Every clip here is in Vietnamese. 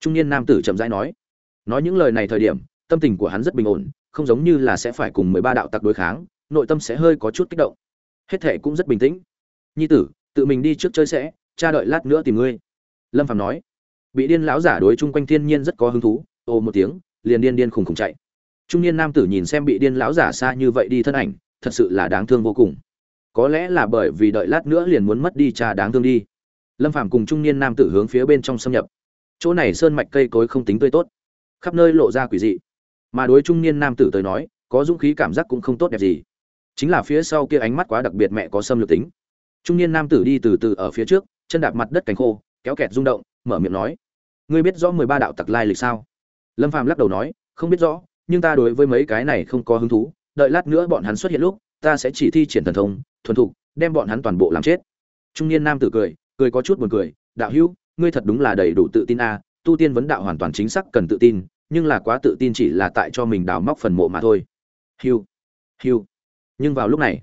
trung niên nam tử chậm rãi nói nói những lời này thời điểm, tâm tình của hắn rất bình ổn, không giống như là sẽ phải cùng mười ba đạo tặc đối kháng, nội tâm sẽ hơi có chút kích động. Hết thệ cũng rất bình tĩnh. Nhi tử, tự mình đi trước chơi sẽ, cha đợi lát nữa tìm ngươi. Lâm phạm nói. Bị điên lão giả đối chung quanh thiên nhiên rất có hứng thú ồ một tiếng, liền điên điên khùng khùng chạy. Trung niên nam tử nhìn xem bị điên lão giả xa như vậy đi thân ảnh, thật sự là đáng thương vô cùng. Có lẽ là bởi vì đợi lát nữa liền muốn mất đi cha đáng thương đi. Lâm Phạm cùng trung niên nam tử hướng phía bên trong xâm nhập chỗ này sơn mạch cây cối không tính tươi tốt, khắp nơi lộ ra quỷ dị. Mà đối trung niên nam tử tới nói, có dũng khí cảm giác cũng không tốt đẹp gì. Chính là phía sau kia ánh mắt quá đặc biệt mẹ có xâm lược tính. Trung niên nam tử đi từ từ ở phía trước, chân đạp mặt đất cánh khô, kéo kẹt rung động, mở miệng nói, ngươi biết rõ mười ba đạo tặc lai lịch sao? Lâm phàm lắc đầu nói, không biết rõ, nhưng ta đối với mấy cái này không có hứng thú, đợi lát nữa bọn hắn xuất hiện lúc, ta sẽ chỉ thi triển thần thông, thuần thục, đem bọn hắn toàn bộ làm chết. Trung niên nam tử cười cười có chút buồn cười, đạo hữu ngươi thật đúng là đầy đủ tự tin a, tu tiên vấn đạo hoàn toàn chính xác cần tự tin, nhưng là quá tự tin chỉ là tại cho mình đào móc phần mộ mà thôi. Hiu hiu. Nhưng vào lúc này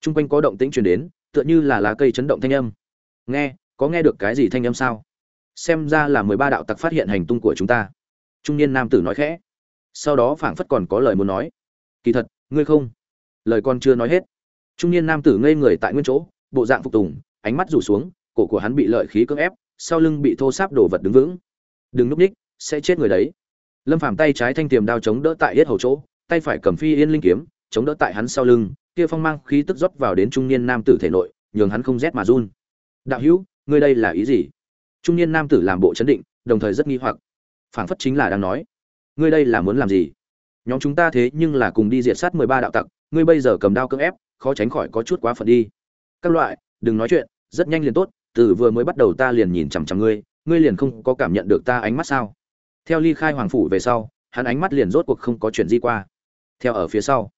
trung quanh có động tĩnh truyền đến, tựa như là lá cây chấn động thanh âm. Nghe, có nghe được cái gì thanh âm sao? Xem ra là mười ba đạo tặc phát hiện hành tung của chúng ta. Trung niên nam tử nói khẽ. Sau đó phảng phất còn có lời muốn nói. Kỳ thật, ngươi không. Lời con chưa nói hết. Trung niên nam tử ngây người tại nguyên chỗ, bộ dạng phục tùng, ánh mắt rủ xuống, cổ của hắn bị lợi khí cưỡng ép sau lưng bị thô sáp đổ vật đứng vững. Đừng núp ních, sẽ chết người đấy. Lâm phàm tay trái thanh tiềm đao chống đỡ tại yết hầu chỗ, tay phải cầm phi yên linh kiếm, chống đỡ tại hắn sau lưng, kia phong mang khí tức rót vào đến trung niên nam tử thể nội, nhường hắn không rét mà run. Đạo hữu, ngươi đây là ý gì? Trung niên nam tử làm bộ chấn định, đồng thời rất nghi hoặc. Phảng phất chính là đang nói. Ngươi đây là muốn làm gì? Nhóm chúng ta thế nhưng là cùng đi diệt sát mười ba đạo tặc, ngươi bây giờ cầm đao cưỡng ép, khó tránh khỏi có chút quá phận đi. Các loại, đừng nói chuyện, rất nhanh liền tốt từ vừa mới bắt đầu ta liền nhìn chằm chằm ngươi ngươi liền không có cảm nhận được ta ánh mắt sao? Theo ly khai hoàng phủ về sau, hắn ánh mắt liền rốt cuộc không có chuyện di qua. Theo ở phía sau,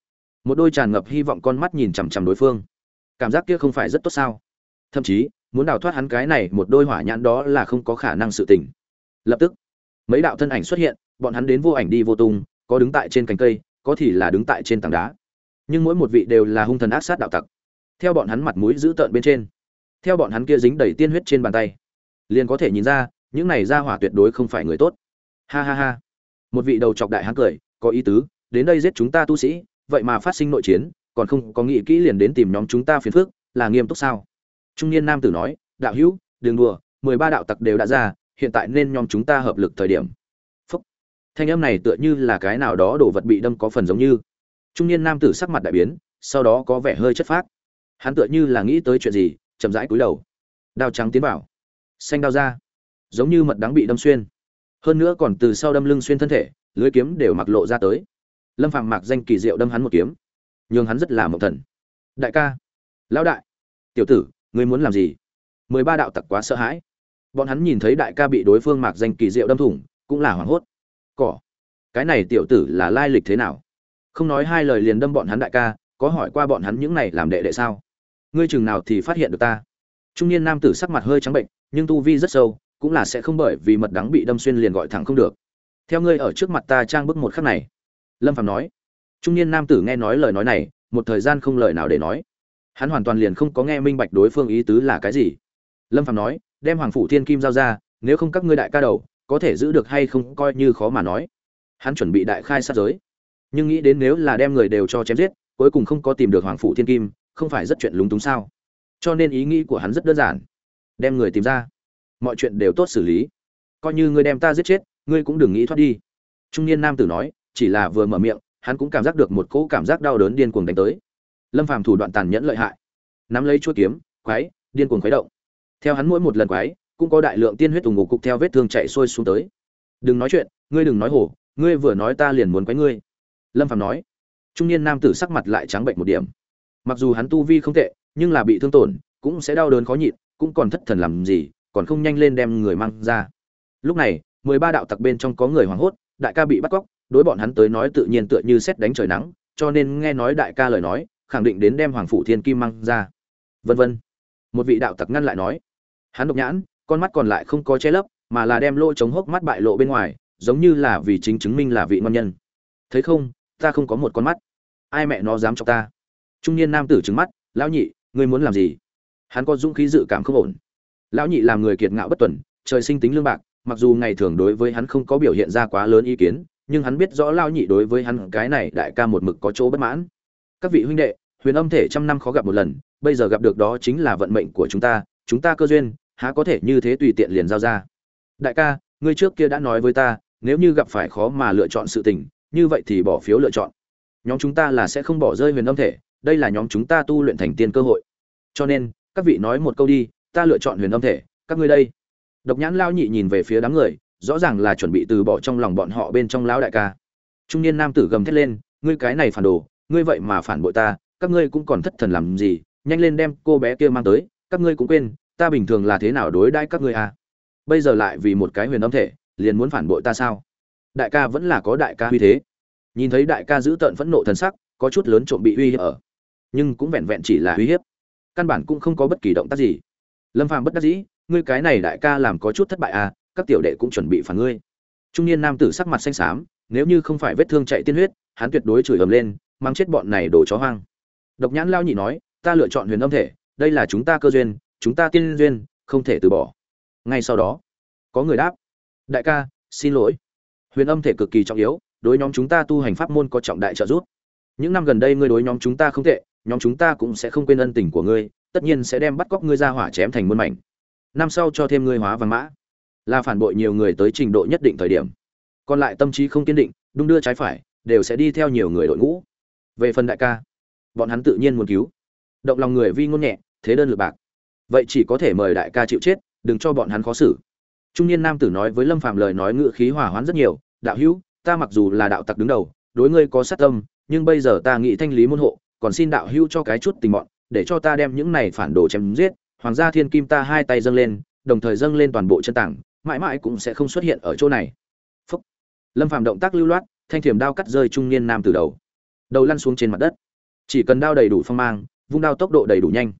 một đôi tràn ngập hy vọng con mắt nhìn chằm chằm đối phương. Cảm giác kia không phải rất tốt sao? Thậm chí, muốn đào thoát hắn cái này một đôi hỏa nhãn đó là không có khả năng sự tình. Lập tức, mấy đạo thân ảnh xuất hiện, bọn hắn đến vô ảnh đi vô tung, có đứng tại trên cành cây, có thì là đứng tại trên tảng đá. Nhưng mỗi một vị đều là hung thần ác sát đạo tặc. Theo bọn hắn mặt mũi dữ tợn bên trên theo bọn hắn kia dính đầy tiên huyết trên bàn tay, liền có thể nhìn ra, những này ra hỏa tuyệt đối không phải người tốt. Ha ha ha. Một vị đầu chọc đại hắn cười, có ý tứ, đến đây giết chúng ta tu sĩ, vậy mà phát sinh nội chiến, còn không có nghĩ kỹ liền đến tìm nhóm chúng ta phiền phức, là nghiêm túc sao? Trung niên nam tử nói, đạo hữu đường đùa, mười ba đạo tặc đều đã ra, hiện tại nên nhóm chúng ta hợp lực thời điểm. Phúc. Thanh âm này tựa như là cái nào đó đồ vật bị đâm có phần giống như. Trung niên nam tử sắc mặt đại biến, sau đó có vẻ hơi chất phác. Hắn tựa như là nghĩ tới chuyện gì chậm rãi cúi đầu. Đao trắng tiến vào. Xanh đao ra. Giống như mật đắng bị đâm xuyên. Hơn nữa còn từ sau đâm lưng xuyên thân thể, lưới kiếm đều mặc lộ ra tới. Lâm phạm mạc danh kỳ diệu đâm hắn một kiếm. Nhường hắn rất là mộng thần. Đại ca. Lão đại. Tiểu tử, ngươi muốn làm gì? Mười ba đạo tặc quá sợ hãi. Bọn hắn nhìn thấy đại ca bị đối phương mạc danh kỳ diệu đâm thủng, cũng là hoảng hốt. Cỏ. Cái này tiểu tử là lai lịch thế nào? Không nói hai lời liền đâm bọn hắn đại ca, có hỏi qua bọn hắn những này làm đệ đệ sao? Ngươi chừng nào thì phát hiện được ta. Trung niên nam tử sắc mặt hơi trắng bệnh, nhưng tu vi rất sâu, cũng là sẽ không bởi vì mật đắng bị đâm xuyên liền gọi thẳng không được. Theo ngươi ở trước mặt ta trang bức một khắc này. Lâm phạm nói. Trung niên nam tử nghe nói lời nói này, một thời gian không lời nào để nói. Hắn hoàn toàn liền không có nghe minh bạch đối phương ý tứ là cái gì. Lâm phạm nói, đem hoàng phủ thiên kim giao ra, nếu không các ngươi đại ca đầu, có thể giữ được hay không coi như khó mà nói. Hắn chuẩn bị đại khai sát giới. Nhưng nghĩ đến nếu là đem người đều cho chém giết, cuối cùng không có tìm được hoàng phủ thiên kim không phải rất chuyện lúng túng sao? Cho nên ý nghĩ của hắn rất đơn giản. Đem người tìm ra. Mọi chuyện đều tốt xử lý. Coi như ngươi đem ta giết chết, ngươi cũng đừng nghĩ thoát đi. Trung niên nam tử nói, chỉ là vừa mở miệng, hắn cũng cảm giác được một cỗ cảm giác đau đớn điên cuồng đánh tới. Lâm phàm thủ đoạn tàn nhẫn lợi hại. Nắm lấy chuôi kiếm, quái, điên cuồng khuấy động. Theo hắn mỗi một lần quái, cũng có đại lượng tiên huyết ủng ngục cục theo vết thương chạy xuôi xuống tới. Đừng nói chuyện, ngươi đừng nói hổ, ngươi vừa nói ta liền muốn quái ngươi. Lâm phàm nói. Trung niên nam tử sắc mặt lại trắng bệnh một điểm mặc dù hắn tu vi không tệ, nhưng là bị thương tổn, cũng sẽ đau đớn khó nhịn, cũng còn thất thần làm gì, còn không nhanh lên đem người mang ra. Lúc này, mười ba đạo tặc bên trong có người hoảng hốt, đại ca bị bắt cóc, đối bọn hắn tới nói tự nhiên tựa như xét đánh trời nắng, cho nên nghe nói đại ca lời nói, khẳng định đến đem hoàng phủ thiên kim mang ra. Vân vân. Một vị đạo tặc ngăn lại nói. Hắn độc nhãn, con mắt còn lại không có che lấp, mà là đem lỗ chống hốc mắt bại lộ bên ngoài, giống như là vì chính chứng minh là vị ngon nhân. Thấy không, ta không có một con mắt. Ai mẹ nó dám cho ta? Trung niên nam tử trứng mắt, lão nhị, ngươi muốn làm gì? Hắn có dũng khí dự cảm không ổn. Lão nhị làm người kiệt ngạo bất tuần, trời sinh tính lương bạc, mặc dù ngày thường đối với hắn không có biểu hiện ra quá lớn ý kiến, nhưng hắn biết rõ lao nhị đối với hắn cái này đại ca một mực có chỗ bất mãn. Các vị huynh đệ, huyền âm thể trăm năm khó gặp một lần, bây giờ gặp được đó chính là vận mệnh của chúng ta chúng ta cơ duyên, há có thể như thế tùy tiện liền giao ra. Đại ca, ngươi trước kia đã nói với ta, nếu như gặp phải khó mà lựa chọn sự tình, như vậy thì bỏ phiếu lựa chọn. Nhóm chúng ta là sẽ không bỏ rơi huyền âm thể đây là nhóm chúng ta tu luyện thành tiên cơ hội. Cho nên, các vị nói một câu đi, ta lựa chọn huyền âm thể, các ngươi đây. Độc nhãn lao nhị nhìn về phía đám người, rõ ràng là chuẩn bị từ bỏ trong lòng bọn họ bên trong lão đại ca. Trung niên nam tử gầm thét lên, ngươi cái này phản đồ, ngươi vậy mà phản bội ta, các ngươi cũng còn thất thần làm gì, nhanh lên đem cô bé kia mang tới, các ngươi cũng quên, ta bình thường là thế nào đối đãi các ngươi à? Bây giờ lại vì một cái huyền âm thể, liền muốn phản bội ta sao? Đại ca vẫn là có đại ca uy thế. Nhìn thấy đại ca giữ tợn phẫn nộ thần sắc, có chút lớn trộm bị uy hiếp ở nhưng cũng vẹn vẹn chỉ là uy hiếp. Căn bản cũng không có bất kỳ động tác gì. Lâm phàm bất đắc dĩ, ngươi cái này đại ca làm có chút thất bại à các tiểu đệ cũng chuẩn bị phản ngươi. Trung niên nam tử sắc mặt xanh xám, nếu như không phải vết thương chạy tiên huyết, hắn tuyệt đối chửi ầm lên, mang chết bọn này đổ chó hoang. Độc nhãn lao nhị nói, ta lựa chọn huyền âm thể, đây là chúng ta cơ duyên, chúng ta tiên duyên, không thể từ bỏ. Ngay sau đó, có người đáp, đại ca, xin lỗi. Huyền âm thể cực kỳ trọng yếu, đối nhóm chúng ta tu hành pháp môn có trọng đại trợ giúp. Những năm gần đây ngươi đối nhóm chúng ta không tệ nhóm chúng ta cũng sẽ không quên ân tình của ngươi, tất nhiên sẽ đem bắt cóc ngươi ra hỏa chém thành muôn mảnh. Năm sau cho thêm ngươi hóa văn mã. Là phản bội nhiều người tới trình độ nhất định thời điểm. Còn lại tâm trí không kiên định, đung đưa trái phải, đều sẽ đi theo nhiều người đội ngũ. Về phần đại ca, bọn hắn tự nhiên muốn cứu. Động lòng người vi ngôn nhẹ, thế đơn lượt bạc. Vậy chỉ có thể mời đại ca chịu chết, đừng cho bọn hắn khó xử. Trung niên nam tử nói với lâm Phàm lời nói ngự khí hòa hoãn rất nhiều, đạo hữu, ta mặc dù là đạo tặc đứng đầu, đối ngươi có sát tâm, nhưng bây giờ ta nghĩ thanh lý môn hộ còn xin đạo hữu cho cái chút tình mọn, để cho ta đem những này phản đồ chém giết. Hoàng gia thiên kim ta hai tay dâng lên, đồng thời dâng lên toàn bộ chân tảng, mãi mãi cũng sẽ không xuất hiện ở chỗ này. Phúc. lâm phàm động tác lưu loát, thanh thiểm đao cắt rơi trung niên nam từ đầu. Đầu lăn xuống trên mặt đất. Chỉ cần đao đầy đủ phong mang, vung đao tốc độ đầy đủ nhanh.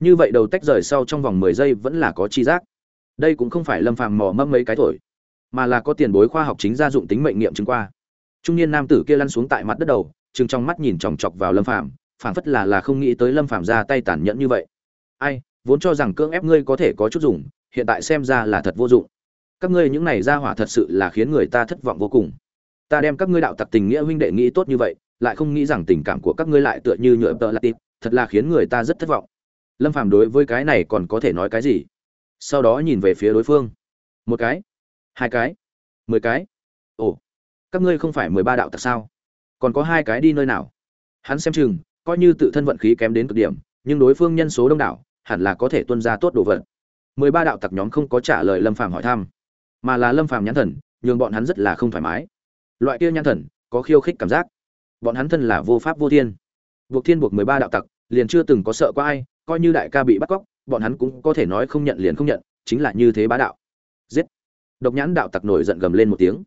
Như vậy đầu tách rời sau trong vòng mười giây vẫn là có chi giác. Đây cũng không phải lâm phàm mò mẫm mấy cái thổi, mà là có tiền bối khoa học chính gia dụng tính mệnh nghiệm chứng qua. Trung niên nam tử kia lăn xuống tại mặt đất đầu chừng trong mắt nhìn chòng chọc vào lâm phàm, phảng phất là là không nghĩ tới lâm phàm ra tay tàn nhẫn như vậy. Ai, vốn cho rằng cưỡng ép ngươi có thể có chút dùng, hiện tại xem ra là thật vô dụng. Các ngươi những này ra hỏa thật sự là khiến người ta thất vọng vô cùng. Ta đem các ngươi đạo tặc tình nghĩa huynh đệ nghĩ tốt như vậy, lại không nghĩ rằng tình cảm của các ngươi lại tựa như nhựa tợ lạt tịp, thật là khiến người ta rất thất vọng. Lâm phàm đối với cái này còn có thể nói cái gì? Sau đó nhìn về phía đối phương. Một cái, hai cái, mười cái. Ồ, các ngươi không phải mười ba đạo tặc sao? Còn có hai cái đi nơi nào? Hắn xem chừng, coi như tự thân vận khí kém đến cực điểm, nhưng đối phương nhân số đông đảo, hẳn là có thể tuân ra tốt đồ vật. Mười ba đạo tặc nhóm không có trả lời lâm phàm hỏi thăm, mà là lâm phàm nhãn thần, nhường bọn hắn rất là không thoải mái. Loại kia nhãn thần, có khiêu khích cảm giác. Bọn hắn thân là vô pháp vô thiên. Buộc thiên buộc mười ba đạo tặc, liền chưa từng có sợ qua ai, coi như đại ca bị bắt cóc, bọn hắn cũng có thể nói không nhận liền không nhận, chính là như thế bá đạo. Giết! Độc nhãn đạo tặc nổi giận gầm lên một tiếng.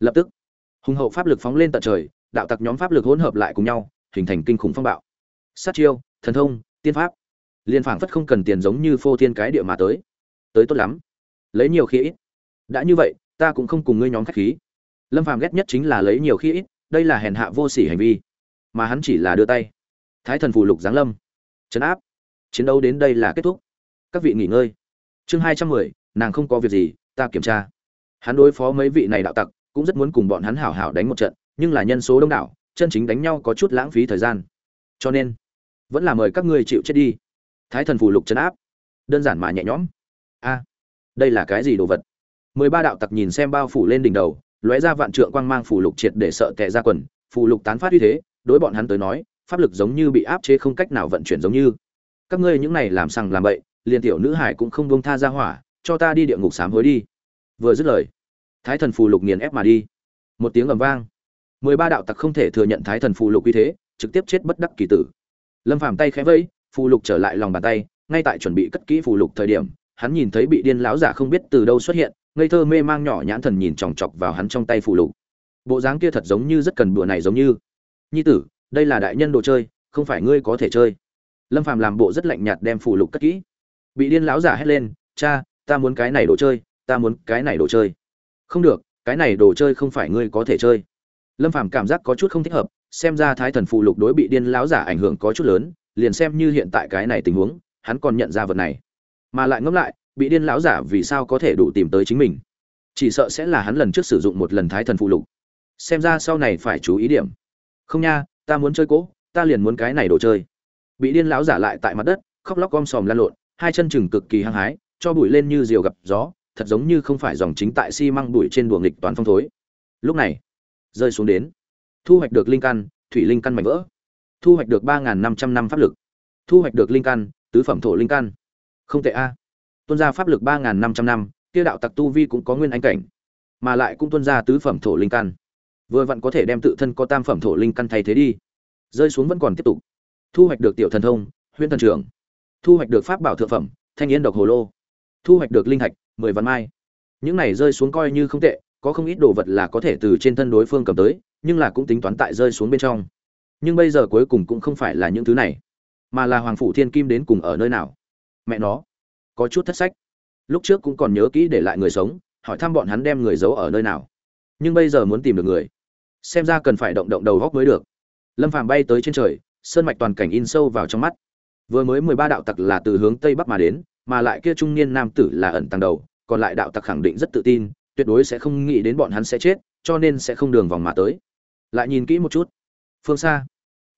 Lập tức, hùng hậu pháp lực phóng lên tận trời đạo tặc nhóm pháp lực hỗn hợp lại cùng nhau, hình thành kinh khủng phong bạo. Sát chiêu, thần thông, tiên pháp. Liên phảng phất không cần tiền giống như phô thiên cái địa mà tới. Tới tốt lắm. Lấy nhiều khi ít. Đã như vậy, ta cũng không cùng ngươi nhóm khách khí. Lâm phàm ghét nhất chính là lấy nhiều khi ít, đây là hèn hạ vô sỉ hành vi. Mà hắn chỉ là đưa tay. Thái thần phù lục giáng lâm. Chấn áp. Chiến đấu đến đây là kết thúc. Các vị nghỉ ngơi. Chương hai trăm mười, nàng không có việc gì, ta kiểm tra. Hắn đối phó mấy vị này đạo tặc, cũng rất muốn cùng bọn hắn hảo hảo đánh một trận nhưng là nhân số đông đảo, chân chính đánh nhau có chút lãng phí thời gian. Cho nên, vẫn là mời các ngươi chịu chết đi. Thái thần phù lục chấn áp. Đơn giản mà nhẹ nhõm. A, đây là cái gì đồ vật? Mười ba đạo tặc nhìn xem bao phủ lên đỉnh đầu, lóe ra vạn trượng quang mang phù lục triệt để sợ tệ ra quần. Phù lục tán phát uy thế, đối bọn hắn tới nói, pháp lực giống như bị áp chế không cách nào vận chuyển giống như. Các ngươi những này làm sằng làm bậy, liền tiểu nữ hải cũng không buông tha ra hỏa, cho ta đi địa ngục sám hối đi. Vừa dứt lời, thái thần phù lục nghiền ép mà đi. Một tiếng ầm vang mười ba đạo tặc không thể thừa nhận thái thần phù lục uy thế, trực tiếp chết bất đắc kỳ tử. Lâm phàm tay khẽ vẫy, phù lục trở lại lòng bàn tay, ngay tại chuẩn bị cất kỹ phù lục thời điểm, hắn nhìn thấy bị điên lão giả không biết từ đâu xuất hiện, ngây thơ mê mang nhỏ nhãn thần nhìn chòng chọc vào hắn trong tay phù lục. Bộ dáng kia thật giống như rất cần bữa này giống như. Nhi tử, đây là đại nhân đồ chơi, không phải ngươi có thể chơi. Lâm phàm làm bộ rất lạnh nhạt đem phù lục cất kỹ. Bị điên lão giả hét lên, cha, ta muốn cái này đồ chơi, ta muốn cái này đồ chơi. Không được, cái này đồ chơi không phải ngươi có thể chơi lâm phàm cảm giác có chút không thích hợp, xem ra thái thần Phụ lục đối bị điên lão giả ảnh hưởng có chút lớn, liền xem như hiện tại cái này tình huống, hắn còn nhận ra vật này. Mà lại ngẫm lại, bị điên lão giả vì sao có thể đủ tìm tới chính mình? Chỉ sợ sẽ là hắn lần trước sử dụng một lần thái thần phụ lục. Xem ra sau này phải chú ý điểm. Không nha, ta muốn chơi cỗ, ta liền muốn cái này đồ chơi. Bị điên lão giả lại tại mặt đất, khóc lóc gom sòm lan lộn, hai chân chừng cực kỳ hăng hái, cho bụi lên như diều gặp gió, thật giống như không phải dòng chính tại xi măng bụi trên đùa nghịch toàn phong thối. Lúc này rơi xuống đến. Thu hoạch được linh căn, thủy linh căn mạnh vỡ. Thu hoạch được ba năm trăm năm pháp lực. Thu hoạch được linh căn, tứ phẩm thổ linh căn. Không tệ a. Tuân ra pháp lực ba năm trăm năm, kia đạo tặc tu vi cũng có nguyên anh cảnh, mà lại cũng tuân ra tứ phẩm thổ linh căn. Vừa vặn có thể đem tự thân có tam phẩm thổ linh căn thay thế đi. Rơi xuống vẫn còn tiếp tục. Thu hoạch được tiểu thần thông huyện thần trưởng. Thu hoạch được pháp bảo thượng phẩm, thanh yên độc hồ lô. Thu hoạch được linh thạch, mười văn mai. Những này rơi xuống coi như không tệ có không ít đồ vật là có thể từ trên thân đối phương cầm tới, nhưng là cũng tính toán tại rơi xuống bên trong. Nhưng bây giờ cuối cùng cũng không phải là những thứ này, mà là hoàng phủ thiên kim đến cùng ở nơi nào? Mẹ nó, có chút thất sách. Lúc trước cũng còn nhớ kỹ để lại người sống, hỏi thăm bọn hắn đem người giấu ở nơi nào. Nhưng bây giờ muốn tìm được người, xem ra cần phải động động đầu góc mới được. Lâm phàm bay tới trên trời, sơn mạch toàn cảnh in sâu vào trong mắt. Vừa mới mười ba đạo tặc là từ hướng tây bắc mà đến, mà lại kia trung niên nam tử là ẩn tàng đầu, còn lại đạo tặc khẳng định rất tự tin tuyệt đối sẽ không nghĩ đến bọn hắn sẽ chết, cho nên sẽ không đường vòng mà tới. Lại nhìn kỹ một chút. Phương xa.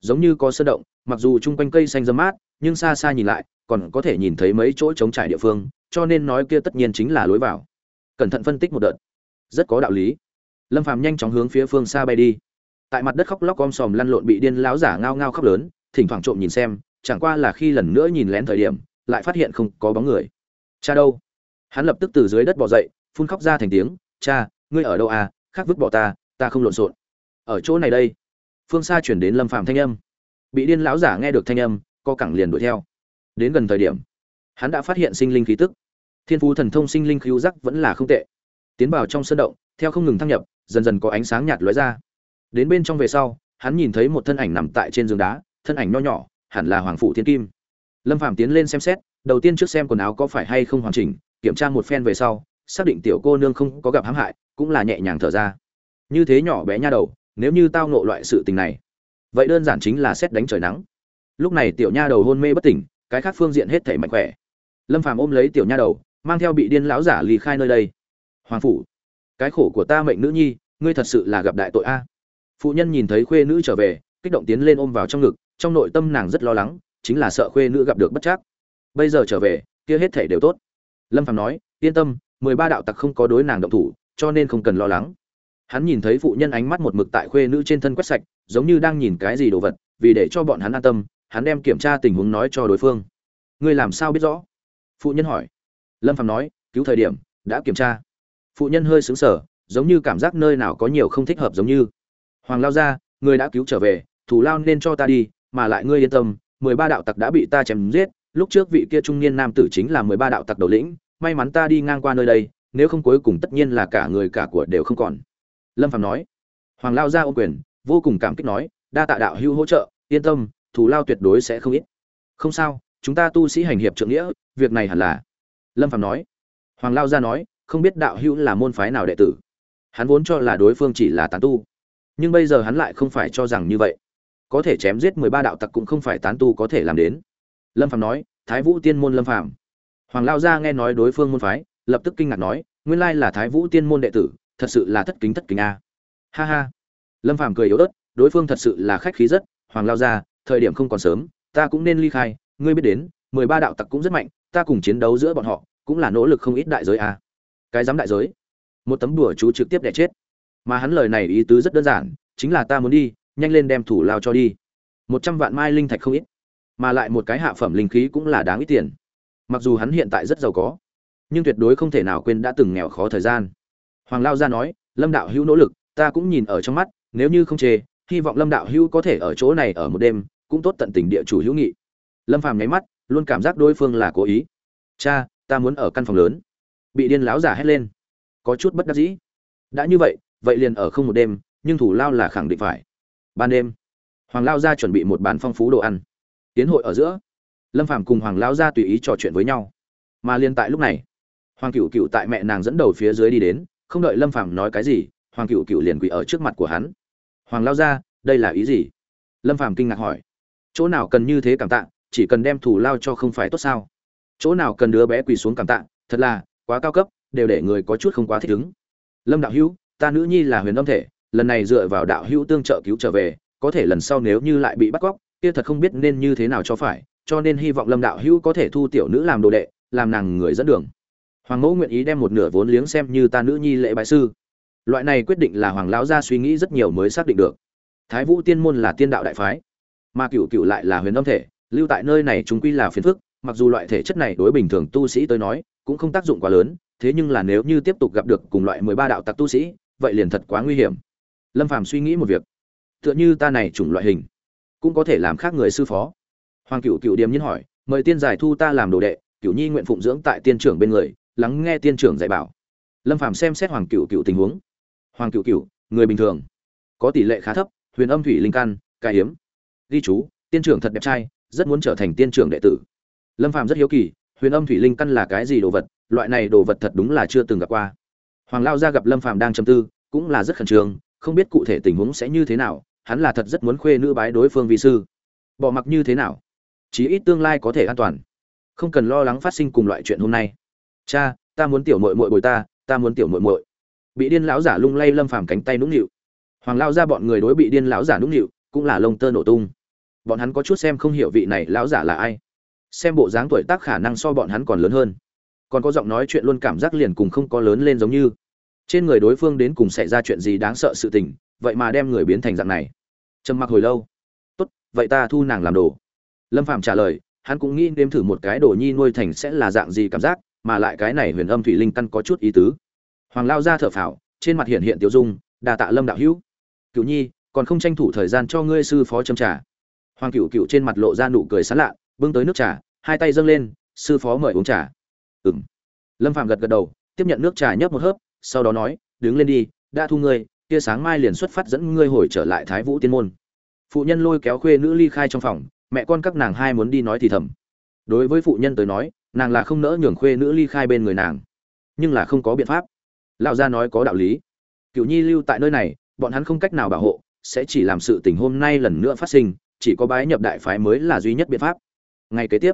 Giống như có sơn động, mặc dù chung quanh cây xanh râm mát, nhưng xa xa nhìn lại, còn có thể nhìn thấy mấy chỗ trống trải địa phương, cho nên nói kia tất nhiên chính là lối vào. Cẩn thận phân tích một đợt. Rất có đạo lý. Lâm phàm nhanh chóng hướng phía phương xa bay đi. Tại mặt đất khóc lóc om sòm lăn lộn bị điên láo giả ngao ngao khóc lớn, thỉnh thoảng trộm nhìn xem, chẳng qua là khi lần nữa nhìn lén thời điểm, lại phát hiện không có bóng người. Cha đâu? Hắn lập tức từ dưới đất bỏ dậy phun khóc ra thành tiếng, cha, ngươi ở đâu à? Khác vứt bỏ ta ta không lộn xộn. Ở chỗ này đây. Phương xa chuyển đến lâm Phạm thanh âm. Bị điên lão giả nghe được thanh âm, co cẳng liền đuổi theo. Đến gần thời điểm, hắn đã phát hiện sinh linh khí tức. Thiên phú thần thông sinh linh cứu giác vẫn là không tệ. Tiến vào trong sân động, theo không ngừng thăng nhập, dần dần có ánh sáng nhạt lóe ra. Đến bên trong về sau, hắn nhìn thấy một thân ảnh nằm tại trên giường đá, thân ảnh nho nhỏ, hẳn là hoàng phụ thiên kim. Lâm Phạm tiến lên xem xét, đầu tiên trước xem quần áo có phải hay không hoàn chỉnh, kiểm tra một phen về sau xác định tiểu cô nương không có gặp hãm hại, cũng là nhẹ nhàng thở ra. Như thế nhỏ bé nha đầu, nếu như tao nộ loại sự tình này, vậy đơn giản chính là xét đánh trời nắng. Lúc này tiểu nha đầu hôn mê bất tỉnh, cái khác phương diện hết thể mạnh khỏe. Lâm phàm ôm lấy tiểu nha đầu, mang theo bị điên lão giả lì khai nơi đây. Hoàng phủ, cái khổ của ta mệnh nữ nhi, ngươi thật sự là gặp đại tội a. Phụ nhân nhìn thấy khuê nữ trở về, kích động tiến lên ôm vào trong ngực, trong nội tâm nàng rất lo lắng, chính là sợ khuê nữ gặp được bất chắc. Bây giờ trở về, kia hết thể đều tốt. Lâm phàm nói, yên tâm mười ba đạo tặc không có đối nàng động thủ, cho nên không cần lo lắng. Hắn nhìn thấy phụ nhân ánh mắt một mực tại khuê nữ trên thân quét sạch, giống như đang nhìn cái gì đồ vật, vì để cho bọn hắn an tâm, hắn đem kiểm tra tình huống nói cho đối phương. Ngươi làm sao biết rõ? Phụ nhân hỏi. Lâm phạm nói, cứu thời điểm, đã kiểm tra. Phụ nhân hơi xứng sở giống như cảm giác nơi nào có nhiều không thích hợp giống như. Hoàng lao ra ngươi đã cứu trở về, thủ lao nên cho ta đi, mà lại ngươi yên tâm, mười ba đạo tặc đã bị ta chém giết, lúc trước vị kia trung niên nam tử chính là mười ba đạo tặc đầu lĩnh may mắn ta đi ngang qua nơi đây, nếu không cuối cùng tất nhiên là cả người cả của đều không còn. Lâm phạm nói. Hoàng lao ra ô quyền, vô cùng cảm kích nói, đa tạ đạo hữu hỗ trợ, yên tâm, thù lao tuyệt đối sẽ không ít. Không sao, chúng ta tu sĩ hành hiệp trượng nghĩa, việc này hẳn là. Lâm phạm nói. Hoàng lao ra nói, không biết đạo hữu là môn phái nào đệ tử. Hắn vốn cho là đối phương chỉ là tán tu. Nhưng bây giờ hắn lại không phải cho rằng như vậy. Có thể chém giết mười ba đạo tặc cũng không phải tán tu có thể làm đến. Lâm phạm nói, thái vũ tiên môn lâm phạm hoàng lao gia nghe nói đối phương môn phái, lập tức kinh ngạc nói, nguyên lai là thái vũ tiên môn đệ tử, thật sự là thất kính thất kính a. Ha ha. Lâm phàm cười yếu ớt, đối phương thật sự là khách khí rất, hoàng lao gia, thời điểm không còn sớm, ta cũng nên ly khai, ngươi biết đến, mười ba đạo tặc cũng rất mạnh, ta cùng chiến đấu giữa bọn họ, cũng là nỗ lực không ít đại giới a. Cái dám đại giới? Một tấm đùa chú trực tiếp đẻ chết. Mà hắn lời này ý tứ rất đơn giản, chính là ta muốn đi, nhanh lên đem thủ lao cho đi. Một trăm vạn mai linh thạch không ít, mà lại một cái hạ phẩm linh khí cũng là đáng ít tiền mặc dù hắn hiện tại rất giàu có, nhưng tuyệt đối không thể nào quên đã từng nghèo khó thời gian. Hoàng lao gia nói, lâm đạo hữu nỗ lực, ta cũng nhìn ở trong mắt, nếu như không chê, hy vọng lâm đạo hữu có thể ở chỗ này ở một đêm, cũng tốt tận tình địa chủ hữu nghị. Lâm phàm nháy mắt, luôn cảm giác đối phương là cố ý. Cha, ta muốn ở căn phòng lớn. Bị điên láo giả hét lên. Có chút bất đắc dĩ. Đã như vậy vậy liền ở không một đêm, nhưng thủ lao là khẳng định phải. Ban đêm. Hoàng lao gia chuẩn bị một bàn phong phú đồ ăn. Tiến hội ở giữa lâm phàm cùng hoàng lao gia tùy ý trò chuyện với nhau. Mà liên tại lúc này, hoàng cựu cựu tại mẹ nàng dẫn đầu phía dưới đi đến, không đợi lâm phàm nói cái gì, hoàng cựu cựu liền quỳ ở trước mặt của hắn. Hoàng lao ra đây là ý gì? Lâm phàm kinh ngạc hỏi. Chỗ nào cần như thế cảm tạ, chỉ cần đem thủ lao cho không phải tốt sao? Chỗ nào cần đứa bé quỳ xuống cảm tạ, thật là quá cao cấp, đều để người có chút không quá thích ứng. Lâm đạo hữu, ta nữ nhi là huyền âm thể, lần này dựa vào đạo hữu tương trợ cứu trở về, có thể lần sau nếu như lại bị bắt cóc, kia thật không biết nên như thế nào cho phải cho nên hy vọng lâm đạo hữu có thể thu tiểu nữ làm đồ đệ, làm nàng người dẫn đường. Hoàng mẫu nguyện ý đem một nửa vốn liếng xem như ta nữ nhi lễ bại sư. Loại này quyết định là hoàng lão gia suy nghĩ rất nhiều mới xác định được. Thái vũ tiên môn là tiên đạo đại phái, mà cựu cựu lại là huyền âm thể, lưu tại nơi này chúng quy là phiền phức, mặc dù loại thể chất này đối bình thường tu sĩ tới nói, cũng không tác dụng quá lớn, thế nhưng là nếu như tiếp tục gặp được cùng loại mười ba đạo tặc tu sĩ, vậy liền thật quá nguy hiểm. Lâm phàm suy nghĩ một việc, tựa như ta này chủng loại hình, cũng có thể làm khác người sư phó hoàng cựu cựu điềm nhiên hỏi, mời tiên giải thu ta làm đồ đệ cựu nhi nguyện phụng dưỡng tại tiên trưởng bên người, lắng nghe tiên trưởng dạy bảo. Lâm phàm xem xét hoàng cựu cựu tình huống. Hoàng cựu cựu người bình thường, có tỷ lệ khá thấp, huyền âm thủy linh căn cai hiếm. Ghi chú, tiên trưởng thật đẹp trai, rất muốn trở thành tiên trưởng đệ tử. Lâm phàm rất hiếu kỳ, huyền âm thủy linh căn là cái gì đồ vật, loại này đồ vật thật đúng là chưa từng gặp qua. Hoàng lao gia gặp lâm phàm đang chầm tư, cũng là rất khẩn trương, không biết cụ thể tình huống sẽ như thế nào, hắn là thật rất muốn khuê nữ bái đối phương vi sư. Bỏ mặc như thế nào? Chí ít tương lai có thể an toàn. Không cần lo lắng phát sinh cùng loại chuyện hôm nay. Cha, ta muốn tiểu muội muội bồi ta ta muốn tiểu muội muội. Bị điên lão giả lung lay lâm phàm cánh tay nũng nịu. Hoàng lao ra bọn người đối bị điên lão giả nũng nịu, cũng là lông tơ nổ tung. Bọn hắn có chút xem không hiểu vị này lão giả là ai. Xem bộ dáng tuổi tác khả năng so bọn hắn còn lớn hơn. Còn có giọng nói chuyện luôn cảm giác liền cùng không có lớn lên giống như. Trên người đối phương đến cùng xảy ra chuyện gì đáng sợ sự tình, vậy mà đem người biến thành dạng này. Trầm mặc hồi lâu. Tốt, vậy ta thu nàng làm đồ lâm phạm trả lời, hắn cũng nghĩ nếm thử một cái đồ nhi nuôi thành sẽ là dạng gì cảm giác, mà lại cái này huyền âm thủy linh căn có chút ý tứ. Hoàng lao ra thở phào, trên mặt hiện hiện tiêu dung đà tạ lâm đạo hữu. Cựu nhi, còn không tranh thủ thời gian cho ngươi sư phó châm trà. Hoàng cựu cựu trên mặt lộ ra nụ cười sán lạ, bưng tới nước trà, hai tay dâng lên, sư phó mời uống trà. Ừng lâm phạm gật gật đầu, tiếp nhận nước trà nhấp một hớp, sau đó nói, đứng lên đi, đã thu ngươi kia sáng mai liền xuất phát dẫn ngươi hồi trở lại thái vũ tiên môn. Phụ nhân lôi kéo khuê nữ ly khai trong phòng mẹ con các nàng hai muốn đi nói thì thầm. Đối với phụ nhân tới nói, nàng là không nỡ nhường khuê nữ ly khai bên người nàng. Nhưng là không có biện pháp. Lão gia nói có đạo lý. Cựu nhi lưu tại nơi này, bọn hắn không cách nào bảo hộ, sẽ chỉ làm sự tình hôm nay lần nữa phát sinh, chỉ có bái nhập đại phái mới là duy nhất biện pháp. Ngay kế tiếp,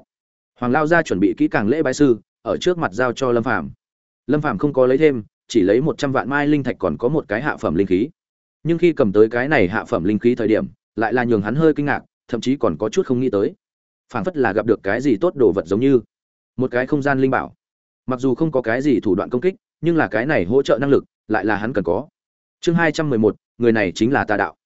hoàng lao gia chuẩn bị kỹ càng lễ bái sư, ở trước mặt giao cho lâm phàm. Lâm phàm không có lấy thêm, chỉ lấy một trăm vạn mai linh thạch còn có một cái hạ phẩm linh khí. Nhưng khi cầm tới cái này hạ phẩm linh khí thời điểm, lại là nhường hắn hơi kinh ngạc thậm chí còn có chút không nghĩ tới. Phảng phất là gặp được cái gì tốt đồ vật giống như một cái không gian linh bảo. Mặc dù không có cái gì thủ đoạn công kích, nhưng là cái này hỗ trợ năng lực lại là hắn cần có. Chương hai trăm mười một, người này chính là tà đạo.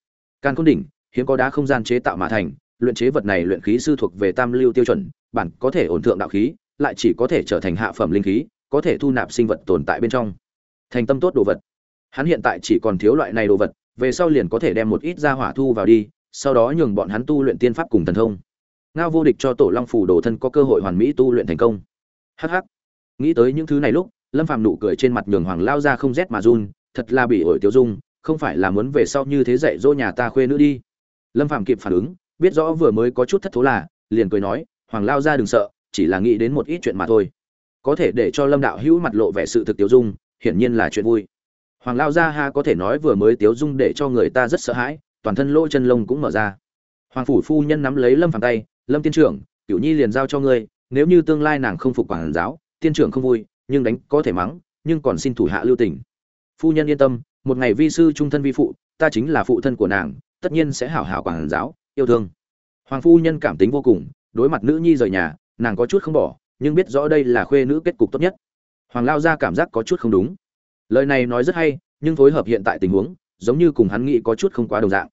Càn côn đỉnh, hiếm có đá không gian chế tạo mà thành, luyện chế vật này luyện khí sư thuộc về tam lưu tiêu chuẩn, bản có thể ổn thượng đạo khí, lại chỉ có thể trở thành hạ phẩm linh khí, có thể thu nạp sinh vật tồn tại bên trong. Thành tâm tốt đồ vật. Hắn hiện tại chỉ còn thiếu loại này đồ vật, về sau liền có thể đem một ít ra hỏa thu vào đi sau đó nhường bọn hắn tu luyện tiên pháp cùng thần thông. Ngao vô địch cho tổ long phủ đồ thân có cơ hội hoàn mỹ tu luyện thành công. Hh nghĩ tới những thứ này lúc, lâm phàm nụ cười trên mặt nhường hoàng lao ra không rét mà run, thật là bị ổi tiêu dung, không phải là muốn về sau như thế dạy dỗ nhà ta khuê nữ đi. Lâm phàm kịp phản ứng, biết rõ vừa mới có chút thất thố là, liền cười nói, hoàng lao ra đừng sợ, chỉ là nghĩ đến một ít chuyện mà thôi. Có thể để cho lâm đạo hữu mặt lộ vẻ sự thực tiêu dung, hiển nhiên là chuyện vui. Hoàng lao ra ha có thể nói vừa mới tiêu dung để cho người ta rất sợ hãi toàn thân lỗ chân lông cũng mở ra. Hoàng phủ phu nhân nắm lấy lâm phàm tay, lâm tiên trưởng, cửu nhi liền giao cho ngươi, nếu như tương lai nàng không phục quản giáo, tiên trưởng không vui, nhưng đánh có thể mắng, nhưng còn xin thủ hạ lưu tình. Phu nhân yên tâm, một ngày vi sư trung thân vi phụ, ta chính là phụ thân của nàng, tất nhiên sẽ hảo hảo quản giáo, yêu thương. Hoàng phu nhân cảm tính vô cùng, đối mặt nữ nhi rời nhà, nàng có chút không bỏ, nhưng biết rõ đây là khuê nữ kết cục tốt nhất. Hoàng lao ra cảm giác có chút không đúng. Lời này nói rất hay, nhưng phối hợp hiện tại tình huống giống như cùng hắn nghĩ có chút không quá đồng dạng.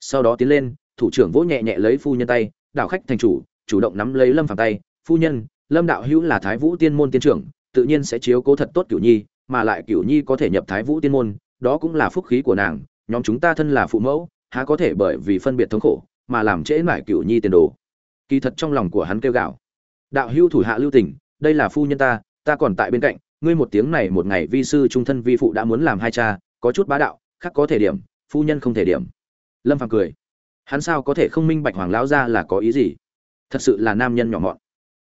Sau đó tiến lên, thủ trưởng vỗ nhẹ nhẹ lấy phu nhân tay, đảo khách thành chủ chủ động nắm lấy lâm phàm tay. Phu nhân, lâm đạo hữu là thái vũ tiên môn tiên trưởng, tự nhiên sẽ chiếu cố thật tốt cửu nhi, mà lại cửu nhi có thể nhập thái vũ tiên môn, đó cũng là phúc khí của nàng, nhóm chúng ta thân là phụ mẫu, há có thể bởi vì phân biệt thống khổ mà làm trễ mải cửu nhi tiền đồ. Kỳ thật trong lòng của hắn kêu gào. Đạo hữu thủ hạ lưu tình, đây là phu nhân ta ta còn tại bên cạnh, ngươi một tiếng này một ngày vi sư trung thân vi phụ đã muốn làm hai cha, có chút bá đạo khác có thể điểm, phu nhân không thể điểm. Lâm phàm cười. Hắn sao có thể không minh bạch hoàng lão gia là có ý gì? Thật sự là nam nhân nhỏ mọn.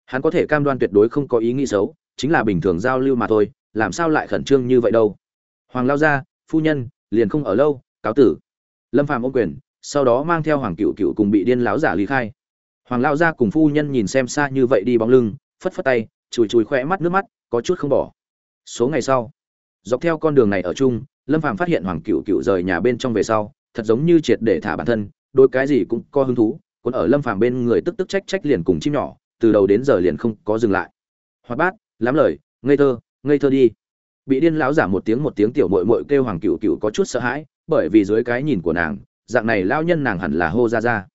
Hắn có thể cam đoan tuyệt đối không có ý nghĩ xấu, chính là bình thường giao lưu mà thôi, làm sao lại khẩn trương như vậy đâu? Hoàng lao gia, phu nhân, liền không ở lâu, cáo tử. Lâm phàm ôm quyền, sau đó mang theo hoàng cựu cựu cùng bị điên láo giả lý khai. Hoàng lao gia cùng phu nhân nhìn xem xa như vậy đi bóng lưng, phất phất tay, chùi chùi khoe mắt, nước mắt, có chút không bỏ. Số ngày sau, dọc theo con đường này ở chung lâm phàm phát hiện hoàng cựu cựu rời nhà bên trong về sau, thật giống như triệt để thả bản thân, đôi cái gì cũng có hứng thú còn ở lâm phàm bên người tức tức trách trách liền cùng chim nhỏ, từ đầu đến giờ liền không có dừng lại. Hoạt bát, lắm lời, ngây thơ ngây thơ đi. Bị điên lão giả một tiếng một tiếng tiểu mội mội kêu hoàng cựu cựu có chút sợ hãi, bởi vì dưới cái nhìn của nàng, dạng này lão nhân nàng hẳn là hô ra ra.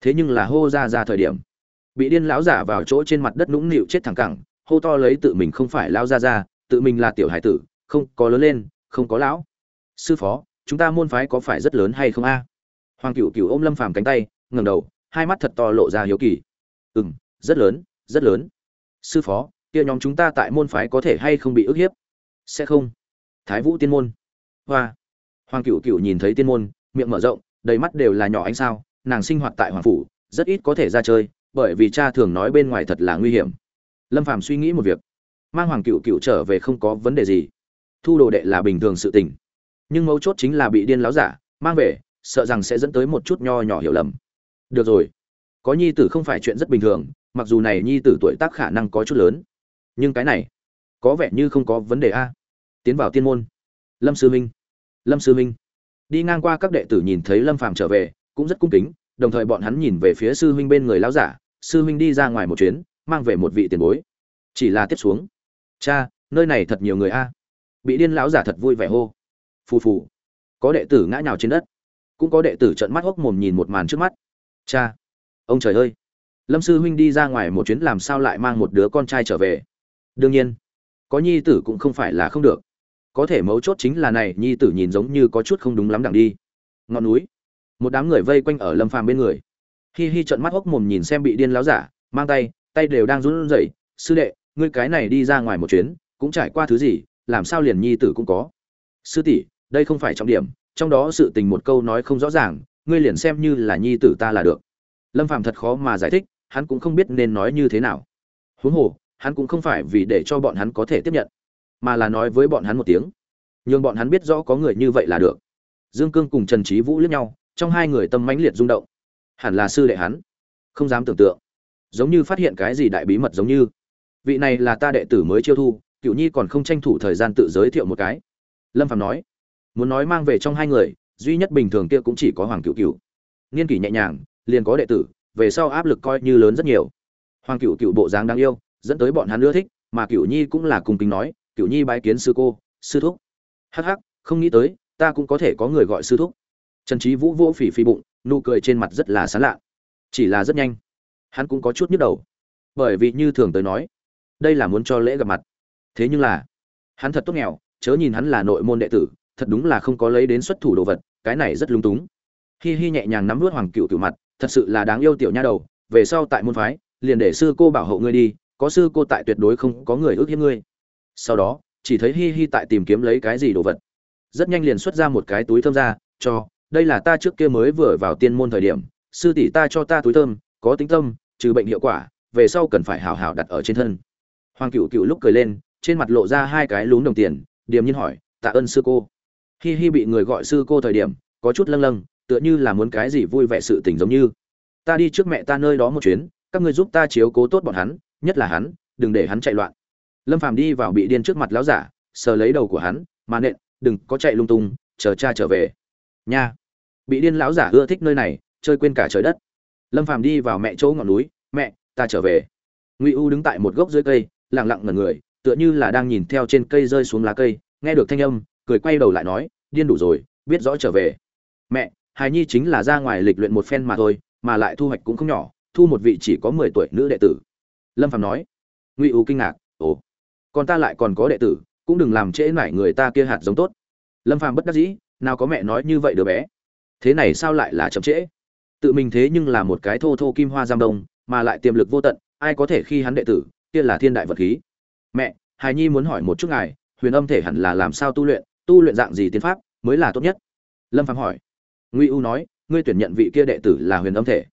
Thế nhưng là hô ra ra thời điểm, bị điên lão giả vào chỗ trên mặt đất nũng nịu chết thẳng cẳng, hô to lấy tự mình không phải Lão ra ra tự mình là tiểu hải tử, không có lớn lên, không có lão sư phó, chúng ta môn phái có phải rất lớn hay không a? Hoàng cựu cựu ôm lâm phàm cánh tay, ngẩng đầu, hai mắt thật to lộ ra hiếu kỳ. Ừ m rất lớn rất lớn. Sư phó, kia nhóm chúng ta tại môn phái có thể hay không bị ức hiếp? Sẽ không. Thái vũ tiên môn. Hoa. Hoàng cựu cựu nhìn thấy tiên môn, miệng mở rộng, đầy mắt đều là nhỏ ánh sao, nàng sinh hoạt tại hoàng phủ, rất ít có thể ra chơi, bởi vì cha thường nói bên ngoài thật là nguy hiểm. Lâm phàm suy nghĩ một việc. Mang hoàng cựu cựu trở về không có vấn đề gì. Thu đồ đệ là bình thường sự tình nhưng mấu chốt chính là bị điên láo giả, mang về, sợ rằng sẽ dẫn tới một chút nho nhỏ hiểu lầm. Được rồi, có nhi tử không phải chuyện rất bình thường, mặc dù này nhi tử tuổi tác khả năng có chút lớn. Nhưng cái này, có vẻ như không có vấn đề a. Tiến vào tiên môn. Lâm sư minh. Lâm sư minh. Đi ngang qua các đệ tử nhìn thấy lâm phàm trở về, cũng rất cung kính, đồng thời bọn hắn nhìn về phía sư huynh bên người lão giả, sư huynh đi ra ngoài một chuyến, mang về một vị tiền bối. Chỉ là tiếp xuống. Cha, nơi này thật nhiều người a. Bị điên lão giả thật vui vẻ hô phù phù. Có đệ tử ngã nhào trên đất. Cũng có đệ tử trợn mắt hốc mồm nhìn một màn trước mắt. Cha, ông trời ơi. Lâm sư huynh đi ra ngoài một chuyến làm sao lại mang một đứa con trai trở về? Đương nhiên, có nhi tử cũng không phải là không được. Có thể mấu chốt chính là này, nhi tử nhìn giống như có chút không đúng lắm đằng đi. Ngọn núi. Một đám người vây quanh ở lâm phàm bên người. Hi hi trợn mắt hốc mồm nhìn xem bị điên láo giả, mang tay tay đều đang run rẩy. Sư đệ, ngươi cái này đi ra ngoài một chuyến, cũng trải qua thứ gì, làm sao liền nhi tử cũng có? Sư tỷ đây không phải trọng điểm, trong đó sự tình một câu nói không rõ ràng, ngươi liền xem như là nhi tử ta là được. Lâm phàm thật khó mà giải thích, hắn cũng không biết nên nói như thế nào. Huống hồ, hắn cũng không phải vì để cho bọn hắn có thể tiếp nhận, mà là nói với bọn hắn một tiếng. Nhưng bọn hắn biết rõ có người như vậy là được. Dương cương cùng trần trí vũ liếc nhau, trong hai người tâm mãnh liệt rung động. Hẳn là sư đệ hắn. Không dám tưởng tượng. Giống như phát hiện cái gì đại bí mật giống như. Vị này là ta đệ tử mới chiêu thu cựu nhi còn không tranh thủ thời gian tự giới thiệu một cái. Lâm phạm nói muốn nói mang về trong hai người, duy nhất bình thường kia cũng chỉ có hoàng cựu cựu nghiên kỷ nhẹ nhàng, liền có đệ tử, về sau áp lực coi như lớn rất nhiều. Hoàng cựu cựu bộ dáng đáng yêu, dẫn tới bọn hắn ưa thích, mà cựu nhi cũng là cùng kính nói cựu nhi bái kiến sư cô, sư thúc. Hắc hắc, không nghĩ tới, ta cũng có thể có người gọi sư thúc. Trần trí vũ vỗ phỉ phi bụng, nụ cười trên mặt rất là sán lạ. Chỉ là rất nhanh, hắn cũng có chút nhức đầu. Bởi vì như thường tới nói, đây là muốn cho lễ gặp mặt. Thế nhưng là, hắn thật tốt nghèo, chớ nhìn hắn là nội môn đệ tử thật đúng là không có lấy đến xuất thủ đồ vật, cái này rất lung túng. Hi hi nhẹ nhàng nắm vớt hoàng cựu cựu mặt, thật sự là đáng yêu tiểu nha đầu, về sau tại môn phái, liền để sư cô bảo hộ ngươi đi, có sư cô tại tuyệt đối không có người ước hiếp ngươi. Sau đó, chỉ thấy hi hi tại tìm kiếm lấy cái gì đồ vật. Rất nhanh liền xuất ra một cái túi thơm ra, cho, đây là ta trước kia mới vừa vào tiên môn thời điểm, sư tỷ ta cho ta túi thơm, có tính tâm, trừ bệnh hiệu quả, về sau cần phải hào hào đặt ở trên thân. Hoàng cựu cựu lúc cười lên, trên mặt lộ ra hai cái lún đồng tiền, điềm nhiên hỏi, tạ ơn sư cô hi hi bị người gọi sư cô thời điểm, có chút lâng lâng, tựa như là muốn cái gì vui vẻ sự tình giống như. Ta đi trước mẹ ta nơi đó một chuyến, các ngươi giúp ta chiếu cố tốt bọn hắn, nhất là hắn, đừng để hắn chạy loạn. Lâm phàm đi vào bị điên trước mặt lão giả, sờ lấy đầu của hắn, mà nện, đừng có chạy lung tung, chờ cha trở về. Nha. Bị điên lão giả ưa thích nơi này, chơi quên cả trời đất. Lâm phàm đi vào mẹ chỗ ngọn núi, mẹ, ta trở về. Ngụy u đứng tại một gốc dưới cây, lặng lặng ngẩn người, tựa như là đang nhìn theo trên cây rơi xuống lá cây, nghe được thanh âm cười quay đầu lại nói, điên đủ rồi, biết rõ trở về. Mẹ, hài nhi chính là ra ngoài lịch luyện một phen mà thôi, mà lại thu hoạch cũng không nhỏ, thu một vị chỉ có mười tuổi nữ đệ tử. Lâm phạm nói. Ngụy u kinh ngạc, ồ còn ta lại còn có đệ tử, cũng đừng làm trễ nải người ta kia hạt giống tốt. Lâm phàm bất đắc dĩ, nào có mẹ nói như vậy đứa bé? Thế này sao lại là chậm trễ? Tự mình thế nhưng là một cái thô thô kim hoa giam đông, mà lại tiềm lực vô tận, ai có thể khi hắn đệ tử, kia là thiên đại vật khí? Mẹ, hài nhi muốn hỏi một chút ngài, huyền âm thể hẳn là làm sao tu luyện tu luyện dạng gì tiên pháp mới là tốt nhất? Lâm phàm hỏi. Ngụy u nói, ngươi tuyển nhận vị kia đệ tử là huyền âm thể.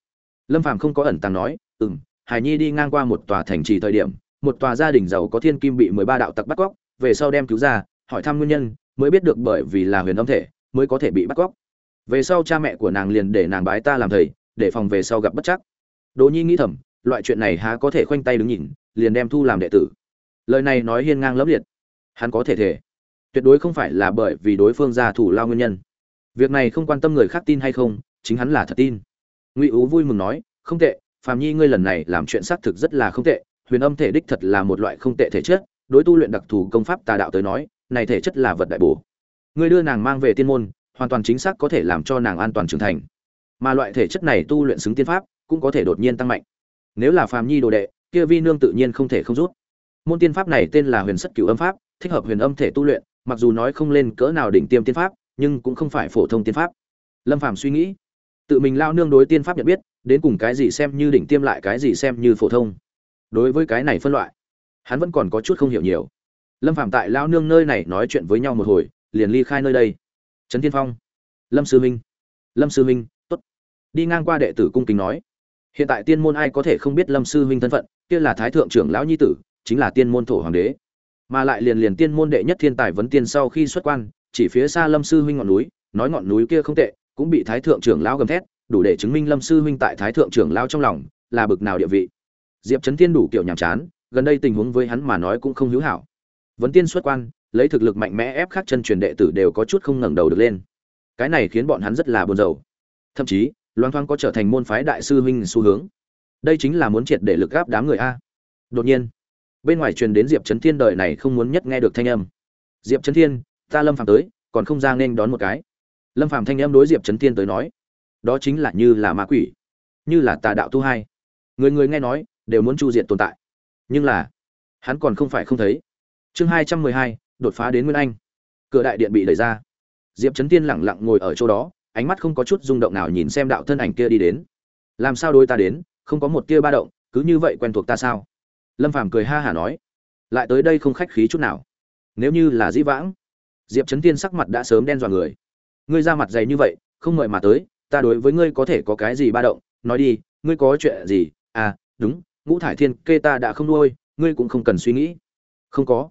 Lâm phàm không có ẩn tàng nói ừ m hải nhi đi ngang qua một tòa thành trì thời điểm, một tòa gia đình giàu có thiên kim bị mười ba đạo tặc bắt cóc, về sau đem cứu ra, hỏi thăm nguyên nhân, mới biết được bởi vì là huyền âm thể mới có thể bị bắt cóc. Về sau cha mẹ của nàng liền để nàng bái ta làm thầy, để phòng về sau gặp bất chắc. Đỗ nhi nghĩ thầm, loại chuyện này há có thể khoanh tay đứng nhìn, liền đem thu làm đệ tử. Lời này nói hiên ngang lẫm liệt. Hắn có thể thể tuyệt đối không phải là bởi vì đối phương ra thủ lao nguyên nhân. Việc này không quan tâm người khác tin hay không, chính hắn là thật tin. Ngụy ú vui mừng nói, không tệ phàm nhi ngươi lần này làm chuyện xác thực rất là không tệ, huyền âm thể đích thật là một loại không tệ thể chất, đối tu luyện đặc thù công pháp tà đạo tới nói, này thể chất là vật đại bổ. Ngươi đưa nàng mang về tiên môn, hoàn toàn chính xác có thể làm cho nàng an toàn trưởng thành. Mà loại thể chất này tu luyện xứng tiên pháp, cũng có thể đột nhiên tăng mạnh. Nếu là phàm nhi đồ đệ, kia vi nương tự nhiên không thể không rút. Môn tiên pháp này tên là huyền sất cửu âm pháp, thích hợp huyền âm thể tu luyện mặc dù nói không lên cỡ nào đỉnh tiêm tiên pháp, nhưng cũng không phải phổ thông tiên pháp. Lâm phàm suy nghĩ, tự mình lao nương đối tiên pháp nhận biết, đến cùng cái gì xem như đỉnh tiêm lại cái gì xem như phổ thông. Đối với cái này phân loại, hắn vẫn còn có chút không hiểu nhiều. Lâm phàm tại lao nương nơi này nói chuyện với nhau một hồi, liền ly khai nơi đây. Trấn Thiên phong, lâm sư minh, lâm sư minh, tốt. Đi ngang qua đệ tử cung kính nói, hiện tại tiên môn ai có thể không biết lâm sư huynh thân phận, kia là thái thượng trưởng lão nhi tử, chính là tiên môn thổ hoàng đế mà lại liền liền tiên môn đệ nhất thiên tài vấn tiên sau khi xuất quan, chỉ phía xa lâm sư huynh ngọn núi, nói ngọn núi kia không tệ, cũng bị thái thượng trưởng lão gầm thét, đủ để chứng minh lâm sư huynh tại thái thượng trưởng lão trong lòng là bực nào địa vị. Diệp trấn tiên đủ kiểu nhàm chán, gần đây tình huống với hắn mà nói cũng không hữu hảo. Vấn tiên xuất quan, lấy thực lực mạnh mẽ ép khắc chân truyền đệ tử đều có chút không ngẩng đầu được lên. Cái này khiến bọn hắn rất là buồn rầu. Thậm chí, loan thoáng có trở thành môn phái đại sư huynh xu hướng. Đây chính là muốn triệt để lực gáp đám người a. Đột nhiên bên ngoài truyền đến diệp trấn thiên đời này không muốn nhất nghe được thanh âm. Diệp trấn thiên, ta lâm phàm tới, còn không ra nên đón một cái. Lâm phàm thanh âm đối diệp trấn thiên tới nói, đó chính là như là ma quỷ, như là tà đạo tu hai. Người người nghe nói, đều muốn chu diện tồn tại. Nhưng là, hắn còn không phải không thấy. Chương hai trăm mười hai, đột phá đến nguyên anh. Cửa đại điện bị đẩy ra. Diệp trấn tiên lẳng lặng ngồi ở chỗ đó, ánh mắt không có chút rung động nào nhìn xem đạo thân ảnh kia đi đến. Làm sao đôi ta đến? Không có một tia ba động, cứ như vậy quen thuộc ta sao? Lâm phàm cười ha hả nói, lại tới đây không khách khí chút nào. Nếu như là dĩ vãng, diệp trấn tiên sắc mặt đã sớm đen dọa người. Ngươi ra mặt dày như vậy, không mời mà tới, ta đối với ngươi có thể có cái gì ba động? Nói đi, ngươi có chuyện gì? À đúng, ngũ thải thiên kê ta đã không nuôi, ngươi cũng không cần suy nghĩ. Không có.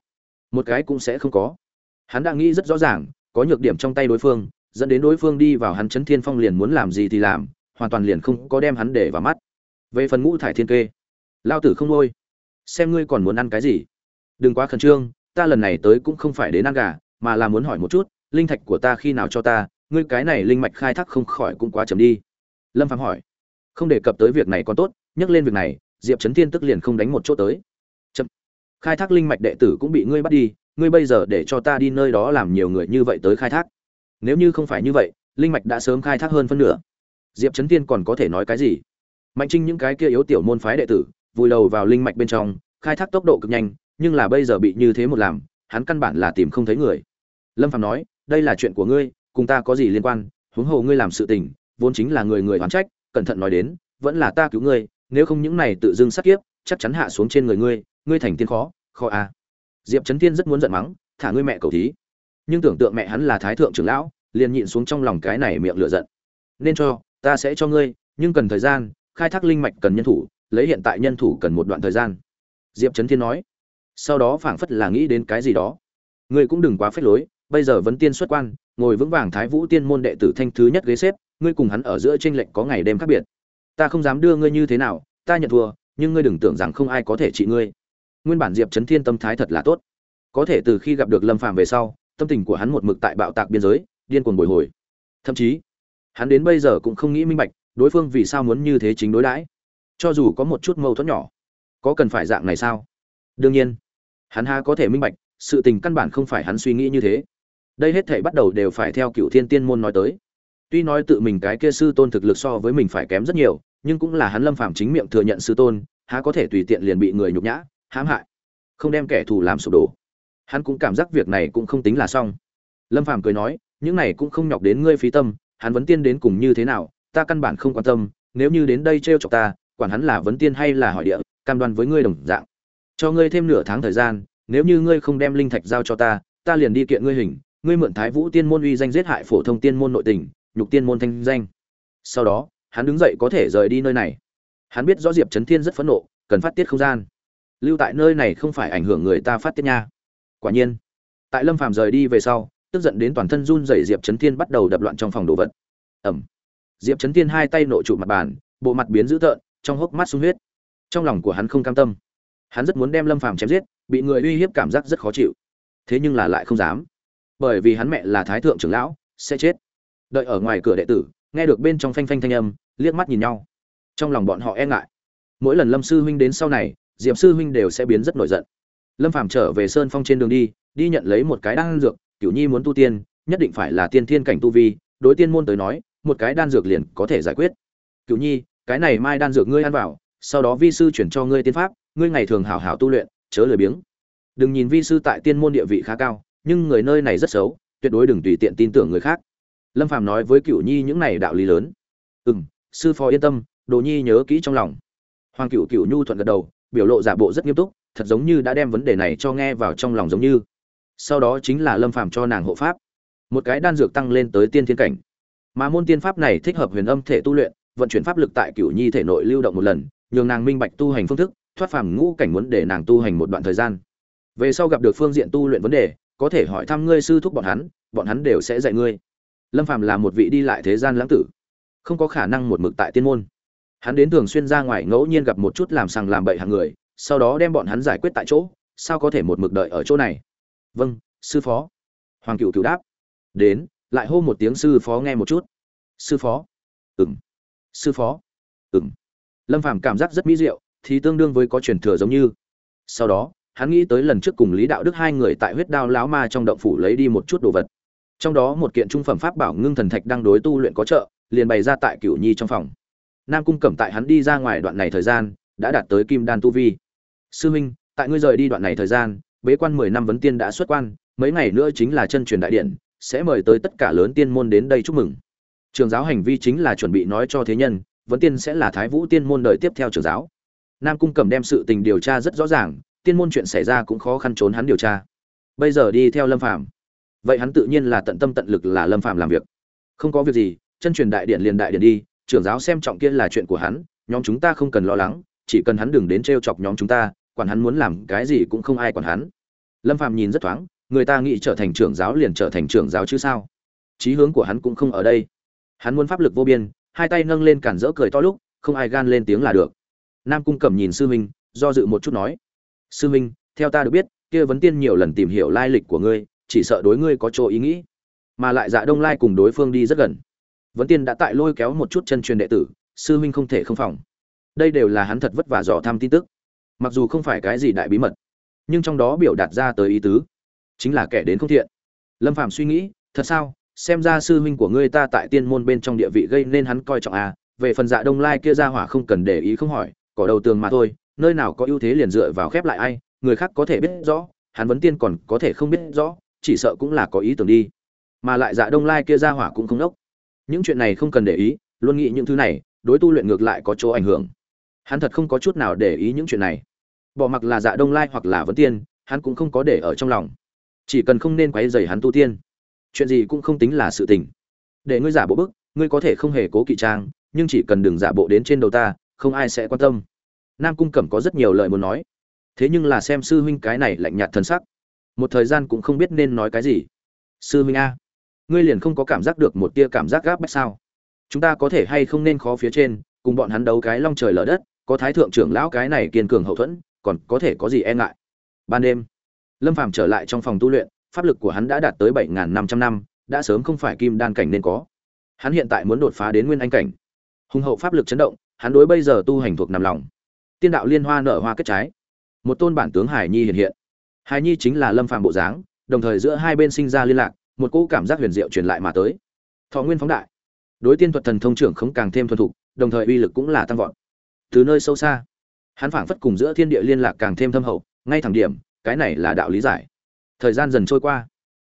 Một cái cũng sẽ không có. Hắn đã nghĩ rất rõ ràng, có nhược điểm trong tay đối phương, dẫn đến đối phương đi vào hắn chấn thiên phong liền muốn làm gì thì làm, hoàn toàn liền không có đem hắn để vào mắt. Về phần ngũ thải thiên kê, lao tử không nuôi xem ngươi còn muốn ăn cái gì. Đừng quá khẩn trương, ta lần này tới cũng không phải đến ăn gà, mà là muốn hỏi một chút, linh thạch của ta khi nào cho ta, ngươi cái này linh mạch khai thác không khỏi cũng quá chậm đi. Lâm phạm hỏi. Không đề cập tới việc này còn tốt, nhắc lên việc này, diệp trấn thiên tức liền không đánh một chỗ tới. Chậm. Khai thác linh mạch đệ tử cũng bị ngươi bắt đi, ngươi bây giờ để cho ta đi nơi đó làm nhiều người như vậy tới khai thác. Nếu như không phải như vậy, linh mạch đã sớm khai thác hơn phân nửa. Diệp trấn tiên còn có thể nói cái gì? Mạnh trinh những cái kia yếu tiểu môn phái đệ tử vùi đầu vào linh mạch bên trong, khai thác tốc độ cực nhanh, nhưng là bây giờ bị như thế một làm, hắn căn bản là tìm không thấy người. Lâm Phàm nói, đây là chuyện của ngươi, cùng ta có gì liên quan? Huống hồ ngươi làm sự tình, vốn chính là người người oán trách, cẩn thận nói đến, vẫn là ta cứu ngươi, nếu không những này tự dưng sát kiếp, chắc chắn hạ xuống trên người ngươi ngươi thành tiên khó khó à. diệp trấn tiên rất muốn giận mắng, thả ngươi mẹ cầu thí. Nhưng tưởng tượng mẹ hắn là thái thượng trưởng lão, liền nhịn xuống trong lòng cái này miệng lửa giận. Nên cho, ta sẽ cho ngươi, nhưng cần thời gian, khai thác linh mạch cần nhân thủ lấy hiện tại nhân thủ cần một đoạn thời gian. Diệp trấn thiên nói. Sau đó phảng phất là nghĩ đến cái gì đó. Ngươi cũng đừng quá phết lối, bây giờ vấn tiên xuất quan, ngồi vững vàng thái vũ tiên môn đệ tử thanh thứ nhất ghế xếp, ngươi cùng hắn ở giữa tranh lệnh có ngày đêm khác biệt. Ta không dám đưa ngươi như thế nào, ta nhận thua, nhưng ngươi đừng tưởng rằng không ai có thể trị ngươi. Nguyên bản diệp trấn thiên tâm thái thật là tốt. Có thể từ khi gặp được lâm phàm về sau, tâm tình của hắn một mực tại bạo tạc biên giới, điên cuồng bồi hồi. Thậm chí, hắn đến bây giờ cũng không nghĩ minh bạch, đối phương vì sao muốn như thế chính đối đãi cho dù có một chút mâu thuẫn nhỏ, có cần phải dạng này sao? Đương nhiên, hắn ha có thể minh bạch, sự tình căn bản không phải hắn suy nghĩ như thế. Đây hết thể bắt đầu đều phải theo cựu thiên tiên môn nói tới. Tuy nói tự mình cái kia sư tôn thực lực so với mình phải kém rất nhiều, nhưng cũng là hắn lâm phạm chính miệng thừa nhận sư tôn, há có thể tùy tiện liền bị người nhục nhã, hãm hại, không đem kẻ thù làm sụp đổ. Hắn cũng cảm giác việc này cũng không tính là xong. Lâm phàm cười nói, những này cũng không nhọc đến ngươi phí tâm, hắn vấn tiên đến cùng như thế nào, ta căn bản không quan tâm, nếu như đến đây trêu chọc ta quản hắn là vấn tiên hay là hỏi địa, cam đoan với ngươi đồng dạng. Cho ngươi thêm nửa tháng thời gian, nếu như ngươi không đem linh thạch giao cho ta ta liền đi kiện ngươi hình, ngươi mượn thái vũ tiên môn uy danh giết hại phổ thông tiên môn nội tình, nhục tiên môn thanh danh. Sau đó, hắn đứng dậy có thể rời đi nơi này. Hắn biết rõ diệp trấn thiên rất phẫn nộ, cần phát tiết không gian. Lưu tại nơi này không phải ảnh hưởng người ta phát tiết nha. Quả nhiên, tại lâm phàm rời đi về sau, tức giận đến toàn thân run rẩy diệp trấn thiên bắt đầu đập loạn trong phòng đồ vật. Ẩm. Diệp trấn thiên hai tay nội trụ mặt bàn, bộ mặt biến dữ tợn trong hốc mắt sung huyết. Trong lòng của hắn không cam tâm. Hắn rất muốn đem lâm phàm chém giết, bị người uy hiếp cảm giác rất khó chịu. Thế nhưng là lại không dám. Bởi vì hắn mẹ là thái thượng trưởng lão, sẽ chết. Đợi ở ngoài cửa đệ tử, nghe được bên trong phanh phanh thanh âm, liếc mắt nhìn nhau. Trong lòng bọn họ e ngại. Mỗi lần lâm sư huynh đến sau này, diệp sư huynh đều sẽ biến rất nổi giận. Lâm phàm trở về sơn phong trên đường đi đi nhận lấy một cái đan dược, cửu nhi muốn tu tiên, nhất định phải là tiên thiên cảnh tu vi, đối tiên môn tới nói, một cái đan dược liền có thể giải quyết. Cửu nhi cái này mai đan dược ngươi ăn vào, sau đó vi sư chuyển cho ngươi tiên pháp, ngươi ngày thường hảo hảo tu luyện, chớ lười biếng. Đừng nhìn vi sư tại tiên môn địa vị khá cao, nhưng người nơi này rất xấu, tuyệt đối đừng tùy tiện tin tưởng người khác. Lâm phàm nói với cửu nhi những này đạo lý lớn. Ừ sư phó yên tâm, đồ nhi nhớ kỹ trong lòng. Hoàng cửu cửu nhu thuận gật đầu, biểu lộ giả bộ rất nghiêm túc, thật giống như đã đem vấn đề này cho nghe vào trong lòng giống như. Sau đó chính là lâm phàm cho nàng hộ pháp. Một cái đan dược tăng lên tới tiên thiên cảnh. Mà môn tiên pháp này thích hợp huyền âm thể tu luyện vận chuyển pháp lực tại cửu nhi thể nội lưu động một lần, nhường nàng minh bạch tu hành phương thức, thoát phàm ngũ cảnh muốn để nàng tu hành một đoạn thời gian. Về sau gặp được phương diện tu luyện vấn đề, có thể hỏi thăm ngươi sư thúc bọn hắn bọn hắn đều sẽ dạy ngươi. Lâm phàm là một vị đi lại thế gian lãng tử, không có khả năng một mực tại tiên môn. Hắn đến thường xuyên ra ngoài ngẫu nhiên gặp một chút làm sằng làm bậy hàng người, sau đó đem bọn hắn giải quyết tại chỗ, sao có thể một mực đợi ở chỗ này? Vâng sư phó. Hoàng cựu cựu đáp. Đến, lại hô một tiếng sư phó nghe một chút. Sư phó. Ừng sư phó. Ừng lâm phàm cảm giác rất mỹ diệu, thì tương đương với có truyền thừa giống như. Sau đó, hắn nghĩ tới lần trước cùng lý đạo đức hai người tại huyết đao lão ma trong động phủ lấy đi một chút đồ vật. Trong đó một kiện trung phẩm pháp bảo ngưng thần thạch đang đối tu luyện có trợ, liền bày ra tại cửu nhi trong phòng. Nam cung cẩm tại hắn đi ra ngoài đoạn này thời gian, đã đạt tới kim đan tu vi. Sư huynh tại ngươi rời đi đoạn này thời gian, bế quan mười năm vấn tiên đã xuất quan, mấy ngày nữa chính là chân truyền đại điện, sẽ mời tới tất cả lớn tiên môn đến đây chúc mừng trường giáo hành vi chính là chuẩn bị nói cho thế nhân vấn tiên sẽ là thái vũ tiên môn đời tiếp theo trường giáo. Nam cung cầm đem sự tình điều tra rất rõ ràng, tiên môn chuyện xảy ra cũng khó khăn trốn hắn điều tra. Bây giờ đi theo lâm phàm. Vậy hắn tự nhiên là tận tâm tận lực là lâm phàm làm việc. Không có việc gì, chân truyền đại điện liền đại điện đi trưởng giáo xem trọng kia là chuyện của hắn, nhóm chúng ta không cần lo lắng, chỉ cần hắn đừng đến t chọc nhóm chúng ta, quản hắn muốn làm cái gì cũng không ai quản hắn. Lâm phàm nhìn rất thoáng, người ta nghĩ trở thành trưởng giáo liền trở thành trưởng giáo chứ sao? Chí hướng của hắn cũng không ở đây hắn muốn pháp lực vô biên, hai tay nâng lên cản rỡ cười to lúc, không ai gan lên tiếng là được. Nam cung cẩm nhìn sư minh do dự một chút nói, sư minh theo ta được biết, kia vấn tiên nhiều lần tìm hiểu lai lịch của ngươi, chỉ sợ đối ngươi có chỗ ý nghĩ. Mà lại dạ đông lai cùng đối phương đi rất gần. Vấn tiên đã tại lôi kéo một chút chân truyền đệ tử, sư minh không thể không phòng. Đây đều là hắn thật vất vả dò thăm tin tức. Mặc dù không phải cái gì đại bí mật, nhưng trong đó biểu đạt ra tới ý tứ, chính là kẻ đến không thiện. Lâm phạm suy nghĩ, thật sao? Xem ra sư huynh của ngươi ta tại tiên môn bên trong địa vị gây nên hắn coi trọng à về phần dạ đông lai kia ra hỏa không cần để ý không hỏi, cỏ đầu tường mà thôi, nơi nào có ưu thế liền dựa vào khép lại ai, người khác có thể biết rõ, hắn vấn tiên còn có thể không biết rõ, chỉ sợ cũng là có ý tưởng đi. Mà lại dạ đông lai kia ra hỏa cũng không đốc. Những chuyện này không cần để ý, luôn nghĩ những thứ này, đối tu luyện ngược lại có chỗ ảnh hưởng. Hắn thật không có chút nào để ý những chuyện này. Bỏ mặc là dạ đông lai hoặc là vấn tiên, hắn cũng không có để ở trong lòng. Chỉ cần không nên quấy dày hắn tu tiên chuyện gì cũng không tính là sự tình. Để ngươi giả bộ bức, ngươi có thể không hề cố kỵ trang, nhưng chỉ cần đừng giả bộ đến trên đầu ta, không ai sẽ quan tâm. Nam cung cẩm có rất nhiều lời muốn nói. Thế nhưng là xem sư huynh cái này lạnh nhạt thân sắc. Một thời gian cũng không biết nên nói cái gì. Sư huynh a, ngươi liền không có cảm giác được một tia cảm giác gáp bách sao? Chúng ta có thể hay không nên khó phía trên, cùng bọn hắn đấu cái long trời lở đất, có thái thượng trưởng lão cái này kiên cường hậu thuẫn, còn có thể có gì e ngại? Ban đêm, lâm phàm trở lại trong phòng tu luyện pháp lực của hắn đã đạt tới bảy năm trăm năm, đã sớm không phải kim đan cảnh nên có. Hắn hiện tại muốn đột phá đến nguyên anh cảnh. Hùng hậu pháp lực chấn động, hắn đối bây giờ tu hành thuộc nằm lòng. Tiên đạo liên hoa nở hoa kết trái. Một tôn bản tướng hải nhi hiện hiện. Hải nhi chính là lâm phàm bộ dáng, đồng thời giữa hai bên sinh ra liên lạc, một cỗ cảm giác huyền diệu truyền lại mà tới. Thọ nguyên phóng đại. Đối tiên thuật thần thông trưởng không càng thêm thuần thục, đồng thời uy lực cũng là tăng vọt. Từ nơi sâu xa, hắn phảng phất cùng giữa thiên địa liên lạc càng thêm thâm hậu, ngay thẳng điểm, cái này là đạo lý giải thời gian dần trôi qua.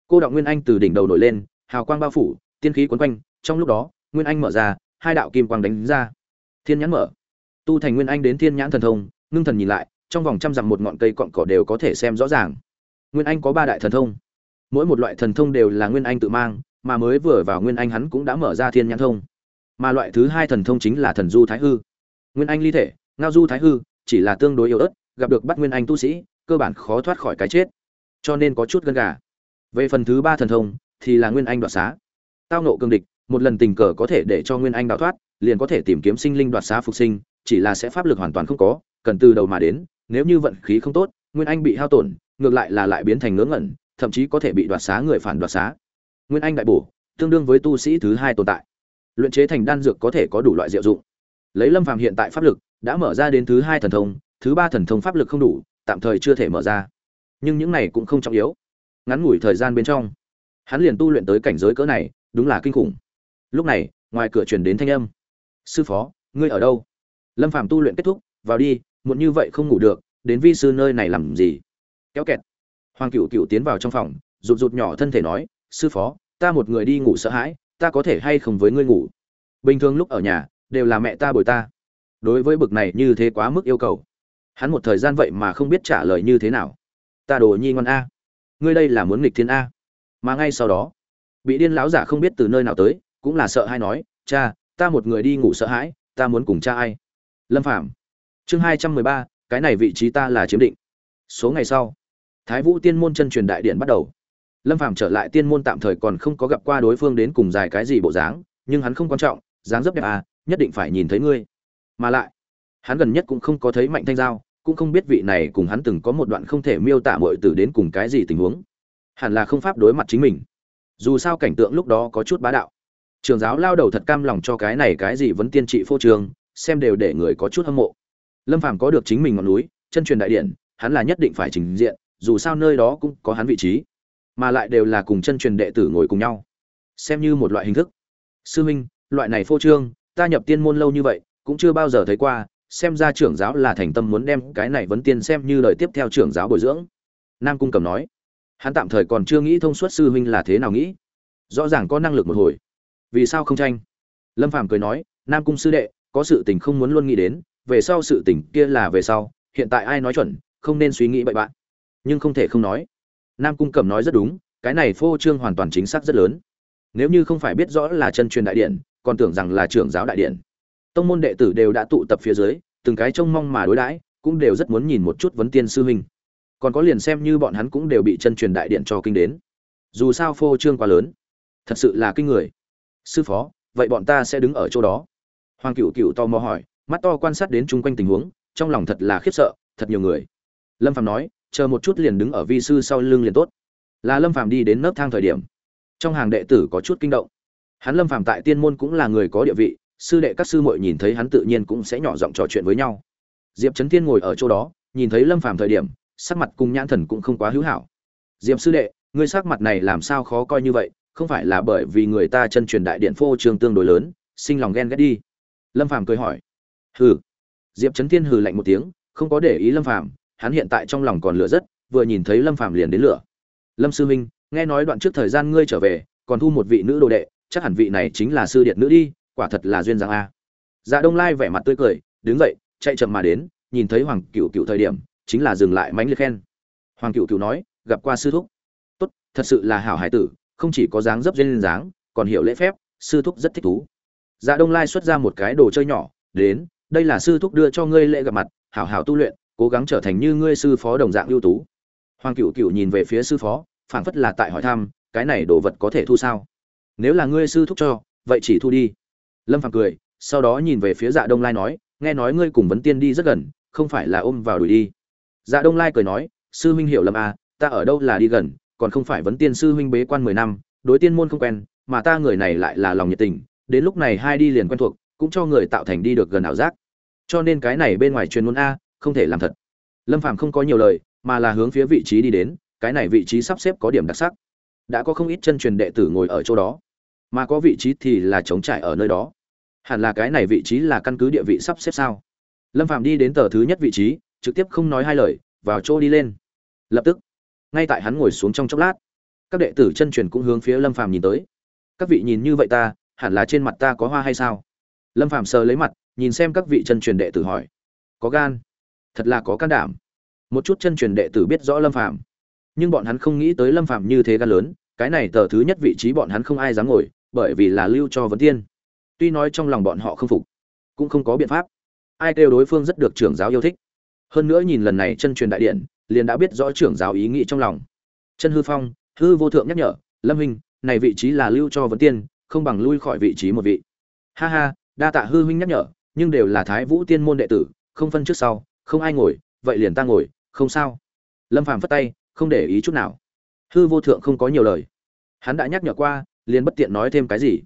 Cô đạo nguyên anh từ đỉnh đầu nổi lên, hào quang bao phủ, tiên khí quấn quanh, trong lúc đó, nguyên anh mở ra, hai đạo kim quang đánh ra. Thiên nhãn mở. Tu thành nguyên anh đến thiên nhãn thần thông, ngưng thần nhìn lại, trong vòng trăm dặm một ngọn cây cọn cỏ đều có thể xem rõ ràng. Nguyên anh có ba đại thần thông. Mỗi một loại thần thông đều là nguyên anh tự mang, mà mới vừa vào nguyên anh hắn cũng đã mở ra thiên nhãn thông. Mà loại thứ hai thần thông chính là thần du thái hư. Nguyên anh ly thể, ngao du thái hư, chỉ là tương đối yếu ớt, gặp được bắt nguyên anh tu sĩ, cơ bản khó thoát khỏi cái chết cho nên có chút gân gà. Về phần thứ ba thần thông, thì là nguyên anh đoạt xá. Tao nộ cương địch, một lần tình cờ có thể để cho nguyên anh đào thoát, liền có thể tìm kiếm sinh linh đoạt xá phục sinh, chỉ là sẽ pháp lực hoàn toàn không có, cần từ đầu mà đến, nếu như vận khí không tốt, nguyên anh bị hao tổn, ngược lại là lại biến thành ngớ ngẩn, thậm chí có thể bị đoạt xá người phản đoạt xá. Nguyên anh đại bổ, tương đương với tu sĩ thứ hai tồn tại. Luyện chế thành đan dược có thể có đủ loại diệu dụng. Lấy lâm phàm hiện tại pháp lực, đã mở ra đến thứ hai thần thông, thứ ba thần thông pháp lực không đủ, tạm thời chưa thể mở ra nhưng những này cũng không trọng yếu. Ngắn ngủi thời gian bên trong, hắn liền tu luyện tới cảnh giới cỡ này, đúng là kinh khủng. Lúc này, ngoài cửa truyền đến thanh âm. Sư phó, ngươi ở đâu? Lâm phàm tu luyện kết thúc, vào đi, muộn như vậy không ngủ được, đến vi sư nơi này làm gì? Kéo kẹt. Hoàng cựu cựu tiến vào trong phòng, rụt rụt nhỏ thân thể nói, sư phó, ta một người đi ngủ sợ hãi, ta có thể hay không với ngươi ngủ? Bình thường lúc ở nhà, đều là mẹ ta bồi ta. Đối với bực này như thế quá mức yêu cầu. Hắn một thời gian vậy mà không biết trả lời như thế nào ta đồ nhi ngoan a. Ngươi đây là muốn nghịch thiên a. Mà ngay sau đó, bị điên lão giả không biết từ nơi nào tới, cũng là sợ hay nói, cha, ta một người đi ngủ sợ hãi, ta muốn cùng cha ai? Lâm phạm chương hai trăm mười ba, cái này vị trí ta là chiếm định. Số ngày sau, thái vũ tiên môn chân truyền đại điện bắt đầu. Lâm phạm trở lại tiên môn tạm thời còn không có gặp qua đối phương đến cùng dài cái gì bộ dáng, nhưng hắn không quan trọng, dáng dấp đẹp à nhất định phải nhìn thấy ngươi. Mà lại, hắn gần nhất cũng không có thấy mạnh thanh giao cũng không biết vị này cùng hắn từng có một đoạn không thể miêu tả mọi từ đến cùng cái gì tình huống. Hẳn là không pháp đối mặt chính mình. Dù sao cảnh tượng lúc đó có chút bá đạo. Trường giáo lao đầu thật cam lòng cho cái này cái gì vẫn tiên trị phô trường, xem đều để người có chút hâm mộ. Lâm phàm có được chính mình ngọn núi, chân truyền đại điện, hắn là nhất định phải trình diện, dù sao nơi đó cũng có hắn vị trí. Mà lại đều là cùng chân truyền đệ tử ngồi cùng nhau. Xem như một loại hình thức. Sư huynh loại này phô trương, ta nhập tiên môn lâu như vậy, cũng chưa bao giờ thấy qua xem ra trưởng giáo là thành tâm muốn đem cái này vấn tiên xem như lời tiếp theo trưởng giáo bồi dưỡng. Nam cung cầm nói, hắn tạm thời còn chưa nghĩ thông suốt sư huynh là thế nào nghĩ. Rõ ràng có năng lực một hồi. Vì sao không tranh? Lâm phàm cười nói, nam cung sư đệ, có sự tình không muốn luôn nghĩ đến, về sau sự tình kia là về sau, hiện tại ai nói chuẩn, không nên suy nghĩ bậy bạn. Nhưng không thể không nói. Nam cung cầm nói rất đúng, cái này phô trương hoàn toàn chính xác rất lớn. Nếu như không phải biết rõ là chân truyền đại điện, còn tưởng rằng là trưởng giáo đại điện tông môn đệ tử đều đã tụ tập phía dưới, từng cái trông mong mà đối đãi, cũng đều rất muốn nhìn một chút vấn tiên sư huynh. Còn có liền xem như bọn hắn cũng đều bị chân truyền đại điện cho kinh đến. Dù sao phô trương quá lớn. Thật sự là kinh người. Sư phó, vậy bọn ta sẽ đứng ở chỗ đó. Hoàng cựu cựu tò mò hỏi, mắt to quan sát đến chung quanh tình huống, trong lòng thật là khiếp sợ, thật nhiều người. Lâm phạm nói, chờ một chút liền đứng ở vi sư sau lưng liền tốt. Là lâm phạm đi đến nấc thang thời điểm. Trong hàng đệ tử có chút kinh động. Hắn lâm phạm tại tiên môn cũng là người có địa vị sư đệ các sư muội nhìn thấy hắn tự nhiên cũng sẽ nhỏ giọng trò chuyện với nhau. Diệp trấn thiên ngồi ở chỗ đó, nhìn thấy lâm Phàm thời điểm, sắc mặt cùng nhãn thần cũng không quá hữu hảo. Diệp sư đệ, ngươi sắc mặt này làm sao khó coi như vậy, không phải là bởi vì người ta chân truyền đại điện phô trương tương đối lớn, sinh lòng ghen ghét đi. Lâm phàm cười hỏi. Hừ. Diệp trấn thiên hừ lạnh một tiếng, không có để ý lâm phàm, hắn hiện tại trong lòng còn lửa rất, vừa nhìn thấy lâm phàm liền đến lửa. Lâm sư minh nghe nói đoạn trước thời gian ngươi trở về, còn thu một vị nữ đồ đệ, chắc hẳn vị này chính là sư điện nữ đi quả thật là duyên dáng a. Dạ đông lai vẻ mặt tươi cười, đứng dậy, chạy chậm mà đến, nhìn thấy hoàng cựu cựu thời điểm, chính là dừng lại mánh liệt khen. Hoàng cựu cựu nói, gặp qua sư thúc. Tốt, thật sự là hảo hải tử, không chỉ có dáng dấp duyên dáng, còn hiểu lễ phép, sư thúc rất thích thú. Dạ đông lai xuất ra một cái đồ chơi nhỏ, đến, đây là sư thúc đưa cho ngươi lễ gặp mặt, hảo hảo tu luyện, cố gắng trở thành như ngươi sư phó đồng dạng ưu tú. Hoàng cựu cựu nhìn về phía sư phó, phảng phất là tại hỏi thăm, cái này đồ vật có thể thu sao? Nếu là ngươi sư thúc cho, vậy chỉ thu đi lâm phàm cười, sau đó nhìn về phía dạ đông lai nói, nghe nói ngươi cùng vấn tiên đi rất gần, không phải là ôm vào đuổi đi. Dạ đông lai cười nói, sư huynh hiểu lầm à ta ở đâu là đi gần, còn không phải vấn tiên sư huynh bế quan mười năm, đối tiên môn không quen, mà ta người này lại là lòng nhiệt tình, đến lúc này hai đi liền quen thuộc, cũng cho người tạo thành đi được gần ảo giác. Cho nên cái này bên ngoài truyền môn a, không thể làm thật. Lâm phàm không có nhiều lời, mà là hướng phía vị trí đi đến, cái này vị trí sắp xếp có điểm đặc sắc. Đã có không ít chân truyền đệ tử ngồi ở chỗ đó mà có vị trí thì là trống trải ở nơi đó. Hẳn là cái này vị trí là căn cứ địa vị sắp xếp sao? Lâm phàm đi đến tờ thứ nhất vị trí, trực tiếp không nói hai lời, vào chỗ đi lên. Lập tức, ngay tại hắn ngồi xuống trong chốc lát, các đệ tử chân truyền cũng hướng phía lâm phàm nhìn tới. Các vị nhìn như vậy ta, hẳn là trên mặt ta có hoa hay sao? Lâm phàm sờ lấy mặt, nhìn xem các vị chân truyền đệ tử hỏi. Có gan. Thật là có can đảm. Một chút chân truyền đệ tử biết rõ lâm phàm. Nhưng bọn hắn không nghĩ tới lâm phàm như thế gan lớn, cái này tờ thứ nhất vị trí bọn hắn không ai dám ngồi bởi vì là lưu cho vấn tiên tuy nói trong lòng bọn họ không phục, cũng không có biện pháp. Ai kêu đối phương rất được trưởng giáo yêu thích. Hơn nữa nhìn lần này chân truyền đại điện, liền đã biết rõ trưởng giáo ý nghĩ trong lòng. Chân hư phong, hư vô thượng nhắc nhở, lâm huynh, này vị trí là lưu cho vấn tiên không bằng lui khỏi vị trí một vị. Ha ha, đa tạ hư huynh nhắc nhở, nhưng đều là thái vũ tiên môn đệ tử, không phân trước sau, không ai ngồi, vậy liền ta ngồi, không sao. Lâm phàm phất tay, không để ý chút nào. Hư vô thượng không có nhiều lời. Hắn đã nhắc nhở qua liền bất tiện nói thêm cái gì.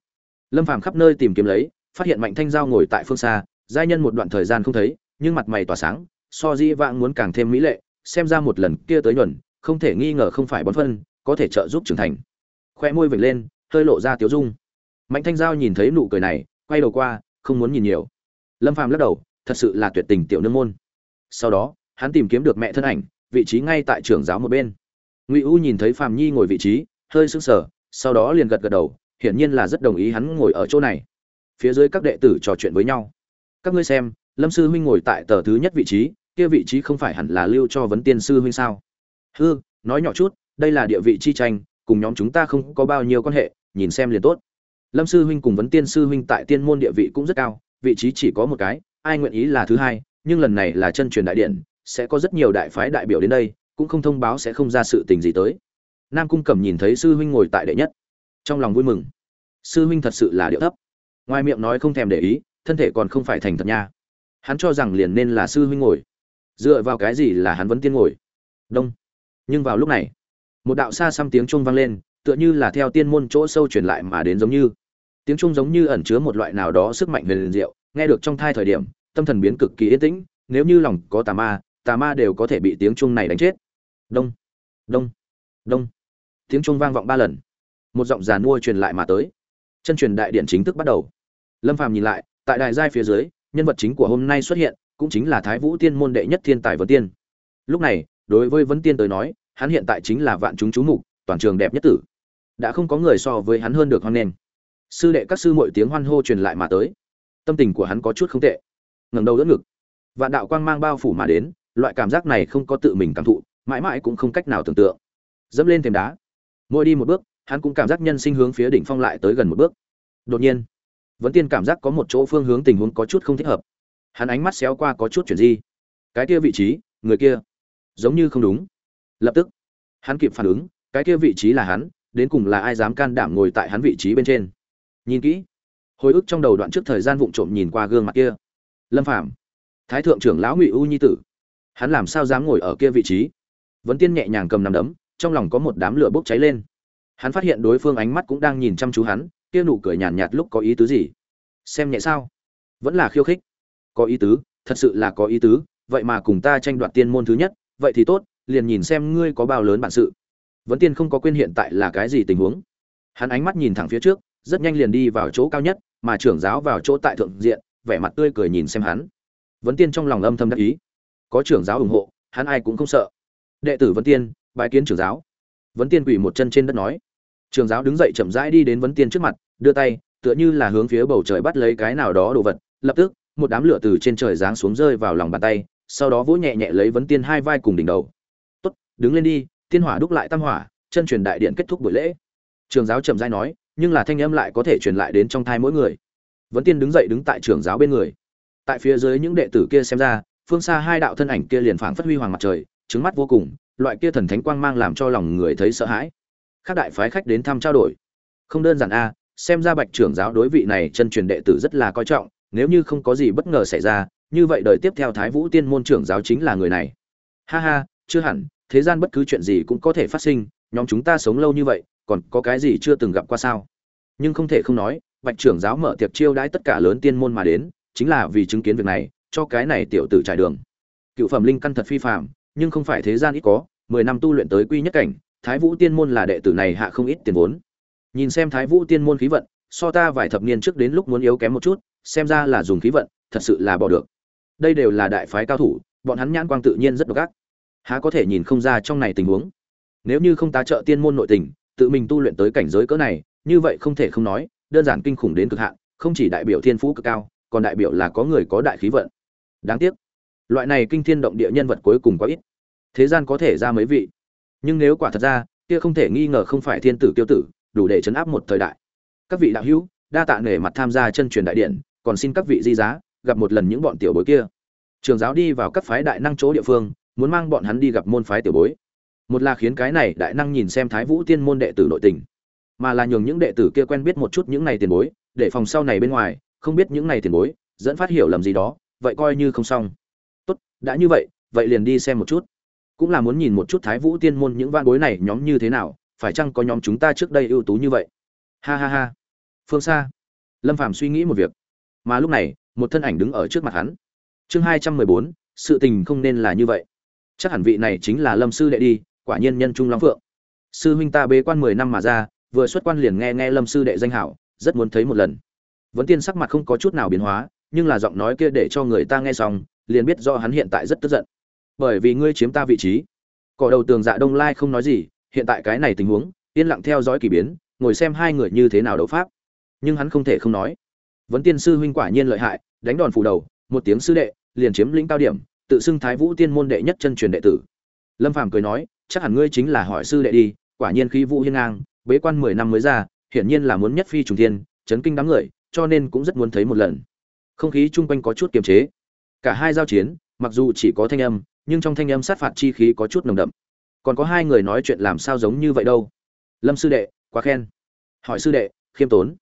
Lâm phàm khắp nơi tìm kiếm lấy, phát hiện mạnh thanh giao ngồi tại phương xa, giai nhân một đoạn thời gian không thấy, nhưng mặt mày tỏa sáng, so di vãng muốn càng thêm mỹ lệ, xem ra một lần kia tới nhuần, không thể nghi ngờ không phải bón phân, có thể trợ giúp trưởng thành. Khoe môi vểnh lên, hơi lộ ra tiếu dung. Mạnh thanh giao nhìn thấy nụ cười này, quay đầu qua, không muốn nhìn nhiều. Lâm phàm lắc đầu, thật sự là tuyệt tình tiểu nương môn. Sau đó, hắn tìm kiếm được mẹ thân ảnh, vị trí ngay tại trưởng giáo một bên. Ngụy u nhìn thấy phàm nhi ngồi vị trí, hơi sững sờ sau đó liền gật gật đầu, hiển nhiên là rất đồng ý hắn ngồi ở chỗ này. Phía dưới các đệ tử trò chuyện với nhau. Các ngươi xem, lâm sư huynh ngồi tại tờ thứ nhất vị trí, kia vị trí không phải hẳn là lưu cho vấn tiên sư huynh sao? Hư, nói nhỏ chút, đây là địa vị chi tranh, cùng nhóm chúng ta không có bao nhiêu quan hệ, nhìn xem liền tốt. Lâm sư huynh cùng vấn tiên sư huynh tại tiên môn địa vị cũng rất cao, vị trí chỉ có một cái, ai nguyện ý là thứ hai, nhưng lần này là chân truyền đại điện, sẽ có rất nhiều đại phái đại biểu đến đây, cũng không thông báo sẽ không ra sự tình gì tới nam cung cẩm nhìn thấy sư huynh ngồi tại đệ nhất. Trong lòng vui mừng. Sư huynh thật sự là điệu thấp. Ngoài miệng nói không thèm để ý, thân thể còn không phải thành thật nha. Hắn cho rằng liền nên là sư huynh ngồi. Dựa vào cái gì là hắn vẫn tiên ngồi? Đông. Nhưng vào lúc này, một đạo xa xăm tiếng trung vang lên, tựa như là theo tiên môn chỗ sâu truyền lại mà đến giống như. Tiếng trung giống như ẩn chứa một loại nào đó sức mạnh huyền diệu, nghe được trong thai thời điểm, tâm thần biến cực kỳ yên tĩnh, nếu như lòng có tà ma tà ma đều có thể bị tiếng trung này đánh chết. Đông. Đông. Đông tiếng chuông vang vọng ba lần. Một giọng giàn mua truyền lại mà tới. Chân truyền đại điện chính thức bắt đầu. Lâm phàm nhìn lại, tại đại giai phía dưới, nhân vật chính của hôm nay xuất hiện, cũng chính là thái vũ tiên môn đệ nhất thiên tài vấn tiên. Lúc này, đối với vấn tiên tới nói, hắn hiện tại chính là vạn chúng chú mục, toàn trường đẹp nhất tử. Đã không có người so với hắn hơn được hoan nghênh. Sư đệ các sư mọi tiếng hoan hô truyền lại mà tới. Tâm tình của hắn có chút không tệ. Ngẩng đầu đỡ ngực. Vạn đạo quang mang bao phủ mà đến, loại cảm giác này không có tự mình cảm thụ, mãi mãi cũng không cách nào tưởng tượng. Dẫm lên thềm đá mỗi đi một bước, hắn cũng cảm giác nhân sinh hướng phía đỉnh phong lại tới gần một bước. Đột nhiên vẫn tiên cảm giác có một chỗ phương hướng tình huống có chút không thích hợp. Hắn ánh mắt xéo qua có chút chuyển di. Cái kia vị trí, người kia, giống như không đúng. Lập tức, hắn kịp phản ứng, cái kia vị trí là hắn, đến cùng là ai dám can đảm ngồi tại hắn vị trí bên trên. Nhìn kỹ, hồi ức trong đầu đoạn trước thời gian vụng trộm nhìn qua gương mặt kia. Lâm phạm thái thượng trưởng lão ngụy u nhi tử, hắn làm sao dám ngồi ở kia vị trí? Vấn tiên nhẹ nhàng cầm nằm đấm trong lòng có một đám lửa bốc cháy lên. Hắn phát hiện đối phương ánh mắt cũng đang nhìn chăm chú hắn kia nụ cười nhàn nhạt, nhạt lúc có ý tứ gì? Xem nhẹ sao? Vẫn là khiêu khích. Có ý tứ thật sự là có ý tứ vậy mà cùng ta tranh đoạt tiên môn thứ nhất vậy thì tốt liền nhìn xem ngươi có bao lớn bản sự. Vấn tiên không có quên hiện tại là cái gì tình huống. Hắn ánh mắt nhìn thẳng phía trước rất nhanh liền đi vào chỗ cao nhất mà trưởng giáo vào chỗ tại thượng diện vẻ mặt tươi cười nhìn xem hắn. Vấn tiên trong lòng âm thầm đắc ý. Có trưởng giáo ủng hộ hắn ai cũng không sợ. Đệ tử vấn tiên bái kiến trưởng giáo. Vấn tiên quỳ một chân trên đất nói. Trường giáo đứng dậy chậm rãi đi đến vấn tiên trước mặt, đưa tay, tựa như là hướng phía bầu trời bắt lấy cái nào đó đồ vật, lập tức, một đám lửa từ trên trời giáng xuống rơi vào lòng bàn tay, sau đó vỗ nhẹ nhẹ lấy vấn tiên hai vai cùng đỉnh đầu. Tốt, đứng lên đi tiên hỏa đúc lại tam hỏa, chân truyền đại điện kết thúc buổi lễ. Trường giáo chậm rãi nói, nhưng là thanh âm lại có thể truyền lại đến trong thai mỗi người. Vấn tiên đứng dậy đứng tại trường giáo bên người. Tại phía dưới những đệ tử kia xem ra, phương xa hai đạo thân ảnh kia liền phảng phất huy hoàng mặt trời, trứng mắt vô cùng loại kia thần thánh quang mang làm cho lòng người thấy sợ hãi. Các đại phái khách đến thăm trao đổi. Không đơn giản a, xem ra bạch trưởng giáo đối vị này chân truyền đệ tử rất là coi trọng, nếu như không có gì bất ngờ xảy ra, như vậy đời tiếp theo thái vũ tiên môn trưởng giáo chính là người này. Ha ha, chưa hẳn, thế gian bất cứ chuyện gì cũng có thể phát sinh, nhóm chúng ta sống lâu như vậy, còn có cái gì chưa từng gặp qua sao? Nhưng không thể không nói, bạch trưởng giáo mở tiệc chiêu đãi tất cả lớn tiên môn mà đến, chính là vì chứng kiến việc này, cho cái này tiểu tử trải đường. Cựu phẩm linh căn thật phi phạm nhưng không phải thế gian ít có, mười năm tu luyện tới quy nhất cảnh, thái vũ tiên môn là đệ tử này hạ không ít tiền vốn. Nhìn xem thái vũ tiên môn khí vận, so ta vài thập niên trước đến lúc muốn yếu kém một chút, xem ra là dùng khí vận, thật sự là bỏ được. Đây đều là đại phái cao thủ, bọn hắn nhãn quang tự nhiên rất độc ác. Há có thể nhìn không ra trong này tình huống. Nếu như không tá trợ tiên môn nội tình, tự mình tu luyện tới cảnh giới cỡ này, như vậy không thể không nói, đơn giản kinh khủng đến cực hạn, không chỉ đại biểu thiên phú cực cao, còn đại biểu là có người có đại khí vận. Đáng tiếc, loại này kinh thiên động địa nhân vật cuối cùng quá ít thế gian có thể ra mấy vị. Nhưng nếu quả thật ra, kia không thể nghi ngờ không phải thiên tử tiêu tử, đủ để chấn áp một thời đại. Các vị đạo hữu, đa tạ nể mặt tham gia chân truyền đại điện, còn xin các vị di giá, gặp một lần những bọn tiểu bối kia. Trường giáo đi vào các phái đại năng chỗ địa phương, muốn mang bọn hắn đi gặp môn phái tiểu bối. Một là khiến cái này đại năng nhìn xem thái vũ tiên môn đệ tử nội tình, mà là nhường những đệ tử kia quen biết một chút những này tiền bối, để phòng sau này bên ngoài, không biết những này tiền bối, dẫn phát hiểu lầm gì đó, vậy coi như không xong. Tốt, đã như vậy vậy liền đi xem một chút cũng là muốn nhìn một chút thái vũ tiên môn những van bối này nhóm như thế nào, phải chăng có nhóm chúng ta trước đây ưu tú như vậy? Ha ha ha. Phương xa lâm phàm suy nghĩ một việc. Mà lúc này, một thân ảnh đứng ở trước mặt hắn. Chương hai trăm mười bốn, sự tình không nên là như vậy. Chắc hẳn vị này chính là lâm sư đệ đi, quả nhiên nhân trung long phượng. Sư huynh ta bế quan mười năm mà ra, vừa xuất quan liền nghe nghe lâm sư đệ danh hảo, rất muốn thấy một lần. Vấn tiên sắc mặt không có chút nào biến hóa, nhưng là giọng nói kia để cho người ta nghe xong, liền biết do hắn hiện tại rất tức giận bởi vì ngươi chiếm ta vị trí. Cỏ đầu tường dạ đông lai không nói gì, hiện tại cái này tình huống, yên lặng theo dõi k ỳ biến, ngồi xem hai người như thế nào đấu pháp. Nhưng hắn không thể không nói. Vấn tiên sư huynh quả nhiên lợi hại, đánh đòn phủ đầu, một tiếng sư đệ, liền chiếm lĩnh cao điểm, tự xưng thái vũ tiên môn đệ nhất chân truyền đệ tử. Lâm phàm cười nói, chắc hẳn ngươi chính là hỏi sư đệ đi, quả nhiên khí vũ hiên ngang, bế quan mười năm mới ra, hiển nhiên là muốn nhất phi trùng thiên, chấn kinh đám người, cho nên cũng rất muốn thấy một lần. Không khí chung quanh có chút kiềm chế. Cả hai giao chiến, mặc dù chỉ có thanh âm nhưng trong thanh âm sát phạt chi khí có chút nồng đậm. Còn có hai người nói chuyện làm sao giống như vậy đâu? Lâm sư đệ, quá khen. Hỏi sư đệ, khiêm tốn.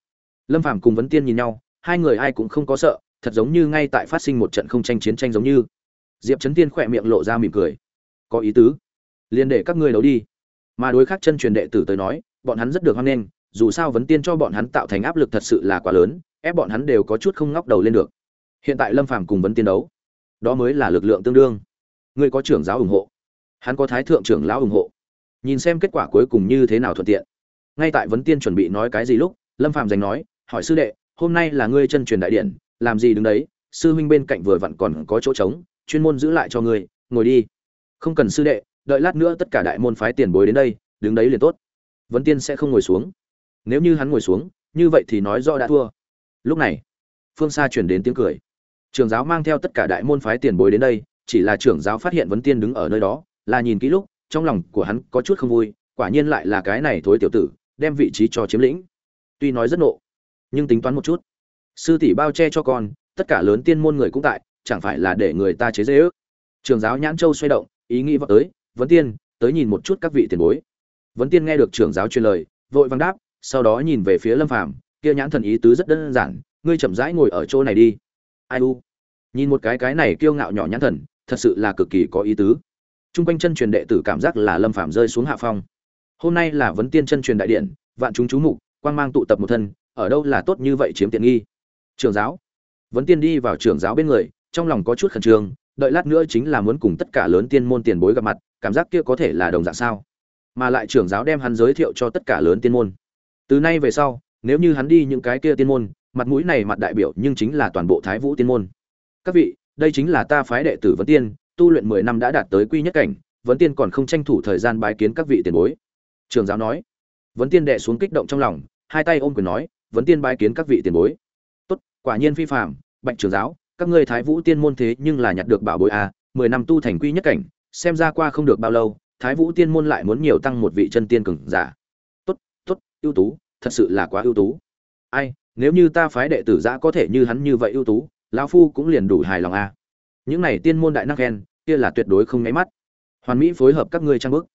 Lâm phàm cùng vấn tiên nhìn nhau, hai người ai cũng không có sợ, thật giống như ngay tại phát sinh một trận không tranh chiến tranh giống như. Diệp trấn tiên khỏe miệng lộ ra mỉm cười. Có ý tứ. Liền để các ngươi đấu đi. Mà đối khác chân truyền đệ tử tới nói, bọn hắn rất được hoan nghênh, dù sao vấn tiên cho bọn hắn tạo thành áp lực thật sự là quá lớn, ép bọn hắn đều có chút không ngóc đầu lên được. Hiện tại lâm phàm cùng vấn tiên đấu, đó mới là lực lượng tương đương ngươi có trưởng giáo ủng hộ. Hắn có thái thượng trưởng lão ủng hộ. Nhìn xem kết quả cuối cùng như thế nào thuận tiện. Ngay tại vấn tiên chuẩn bị nói cái gì lúc, lâm Phạm giành nói, hỏi sư đệ, hôm nay là ngươi chân truyền đại điện, làm gì đứng đấy? Sư huynh bên cạnh vừa vặn còn có chỗ trống, chuyên môn giữ lại cho ngươi, ngồi đi. Không cần sư đệ, đợi lát nữa tất cả đại môn phái tiền bối đến đây, đứng đấy liền tốt. Vấn tiên sẽ không ngồi xuống. Nếu như hắn ngồi xuống, như vậy thì nói rõ đã thua. Lúc này, phương xa chuyển đến tiếng cười. Trường giáo mang theo tất cả đại môn phái tiền bối đến đây chỉ là trưởng giáo phát hiện vấn tiên đứng ở nơi đó, là nhìn kỹ lúc, trong lòng của hắn có chút không vui, quả nhiên lại là cái này thối tiểu tử, đem vị trí cho chiếm lĩnh. Tuy nói rất nộ, nhưng tính toán một chút. Sư tỷ bao che cho con, tất cả lớn tiên môn người cũng tại, chẳng phải là để người ta chế dễ ước? Trường giáo nhãn châu xoay động, ý nghĩ vào tới, vấn tiên, tới nhìn một chút các vị tiền bối. Vấn tiên nghe được trưởng giáo truyền lời, vội vàng đáp, sau đó nhìn về phía lâm phàm, kia nhãn thần ý tứ rất đơn giản, ngươi chậm rãi ngồi ở chỗ này đi. Ai u? Nhìn một cái cái này kiêu ngạo nhỏ nhãn thần thật sự là cực kỳ có ý tứ. Trung quanh chân truyền đệ tử cảm giác là lâm phàm rơi xuống hạ phong. Hôm nay là vấn tiên chân truyền đại điện, vạn chúng chú mục, quang mang tụ tập một thân, ở đâu là tốt như vậy chiếm tiện nghi? Trưởng giáo. Vấn tiên đi vào trưởng giáo bên người, trong lòng có chút khẩn trương, đợi lát nữa chính là muốn cùng tất cả lớn tiên môn tiền bối gặp mặt, cảm giác kia có thể là đồng dạng sao? Mà lại trưởng giáo đem hắn giới thiệu cho tất cả lớn tiên môn. Từ nay về sau, nếu như hắn đi những cái kia tiên môn, mặt mũi này mặt đại biểu nhưng chính là toàn bộ thái vũ tiên môn. Các vị đây chính là ta phái đệ tử vấn tiên tu luyện mười năm đã đạt tới quy nhất cảnh vấn tiên còn không tranh thủ thời gian bái kiến các vị tiền bối. Trường giáo nói. Vấn tiên đệ xuống kích động trong lòng hai tay ôm quyền nói vấn tiên bái kiến các vị tiền bối. Tốt quả nhiên phi phạm bạch trường giáo các ngươi thái vũ tiên môn thế nhưng là nhặt được bảo bối a à, mười năm tu thành quy nhất cảnh xem ra qua không được bao lâu thái vũ tiên môn lại muốn nhiều tăng một vị chân tiên cường giả. Tốt tốt ưu tú thật sự là quá ưu tú. Ai nếu như ta phái đệ tử giã có thể như hắn như vậy ưu tú lão phu cũng liền đủ hài lòng a à. những này tiên môn đại năng khen, kia là tuyệt đối không nháy mắt. Hoàn mỹ phối hợp các ngươi trang bức,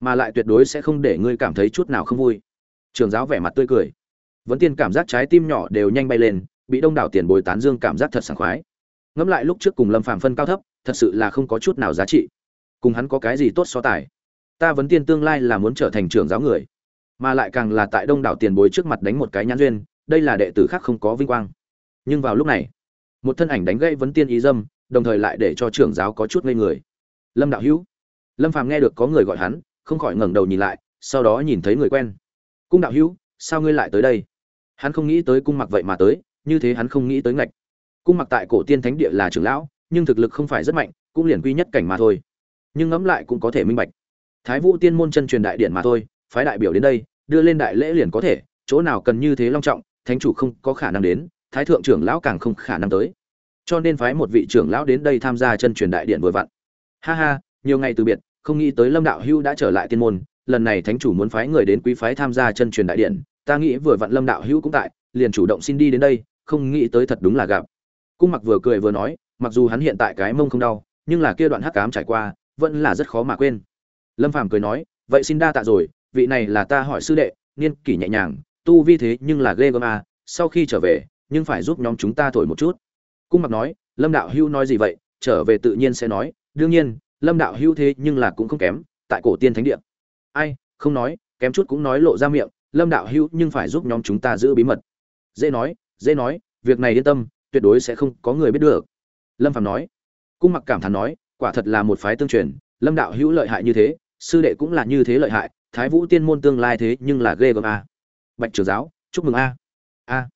mà lại tuyệt đối sẽ không để ngươi cảm thấy chút nào không vui. Trường giáo vẻ mặt tươi cười. Vẫn tiên cảm giác trái tim nhỏ đều nhanh bay lên, bị đông đảo tiền bồi tán dương cảm giác thật sảng khoái. Ngẫm lại lúc trước cùng lâm phàm phân cao thấp, thật sự là không có chút nào giá trị. Cùng hắn có cái gì tốt so tài? Ta vấn tiên tương lai là muốn trở thành trưởng giáo người, mà lại càng là tại đông đảo tiền bối trước mặt đánh một cái nhãn duyên, đây là đệ tử khác không có vinh quang. Nhưng vào lúc này một thân ảnh đánh gây vấn tiên ý dâm, đồng thời lại để cho trưởng giáo có chút ngây người. Lâm đạo hữu. Lâm phàm nghe được có người gọi hắn, không khỏi ngẩng đầu nhìn lại, sau đó nhìn thấy người quen. Cung đạo hữu, sao ngươi lại tới đây? Hắn không nghĩ tới cung mặc vậy mà tới, như thế hắn không nghĩ tới ngạch. Cung mặc tại cổ tiên thánh địa là trưởng lão, nhưng thực lực không phải rất mạnh, cũng liền quy nhất cảnh mà thôi. Nhưng ngẫm lại cũng có thể minh bạch. Thái vũ tiên môn chân truyền đại điện mà thôi, phái đại biểu đến đây, đưa lên đại lễ liền có thể, chỗ nào cần như thế long trọng, thánh chủ không có khả năng đến thái thượng trưởng lão càng không khả năng tới. Cho nên phái một vị trưởng lão đến đây tham gia chân truyền đại điện vừa vặn. Ha ha nhiều ngày từ biệt không nghĩ tới lâm đạo hưu đã trở lại tiên môn lần này thánh chủ muốn phái người đến quý phái tham gia chân truyền đại điện. Ta nghĩ vừa vặn lâm đạo hưu cũng tại liền chủ động xin đi đến đây không nghĩ tới thật đúng là gặp. Cung mặc vừa cười vừa nói mặc dù hắn hiện tại cái mông không đau nhưng là kia đoạn hắc cám trải qua vẫn là rất khó mà quên. Lâm phàm cười nói vậy xin đa tạ rồi vị này là ta hỏi sư đệ niên kỷ nhẹ nhàng tu vi thế nhưng là ghê gớm à, sau khi trở về nhưng phải giúp nhóm chúng ta thổi một chút. Cung mặc nói, lâm đạo hưu nói gì vậy? Trở về tự nhiên sẽ nói, đương nhiên, lâm đạo Hưu thế nhưng là cũng không kém, tại cổ tiên thánh địa. Ai, không nói, kém chút cũng nói lộ ra miệng, lâm đạo Hưu nhưng phải giúp nhóm chúng ta giữ bí mật. Dễ nói dễ nói, việc này yên tâm, tuyệt đối sẽ không có người biết được. Lâm phạm nói, cung mặc cảm thán nói, quả thật là một phái tương truyền, lâm đạo hữu lợi hại như thế, sư đệ cũng là như thế lợi hại, thái vũ tiên môn tương lai thế nhưng là ghê gớm a. Bạch trường giáo, chúc mừng a. A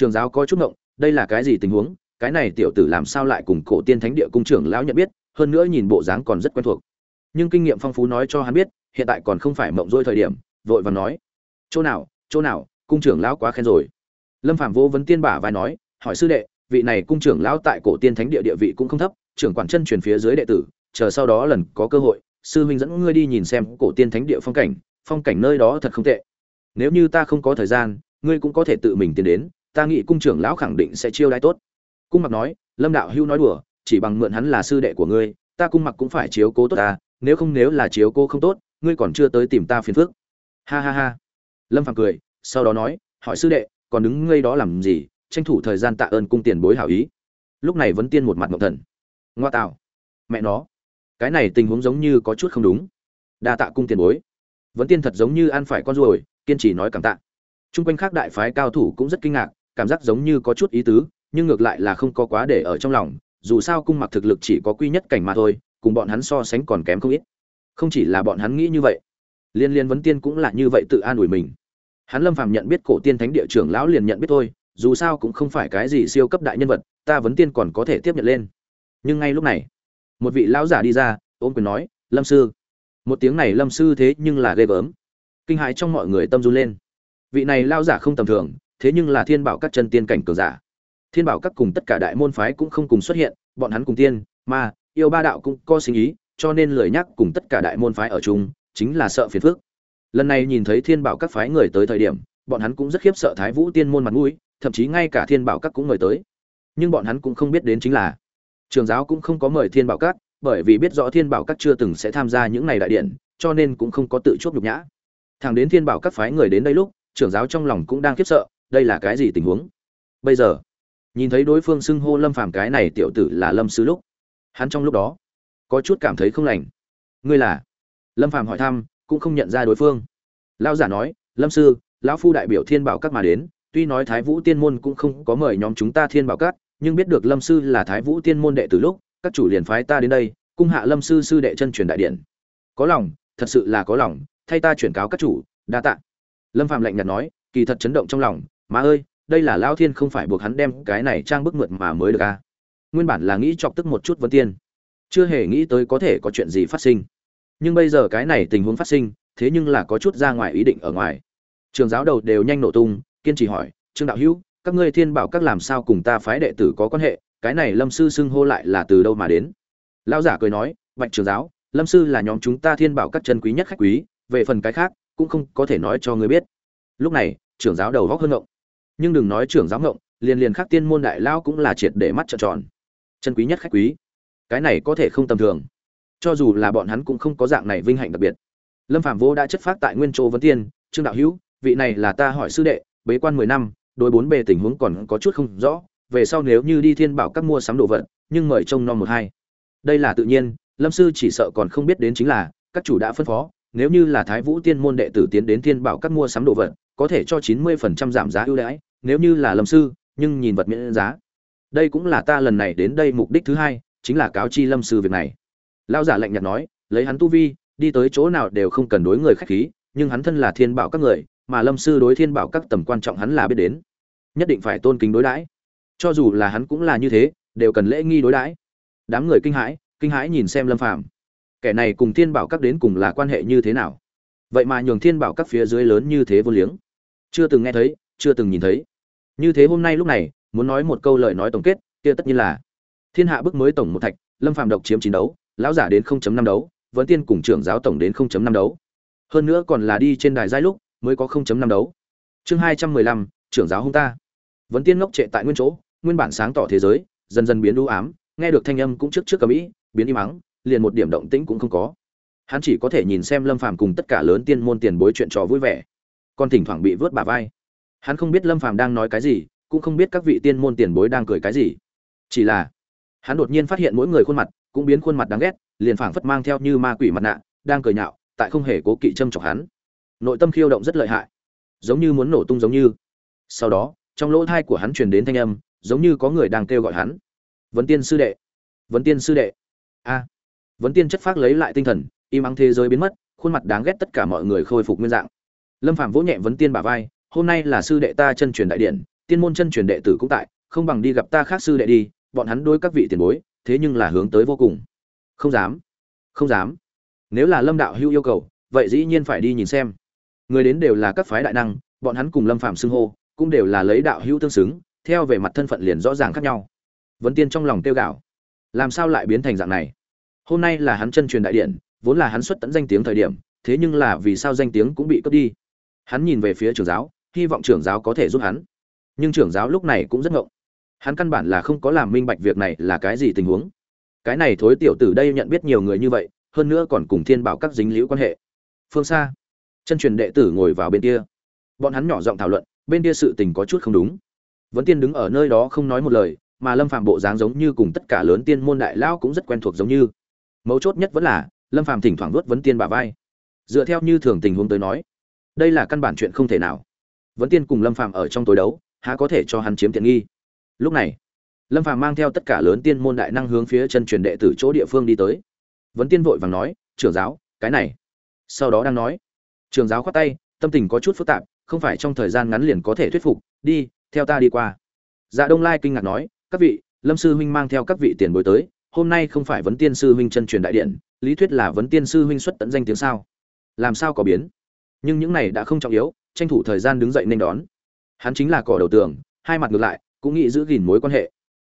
trường giáo có chút ngộng, đây là cái gì tình huống, cái này tiểu tử làm sao lại cùng cổ tiên thánh địa cung trưởng lão nhận biết, hơn nữa nhìn bộ dáng còn rất quen thuộc. Nhưng kinh nghiệm phong phú nói cho hắn biết, hiện tại còn không phải mộng dôi thời điểm, vội vàng nói, chỗ nào chỗ nào, cung trưởng lão quá khen rồi. Lâm phạm vô vấn tiên bả vai nói, hỏi sư đệ, vị này cung trưởng lão tại cổ tiên thánh địa địa vị cũng không thấp, trưởng quản chân truyền phía dưới đệ tử, chờ sau đó lần có cơ hội, sư huynh dẫn ngươi đi nhìn xem cổ tiên thánh địa phong cảnh phong cảnh nơi đó thật không tệ. Nếu như ta không có thời gian, ngươi cũng có thể tự mình tiến đến ta nghĩ cung trưởng lão khẳng định sẽ chiêu đãi tốt. Cung mặc nói, lâm đạo hưu nói đùa, chỉ bằng mượn hắn là sư đệ của ngươi, ta cung mặc cũng phải chiếu cố tốt ta, nếu không nếu là chiếu cố không tốt, ngươi còn chưa tới tìm ta phiền phức. Ha ha ha. Lâm phàm cười, sau đó nói, hỏi sư đệ, còn đứng ngây đó làm gì, tranh thủ thời gian tạ ơn cung tiền bối hảo ý. Lúc này vẫn tiên một mặt ngọc thần. Ngoa tạo. Mẹ nó. Cái này tình huống giống như có chút không đúng. Đa tạ cung tiền bối. Vẫn tiên thật giống như ăn phải con ruồi, kiên trì nói cảm tạ. Trung quanh khác đại phái cao thủ cũng rất kinh ngạc cảm giác giống như có chút ý tứ, nhưng ngược lại là không có quá để ở trong lòng, dù sao cung mặc thực lực chỉ có quy nhất cảnh mà thôi, cùng bọn hắn so sánh còn kém không ít. Không chỉ là bọn hắn nghĩ như vậy, liên liên vấn tiên cũng là như vậy tự an ủi mình. Hắn lâm phàm nhận biết cổ tiên thánh địa trưởng lão liền nhận biết thôi, dù sao cũng không phải cái gì siêu cấp đại nhân vật, ta vấn tiên còn có thể tiếp nhận lên. Nhưng ngay lúc này, một vị lão giả đi ra, ôm quyền nói, lâm sư. Một tiếng này lâm sư thế nhưng là ghê gớm. Kinh hãi trong mọi người tâm run lên. Vị này lao giả không tầm thường thế nhưng là thiên bảo các chân tiên cảnh cường giả. Thiên bảo các cùng tất cả đại môn phái cũng không cùng xuất hiện, bọn hắn cùng tiên mà yêu ba đạo cũng có sinh ý, cho nên lời nhắc cùng tất cả đại môn phái ở chung chính là sợ phiền phức. Lần này nhìn thấy thiên bảo các phái người tới thời điểm, bọn hắn cũng rất khiếp sợ thái vũ tiên môn mặt mũi, thậm chí ngay cả thiên bảo các cũng mời tới. Nhưng bọn hắn cũng không biết đến chính là, trường giáo cũng không có mời thiên bảo các, bởi vì biết rõ thiên bảo các chưa từng sẽ tham gia những ngày đại điện, cho nên cũng không có tự chuốc nhục nhã. Thằng đến thiên bảo các phái người đến đây lúc trưởng giáo trong lòng cũng đang khiếp sợ đây là cái gì tình huống? Bây giờ, nhìn thấy đối phương xưng hô lâm phàm cái này tiểu tử là lâm sư lúc hắn trong lúc đó có chút cảm thấy không lành. Ngươi là? Lâm phàm hỏi thăm, cũng không nhận ra đối phương. Lão giả nói, lâm sư, lão phu đại biểu thiên bảo các mà đến, tuy nói thái vũ tiên môn cũng không có mời nhóm chúng ta thiên bảo các, nhưng biết được lâm sư là thái vũ tiên môn đệ từ lúc, các chủ liền phái ta đến đây, cung hạ lâm sư sư đệ chân truyền đại điện. Có lòng, thật sự là có lòng, thay ta chuyển cáo các chủ, đa tạ. Lâm phạm lạnh nhạt nói, kỳ thật chấn động trong lòng má ơi, đây là lao thiên không phải buộc hắn đem cái này trang bức mượn mà mới được à. nguyên bản là nghĩ chọc tức một chút vấn tiên. Chưa hề nghĩ tới có thể có chuyện gì phát sinh. Nhưng bây giờ cái này tình huống phát sinh, thế nhưng là có chút ra ngoài ý định ở ngoài. Trường giáo đầu đều nhanh nổ tung, kiên trì hỏi, trương đạo hữu, các ngươi thiên bảo các làm sao cùng ta phái đệ tử có quan hệ? Cái này lâm sư xưng hô lại là từ đâu mà đến? Lão giả cười nói, bạch trường giáo, lâm sư là nhóm chúng ta thiên bảo các chân quý nhất khách quý, về phần cái khác, cũng không có thể nói cho ngươi biết. Lúc này trưởng giáo đầu góc hơn ngộng nhưng đừng nói trưởng giáo ngộng, liền liền khắc tiên môn đại lao cũng là triệt để mắt trợn tròn. Chân quý nhất khách quý. Cái này có thể không tầm thường. Cho dù là bọn hắn cũng không có dạng này vinh hạnh đặc biệt. Lâm phạm vô đã chất phát tại nguyên châu vấn tiên, trương đạo hữu, vị này là ta hỏi sư đệ, bế quan mười năm đôi bốn bề tình huống còn có chút không rõ, về sau nếu như đi thiên bảo các mua sắm đồ vật, nhưng mời trông non một hai. Đây là tự nhiên, lâm sư chỉ sợ còn không biết đến chính là, các chủ đã phân phó, nếu như là thái vũ tiên môn đệ tử tiến đến thiên bảo các mua sắm đồ vật, có thể cho chín mươi phần trăm giảm giá ưu đãi nếu như là lâm sư, nhưng nhìn vật miễn giá. Đây cũng là ta lần này đến đây mục đích thứ hai, chính là cáo chi lâm sư việc này. Lao giả lạnh nhạt nói, lấy hắn tu vi, đi tới chỗ nào đều không cần đối người khách khí, nhưng hắn thân là thiên bảo các người, mà lâm sư đối thiên bảo các tầm quan trọng hắn là biết đến. Nhất định phải tôn kính đối đãi. Cho dù là hắn cũng là như thế, đều cần lễ nghi đối đãi. Đám người kinh hãi kinh hãi nhìn xem lâm phàm. Kẻ này cùng thiên bảo các đến cùng là quan hệ như thế nào? Vậy mà nhường thiên bảo các phía dưới lớn như thế vô liếng. Chưa từng nghe thấy chưa từng nhìn thấy. Như thế hôm nay lúc này muốn nói một câu lời nói tổng kết kia tất nhiên là thiên hạ bức mới tổng một thạch lâm phàm độc chiếm chín đấu lão giả đến 0.5 đấu vẫn tiên cùng trưởng giáo tổng đến 0.5 đấu. Hơn nữa còn là đi trên đài giai lúc mới có 0.5 đấu. Chương 215, trưởng giáo hung ta. Vẫn tiên ngốc trệ tại nguyên chỗ nguyên bản sáng tỏ thế giới dần dần biến u ám nghe được thanh âm cũng trước trước cầm ý biến im mắng liền một điểm động tĩnh cũng không có. Hắn chỉ có thể nhìn xem lâm phàm cùng tất cả lớn tiên môn tiền bối chuyện trò vui vẻ. Còn thỉnh thoảng bị vớt bả vai hắn không biết lâm phàm đang nói cái gì, cũng không biết các vị tiên môn tiền bối đang cười cái gì. Chỉ là, hắn đột nhiên phát hiện mỗi người khuôn mặt cũng biến khuôn mặt đáng ghét, liền phảng phất mang theo như ma quỷ mặt nạ, đang cười nhạo, tại không hề cố kỵ châm chọc hắn. Nội tâm khiêu động rất lợi hại, giống như muốn nổ tung giống như. Sau đó, trong lỗ thai của hắn truyền đến thanh âm, giống như có người đang kêu gọi hắn. Vấn tiên sư đệ, vấn tiên sư đệ. A. Vấn tiên chất phác lấy lại tinh thần, im ắng thế giới biến mất, khuôn mặt đáng ghét tất cả mọi người khôi phục nguyên dạng. Lâm phạm vỗ nhẹ vấn tiên bả vai hôm nay là sư đệ ta chân truyền đại điện, tiên môn chân truyền đệ tử cũng tại, không bằng đi gặp ta khác sư đệ đi, bọn hắn đối các vị tiền bối, thế nhưng là hướng tới vô cùng. Không dám không dám. Nếu là lâm đạo hưu yêu cầu, vậy dĩ nhiên phải đi nhìn xem. Người đến đều là các phái đại năng, bọn hắn cùng lâm phạm xưng hô, cũng đều là lấy đạo hữu tương xứng, theo về mặt thân phận liền rõ ràng khác nhau. Vấn tiên trong lòng tiêu gạo. Làm sao lại biến thành dạng này? Hôm nay là hắn chân truyền đại điện, vốn là hắn xuất tận danh tiếng thời điểm, thế nhưng là vì sao danh tiếng cũng bị cướp đi? Hắn nhìn về phía trưởng giáo hy vọng trưởng giáo có thể giúp hắn. Nhưng trưởng giáo lúc này cũng rất ngộng. Hắn căn bản là không có làm minh bạch việc này là cái gì tình huống. Cái này thối tiểu tử đây nhận biết nhiều người như vậy, hơn nữa còn cùng thiên bảo các dính liễu quan hệ. Phương xa, chân truyền đệ tử ngồi vào bên kia. Bọn hắn nhỏ giọng thảo luận, bên kia sự tình có chút không đúng. Vẫn tiên đứng ở nơi đó không nói một lời, mà lâm phạm bộ dáng giống như cùng tất cả lớn tiên môn đại lão cũng rất quen thuộc giống như. Mấu chốt nhất vẫn là, lâm phạm thỉnh thoảng vớt vấn tiên bà vai. Dựa theo như thường tình huống tới nói, đây là căn bản chuyện không thể nào. Vẫn tiên cùng lâm Phàm ở trong tối đấu, há có thể cho hắn chiếm tiện nghi? Lúc này, lâm Phàm mang theo tất cả lớn tiên môn đại năng hướng phía chân truyền đệ tử chỗ địa phương đi tới. Vấn tiên vội vàng nói, trưởng giáo, cái này. Sau đó đang nói trường giáo khoát tay, tâm tình có chút phức tạp, không phải trong thời gian ngắn liền có thể thuyết phục, đi, theo ta đi qua. Dạ đông lai kinh ngạc nói, các vị, lâm sư huynh mang theo các vị tiền bối tới, hôm nay không phải vấn tiên sư huynh chân truyền đại điện, lý thuyết là vấn tiên sư huynh xuất tận danh tiếng sao? Làm sao có biến? Nhưng những này đã không trọng yếu tranh thủ thời gian đứng dậy nên đón. Hắn chính là cỏ đầu tường, hai mặt ngược lại, cũng nghĩ giữ gìn mối quan hệ.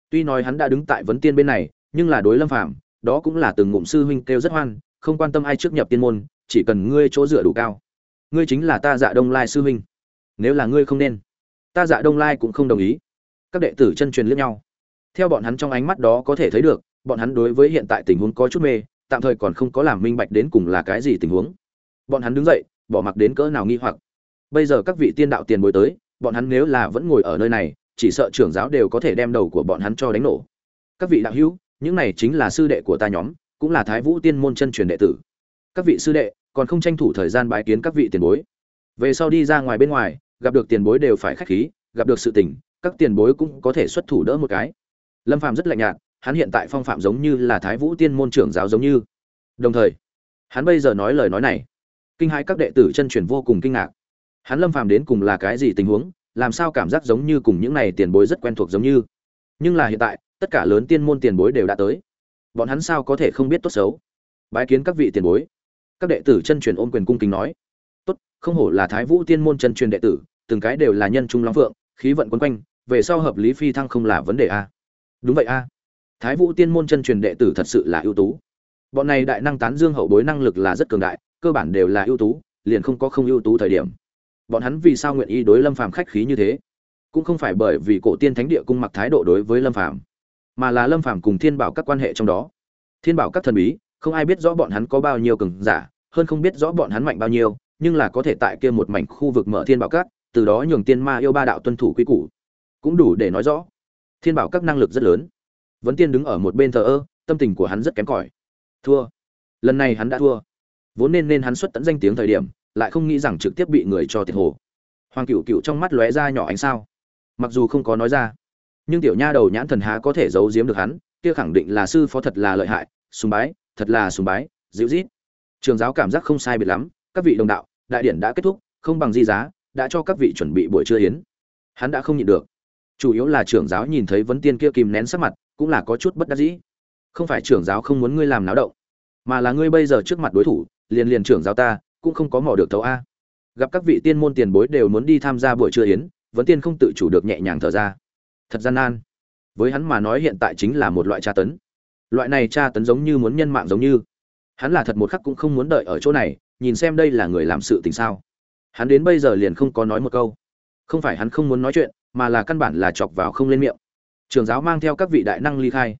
Tuy nói hắn đã đứng tại vấn tiên bên này, nhưng là đối lâm phàm, đó cũng là từng ngụm sư huynh kêu rất hoan, không quan tâm ai trước nhập tiên môn, chỉ cần ngươi chỗ dựa đủ cao. Ngươi chính là ta dạ đông lai sư huynh. Nếu là ngươi không nên, ta dạ đông lai cũng không đồng ý. Các đệ tử chân truyền lẫn nhau. Theo bọn hắn trong ánh mắt đó có thể thấy được, bọn hắn đối với hiện tại tình huống có chút mê, tạm thời còn không có làm minh bạch đến cùng là cái gì tình huống. Bọn hắn đứng dậy, bỏ mặc đến cỡ nào nghi hoặc bây giờ các vị tiên đạo tiền bối tới, bọn hắn nếu là vẫn ngồi ở nơi này, chỉ sợ trưởng giáo đều có thể đem đầu của bọn hắn cho đánh nổ. Các vị đạo hữu, những này chính là sư đệ của ta nhóm, cũng là thái vũ tiên môn chân truyền đệ tử. Các vị sư đệ, còn không tranh thủ thời gian bái kiến các vị tiền bối. Về sau đi ra ngoài bên ngoài, gặp được tiền bối đều phải khách khí, gặp được sự tình, các tiền bối cũng có thể xuất thủ đỡ một cái. Lâm phàm rất lạnh nhạt, hắn hiện tại phong phạm giống như là thái vũ tiên môn trưởng giáo giống như. Đồng thời, hắn bây giờ nói lời nói này. Kinh hai các đệ tử chân truyền vô cùng kinh ngạc hắn lâm phàm đến cùng là cái gì tình huống, làm sao cảm giác giống như cùng những này tiền bối rất quen thuộc giống như. Nhưng là hiện tại, tất cả lớn tiên môn tiền bối đều đã tới. Bọn hắn sao có thể không biết tốt xấu? Bái kiến các vị tiền bối. Các đệ tử chân truyền ôm quyền cung kính nói. Tốt, không hổ là thái vũ tiên môn chân truyền đệ tử, từng cái đều là nhân trung long phượng, khí vận quấn quanh, về sau hợp lý phi thăng không là vấn đề a. Đúng vậy a. Thái vũ tiên môn chân truyền đệ tử thật sự là ưu tú. Bọn này đại năng tán dương hậu bối năng lực là rất cường đại, cơ bản đều là ưu tú, liền không có không ưu tú thời điểm bọn hắn vì sao nguyện ý đối lâm phàm khách khí như thế? Cũng không phải bởi vì cổ tiên thánh địa cung mặc thái độ đối với lâm phàm, mà là lâm phàm cùng thiên bảo các quan hệ trong đó. Thiên bảo các thần bí, không ai biết rõ bọn hắn có bao nhiêu cường giả, hơn không biết rõ bọn hắn mạnh bao nhiêu, nhưng là có thể tại kia một mảnh khu vực mở thiên bảo các, từ đó nhường tiên ma yêu ba đạo tuân thủ quy củ. Cũng đủ để nói rõ, thiên bảo các năng lực rất lớn. Vấn tiên đứng ở một bên thờ ơ, tâm tình của hắn rất kém cỏi. Thua. Lần này hắn đã thua. Vốn nên nên hắn xuất tận danh tiếng thời điểm lại không nghĩ rằng trực tiếp bị người cho tiệt hồ. Hoàng cựu cựu trong mắt lóe ra nhỏ ánh sao. Mặc dù không có nói ra, nhưng tiểu nha đầu nhãn thần há có thể giấu giếm được hắn, kia khẳng định là sư phó thật là lợi hại, sùng bái, thật là sùng bái, dịu rít trường giáo cảm giác không sai biệt lắm, các vị đồng đạo, đại điển đã kết thúc, không bằng di giá, đã cho các vị chuẩn bị buổi trưa yến. Hắn đã không nhịn được. Chủ yếu là trưởng giáo nhìn thấy vấn tiên kia kìm nén sắc mặt, cũng là có chút bất đắc dĩ. Không phải trưởng giáo không muốn ngươi làm náo động, mà là ngươi bây giờ trước mặt đối thủ, liền liền trưởng giáo ta cũng không có mò được thấu a. Gặp các vị tiên môn tiền bối đều muốn đi tham gia buổi trưa yến, vấn tiên không tự chủ được nhẹ nhàng thở ra. Thật gian nan. Với hắn mà nói hiện tại chính là một loại tra tấn. Loại này tra tấn giống như muốn nhân mạng giống như. Hắn là thật một khắc cũng không muốn đợi ở chỗ này, nhìn xem đây là người làm sự tình sao. Hắn đến bây giờ liền không có nói một câu. Không phải hắn không muốn nói chuyện, mà là căn bản là chọc vào không lên miệng. Trường giáo mang theo các vị đại năng ly khai.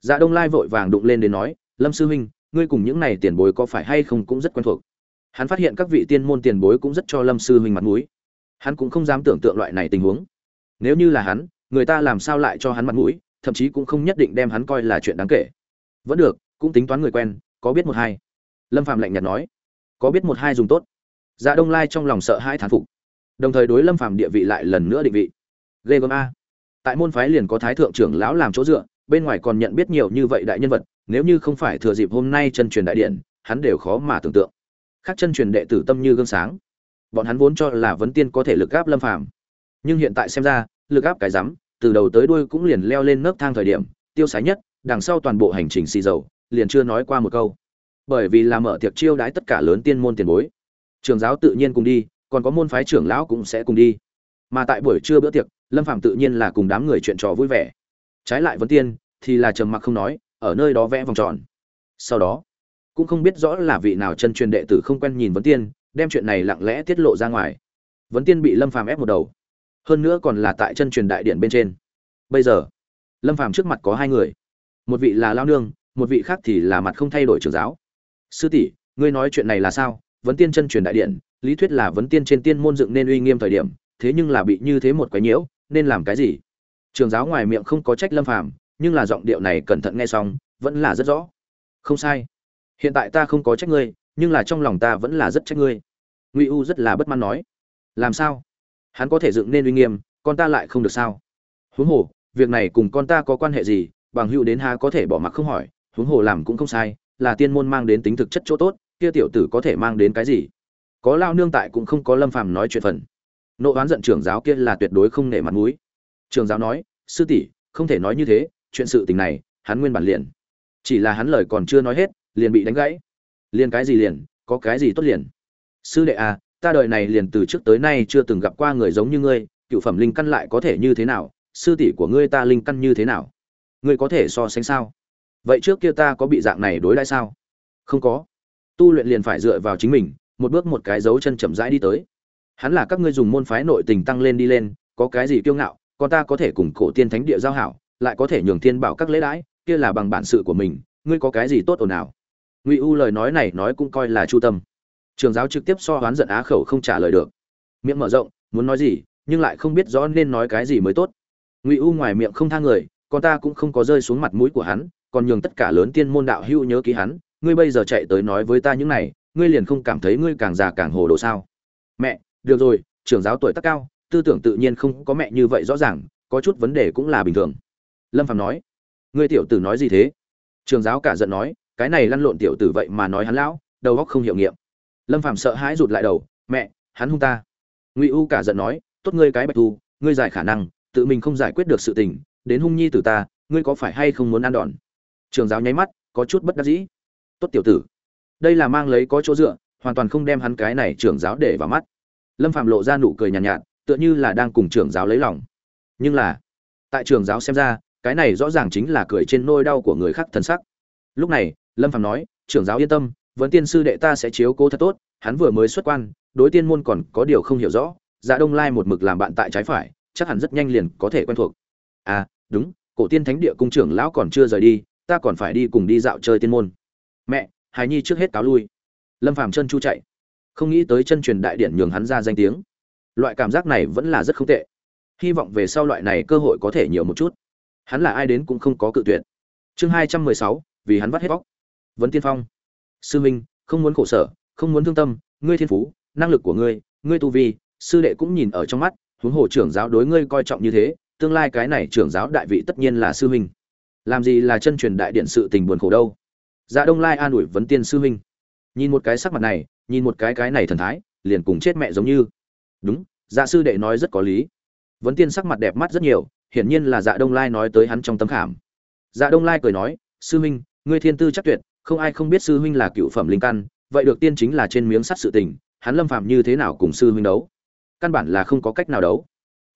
Dạ đông lai vội vàng đụng lên đến nói, lâm sư huynh, ngươi cùng những này tiền bối có phải hay không cũng rất quen thuộc? Hắn phát hiện các vị tiên môn tiền bối cũng rất cho lâm sư huynh mặt mũi. Hắn cũng không dám tưởng tượng loại này tình huống. Nếu như là hắn, người ta làm sao lại cho hắn mặt mũi, thậm chí cũng không nhất định đem hắn coi là chuyện đáng kể. Vẫn được, cũng tính toán người quen, có biết một hai. Lâm phạm lạnh nhạt nói. Có biết một hai dùng tốt. Dạ đông lai trong lòng sợ hai thán phục. Đồng thời đối lâm phạm địa vị lại lần nữa định vị. Ghê gớm a. Tại môn phái liền có thái thượng trưởng lão làm chỗ dựa, bên ngoài còn nhận biết nhiều như vậy đại nhân vật, nếu như không phải thừa dịp hôm nay chân truyền đại điện, hắn đều khó mà tưởng tượng khác chân truyền đệ tử tâm như gương sáng. Bọn hắn vốn cho là vấn tiên có thể lực gáp lâm phàm. Nhưng hiện tại xem ra, lực áp cái rắm, từ đầu tới đuôi cũng liền leo lên nấc thang thời điểm, tiêu sái nhất, đằng sau toàn bộ hành trình xì dầu, liền chưa nói qua một câu. Bởi vì là mở tiệc chiêu đãi tất cả lớn tiên môn tiền bối. Trường giáo tự nhiên cùng đi, còn có môn phái trưởng lão cũng sẽ cùng đi. Mà tại buổi trưa bữa tiệc, lâm phàm tự nhiên là cùng đám người chuyện trò vui vẻ. Trái lại vấn tiên thì là trầm mặc không nói, ở nơi đó vẽ vòng tròn. Sau đó cũng không biết rõ là vị nào chân truyền đệ tử không quen nhìn vấn tiên, đem chuyện này lặng lẽ tiết lộ ra ngoài. Vấn tiên bị lâm phàm ép một đầu. Hơn nữa còn là tại chân truyền đại điện bên trên. Bây giờ, lâm phàm trước mặt có hai người. Một vị là lao nương, một vị khác thì là mặt không thay đổi trường giáo. Sư tỷ, ngươi nói chuyện này là sao? Vấn tiên chân truyền đại điện, lý thuyết là vấn tiên trên tiên môn dựng nên uy nghiêm thời điểm, thế nhưng là bị như thế một quái nhiễu, nên làm cái gì? Trường giáo ngoài miệng không có trách lâm phàm, nhưng là giọng điệu này cẩn thận nghe xong, vẫn là rất rõ. Không sai hiện tại ta không có trách ngươi, nhưng là trong lòng ta vẫn là rất trách ngươi. Ngụy u rất là bất mãn nói. Làm sao? Hắn có thể dựng nên uy nghiêm, con ta lại không được sao? Huống hồ, việc này cùng con ta có quan hệ gì, bằng hữu đến ha có thể bỏ mặc không hỏi, huống hồ làm cũng không sai, là tiên môn mang đến tính thực chất chỗ tốt, kia tiểu tử có thể mang đến cái gì? Có lao nương tại cũng không có lâm phàm nói chuyện phần. Nộ oán giận trưởng giáo kia là tuyệt đối không nể mặt mũi. Trường giáo nói, sư tỷ, không thể nói như thế, chuyện sự tình này, hắn nguyên bản liền. Chỉ là hắn lời còn chưa nói hết liền bị đánh gãy. Liền cái gì liền, có cái gì tốt liền. Sư đệ à ta đời này liền từ trước tới nay chưa từng gặp qua người giống như ngươi, cựu phẩm linh căn lại có thể như thế nào, sư tỷ của ngươi ta linh căn như thế nào? Ngươi có thể so sánh sao? Vậy trước kia ta có bị dạng này đối đãi sao? Không có. Tu luyện liền phải dựa vào chính mình, một bước một cái dấu chân chậm rãi đi tới. Hắn là các ngươi dùng môn phái nội tình tăng lên đi lên, có cái gì kiêu ngạo, con ta có thể cùng cổ tiên thánh địa giao hảo, lại có thể nhường thiên bảo các lễ đãi, kia là bằng bản sự của mình, ngươi có cái gì tốt ồn nào ngụy u lời nói này nói cũng coi là chu tâm. Trường giáo trực tiếp so hoán giận á khẩu không trả lời được. Miệng mở rộng, muốn nói gì, nhưng lại không biết rõ nên nói cái gì mới tốt. Ngụy u ngoài miệng không tha người, con ta cũng không có rơi xuống mặt mũi của hắn, còn nhường tất cả lớn tiên môn đạo hữu nhớ ký hắn, ngươi bây giờ chạy tới nói với ta những này, ngươi liền không cảm thấy ngươi càng già càng hồ đồ sao? Mẹ, được rồi trưởng giáo tuổi tác cao, tư tưởng tự nhiên không có mẹ như vậy rõ ràng, có chút vấn đề cũng là bình thường. Lâm phạm nói, ngươi tiểu tử nói gì thế? Trường giáo cả giận nói cái này lăn lộn tiểu tử vậy mà nói hắn lão đầu óc không hiệu nghiệm. Lâm phạm sợ hãi rụt lại đầu mẹ hắn hung ta. Ngụy u cả giận nói tốt ngươi cái bạch thu ngươi giải khả năng tự mình không giải quyết được sự tình đến hung nhi tử ta ngươi có phải hay không muốn ăn đòn? Trường giáo nháy mắt có chút bất đắc dĩ. Tốt tiểu tử đây là mang lấy có chỗ dựa hoàn toàn không đem hắn cái này trưởng giáo để vào mắt. Lâm phạm lộ ra nụ cười nhàn nhạt, nhạt tựa như là đang cùng trưởng giáo lấy lòng. Nhưng là tại trường giáo xem ra cái này rõ ràng chính là cười trên nôi đau của người khác thân sắc. Lúc này lâm phạm nói, trưởng giáo yên tâm vẫn tiên sư đệ ta sẽ chiếu cố thật tốt, hắn vừa mới xuất quan, đối tiên môn còn có điều không hiểu rõ dạ đông lai một mực làm bạn tại trái phải, chắc hẳn rất nhanh liền có thể quen thuộc. À đúng, cổ tiên thánh địa cung trưởng lão còn chưa rời đi, ta còn phải đi cùng đi dạo chơi tiên môn. Mẹ, hài nhi trước hết cáo lui. Lâm phàm chân chu chạy. Không nghĩ tới chân truyền đại điển nhường hắn ra danh tiếng. Loại cảm giác này vẫn là rất không tệ. Hy vọng về sau loại này cơ hội có thể nhiều một chút. Hắn là ai đến cũng không có cự tuyệt. Chương hai trăm mười sáu, vì hắn vắt hết bóc vấn tiên phong. Sư minh, không muốn khổ sở, không muốn thương tâm, ngươi thiên phú, năng lực của ngươi ngươi tu vi, sư đệ cũng nhìn ở trong mắt, huống hồ trưởng giáo đối ngươi coi trọng như thế, tương lai cái này trưởng giáo đại vị tất nhiên là sư minh. Làm gì là chân truyền đại điện sự tình buồn khổ đâu. Dạ đông lai an ủi vấn tiên sư minh. Nhìn một cái sắc mặt này, nhìn một cái cái này thần thái, liền cùng chết mẹ giống như. Đúng dạ sư đệ nói rất có lý. Vấn tiên sắc mặt đẹp mắt rất nhiều, hiển nhiên là dạ đông lai nói tới hắn trong tấm khảm. Dạ đông lai cười nói, sư huynh ngươi thiên tư chắc tuyệt không ai không biết sư huynh là cựu phẩm linh căn, vậy được tiên chính là trên miếng sắt sự tình, hắn lâm phạm như thế nào cùng sư huynh đấu? Căn bản là không có cách nào đấu.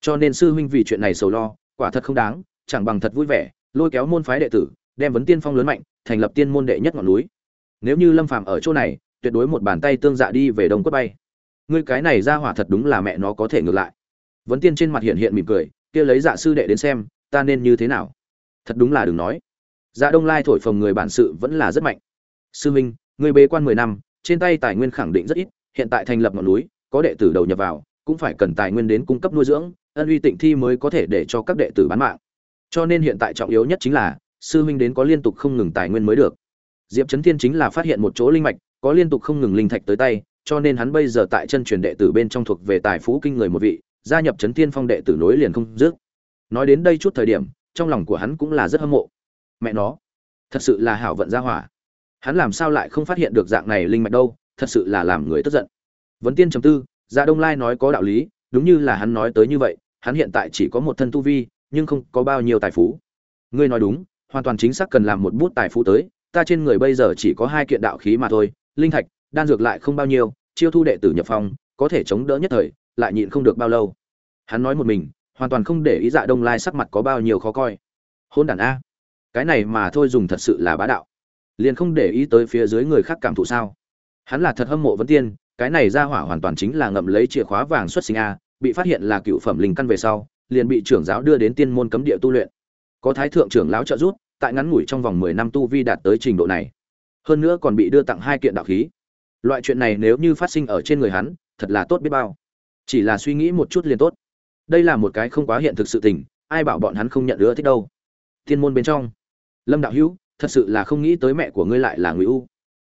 Cho nên sư huynh vì chuyện này sầu lo, quả thật không đáng, chẳng bằng thật vui vẻ, lôi kéo môn phái đệ tử, đem vấn tiên phong lớn mạnh, thành lập tiên môn đệ nhất ngọn núi. Nếu như lâm phạm ở chỗ này, tuyệt đối một bàn tay tương dạ đi về đông quất bay. Ngươi cái này ra hỏa thật đúng là mẹ nó có thể ngược lại. Vấn tiên trên mặt hiện hiện mỉm cười, kia lấy dạ sư đệ đến xem, ta nên như thế nào? Thật đúng là đừng nói dạ đông lai thổi phồng người bản sự vẫn là rất mạnh. Sư minh, người bế quan mười năm, trên tay tài nguyên khẳng định rất ít, hiện tại thành lập ngọn núi, có đệ tử đầu nhập vào, cũng phải cần tài nguyên đến cung cấp nuôi dưỡng, ân uy tịnh thi mới có thể để cho các đệ tử bán mạng. Cho nên hiện tại trọng yếu nhất chính là, sư minh đến có liên tục không ngừng tài nguyên mới được. Diệp trấn thiên chính là phát hiện một chỗ linh mạch, có liên tục không ngừng linh thạch tới tay, cho nên hắn bây giờ tại chân truyền đệ tử bên trong thuộc về tài phú kinh người một vị, gia nhập trấn thiên phong đệ tử nối liền không dứt. Nói đến đây chút thời điểm, trong lòng của hắn cũng là rất hâm mộ mẹ nó, thật sự là hảo vận gia hỏa. Hắn làm sao lại không phát hiện được dạng này linh mạch đâu, thật sự là làm người tức giận. Vấn tiên chấm tư dạ đông lai nói có đạo lý, đúng như là hắn nói tới như vậy, hắn hiện tại chỉ có một thân tu vi, nhưng không có bao nhiêu tài phú. Ngươi nói đúng, hoàn toàn chính xác cần làm một bút tài phú tới, ta trên người bây giờ chỉ có hai kiện đạo khí mà thôi, linh thạch, đan dược lại không bao nhiêu, chiêu thu đệ tử nhập phong có thể chống đỡ nhất thời, lại nhịn không được bao lâu. Hắn nói một mình, hoàn toàn không để ý dạ đông lai sắc mặt có bao nhiêu khó coi. Hôn đàn a cái này mà thôi dùng thật sự là bá đạo. Liền không để ý tới phía dưới người khác cảm thụ sao? Hắn là thật hâm mộ vấn tiên, cái này ra hỏa hoàn toàn chính là ngậm lấy chìa khóa vàng xuất sinh a, bị phát hiện là cựu phẩm linh căn về sau, liền bị trưởng giáo đưa đến tiên môn cấm địa tu luyện. Có thái thượng trưởng lão trợ giúp, tại ngắn ngủi trong vòng mười năm tu vi đạt tới trình độ này. Hơn nữa còn bị đưa tặng hai kiện đạo khí. Loại chuyện này nếu như phát sinh ở trên người hắn, thật là tốt biết bao. Chỉ là suy nghĩ một chút liền tốt. Đây là một cái không quá hiện thực sự tình, ai bảo bọn hắn không nhận ưa thích đâu. Thiên môn bên trong lâm đạo hữu, thật sự là không nghĩ tới mẹ của ngươi lại là người u.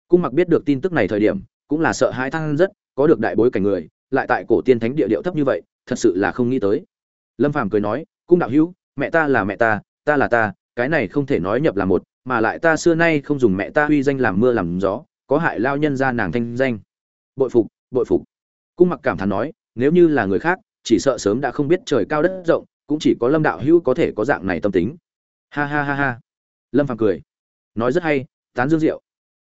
Cung mặc biết được tin tức này thời điểm, cũng là sợ hãi thăng rất, có được đại bối cảnh người, lại tại cổ tiên thánh địa điệu thấp như vậy, thật sự là không nghĩ tới. Lâm phàm cười nói, cung đạo hữu, mẹ ta là mẹ ta ta là ta, cái này không thể nói nhập là một, mà lại ta xưa nay không dùng mẹ ta uy danh làm mưa làm gió, có hại lao nhân ra nàng thanh danh. Bội phục bội phục. Cung mặc cảm thán nói, nếu như là người khác, chỉ sợ sớm đã không biết trời cao đất rộng, cũng chỉ có lâm đạo hữu có thể có dạng này tâm tính. Ha ha ha ha lâm phàm cười. Nói rất hay, tán dương diệu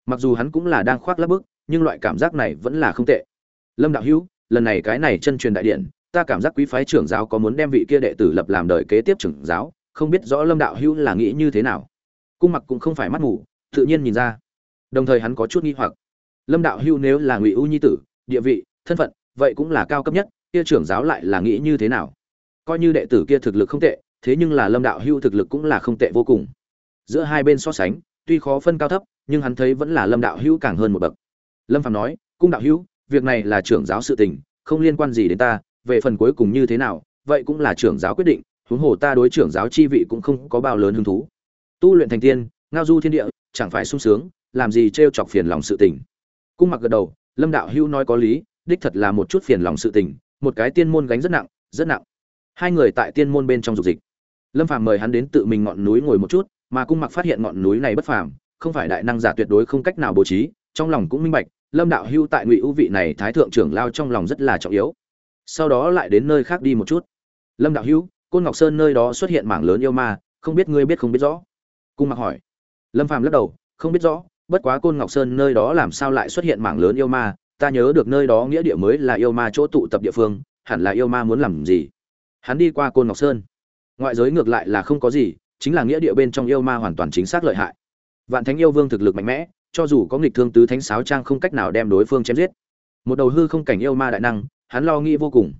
mặc dù hắn cũng là đang khoác lắp bức, nhưng loại cảm giác này vẫn là không tệ. Lâm đạo hữu, lần này cái này chân truyền đại điện, ta cảm giác quý phái trưởng giáo có muốn đem vị kia đệ tử lập làm đời kế tiếp trưởng giáo, không biết rõ lâm đạo hữu là nghĩ như thế nào. Cung mặc cũng không phải mắt ngủ tự nhiên nhìn ra. Đồng thời hắn có chút nghi hoặc. Lâm đạo hữu nếu là ngụy ưu nhi tử, địa vị, thân phận, vậy cũng là cao cấp nhất, kia trưởng giáo lại là nghĩ như thế nào? Coi như đệ tử kia thực lực không tệ, thế nhưng là lâm đạo hữu thực lực cũng là không tệ vô cùng giữa hai bên so sánh, tuy khó phân cao thấp, nhưng hắn thấy vẫn là lâm đạo hữu càng hơn một bậc. Lâm phạm nói, cung đạo hữu, việc này là trưởng giáo sự tình, không liên quan gì đến ta, về phần cuối cùng như thế nào, vậy cũng là trưởng giáo quyết định, huống hồ ta đối trưởng giáo chi vị cũng không có bao lớn hứng thú. Tu luyện thành tiên, ngao du thiên địa, chẳng phải sung sướng, làm gì trêu chọc phiền lòng sự tình. Cung mặc gật đầu, lâm đạo hữu nói có lý, đích thật là một chút phiền lòng sự tình, một cái tiên môn gánh rất nặng rất nặng. Hai người tại tiên môn bên trong dục dịch. Lâm phàm mời hắn đến tự mình ngọn núi ngồi một chút mà cung mặc phát hiện ngọn núi này bất phàm, không phải đại năng giả tuyệt đối không cách nào bố trí, trong lòng cũng minh bạch, lâm đạo hưu tại ngụy ưu vị này thái thượng trưởng lao trong lòng rất là trọng yếu. Sau đó lại đến nơi khác đi một chút. Lâm đạo hưu, côn ngọc sơn nơi đó xuất hiện mảng lớn yêu ma, không biết ngươi biết không biết rõ? Cung mặc hỏi. Lâm phàm lắc đầu, không biết rõ, bất quá côn ngọc sơn nơi đó làm sao lại xuất hiện mảng lớn yêu ma? Ta nhớ được nơi đó nghĩa địa mới là yêu ma chỗ tụ tập địa phương, hẳn là yêu ma muốn làm gì? Hắn đi qua côn ngọc sơn. Ngoại giới ngược lại là không có gì chính là nghĩa địa bên trong yêu ma hoàn toàn chính xác lợi hại. Vạn thánh yêu vương thực lực mạnh mẽ, cho dù có nghịch thương tứ thánh sáo trang không cách nào đem đối phương chém giết. Một đầu hư không cảnh yêu ma đại năng, hắn lo nghĩ vô cùng.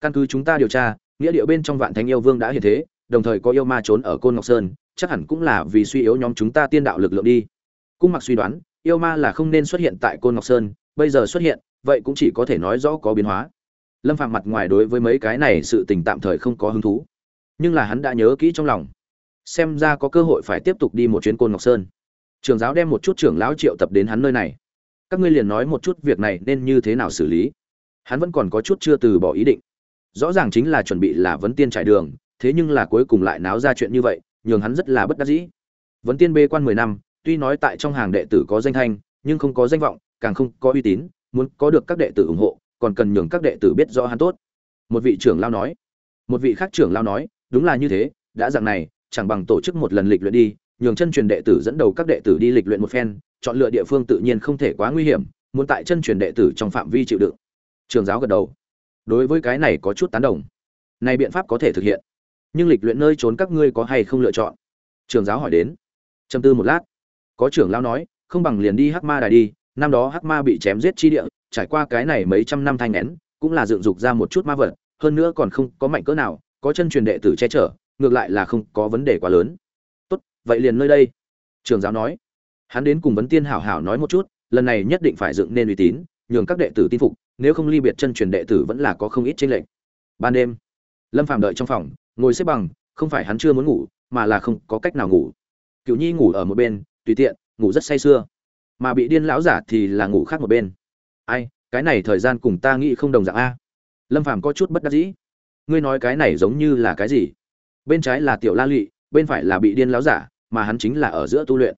Căn cứ chúng ta điều tra, nghĩa địa bên trong vạn thánh yêu vương đã hiện thế, đồng thời có yêu ma trốn ở côn ngọc sơn, chắc hẳn cũng là vì suy yếu nhóm chúng ta tiên đạo lực lượng đi. Cung mặc suy đoán, yêu ma là không nên xuất hiện tại côn ngọc sơn, bây giờ xuất hiện, vậy cũng chỉ có thể nói rõ có biến hóa. Lâm phàm mặt ngoài đối với mấy cái này sự tình tạm thời không có hứng thú. Nhưng là hắn đã nhớ kỹ trong lòng xem ra có cơ hội phải tiếp tục đi một chuyến côn ngọc sơn. Trường giáo đem một chút trưởng lão triệu tập đến hắn nơi này. Các ngươi liền nói một chút việc này nên như thế nào xử lý. Hắn vẫn còn có chút chưa từ bỏ ý định. Rõ ràng chính là chuẩn bị là vấn tiên trải đường, thế nhưng là cuối cùng lại náo ra chuyện như vậy, nhường hắn rất là bất đắc dĩ. Vấn tiên bê quan mười năm, tuy nói tại trong hàng đệ tử có danh thanh, nhưng không có danh vọng, càng không có uy tín, muốn có được các đệ tử ủng hộ, còn cần nhường các đệ tử biết rõ hắn tốt. Một vị trưởng lao nói. Một vị khác trưởng lao nói, đúng là như thế, đã dạng này chẳng bằng tổ chức một lần lịch luyện đi, nhường chân truyền đệ tử dẫn đầu các đệ tử đi lịch luyện một phen, chọn lựa địa phương tự nhiên không thể quá nguy hiểm, muốn tại chân truyền đệ tử trong phạm vi chịu đựng. Trường giáo gật đầu. Đối với cái này có chút tán đồng. Này biện pháp có thể thực hiện. Nhưng lịch luyện nơi trốn các ngươi có hay không lựa chọn? Trường giáo hỏi đến. Trầm tư một lát. Có trưởng lão nói, không bằng liền đi hắc ma đài đi, năm đó hắc ma bị chém giết chi địa, trải qua cái này mấy trăm năm thanh nén, cũng là dựng dục ra một chút ma vật, hơn nữa còn không có mạnh cỡ nào, có chân truyền đệ tử che chở ngược lại là không có vấn đề quá lớn. Tốt, vậy liền nơi đây. Trường giáo nói. Hắn đến cùng vấn tiên hảo hảo nói một chút, lần này nhất định phải dựng nên uy tín, nhường các đệ tử tin phục, nếu không ly biệt chân truyền đệ tử vẫn là có không ít tranh lệch. Ban đêm, lâm phàm đợi trong phòng, ngồi xếp bằng, không phải hắn chưa muốn ngủ, mà là không có cách nào ngủ. Cựu nhi ngủ ở một bên, tùy tiện, ngủ rất say sưa. Mà bị điên lão giả thì là ngủ khác một bên. Ai, cái này thời gian cùng ta nghĩ không đồng dạng a. Lâm phàm có chút bất đắc dĩ. Ngươi nói cái này giống như là cái gì? Bên trái là tiểu la lụy, bên phải là bị điên lão giả, mà hắn chính là ở giữa tu luyện.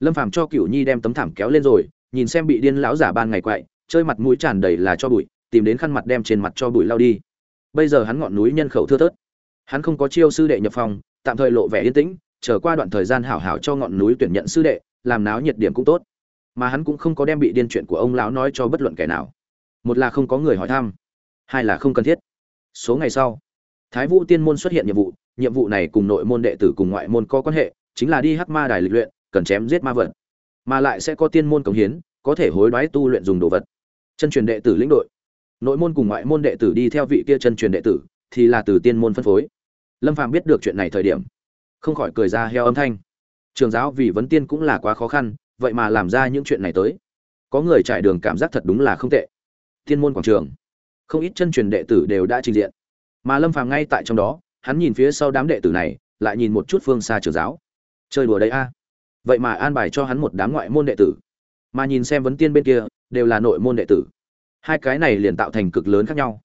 Lâm phàm cho cửu nhi đem tấm thảm kéo lên rồi, nhìn xem bị điên lão giả ban ngày quậy, chơi mặt mũi tràn đầy là cho bụi, tìm đến khăn mặt đem trên mặt cho bụi lao đi. Bây giờ hắn ngọn núi nhân khẩu thưa thớt. Hắn không có chiêu sư đệ nhập phòng, tạm thời lộ vẻ yên tĩnh, chờ qua đoạn thời gian hảo hảo cho ngọn núi tuyển nhận sư đệ, làm náo nhiệt điểm cũng tốt. Mà hắn cũng không có đem bị điên chuyện của ông lão nói cho bất luận kẻ nào. Một là không có người hỏi thăm, hai là không cần thiết. Số ngày sau, thái vũ tiên môn xuất hiện nhiệm vụ nhiệm vụ này cùng nội môn đệ tử cùng ngoại môn có quan hệ, chính là đi hắc ma đài lịch luyện, cần chém giết ma vật. Mà lại sẽ có tiên môn cống hiến, có thể hối đoái tu luyện dùng đồ vật. Chân truyền đệ tử lĩnh đội. Nội môn cùng ngoại môn đệ tử đi theo vị kia chân truyền đệ tử, thì là từ tiên môn phân phối. Lâm phàm biết được chuyện này thời điểm, không khỏi cười ra heo âm thanh. Trường giáo vì vấn tiên cũng là quá khó khăn, vậy mà làm ra những chuyện này tới. Có người trải đường cảm giác thật đúng là không tệ. Tiên môn quảng trường, không ít chân truyền đệ tử đều đã trình diện. Mà lâm phàm ngay tại trong đó hắn nhìn phía sau đám đệ tử này, lại nhìn một chút phương xa trường giáo. Chơi đùa đấy a. Vậy mà an bài cho hắn một đám ngoại môn đệ tử. Mà nhìn xem vấn tiên bên kia, đều là nội môn đệ tử. Hai cái này liền tạo thành cực lớn khác nhau.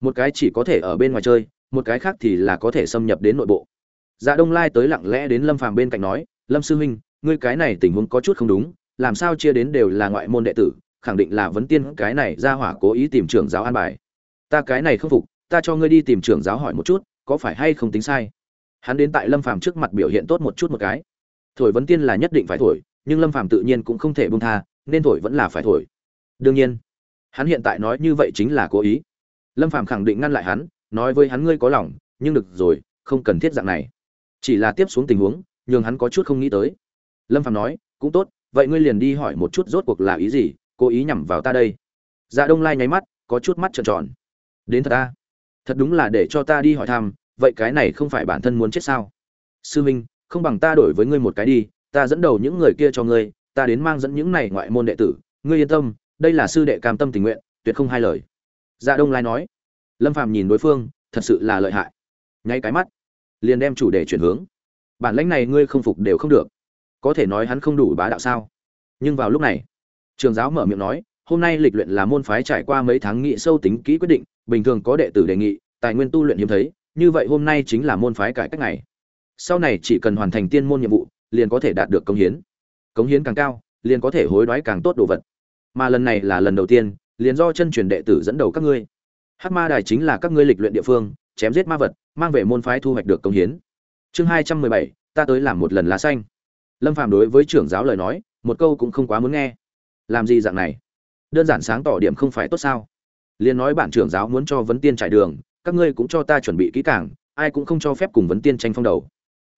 Một cái chỉ có thể ở bên ngoài chơi, một cái khác thì là có thể xâm nhập đến nội bộ. Dạ đông lai tới lặng lẽ đến lâm phàm bên cạnh nói, lâm sư huynh, ngươi cái này tình huống có chút không đúng, làm sao chia đến đều là ngoại môn đệ tử, khẳng định là vấn tiên cái này ra hỏa cố ý tìm trưởng giáo an bài. Ta cái này không phục, ta cho ngươi đi tìm trưởng giáo hỏi một chút có phải hay không tính sai? Hắn đến tại lâm phàm trước mặt biểu hiện tốt một chút một cái. Thổi vấn tiên là nhất định phải thổi, nhưng lâm phàm tự nhiên cũng không thể buông tha, nên thổi vẫn là phải thổi. Đương nhiên, hắn hiện tại nói như vậy chính là cố ý. Lâm phàm khẳng định ngăn lại hắn, nói với hắn ngươi có lòng, nhưng được rồi, không cần thiết dạng này. Chỉ là tiếp xuống tình huống, nhường hắn có chút không nghĩ tới. Lâm phàm nói, cũng tốt, vậy ngươi liền đi hỏi một chút rốt cuộc là ý gì, cố ý nhằm vào ta đây. Dạ đông lai nháy mắt, có chút mắt trợn tròn. Đến thật ta thật đúng là để cho ta đi hỏi thăm, vậy cái này không phải bản thân muốn chết sao? Sư minh, không bằng ta đổi với ngươi một cái đi, ta dẫn đầu những người kia cho ngươi, ta đến mang dẫn những này ngoại môn đệ tử. Ngươi yên tâm, đây là sư đệ cam tâm tình nguyện, tuyệt không hai lời. Dạ đông lai nói. Lâm phàm nhìn đối phương, thật sự là lợi hại. Nháy cái mắt, liền đem chủ đề chuyển hướng. Bản lãnh này ngươi không phục đều không được. Có thể nói hắn không đủ bá đạo sao? Nhưng vào lúc này, trường giáo mở miệng nói, hôm nay lịch luyện là môn phái trải qua mấy tháng nghị sâu tính kỹ quyết định bình thường có đệ tử đề nghị, tài nguyên tu luyện hiếm thấy, như vậy hôm nay chính là môn phái cải cách này sau này chỉ cần hoàn thành tiên môn nhiệm vụ, liền có thể đạt được công hiến. Công hiến càng cao, liền có thể hối đoái càng tốt đồ vật. Mà lần này là lần đầu tiên, liền do chân truyền đệ tử dẫn đầu các ngươi. Hắc ma đài chính là các ngươi lịch luyện địa phương, chém giết ma vật, mang về môn phái thu hoạch được công hiến. Chương hai trăm mười bảy, ta tới làm một lần lá xanh. Lâm phàm đối với trưởng giáo lời nói, một câu cũng không quá muốn nghe. Làm gì dạng này? Đơn giản sáng tỏ điểm không phải tốt sao? Liền nói bản trưởng giáo muốn cho vấn tiên trải đường, các ngươi cũng cho ta chuẩn bị kỹ càng, ai cũng không cho phép cùng vấn tiên tranh phong đầu.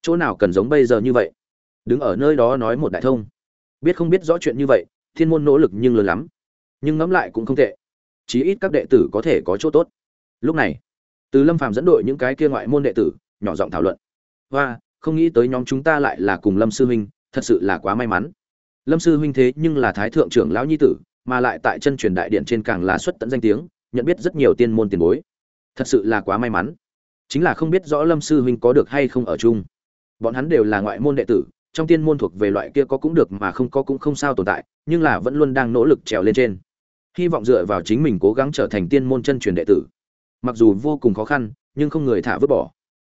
Chỗ nào cần giống bây giờ như vậy? Đứng ở nơi đó nói một đại thông. Biết không biết rõ chuyện như vậy, thiên môn nỗ lực nhưng lớn lắm. Nhưng ngẫm lại cũng không tệ. Chí ít các đệ tử có thể có chỗ tốt. Lúc này, từ lâm phàm dẫn đội những cái kia ngoại môn đệ tử, nhỏ giọng thảo luận. Và không nghĩ tới nhóm chúng ta lại là cùng lâm sư huynh, thật sự là quá may mắn. Lâm sư huynh thế nhưng là thái thượng trưởng lão nhi tử mà lại tại chân truyền đại điện trên càng là xuất tận danh tiếng, nhận biết rất nhiều tiên môn tiền bối. Thật sự là quá may mắn. Chính là không biết rõ lâm sư huynh có được hay không ở chung. Bọn hắn đều là ngoại môn đệ tử, trong tiên môn thuộc về loại kia có cũng được mà không có cũng không sao tồn tại, nhưng là vẫn luôn đang nỗ lực trèo lên trên. Hy vọng dựa vào chính mình cố gắng trở thành tiên môn chân truyền đệ tử. Mặc dù vô cùng khó khăn, nhưng không người thả vứt bỏ.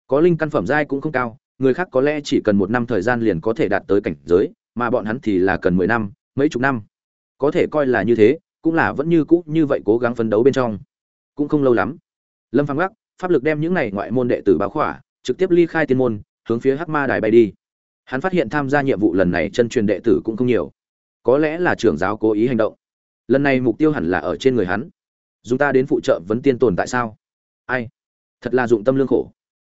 Có linh căn phẩm giai cũng không cao, người khác có lẽ chỉ cần một năm thời gian liền có thể đạt tới cảnh giới, mà bọn hắn thì là cần mười năm, mấy chục năm có thể coi là như thế, cũng là vẫn như cũ như vậy cố gắng phấn đấu bên trong. Cũng không lâu lắm, lâm phăng gác pháp lực đem những này ngoại môn đệ tử báo khỏa, trực tiếp ly khai tiên môn, hướng phía hắc ma đài bay đi. Hắn phát hiện tham gia nhiệm vụ lần này chân truyền đệ tử cũng không nhiều. Có lẽ là trưởng giáo cố ý hành động. Lần này mục tiêu hẳn là ở trên người hắn. Dùng ta đến phụ trợ vấn tiên tồn tại sao? Ai? Thật là dụng tâm lương khổ.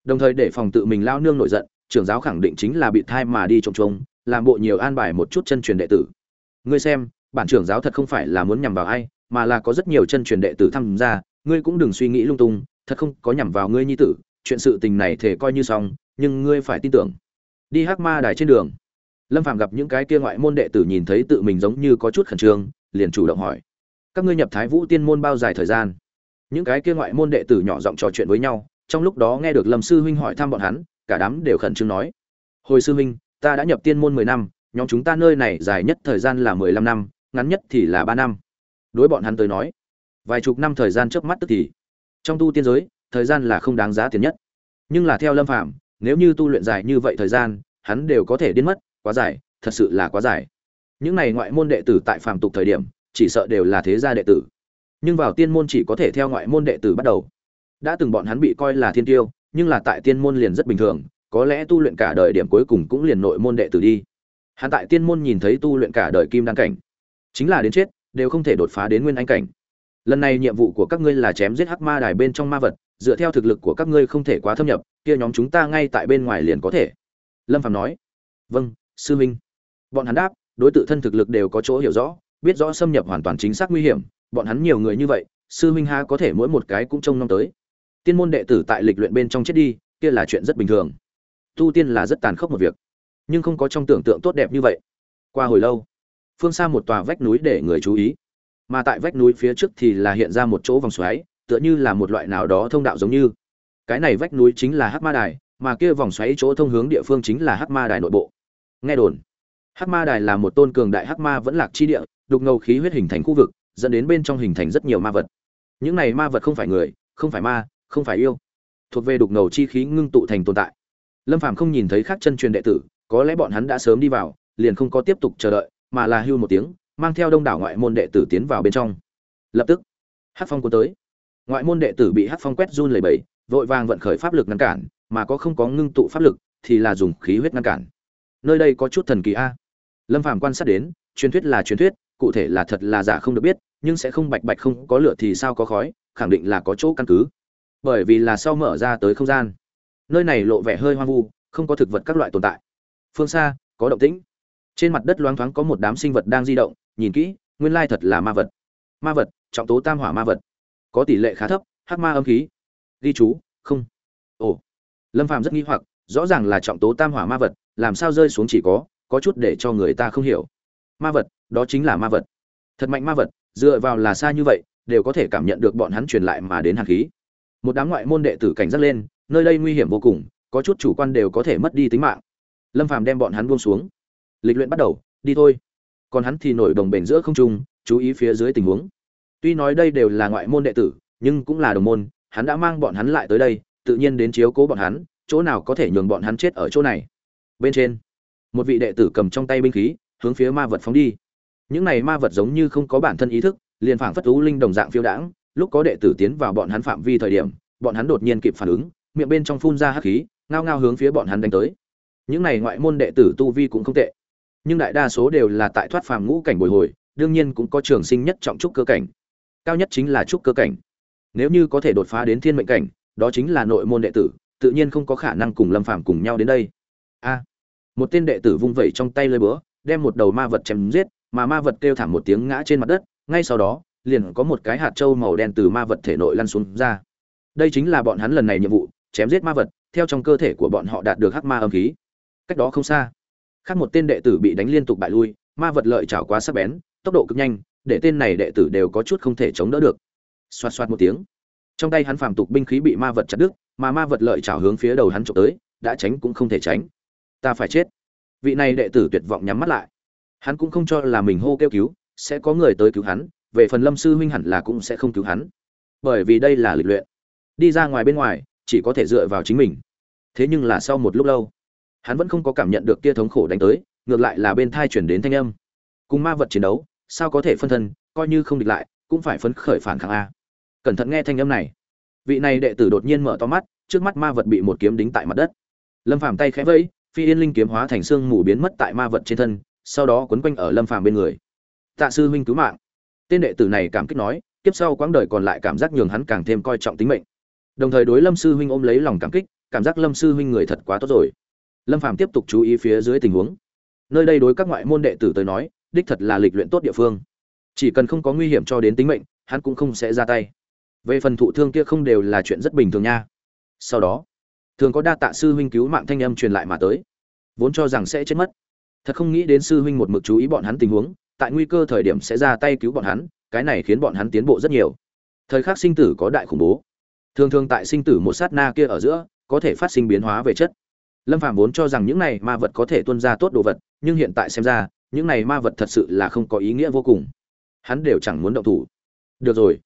Đồng thời để phòng tự mình lao nương nổi giận, trưởng giáo khẳng định chính là bị thai mà đi trông trông làm bộ nhiều an bài một chút chân truyền đệ tử. Ngươi xem bản trưởng giáo thật không phải là muốn nhằm vào ai, mà là có rất nhiều chân truyền đệ tử tham gia, ngươi cũng đừng suy nghĩ lung tung, thật không có nhằm vào ngươi nhi tử, chuyện sự tình này thể coi như xong, nhưng ngươi phải tin tưởng. Đi hắc ma đài trên đường. Lâm phạm gặp những cái kia ngoại môn đệ tử nhìn thấy tự mình giống như có chút khẩn trương, liền chủ động hỏi, các ngươi nhập thái vũ tiên môn bao dài thời gian? Những cái kia ngoại môn đệ tử nhỏ giọng trò chuyện với nhau, trong lúc đó nghe được lâm sư huynh hỏi thăm bọn hắn, cả đám đều khẩn trương nói, hồi sư huynh, ta đã nhập tiên môn mười năm, nhóm chúng ta nơi này dài nhất thời gian là mười lăm năm ngắn nhất thì là ba năm. Đối bọn hắn tới nói, vài chục năm thời gian trước mắt tức thì, trong tu tiên giới, thời gian là không đáng giá tiền nhất. Nhưng là theo lâm phạm nếu như tu luyện dài như vậy thời gian, hắn đều có thể điên mất, quá dài, thật sự là quá dài. Những này ngoại môn đệ tử tại phàm tục thời điểm, chỉ sợ đều là thế gia đệ tử. Nhưng vào tiên môn chỉ có thể theo ngoại môn đệ tử bắt đầu. Đã từng bọn hắn bị coi là thiên tiêu, nhưng là tại tiên môn liền rất bình thường, có lẽ tu luyện cả đời điểm cuối cùng cũng liền nội môn đệ tử đi. Hắn tại tiên môn nhìn thấy tu luyện cả đời kim đăng cảnh chính là đến chết, đều không thể đột phá đến nguyên anh cảnh. Lần này nhiệm vụ của các ngươi là chém giết hắc ma đài bên trong ma vật, dựa theo thực lực của các ngươi không thể quá thâm nhập, kia nhóm chúng ta ngay tại bên ngoài liền có thể. Lâm phạm nói. Vâng sư minh bọn hắn đáp, đối tự thân thực lực đều có chỗ hiểu rõ, biết rõ xâm nhập hoàn toàn chính xác nguy hiểm, bọn hắn nhiều người như vậy, sư minh ha có thể mỗi một cái cũng trông nom tới. Tiên môn đệ tử tại lịch luyện bên trong chết đi, kia là chuyện rất bình thường. Tu tiên là rất tàn khốc một việc, nhưng không có trong tưởng tượng tốt đẹp như vậy. Qua hồi lâu phương xa một tòa vách núi để người chú ý. Mà tại vách núi phía trước thì là hiện ra một chỗ vòng xoáy, tựa như là một loại nào đó thông đạo giống như. Cái này vách núi chính là hắc ma đài, mà kia vòng xoáy chỗ thông hướng địa phương chính là hắc ma đài nội bộ. Nghe đồn, hắc ma đài là một tôn cường đại hắc ma vẫn lạc chi địa, đục ngầu khí huyết hình thành khu vực, dẫn đến bên trong hình thành rất nhiều ma vật. Những này ma vật không phải người, không phải ma, không phải yêu. Thuộc về đục ngầu chi khí ngưng tụ thành tồn tại. Lâm phàm không nhìn thấy khác chân truyền đệ tử, có lẽ bọn hắn đã sớm đi vào, liền không có tiếp tục chờ đợi mà là hưu một tiếng, mang theo đông đảo ngoại môn đệ tử tiến vào bên trong. Lập tức, hát phong cuốn tới. Ngoại môn đệ tử bị hát phong quét run lẩy bẩy, vội vàng vận khởi pháp lực ngăn cản, mà có không có ngưng tụ pháp lực thì là dùng khí huyết ngăn cản. Nơi đây có chút thần kỳ a. Lâm phàm quan sát đến, truyền thuyết là truyền thuyết, cụ thể là thật là giả không được biết, nhưng sẽ không bạch bạch không có lửa thì sao có khói, khẳng định là có chỗ căn cứ. Bởi vì là sau mở ra tới không gian. Nơi này lộ vẻ hơi hoang vu, không có thực vật các loại tồn tại. Phương xa, có động tĩnh trên mặt đất loáng thoáng có một đám sinh vật đang di động, nhìn kỹ, nguyên lai thật là ma vật. Ma vật, trọng tố tam hỏa ma vật. Có tỷ lệ khá thấp, hắc ma âm khí. Ghi chú, không. Ồ. Lâm phàm rất nghi hoặc, rõ ràng là trọng tố tam hỏa ma vật, làm sao rơi xuống chỉ có có chút để cho người ta không hiểu. Ma vật, đó chính là ma vật. Thật mạnh ma vật, dựa vào là xa như vậy, đều có thể cảm nhận được bọn hắn truyền lại mà đến hàn khí. Một đám ngoại môn đệ tử cảnh giác lên, nơi đây nguy hiểm vô cùng, có chút chủ quan đều có thể mất đi tính mạng. Lâm phàm đem bọn hắn buông xuống lịch luyện bắt đầu, đi thôi. Còn hắn thì nổi đồng bền giữa không trung, chú ý phía dưới tình huống. Tuy nói đây đều là ngoại môn đệ tử, nhưng cũng là đồng môn, hắn đã mang bọn hắn lại tới đây, tự nhiên đến chiếu cố bọn hắn, chỗ nào có thể nhường bọn hắn chết ở chỗ này. Bên trên, một vị đệ tử cầm trong tay binh khí, hướng phía ma vật phóng đi. Những này ma vật giống như không có bản thân ý thức, liền phảng phất thú linh đồng dạng phiêu đãng, lúc có đệ tử tiến vào bọn hắn phạm vi thời điểm, bọn hắn đột nhiên kịp phản ứng, miệng bên trong phun ra hắc khí, ngao ngao hướng phía bọn hắn đánh tới. Những này ngoại môn đệ tử tu vi cũng không tệ nhưng đại đa số đều là tại thoát phàm ngũ cảnh bồi hồi, đương nhiên cũng có trường sinh nhất trọng trúc cơ cảnh. Cao nhất chính là trúc cơ cảnh. Nếu như có thể đột phá đến thiên mệnh cảnh, đó chính là nội môn đệ tử, tự nhiên không có khả năng cùng lâm phàm cùng nhau đến đây. A. Một tên đệ tử vung vẩy trong tay lơi búa, đem một đầu ma vật chém giết, mà ma vật kêu thảm một tiếng ngã trên mặt đất, ngay sau đó, liền có một cái hạt trâu màu đen từ ma vật thể nội lăn xuống ra. Đây chính là bọn hắn lần này nhiệm vụ, chém giết ma vật, theo trong cơ thể của bọn họ đạt được hắc ma âm khí. Cách đó không xa khác một tên đệ tử bị đánh liên tục bại lui, ma vật lợi chảo quá sắc bén, tốc độ cực nhanh, để tên này đệ tử đều có chút không thể chống đỡ được. Xoạt xoạt một tiếng, trong tay hắn phàm tục binh khí bị ma vật chặt đứt, mà ma vật lợi chảo hướng phía đầu hắn trộm tới, đã tránh cũng không thể tránh. Ta phải chết. Vị này đệ tử tuyệt vọng nhắm mắt lại. Hắn cũng không cho là mình hô kêu cứu, sẽ có người tới cứu hắn, về phần lâm sư huynh hẳn là cũng sẽ không cứu hắn. Bởi vì đây là lịch luyện. Đi ra ngoài bên ngoài, chỉ có thể dựa vào chính mình. Thế nhưng là sau một lúc lâu hắn vẫn không có cảm nhận được kia thống khổ đánh tới, ngược lại là bên thai chuyển đến thanh âm. Cùng ma vật chiến đấu, sao có thể phân thân, coi như không địch lại, cũng phải phấn khởi phản kháng a. Cẩn thận nghe thanh âm này. Vị này đệ tử đột nhiên mở to mắt, trước mắt ma vật bị một kiếm đính tại mặt đất. Lâm phàm tay khẽ vẫy, phi yên linh kiếm hóa thành xương mù biến mất tại ma vật trên thân, sau đó quấn quanh ở lâm phàm bên người. Tạ sư huynh cứu mạng. Tên đệ tử này cảm kích nói tiếp sau quãng đời còn lại cảm giác nhường hắn càng thêm coi trọng tính mệnh. Đồng thời đối lâm sư huynh ôm lấy lòng cảm kích, cảm giác lâm sư huynh người thật quá tốt rồi lâm phàm tiếp tục chú ý phía dưới tình huống. Nơi đây đối các ngoại môn đệ tử tới nói, đích thật là lịch luyện tốt địa phương. Chỉ cần không có nguy hiểm cho đến tính mệnh, hắn cũng không sẽ ra tay. Về phần thụ thương kia không đều là chuyện rất bình thường nha. Sau đó, thường có đa tạ sư huynh cứu mạng thanh âm truyền lại mà tới. Vốn cho rằng sẽ chết mất. Thật không nghĩ đến sư huynh một mực chú ý bọn hắn tình huống, tại nguy cơ thời điểm sẽ ra tay cứu bọn hắn, cái này khiến bọn hắn tiến bộ rất nhiều. Thời khắc sinh tử có đại khủng bố. Thường thường tại sinh tử một sát na kia ở giữa, có thể phát sinh biến hóa về chất lâm Phàm vốn cho rằng những này ma vật có thể tuân ra tốt đồ vật, nhưng hiện tại xem ra, những này ma vật thật sự là không có ý nghĩa vô cùng. Hắn đều chẳng muốn động thủ. Được rồi.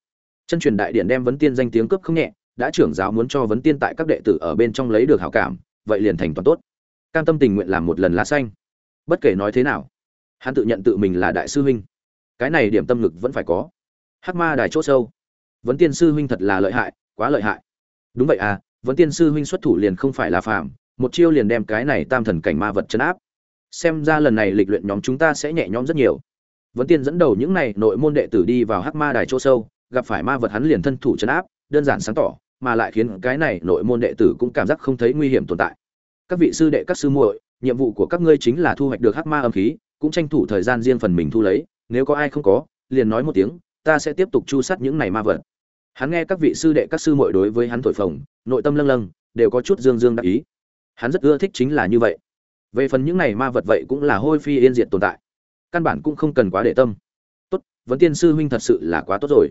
Chân truyền đại điện đem vấn tiên danh tiếng cướp không nhẹ, đã trưởng giáo muốn cho vấn tiên tại các đệ tử ở bên trong lấy được hảo cảm, vậy liền thành toàn tốt. Cam tâm tình nguyện làm một lần lá xanh. Bất kể nói thế nào, hắn tự nhận tự mình là đại sư huynh. Cái này điểm tâm lực vẫn phải có. Hắc ma đài chỗ sâu. Vấn tiên sư huynh thật là lợi hại, quá lợi hại. Đúng vậy à vấn tiên sư huynh xuất thủ liền không phải là phàm một chiêu liền đem cái này tam thần cảnh ma vật chấn áp. Xem ra lần này lịch luyện nhóm chúng ta sẽ nhẹ nhõm rất nhiều. Vấn tiên dẫn đầu những này nội môn đệ tử đi vào hắc ma đài chỗ sâu, gặp phải ma vật hắn liền thân thủ chấn áp, đơn giản sáng tỏ, mà lại khiến cái này nội môn đệ tử cũng cảm giác không thấy nguy hiểm tồn tại. Các vị sư đệ, các sư muội, nhiệm vụ của các ngươi chính là thu hoạch được hắc ma âm khí, cũng tranh thủ thời gian riêng phần mình thu lấy, nếu có ai không có, liền nói một tiếng, ta sẽ tiếp tục chu sát những này ma vật. Hắn nghe các vị sư đệ, các sư muội đối với hắn thổi phồng, nội tâm lâng lâng, đều có chút dương dương đắc ý hắn rất ưa thích chính là như vậy. Về phần những này ma vật vậy cũng là hôi phi yên diệt tồn tại. Căn bản cũng không cần quá để tâm. Tốt, vấn tiên sư huynh thật sự là quá tốt rồi.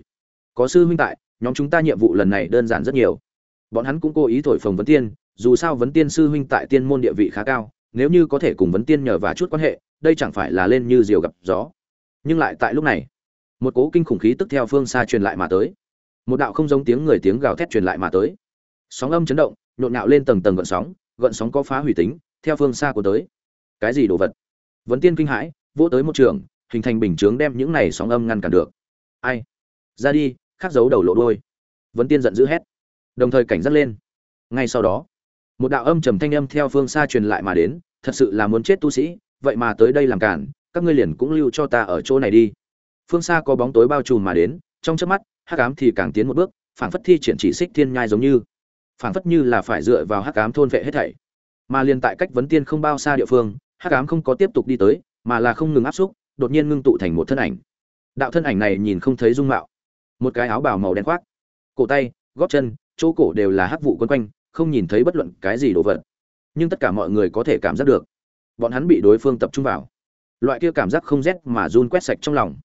Có sư huynh tại, nhóm chúng ta nhiệm vụ lần này đơn giản rất nhiều. Bọn hắn cũng cố ý thổi phồng vấn tiên, dù sao vấn tiên sư huynh tại tiên môn địa vị khá cao, nếu như có thể cùng vấn tiên nhờ và chút quan hệ, đây chẳng phải là lên như diều gặp gió. Nhưng lại tại lúc này, một cố kinh khủng khí tức theo phương xa truyền lại mà tới. Một đạo không giống tiếng người tiếng gào thét truyền lại mà tới. Sóng âm chấn động, nhộn nhạo lên tầng tầng gợn sóng gợn sóng có phá hủy tính, theo phương xa của tới. Cái gì đồ vật? Vấn tiên kinh hãi, vỗ tới một trường, hình thành bình chướng đem những này sóng âm ngăn cản được. Ai? Ra đi, khắc dấu đầu lộ đuôi. vấn tiên giận dữ hét. Đồng thời cảnh giác lên. Ngay sau đó, một đạo âm trầm thanh âm theo phương xa truyền lại mà đến, thật sự là muốn chết tu sĩ, vậy mà tới đây làm cản, các ngươi liền cũng lưu cho ta ở chỗ này đi. Phương xa có bóng tối bao trùm mà đến, trong chớp mắt, hắc ám thì càng tiến một bước, phảng phất thi triển chỉ xích thiên nhai giống như phảng phất như là phải dựa vào hắc ám thôn vệ hết thảy. Mà liền tại cách vấn tiên không bao xa địa phương, hắc ám không có tiếp tục đi tới, mà là không ngừng áp xúc, đột nhiên ngưng tụ thành một thân ảnh. Đạo thân ảnh này nhìn không thấy dung mạo. Một cái áo bào màu đen khoác, cổ tay, gót chân, chỗ cổ đều là hắc vụ quấn quanh, không nhìn thấy bất luận cái gì đồ vật. Nhưng tất cả mọi người có thể cảm giác được, bọn hắn bị đối phương tập trung vào. Loại kia cảm giác không rét mà run quét sạch trong lòng.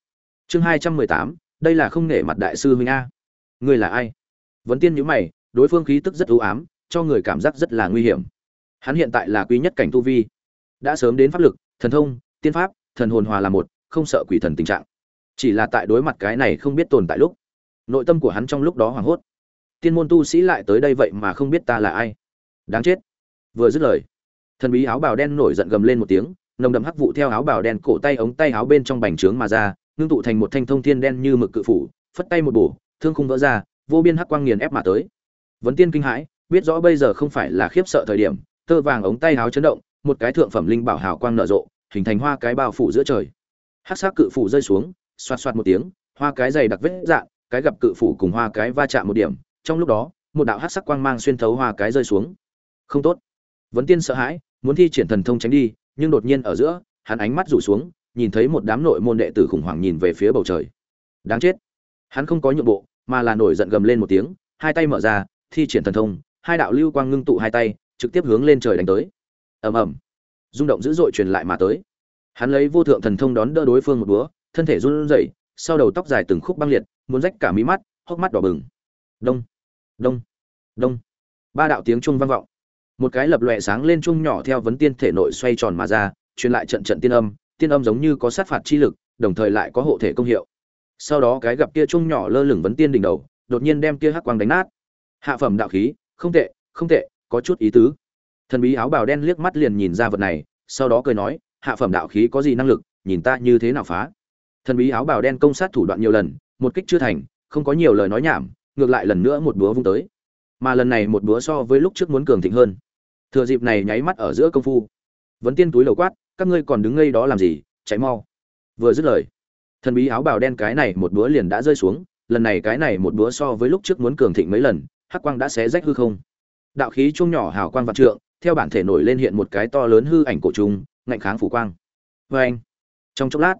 Chương hai trăm mười tám, đây là không nể mặt đại sư huynh a. Ngươi là ai? Vấn tiên nhữ mày đối phương khí tức rất ưu ám, cho người cảm giác rất là nguy hiểm. Hắn hiện tại là quý nhất cảnh tu vi, đã sớm đến pháp lực, thần thông, tiên pháp, thần hồn hòa là một, không sợ quỷ thần tình trạng. Chỉ là tại đối mặt cái này không biết tồn tại lúc, nội tâm của hắn trong lúc đó hoảng hốt. Tiên môn tu sĩ lại tới đây vậy mà không biết ta là ai. Đáng chết. Vừa dứt lời, thần bí áo bào đen nổi giận gầm lên một tiếng, nồng đậm hắc vụ theo áo bào đen cổ tay ống tay áo bên trong bành trướng mà ra, ngưng tụ thành một thanh thông thiên đen như mực cự phủ, phất tay một bổ, thương khung vỡ ra, vô biên hắc quang nghiền ép mà tới vấn tiên kinh hãi, biết rõ bây giờ không phải là khiếp sợ thời điểm, tơ vàng ống tay áo chấn động, một cái thượng phẩm linh bảo hào quang nở rộ, hình thành hoa cái bao phủ giữa trời. Hắc sắc cự phủ rơi xuống, xoạt xoạt một tiếng, hoa cái dày đặc vết dạng, cái gặp cự phủ cùng hoa cái va chạm một điểm, trong lúc đó, một đạo hắc sắc quang mang xuyên thấu hoa cái rơi xuống. Không tốt. Vấn tiên sợ hãi, muốn thi triển thần thông tránh đi, nhưng đột nhiên ở giữa, hắn ánh mắt rủ xuống, nhìn thấy một đám nội môn đệ tử khủng hoảng nhìn về phía bầu trời. Đáng chết. Hắn không có nhượng bộ, mà là nổi giận gầm lên một tiếng, hai tay mở ra thi triển thần thông, hai đạo lưu quang ngưng tụ hai tay, trực tiếp hướng lên trời đánh tới. Ầm ầm. Rung động dữ dội truyền lại mà tới. Hắn lấy vô thượng thần thông đón đỡ đối phương một búa, thân thể run rẩy, sau đầu tóc dài từng khúc băng liệt, muốn rách cả mí mắt, hốc mắt đỏ bừng. Đông. Đông. Đông. Ba đạo tiếng trung vang vọng. Một cái lập lòe sáng lên trung nhỏ theo vấn tiên thể nội xoay tròn mà ra, truyền lại trận trận tiên âm tiên âm giống như có sát phạt chi lực, đồng thời lại có hộ thể công hiệu. Sau đó cái gặp kia trung nhỏ lơ lửng vấn tiên đỉnh đầu, đột nhiên đem kia hắc quang đánh nát hạ phẩm đạo khí, không tệ không tệ, có chút ý tứ. Thần bí áo bào đen liếc mắt liền nhìn ra vật này, sau đó cười nói, hạ phẩm đạo khí có gì năng lực, nhìn ta như thế nào phá? Thần bí áo bào đen công sát thủ đoạn nhiều lần, một kích chưa thành, không có nhiều lời nói nhảm, ngược lại lần nữa một búa vung tới. Mà lần này một búa so với lúc trước muốn cường thịnh hơn. Thừa dịp này nháy mắt ở giữa công phu. Vấn tiên túi lầu quát, các ngươi còn đứng ngây đó làm gì cháy mau. Vừa dứt lời, thần bí áo bào đen cái này một búa liền đã rơi xuống, lần này cái này một búa so với lúc trước muốn cường thịnh mấy lần hắc quang đã xé rách hư không. Đạo khí chuông nhỏ hào quang vạn trượng, theo bản thể nổi lên hiện một cái to lớn hư ảnh cổ trùng, ngạnh kháng phủ quang. Vê anh trong chốc lát,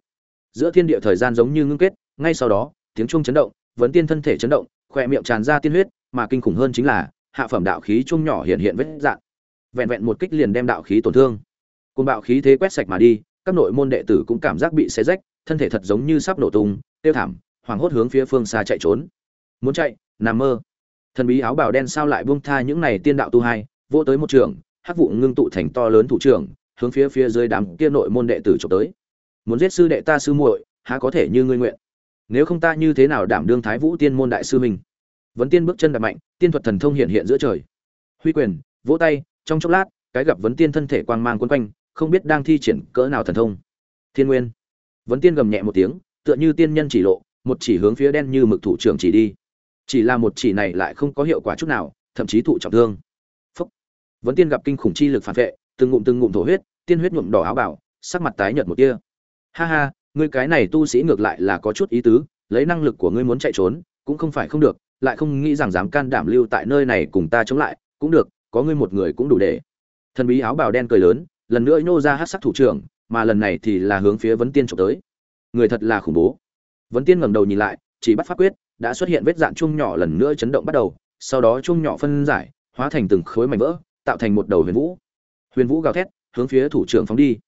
giữa thiên địa thời gian giống như ngưng kết, ngay sau đó, tiếng chuông chấn động, vấn tiên thân thể chấn động, khỏe miệng tràn ra tiên huyết, mà kinh khủng hơn chính là, hạ phẩm đạo khí chuông nhỏ hiện hiện vết dạng. Vẹn vẹn một kích liền đem đạo khí tổn thương. Cùng bạo khí thế quét sạch mà đi, các nội môn đệ tử cũng cảm giác bị xé rách, thân thể thật giống như sắp nổ tung, tiêu thảm, hoảng hốt hướng phía phương xa chạy trốn. Muốn chạy, nằm mơ thần bí áo bào đen sao lại buông tha những này tiên đạo tu hai vô tới một trường, hắc vụ ngưng tụ thành to lớn thủ trưởng, hướng phía phía dưới đám kia nội môn đệ tử trộm tới. Muốn giết sư đệ ta sư muội, há có thể như ngươi nguyện. Nếu không ta như thế nào đảm đương thái vũ tiên môn đại sư mình vấn tiên bước chân đập mạnh, tiên thuật thần thông hiện hiện giữa trời. Huy quyền, vỗ tay, trong chốc lát, cái gặp vấn tiên thân thể quang mang quấn quanh, không biết đang thi triển cỡ nào thần thông. Thiên nguyên. Vấn tiên gầm nhẹ một tiếng, tựa như tiên nhân chỉ lộ, một chỉ hướng phía đen như mực thủ trưởng chỉ đi chỉ là một chỉ này lại không có hiệu quả chút nào, thậm chí thụ trọng thương. Phúc. vấn tiên gặp kinh khủng chi lực phản vệ, từng ngụm từng ngụm thổ huyết, tiên huyết nhuộm đỏ áo bảo sắc mặt tái nhợt một kia ha ha, ngươi cái này tu sĩ ngược lại là có chút ý tứ, lấy năng lực của ngươi muốn chạy trốn, cũng không phải không được, lại không nghĩ rằng dám can đảm lưu tại nơi này cùng ta chống lại, cũng được, có ngươi một người cũng đủ để. Thần bí áo bào đen cười lớn, lần nữa nhô ra hát sắc thủ trưởng, mà lần này thì là hướng phía vấn tiên trộm tới. Người thật là khủng bố. Vấn tiên ngẩng đầu nhìn lại chỉ bắt pháp quyết, đã xuất hiện vết dạn chung nhỏ lần nữa chấn động bắt đầu, sau đó chung nhỏ phân giải, hóa thành từng khối mảnh vỡ, tạo thành một đầu huyền vũ. Huyền vũ gào thét, hướng phía thủ trưởng phóng đi.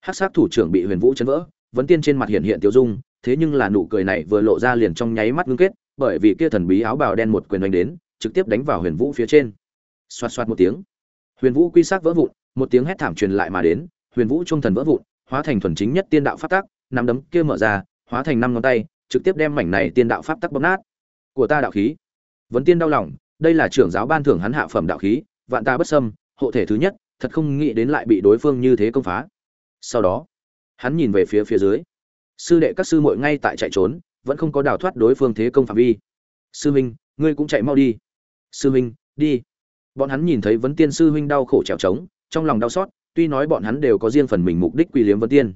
Hát sắc thủ trưởng bị huyền vũ chấn vỡ vấn tiên trên mặt hiện hiện tiêu dung, thế nhưng là nụ cười này vừa lộ ra liền trong nháy mắt ngưng kết, bởi vì kia thần bí áo bào đen một quyền đánh đến, trực tiếp đánh vào huyền vũ phía trên. Xoạt xoạt một tiếng. Huyền vũ quy sát vỡ vụn, một tiếng hét thảm truyền lại mà đến, huyền vũ trung thần vỡ vụn, hóa thành thuần chính nhất tiên đạo pháp tắc năm đấm kia mở ra, hóa thành năm ngón tay trực tiếp đem mảnh này tiên đạo pháp tắc bóp nát. Của ta đạo khí. Vấn tiên đau lòng, đây là trưởng giáo ban thưởng hắn hạ phẩm đạo khí, vạn ta bất sâm hộ thể thứ nhất, thật không nghĩ đến lại bị đối phương như thế công phá. Sau đó, hắn nhìn về phía phía dưới. Sư đệ các sư muội ngay tại chạy trốn, vẫn không có đào thoát đối phương thế công phạm vi. Sư huynh ngươi cũng chạy mau đi. Sư huynh đi. Bọn hắn nhìn thấy vấn tiên sư huynh đau khổ trèo trống, trong lòng đau xót, tuy nói bọn hắn đều có riêng phần mình mục đích quy liếm vấn tiên.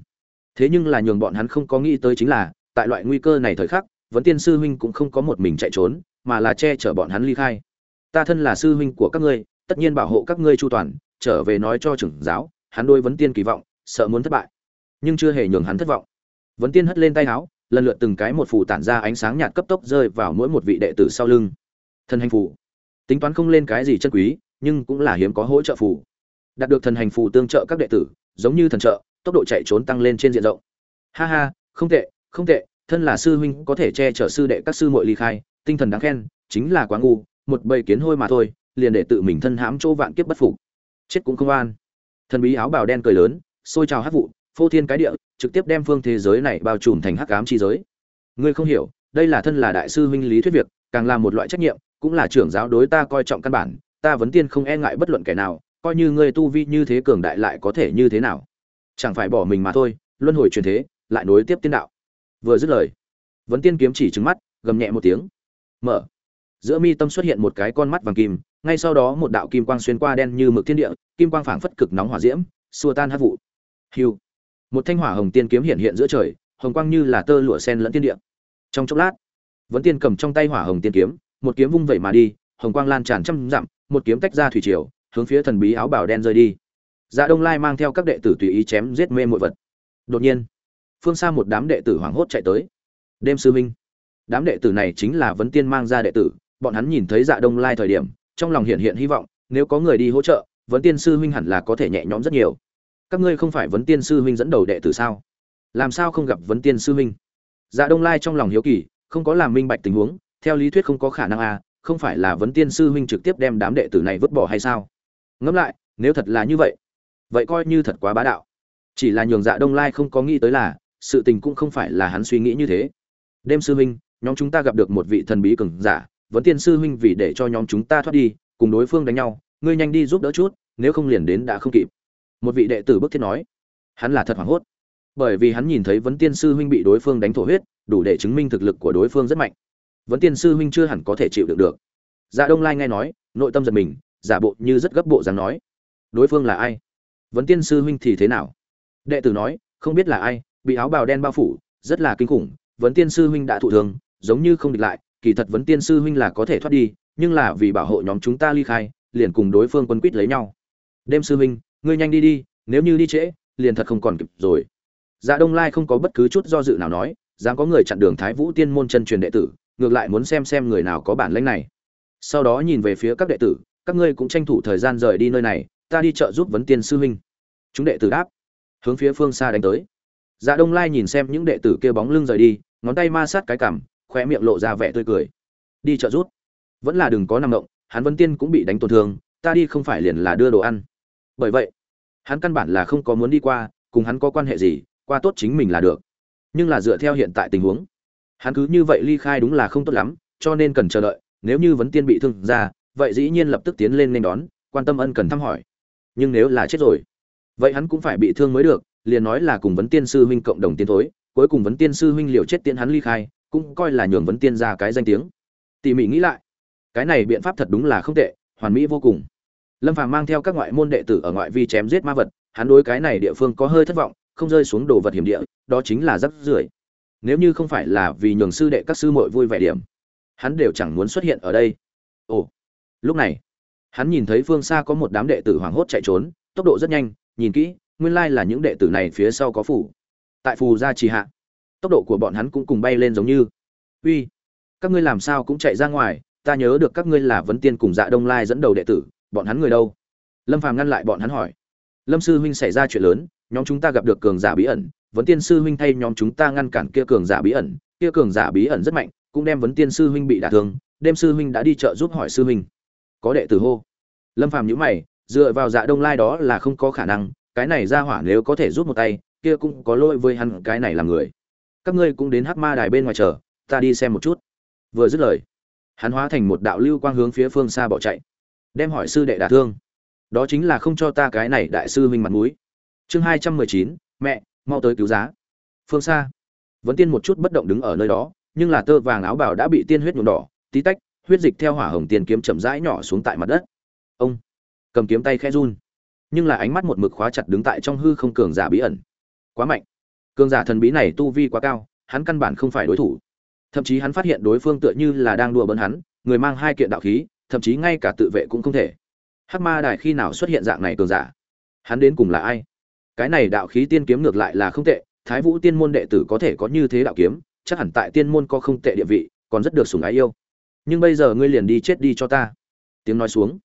Thế nhưng là nhường bọn hắn không có nghĩ tới chính là tại loại nguy cơ này thời khắc, vấn tiên sư huynh cũng không có một mình chạy trốn, mà là che chở bọn hắn ly khai. Ta thân là sư huynh của các ngươi, tất nhiên bảo hộ các ngươi chu toàn, trở về nói cho trưởng giáo, hắn đôi vấn tiên kỳ vọng, sợ muốn thất bại. Nhưng chưa hề nhường hắn thất vọng. Vấn tiên hất lên tay áo, lần lượt từng cái một phù tản ra ánh sáng nhạt cấp tốc rơi vào mỗi một vị đệ tử sau lưng. Thần hành phù. Tính toán không lên cái gì chân quý, nhưng cũng là hiếm có hỗ trợ phù. Đạt được thần hành phù tương trợ các đệ tử, giống như thần trợ, tốc độ chạy trốn tăng lên trên diện rộng. Ha ha, không tệ không tệ, thân là sư huynh có thể che chở sư đệ các sư muội ly khai, tinh thần đáng khen, chính là quá ngu, một bầy kiến hôi mà thôi, liền để tự mình thân hãm chỗ vạn kiếp bất phục. Chết cũng không an. Thần bí áo bào đen cười lớn, xôi trào hát vụ, phô thiên cái địa, trực tiếp đem phương thế giới này bao trùm thành hắc ám chi giới. Ngươi không hiểu, đây là thân là đại sư huynh lý thuyết việc, càng là một loại trách nhiệm, cũng là trưởng giáo đối ta coi trọng căn bản, ta vấn tiên không e ngại bất luận kẻ nào, coi như ngươi tu vi như thế cường đại lại có thể như thế nào? Chẳng phải bỏ mình mà thôi, luân hồi truyền thế, lại nối tiếp tiên đạo vừa dứt lời, vấn tiên kiếm chỉ trừng mắt, gầm nhẹ một tiếng. Mở. Giữa mi tâm xuất hiện một cái con mắt vàng kim, ngay sau đó một đạo kim quang xuyên qua đen như mực thiên địa, kim quang phảng phất cực nóng hỏa diễm, xua tan hát vụ. Hiu một thanh hỏa hồng tiên kiếm hiện hiện giữa trời, hồng quang như là tơ lụa sen lẫn thiên địa. Trong chốc lát vẫn tiên cầm trong tay hỏa hồng tiên kiếm, một kiếm vung vẩy mà đi, hồng quang lan tràn trăm dặm, một kiếm tách ra thủy triều, hướng phía thần bí áo bảo đen rơi đi. Dạ đông lai mang theo các đệ tử tùy ý chém giết mê mọi vật. Đột nhiên phương xa một đám đệ tử hoảng hốt chạy tới. Đêm sư minh, đám đệ tử này chính là vấn tiên mang ra đệ tử, bọn hắn nhìn thấy dạ đông lai thời điểm, trong lòng hiện hiện hy vọng, nếu có người đi hỗ trợ, vấn tiên sư huynh hẳn là có thể nhẹ nhõm rất nhiều. Các ngươi không phải vấn tiên sư huynh dẫn đầu đệ tử sao? Làm sao không gặp vấn tiên sư huynh? Dạ đông lai trong lòng hiếu kỳ, không có làm minh bạch tình huống, theo lý thuyết không có khả năng à không phải là vấn tiên sư huynh trực tiếp đem đám đệ tử này vứt bỏ hay sao? Ngẫm lại, nếu thật là như vậy vậy coi như thật quá bá đạo. Chỉ là nhường dạ đông lai không có nghĩ tới là sự tình cũng không phải là hắn suy nghĩ như thế. Đêm sư huynh, nhóm chúng ta gặp được một vị thần bí cường giả, Vẫn tiên sư huynh vì để cho nhóm chúng ta thoát đi, cùng đối phương đánh nhau, ngươi nhanh đi giúp đỡ chút, nếu không liền đến đã không kịp. Một vị đệ tử bước thiết nói. Hắn là thật hoảng hốt. Bởi vì hắn nhìn thấy vấn tiên sư huynh bị đối phương đánh thổ huyết, đủ để chứng minh thực lực của đối phương rất mạnh. Vấn tiên sư huynh chưa hẳn có thể chịu được được. Dạ đông lai nghe nói, nội tâm giật mình, giả bộ như rất gấp bộ dáng nói. Đối phương là ai? Vấn tiên sư huynh thì thế nào? Đệ tử nói, không biết là ai bị áo bào đen bao phủ, rất là kinh khủng, vấn tiên sư huynh đã thụ thương, giống như không địch lại, kỳ thật vấn tiên sư huynh là có thể thoát đi, nhưng là vì bảo hộ nhóm chúng ta ly khai, liền cùng đối phương quân quýt lấy nhau. Đêm sư huynh, ngươi nhanh đi đi, nếu như đi trễ, liền thật không còn kịp rồi. Dạ đông lai không có bất cứ chút do dự nào nói, dám có người chặn đường thái vũ tiên môn chân truyền đệ tử, ngược lại muốn xem xem người nào có bản lĩnh này. Sau đó nhìn về phía các đệ tử, các ngươi cũng tranh thủ thời gian rời đi nơi này, ta đi chợ giúp vấn tiên sư huynh. Chúng đệ tử đáp, hướng phía phương xa đánh tới dạ đông lai nhìn xem những đệ tử kia bóng lưng rời đi, ngón tay ma sát cái cằm khoe miệng lộ ra vẻ tươi cười. Đi chợ rút. Vẫn là đừng có nằm động, hắn vấn tiên cũng bị đánh tổn thương, ta đi không phải liền là đưa đồ ăn. Bởi vậy, hắn căn bản là không có muốn đi qua, cùng hắn có quan hệ gì, qua tốt chính mình là được. Nhưng là dựa theo hiện tại tình huống, hắn cứ như vậy ly khai đúng là không tốt lắm, cho nên cần chờ đợi, nếu như vấn tiên bị thương ra, vậy dĩ nhiên lập tức tiến lên nên đón, quan tâm ân cần thăm hỏi. Nhưng nếu là chết rồi, vậy hắn cũng phải bị thương mới được liền nói là cùng vấn tiên sư huynh cộng đồng tiến thối, cuối cùng vấn tiên sư huynh liều chết tiễn hắn ly khai, cũng coi là nhường vấn tiên ra cái danh tiếng. Tỉ mỉ nghĩ lại, cái này biện pháp thật đúng là không tệ, hoàn mỹ vô cùng. Lâm phàm mang theo các ngoại môn đệ tử ở ngoại vi chém giết ma vật, hắn đối cái này địa phương có hơi thất vọng, không rơi xuống đồ vật hiểm địa, đó chính là rắc rưởi. Nếu như không phải là vì nhường sư đệ các sư muội vui vẻ điểm, hắn đều chẳng muốn xuất hiện ở đây. Ồ, lúc này, hắn nhìn thấy phương xa có một đám đệ tử hoảng hốt chạy trốn, tốc độ rất nhanh, nhìn kỹ nguyên lai là những đệ tử này phía sau có phủ. Tại phù gia trì hạ, tốc độ của bọn hắn cũng cùng bay lên giống như. Uy, các ngươi làm sao cũng chạy ra ngoài, ta nhớ được các ngươi là vấn tiên cùng dạ đông lai dẫn đầu đệ tử, bọn hắn người đâu? Lâm phàm ngăn lại bọn hắn hỏi. Lâm sư huynh xảy ra chuyện lớn, nhóm chúng ta gặp được cường giả bí ẩn, vấn tiên sư huynh thay nhóm chúng ta ngăn cản kia cường giả bí ẩn, kia cường giả bí ẩn rất mạnh, cũng đem vấn tiên sư huynh bị đả thương, đêm sư huynh đã đi chợ giúp hỏi sư huynh. Có đệ tử hô. Lâm phàm nhíu mày, dựa vào dạ đông lai đó là không có khả năng cái này ra hỏa nếu có thể giúp một tay, kia cũng có lỗi với hắn, cái này làm người. Các ngươi cũng đến hắc ma đài bên ngoài chờ, ta đi xem một chút. Vừa dứt lời, hắn hóa thành một đạo lưu quang hướng phía phương xa bỏ chạy, đem hỏi sư đệ đả thương. Đó chính là không cho ta cái này đại sư huynh mặt mũi. Chương hai trăm mười chín, mẹ, mau tới cứu giá. Phương xa vẫn tiên một chút bất động đứng ở nơi đó, nhưng là tơ vàng áo bảo đã bị tiên huyết nhuộm đỏ, tí tách, huyết dịch theo hỏa hồng tiền kiếm chậm rãi nhỏ xuống tại mặt đất. Ông cầm kiếm tay khẽ run nhưng là ánh mắt một mực khóa chặt đứng tại trong hư không cường giả bí ẩn. Quá mạnh. Cường giả thần bí này tu vi quá cao, hắn căn bản không phải đối thủ. Thậm chí hắn phát hiện đối phương tựa như là đang đùa bỡn hắn, người mang hai kiện đạo khí, thậm chí ngay cả tự vệ cũng không thể. Hắc ma đài khi nào xuất hiện dạng này cường giả? Hắn đến cùng là ai? Cái này đạo khí tiên kiếm ngược lại là không tệ, thái vũ tiên môn đệ tử có thể có như thế đạo kiếm, chắc hẳn tại tiên môn có không tệ địa vị, còn rất được sủng ái yêu. Nhưng bây giờ ngươi liền đi chết đi cho ta. Tiếng nói xuống.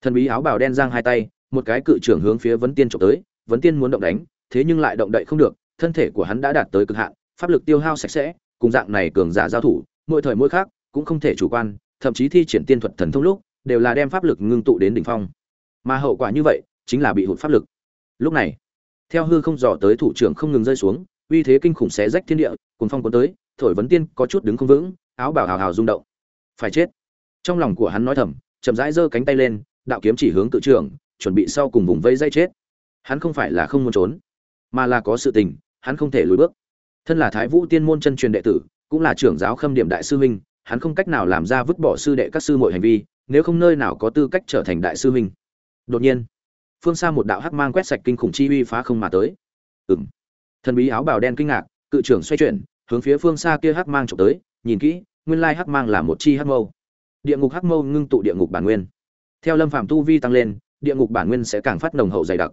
Thần bí áo bào đen giang hai tay một cái cự trưởng hướng phía vấn tiên trộm tới, vấn tiên muốn động đánh, thế nhưng lại động đậy không được, thân thể của hắn đã đạt tới cực hạn, pháp lực tiêu hao sạch sẽ, cùng dạng này cường giả giao thủ, mỗi thời mỗi khác cũng không thể chủ quan, thậm chí thi triển tiên thuật thần thông lúc, đều là đem pháp lực ngưng tụ đến đỉnh phong. Mà hậu quả như vậy, chính là bị hụt pháp lực. Lúc này, theo hư không dò tới thủ trưởng không ngừng rơi xuống, uy thế kinh khủng xé rách thiên địa cùng phong cuốn tới, thổi vấn tiên có chút đứng không vững, áo bảo hào hào rung động. Phải chết. Trong lòng của hắn nói thầm, chậm rãi giơ cánh tay lên, đạo kiếm chỉ hướng cự trưởng chuẩn bị sau cùng vùng vây dây chết. Hắn không phải là không muốn trốn, mà là có sự tình, hắn không thể lùi bước. Thân là thái vũ tiên môn chân truyền đệ tử, cũng là trưởng giáo khâm điểm đại sư huynh hắn không cách nào làm ra vứt bỏ sư đệ các sư mọi hành vi, nếu không nơi nào có tư cách trở thành đại sư huynh đột nhiên, phương xa một đạo hắc mang quét sạch kinh khủng chi uy phá không mà tới. Ừng thần bí áo bào đen kinh ngạc, cự trưởng xoay chuyển, hướng phía phương xa kia hắc mang trộm tới, nhìn kỹ, nguyên lai hắc mang là một chi hắc mâu. Địa ngục hắc mâu ngưng tụ địa ngục bản nguyên. Theo lâm phạm tu vi tăng lên địa ngục bản nguyên sẽ càng phát nồng hậu dày đặc.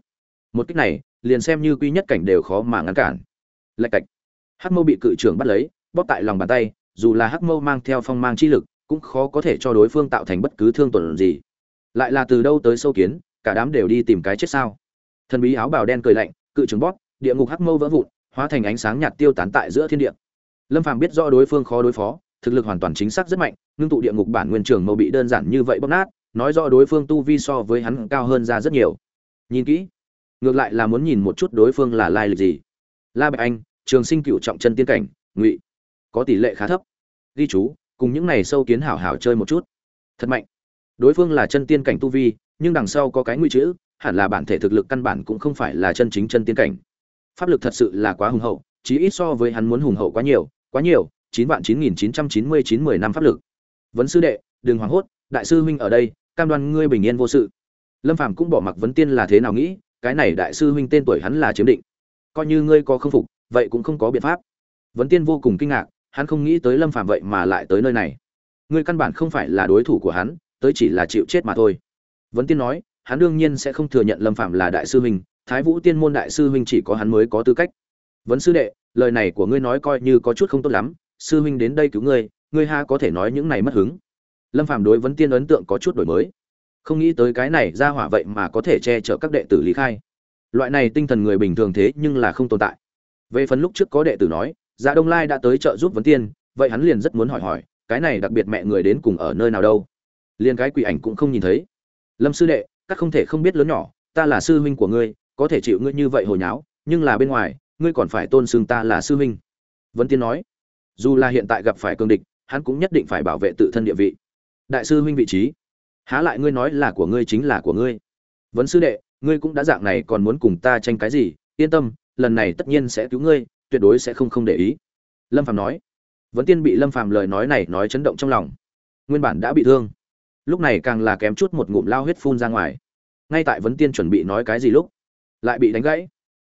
Một cách này, liền xem như quy nhất cảnh đều khó mà ngăn cản. Lạch cạch. Hắc mâu bị cự trưởng bắt lấy, bóp tại lòng bàn tay, dù là hắc mâu mang theo phong mang chi lực, cũng khó có thể cho đối phương tạo thành bất cứ thương tổn gì. Lại là từ đâu tới sâu kiến, cả đám đều đi tìm cái chết sao? Thần bí áo bào đen cười lạnh, cự trưởng bóp, địa ngục hắc mâu vỡ vụn, hóa thành ánh sáng nhạt tiêu tán tại giữa thiên địa. Lâm phàm biết rõ đối phương khó đối phó, thực lực hoàn toàn chính xác rất mạnh, ngưng tụ địa ngục bản nguyên trường mâu bị đơn giản như vậy bóp nát nói rõ đối phương tu vi so với hắn cao hơn ra rất nhiều. Nhìn kỹ, ngược lại là muốn nhìn một chút đối phương là lai lịch gì. La bạch anh, trường sinh cựu trọng chân tiên cảnh, ngụy, có tỷ lệ khá thấp. Ghi chú, cùng những này sâu kiến hảo hảo chơi một chút. Thật mạnh. Đối phương là chân tiên cảnh tu vi, nhưng đằng sau có cái nguy chữ, hẳn là bản thể thực lực căn bản cũng không phải là chân chính chân tiên cảnh. Pháp lực thật sự là quá hùng hậu, chí ít so với hắn muốn hùng hậu quá nhiều quá nhiều, chín vạn chín nghìn chín trăm chín mươi chín mười năm pháp lực. Vấn sư đệ, đừng hoảng hốt, đại sư huynh ở đây cam đoan ngươi bình yên vô sự. Lâm phàm cũng bỏ mặc vấn tiên là thế nào nghĩ, cái này đại sư huynh tên tuổi hắn là chiếm định. Coi như ngươi có không phục, vậy cũng không có biện pháp. Vấn tiên vô cùng kinh ngạc, hắn không nghĩ tới lâm phàm vậy mà lại tới nơi này. Ngươi căn bản không phải là đối thủ của hắn, tới chỉ là chịu chết mà thôi. Vấn tiên nói, hắn đương nhiên sẽ không thừa nhận lâm phàm là đại sư huynh, thái vũ tiên môn đại sư huynh chỉ có hắn mới có tư cách. Vấn sư đệ, lời này của ngươi nói coi như có chút không tốt lắm, sư huynh đến đây cứu ngươi ngươi ha có thể nói những này mất hứng lâm phàm đối vấn tiên ấn tượng có chút đổi mới. Không nghĩ tới cái này ra hỏa vậy mà có thể che chở các đệ tử lý khai. Loại này tinh thần người bình thường thế nhưng là không tồn tại. Về phần lúc trước có đệ tử nói dạ đông lai đã tới trợ giúp vấn tiên, vậy hắn liền rất muốn hỏi hỏi, cái này đặc biệt mẹ người đến cùng ở nơi nào đâu? Liền cái quỷ ảnh cũng không nhìn thấy. Lâm sư đệ, các không thể không biết lớn nhỏ, ta là sư huynh của ngươi, có thể chịu ngươi như vậy hồi nháo, nhưng là bên ngoài, ngươi còn phải tôn xưng ta là sư huynh. Vấn tiên nói. Dù là hiện tại gặp phải cương địch, hắn cũng nhất định phải bảo vệ tự thân địa vị đại sư huynh vị trí. Há lại ngươi nói là của ngươi chính là của ngươi. Vấn sư đệ, ngươi cũng đã dạng này còn muốn cùng ta tranh cái gì? Yên tâm, lần này tất nhiên sẽ cứu ngươi, tuyệt đối sẽ không không để ý. Lâm phàm nói. Vấn tiên bị lâm phàm lời nói này nói chấn động trong lòng. Nguyên bản đã bị thương. Lúc này càng là kém chút một ngụm lao huyết phun ra ngoài. Ngay tại vấn tiên chuẩn bị nói cái gì lúc, lại bị đánh gãy.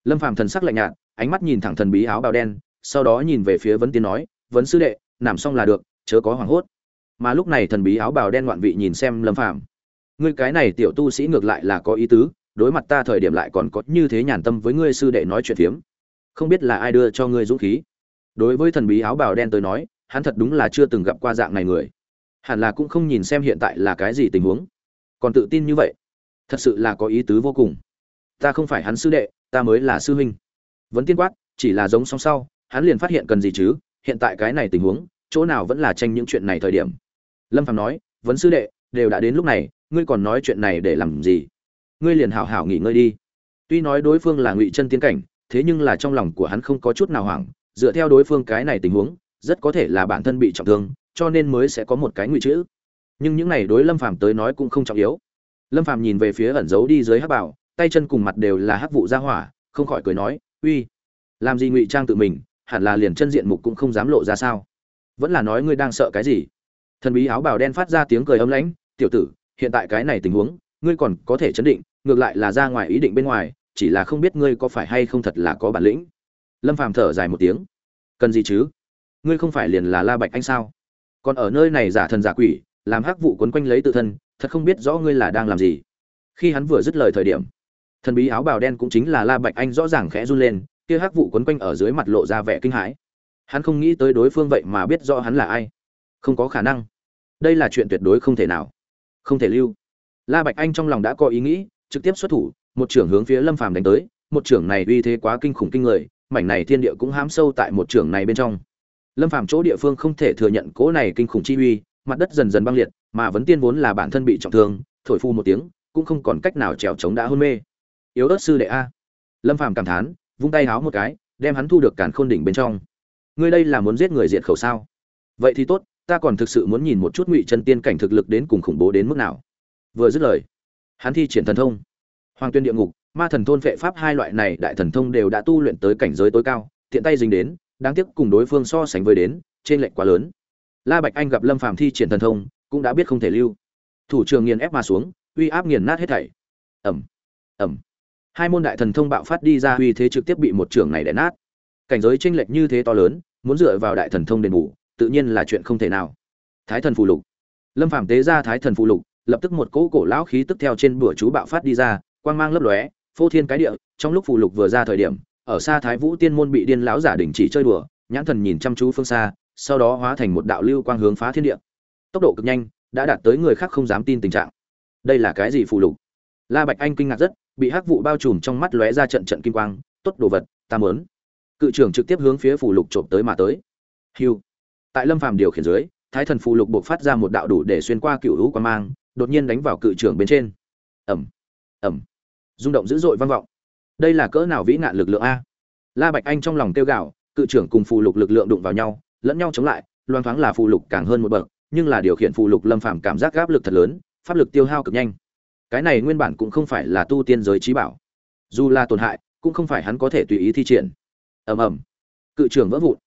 Lâm phàm thần sắc lạnh nhạt, ánh mắt nhìn thẳng thần bí áo bào đen, sau đó nhìn về phía vấn tiên nói, vấn sư đệ, nằm xong là được, chớ có hoảng hốt mà lúc này thần bí áo bào đen ngoạn vị nhìn xem lâm phàm. Ngươi cái này tiểu tu sĩ ngược lại là có ý tứ, đối mặt ta thời điểm lại còn có như thế nhàn tâm với ngươi sư đệ nói chuyện phiếm. Không biết là ai đưa cho ngươi dũng khí. Đối với thần bí áo bào đen tôi nói, hắn thật đúng là chưa từng gặp qua dạng này người. Hẳn là cũng không nhìn xem hiện tại là cái gì tình huống. Còn tự tin như vậy, thật sự là có ý tứ vô cùng. Ta không phải hắn sư đệ, ta mới là sư huynh. Vẫn tiên quát, chỉ là giống song sau, hắn liền phát hiện cần gì chứ, hiện tại cái này tình huống, chỗ nào vẫn là tranh những chuyện này thời điểm lâm Phàm nói, vấn sư đệ, đều đã đến lúc này, ngươi còn nói chuyện này để làm gì? Ngươi liền hảo hảo nghỉ ngơi đi. Tuy nói đối phương là ngụy chân tiến cảnh, thế nhưng là trong lòng của hắn không có chút nào hoảng, dựa theo đối phương cái này tình huống, rất có thể là bản thân bị trọng thương, cho nên mới sẽ có một cái ngụy chữ. Nhưng những này đối lâm phàm tới nói cũng không trọng yếu. Lâm phàm nhìn về phía ẩn giấu đi dưới hắc bảo, tay chân cùng mặt đều là hắc vụ ra hỏa, không khỏi cười nói, uy, làm gì ngụy trang tự mình, hẳn là liền chân diện mục cũng không dám lộ ra sao? Vẫn là nói ngươi đang sợ cái gì? Thần bí áo bào đen phát ra tiếng cười ấm lãnh, tiểu tử, hiện tại cái này tình huống, ngươi còn có thể chấn định, ngược lại là ra ngoài ý định bên ngoài, chỉ là không biết ngươi có phải hay không thật là có bản lĩnh. Lâm phàm thở dài một tiếng. Cần gì chứ? Ngươi không phải liền là la bạch anh sao? Còn ở nơi này giả thần giả quỷ, làm hắc vụ quấn quanh lấy tự thân, thật không biết rõ ngươi là đang làm gì. Khi hắn vừa dứt lời thời điểm, thần bí áo bào đen cũng chính là la bạch anh rõ ràng khẽ run lên, kia hắc vụ quấn quanh ở dưới mặt lộ ra vẻ kinh hãi. Hắn không nghĩ tới đối phương vậy mà biết rõ hắn là ai không có khả năng. Đây là chuyện tuyệt đối không thể nào. Không thể lưu. La bạch anh trong lòng đã có ý nghĩ, trực tiếp xuất thủ, một trưởng hướng phía lâm phàm đánh tới. Một trưởng này uy thế quá kinh khủng kinh người, mảnh này thiên địa cũng hám sâu tại một trưởng này bên trong. Lâm phàm chỗ địa phương không thể thừa nhận cố này kinh khủng chi uy, mặt đất dần dần băng liệt, mà vấn tiên vốn là bản thân bị trọng thương, thổi phu một tiếng, cũng không còn cách nào trèo chống đã hôn mê. Yếu ớt sư đệ a. Lâm phàm cảm thán, vung tay háo một cái, đem hắn thu được càn khôn đỉnh bên trong. Ngươi đây là muốn giết người diệt khẩu sao? Vậy thì tốt ta còn thực sự muốn nhìn một chút ngụy chân tiên cảnh thực lực đến cùng khủng bố đến mức nào. Vừa dứt lời, hắn thi triển thần thông. Hoàng tuyên địa ngục, ma thần thôn vệ pháp hai loại này đại thần thông đều đã tu luyện tới cảnh giới tối cao, tiện tay dính đến, đáng tiếc cùng đối phương so sánh với đến trên lệnh quá lớn. La bạch anh gặp lâm phàm thi triển thần thông, cũng đã biết không thể lưu. Thủ trường nghiền ép mà xuống, uy áp nghiền nát hết thảy. Ẩm ẩm hai môn đại thần thông bạo phát đi ra, uy thế trực tiếp bị một trường này đè nát. Cảnh giới chênh lệch như thế to lớn, muốn dựa vào đại thần thông đền bù tự nhiên là chuyện không thể nào. Thái thần phù lục. Lâm phàm tế ra thái thần phù lục, lập tức một cỗ cổ lão khí tức theo trên bữa chú bạo phát đi ra, quang mang lấp lóe, phô thiên cái địa, trong lúc phù lục vừa ra thời điểm, ở xa thái vũ tiên môn bị điên lão giả đình chỉ chơi đùa, nhãn thần nhìn chăm chú phương xa, sau đó hóa thành một đạo lưu quang hướng phá thiên địa. Tốc độ cực nhanh, đã đạt tới người khác không dám tin tình trạng. Đây là cái gì phù lục? La bạch anh kinh ngạc rất, bị hắc vụ bao trùm trong mắt lóe ra trận trận kim quang, tốt đồ vật, ta muốn. Cự trưởng trực tiếp hướng phía phù lục trộm tới mà tới. Hiu tại lâm phàm điều khiển dưới, thái thần phù lục buộc phát ra một đạo đủ để xuyên qua cựu hữu quan mang, đột nhiên đánh vào cự trưởng bên trên. Ẩm ẩm rung động dữ dội vang vọng. Đây là cỡ nào vĩ nạn lực lượng a? La bạch anh trong lòng tiêu gạo cự trưởng cùng phù lục lực lượng đụng vào nhau, lẫn nhau chống lại loan thoáng là phù lục càng hơn một bậc, nhưng là điều khiển phù lục lâm phàm cảm giác áp lực thật lớn, pháp lực tiêu hao cực nhanh. Cái này nguyên bản cũng không phải là tu tiên giới trí bảo. Dù là tổn hại, cũng không phải hắn có thể tùy ý thi triển. Ầm ầm. Cự trưởng vỡ vụn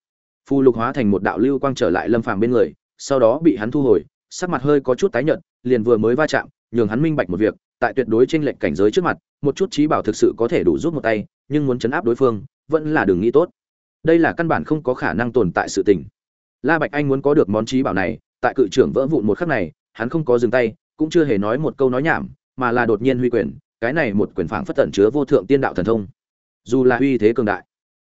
phù lục hóa thành một đạo lưu quang trở lại lâm phàm bên người, sau đó bị hắn thu hồi, sắc mặt hơi có chút tái nhợt, liền vừa mới va chạm, nhường hắn minh bạch một việc, tại tuyệt đối trên lệnh cảnh giới trước mặt, một chút trí bảo thực sự có thể đủ giúp một tay, nhưng muốn chấn áp đối phương, vẫn là đường nghĩ tốt. Đây là căn bản không có khả năng tồn tại sự tình. La bạch anh muốn có được món trí bảo này, tại cự trưởng vỡ vụn một khắc này, hắn không có dừng tay, cũng chưa hề nói một câu nói nhảm, mà là đột nhiên huy quyền, cái này một quyền phảng phất tẩn chứa vô thượng tiên đạo thần thông. Dù là uy thế cường đại,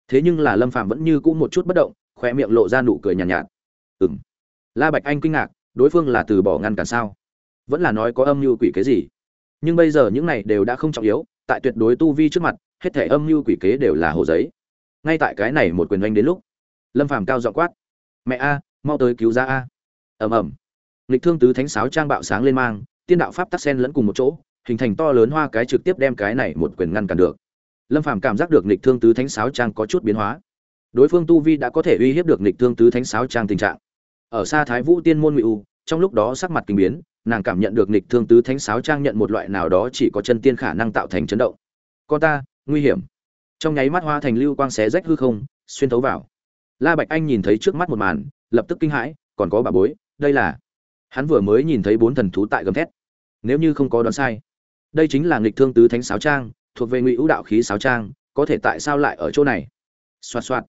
thế nhưng là lâm phàm vẫn như cũ một chút bất động khoe miệng lộ ra nụ cười nhàn nhạt, nhạt. Ừm. la bạch anh kinh ngạc đối phương là từ bỏ ngăn cản sao? Vẫn là nói có âm mưu quỷ kế gì? Nhưng bây giờ những này đều đã không trọng yếu tại tuyệt đối tu vi trước mặt hết thảy âm mưu quỷ kế đều là hồ giấy. Ngay tại cái này một quyền oanh đến lúc lâm phàm cao giọng quát mẹ a mau tới cứu ra a. Ầm ầm. Lịch thương tứ thánh sáo trang bạo sáng lên mang tiên đạo pháp tắc sen lẫn cùng một chỗ hình thành to lớn hoa cái trực tiếp đem cái này một quyền ngăn cản được. Lâm phàm cảm giác được nịch thương tứ thánh sáo trang có chút biến hóa đối phương tu vi đã có thể uy hiếp được nịch thương tứ thánh sáo trang tình trạng. Ở xa thái vũ tiên môn ngụy u, trong lúc đó sắc mặt kinh biến, nàng cảm nhận được nịch thương tứ thánh sáo trang nhận một loại nào đó chỉ có chân tiên khả năng tạo thành chấn động. Con ta, nguy hiểm. Trong nháy mắt hoa thành lưu quang xé rách hư không, xuyên thấu vào. La bạch anh nhìn thấy trước mắt một màn, lập tức kinh hãi, còn có bà bối, đây là hắn vừa mới nhìn thấy bốn thần thú tại gầm thét. Nếu như không có đoán sai, đây chính là nghịch thương tứ thánh sáo trang, thuộc về ngụy ưu đạo khí sáo trang, có thể tại sao lại ở chỗ này? Xoạt xoạt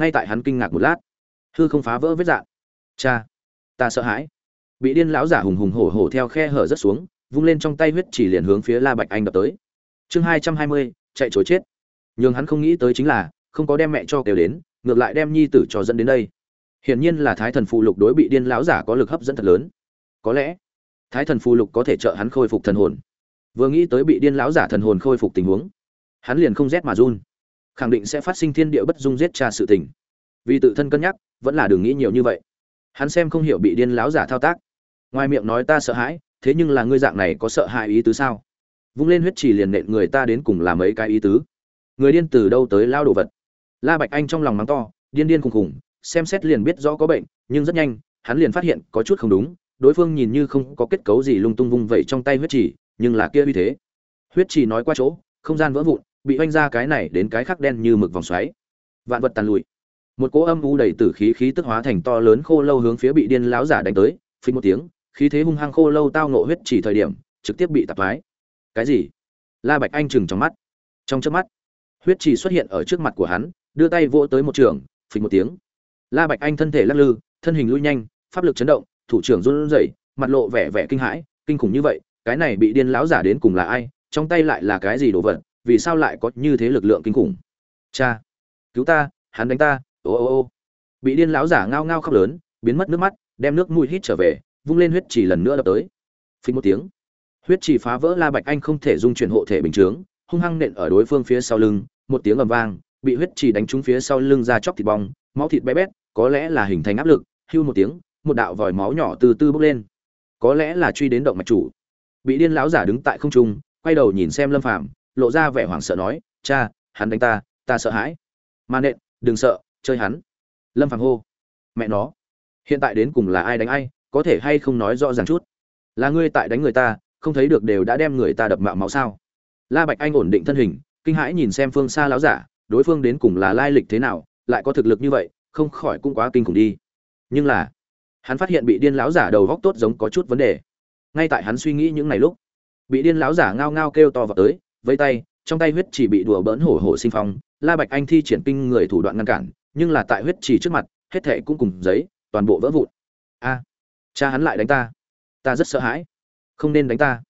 ngay tại hắn kinh ngạc một lát. Hư không phá vỡ vết dạn cha, ta sợ hãi. Bị điên lão giả hùng hùng hổ hổ theo khe hở rất xuống, vung lên trong tay huyết chỉ liền hướng phía la bạch anh đập tới. Chương hai trăm hai mươi, chạy chối chết. Nhưng hắn không nghĩ tới chính là, không có đem mẹ cho kêu đến, ngược lại đem nhi tử cho dẫn đến đây. Hiển nhiên là thái thần phù lục đối bị điên lão giả có lực hấp dẫn thật lớn. Có lẽ, thái thần phù lục có thể trợ hắn khôi phục thần hồn. Vừa nghĩ tới bị điên lão giả thần hồn khôi phục tình huống, hắn liền không rét mà run khẳng định sẽ phát sinh thiên địa bất dung giết cha sự tình. Vì tự thân cân nhắc, vẫn là đừng nghĩ nhiều như vậy. Hắn xem không hiểu bị điên lão giả thao tác. Ngoài miệng nói ta sợ hãi, thế nhưng là ngươi dạng này có sợ hãi ý tứ sao? Vung lên huyết trì liền nện người ta đến cùng làm mấy cái ý tứ? Người điên từ đâu tới lao đồ vật? La bạch anh trong lòng mắng to, điên điên khùng khùng, xem xét liền biết rõ có bệnh, nhưng rất nhanh, hắn liền phát hiện có chút không đúng, đối phương nhìn như không có kết cấu gì lung tung vung vẩy trong tay huyết trì nhưng là kia uy thế. Huyết trì nói qua chỗ, không gian vỡ vụn bị oanh ra cái này đến cái khác đen như mực vòng xoáy. Vạn vật tàn lụi. Một cỗ âm u đầy tử khí khí tức hóa thành to lớn khô lâu hướng phía bị điên láo giả đánh tới, phình một tiếng, khí thế hung hăng khô lâu tao nộ huyết chỉ thời điểm, trực tiếp bị tạp thoái. Cái gì? La bạch anh chừng trong mắt. Trong chớp mắt, huyết chỉ xuất hiện ở trước mặt của hắn, đưa tay vỗ tới một trường, phình một tiếng. La bạch anh thân thể lắc lư, thân hình lui nhanh, pháp lực chấn động, thủ trưởng run rẩy, mặt lộ vẻ vẻ kinh hãi, kinh khủng như vậy, cái này bị điên lão giả đến cùng là ai, trong tay lại là cái gì đồ vật? Vì sao lại có như thế lực lượng kinh khủng? Cha, cứu ta, hắn đánh ta, ô ô ô. Bị điên lão giả ngao ngao khóc lớn, biến mất nước mắt, đem nước mũi hít trở về, vung lên huyết chỉ lần nữa đập tới. Phình một tiếng, huyết chỉ phá vỡ la bạch anh không thể dung chuyển hộ thể bình chướng, hung hăng nện ở đối phương phía sau lưng, một tiếng ầm vang, bị huyết chỉ đánh trúng phía sau lưng ra chóc thịt bong, máu thịt bé bét, có lẽ là hình thành áp lực, hưu một tiếng, một đạo vòi máu nhỏ từ từ bốc lên. Có lẽ là truy đến động mạch chủ. Bị điên lão giả đứng tại không trung, quay đầu nhìn xem lâm phàm lộ ra vẻ hoảng sợ nói, cha, hắn đánh ta ta sợ hãi. Mà nện, đừng sợ, chơi hắn. Lâm phàng hô, mẹ nó, hiện tại đến cùng là ai đánh ai, có thể hay không nói rõ ràng chút? Là ngươi tại đánh người ta, không thấy được đều đã đem người ta đập mạo máu sao? La bạch anh ổn định thân hình, kinh hãi nhìn xem phương xa lão giả, đối phương đến cùng là lai lịch thế nào, lại có thực lực như vậy, không khỏi cũng quá kinh khủng đi. Nhưng là, hắn phát hiện bị điên lão giả đầu góc tốt giống có chút vấn đề. Ngay tại hắn suy nghĩ những ngày lúc, bị điên lão giả ngao ngao kêu to vào tới vây tay, trong tay huyết chỉ bị đùa bỡn hổ hổ sinh phong, la bạch anh thi triển kinh người thủ đoạn ngăn cản, nhưng là tại huyết chỉ trước mặt, hết thệ cũng cùng giấy, toàn bộ vỡ vụn. A, cha hắn lại đánh ta. Ta rất sợ hãi. Không nên đánh ta.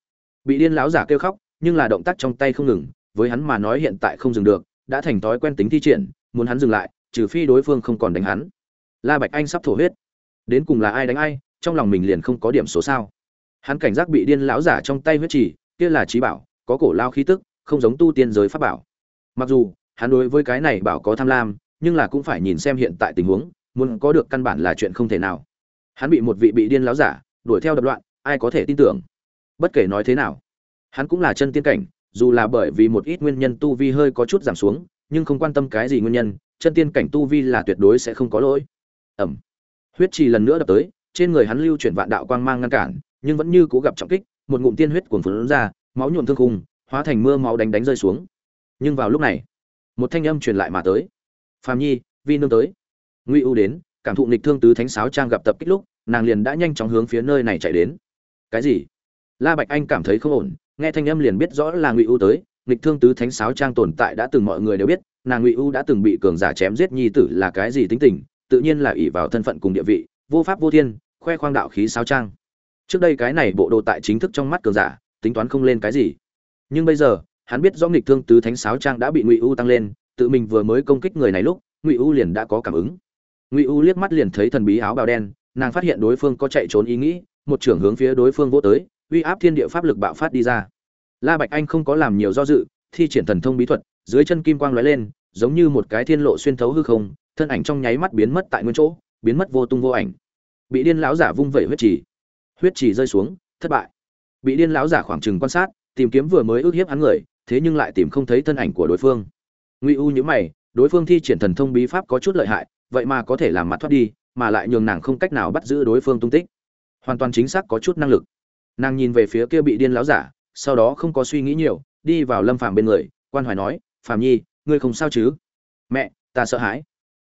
Bị điên lão giả kêu khóc, nhưng là động tác trong tay không ngừng, với hắn mà nói hiện tại không dừng được, đã thành thói quen tính thi triển, muốn hắn dừng lại, trừ phi đối phương không còn đánh hắn. La bạch anh sắp thổ huyết. Đến cùng là ai đánh ai, trong lòng mình liền không có điểm số sao. Hắn cảnh giác bị điên lão giả trong tay huyết chỉ, kia là trí bảo có cổ lao khí tức, không giống tu tiên giới pháp bảo. Mặc dù, hắn đối với cái này bảo có tham lam, nhưng là cũng phải nhìn xem hiện tại tình huống, muốn có được căn bản là chuyện không thể nào. Hắn bị một vị bị điên láo giả đuổi theo đập loạn, ai có thể tin tưởng? Bất kể nói thế nào, hắn cũng là chân tiên cảnh, dù là bởi vì một ít nguyên nhân tu vi hơi có chút giảm xuống, nhưng không quan tâm cái gì nguyên nhân, chân tiên cảnh tu vi là tuyệt đối sẽ không có lỗi. Ẩm. Huyết trì lần nữa đập tới, trên người hắn lưu chuyển vạn đạo quang mang ngăn cản, nhưng vẫn như cố gặp trọng kích, một ngụm tiên huyết cuồn phun ra máu nhuộm thương khung, hóa thành mưa máu đánh đánh rơi xuống. Nhưng vào lúc này, một thanh âm truyền lại mà tới. Phàm nhi, vi nương tới. Ngụy ưu đến, cảm thụ nghịch thương tứ thánh sáo trang gặp tập kích lúc, nàng liền đã nhanh chóng hướng phía nơi này chạy đến. Cái gì? La bạch anh cảm thấy không ổn, nghe thanh âm liền biết rõ là ngụy ưu tới. Nghịch thương tứ thánh sáo trang tồn tại đã từng mọi người đều biết, nàng ngụy ưu đã từng bị cường giả chém giết nhi tử là cái gì tính tình, tự nhiên là ỷ vào thân phận cùng địa vị, vô pháp vô thiên, khoe khoang đạo khí sáo trang. Trước đây cái này bộ đồ tại chính thức trong mắt cường giả tính toán không lên cái gì. Nhưng bây giờ, hắn biết rõ nghịch thương tứ thánh sáo trang đã bị ngụy u tăng lên, tự mình vừa mới công kích người này lúc, ngụy u liền đã có cảm ứng. Ngụy u liếc mắt liền thấy thần bí áo bào đen, nàng phát hiện đối phương có chạy trốn ý nghĩ, một trưởng hướng phía đối phương vỗ tới, uy áp thiên địa pháp lực bạo phát đi ra. La bạch anh không có làm nhiều do dự, thi triển thần thông bí thuật, dưới chân kim quang lóe lên, giống như một cái thiên lộ xuyên thấu hư không, thân ảnh trong nháy mắt biến mất tại nguyên chỗ, biến mất vô tung vô ảnh. Bị điên lão giả vung vẩy huyết trì. Huyết trì rơi xuống, thất bại bị điên lão giả khoảng chừng quan sát, tìm kiếm vừa mới ước hiếp hắn người, thế nhưng lại tìm không thấy thân ảnh của đối phương. Ngụy u nhữ mày, đối phương thi triển thần thông bí pháp có chút lợi hại, vậy mà có thể làm mặt thoát đi, mà lại nhường nàng không cách nào bắt giữ đối phương tung tích. Hoàn toàn chính xác có chút năng lực. Nàng nhìn về phía kia bị điên láo giả, sau đó không có suy nghĩ nhiều, đi vào lâm phàm bên người, quan hoài nói, phàm nhi, ngươi không sao chứ? Mẹ, ta sợ hãi.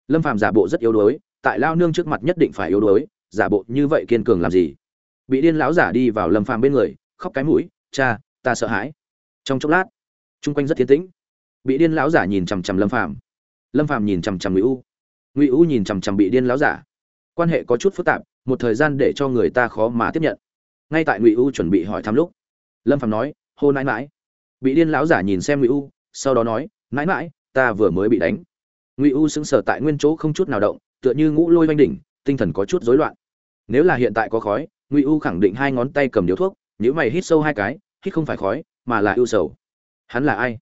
Lâm phàm giả bộ rất yếu đuối, tại lao nương trước mặt nhất định phải yếu đuối, giả bộ như vậy kiên cường làm gì? Bị điên lão giả đi vào lâm phàm bên người khóc cái mũi, cha, ta sợ hãi. Trong chốc lát, chung quanh rất thiên tĩnh. Bị điên lão giả nhìn chằm chằm lâm phàm. Lâm phàm nhìn chằm chằm ngụy u. Ngụy u nhìn chằm chằm bị điên lão giả. Quan hệ có chút phức tạp, một thời gian để cho người ta khó mà tiếp nhận. Ngay tại ngụy u chuẩn bị hỏi thăm lúc, lâm phàm nói, hô nãi mãi bị điên lão giả nhìn xem ngụy u, sau đó nói, nãi mãi ta vừa mới bị đánh. Ngụy u sững sờ tại nguyên chỗ không chút nào động, tựa như ngũ lôi oanh đỉnh, tinh thần có chút rối loạn. Nếu là hiện tại có khói, ngụy u khẳng định hai ngón tay cầm điếu thuốc nếu mày hít sâu hai cái, hít không phải khói, mà là ưu sầu. Hắn là ai?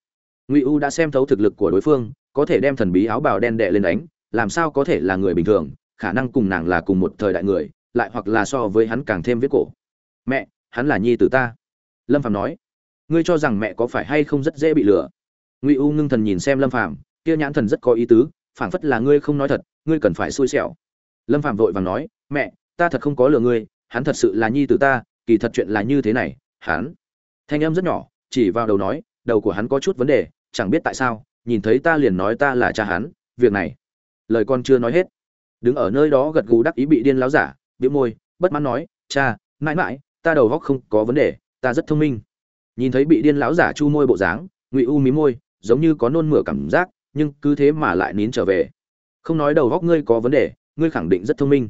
Ngụy u đã xem thấu thực lực của đối phương, có thể đem thần bí áo bào đen đệ lên đánh, làm sao có thể là người bình thường, khả năng cùng nàng là cùng một thời đại người, lại hoặc là so với hắn càng thêm viết cổ. Mẹ, hắn là nhi tử ta. Lâm phạm nói, ngươi cho rằng mẹ có phải hay không rất dễ bị lừa? Ngụy u ngưng thần nhìn xem lâm phạm kia nhãn thần rất có ý tứ, phảng phất là ngươi không nói thật, ngươi cần phải xui xẻo. Lâm phạm vội vàng nói, mẹ, ta thật không có lừa ngươi, hắn thật sự là nhi tử ta kỳ thật chuyện là như thế này, hắn, thanh âm rất nhỏ, chỉ vào đầu nói, đầu của hắn có chút vấn đề, chẳng biết tại sao, nhìn thấy ta liền nói ta là cha hắn, việc này, lời con chưa nói hết. Đứng ở nơi đó gật gù đắc ý bị điên láo giả biếu môi, bất mãn nói, cha, mãi mãi, ta đầu góc không có vấn đề, ta rất thông minh. Nhìn thấy bị điên láo giả chu môi bộ dáng, ngụy u mí môi, giống như có nôn mửa cảm giác, nhưng cứ thế mà lại nín trở về. Không nói đầu góc ngươi có vấn đề, ngươi khẳng định rất thông minh.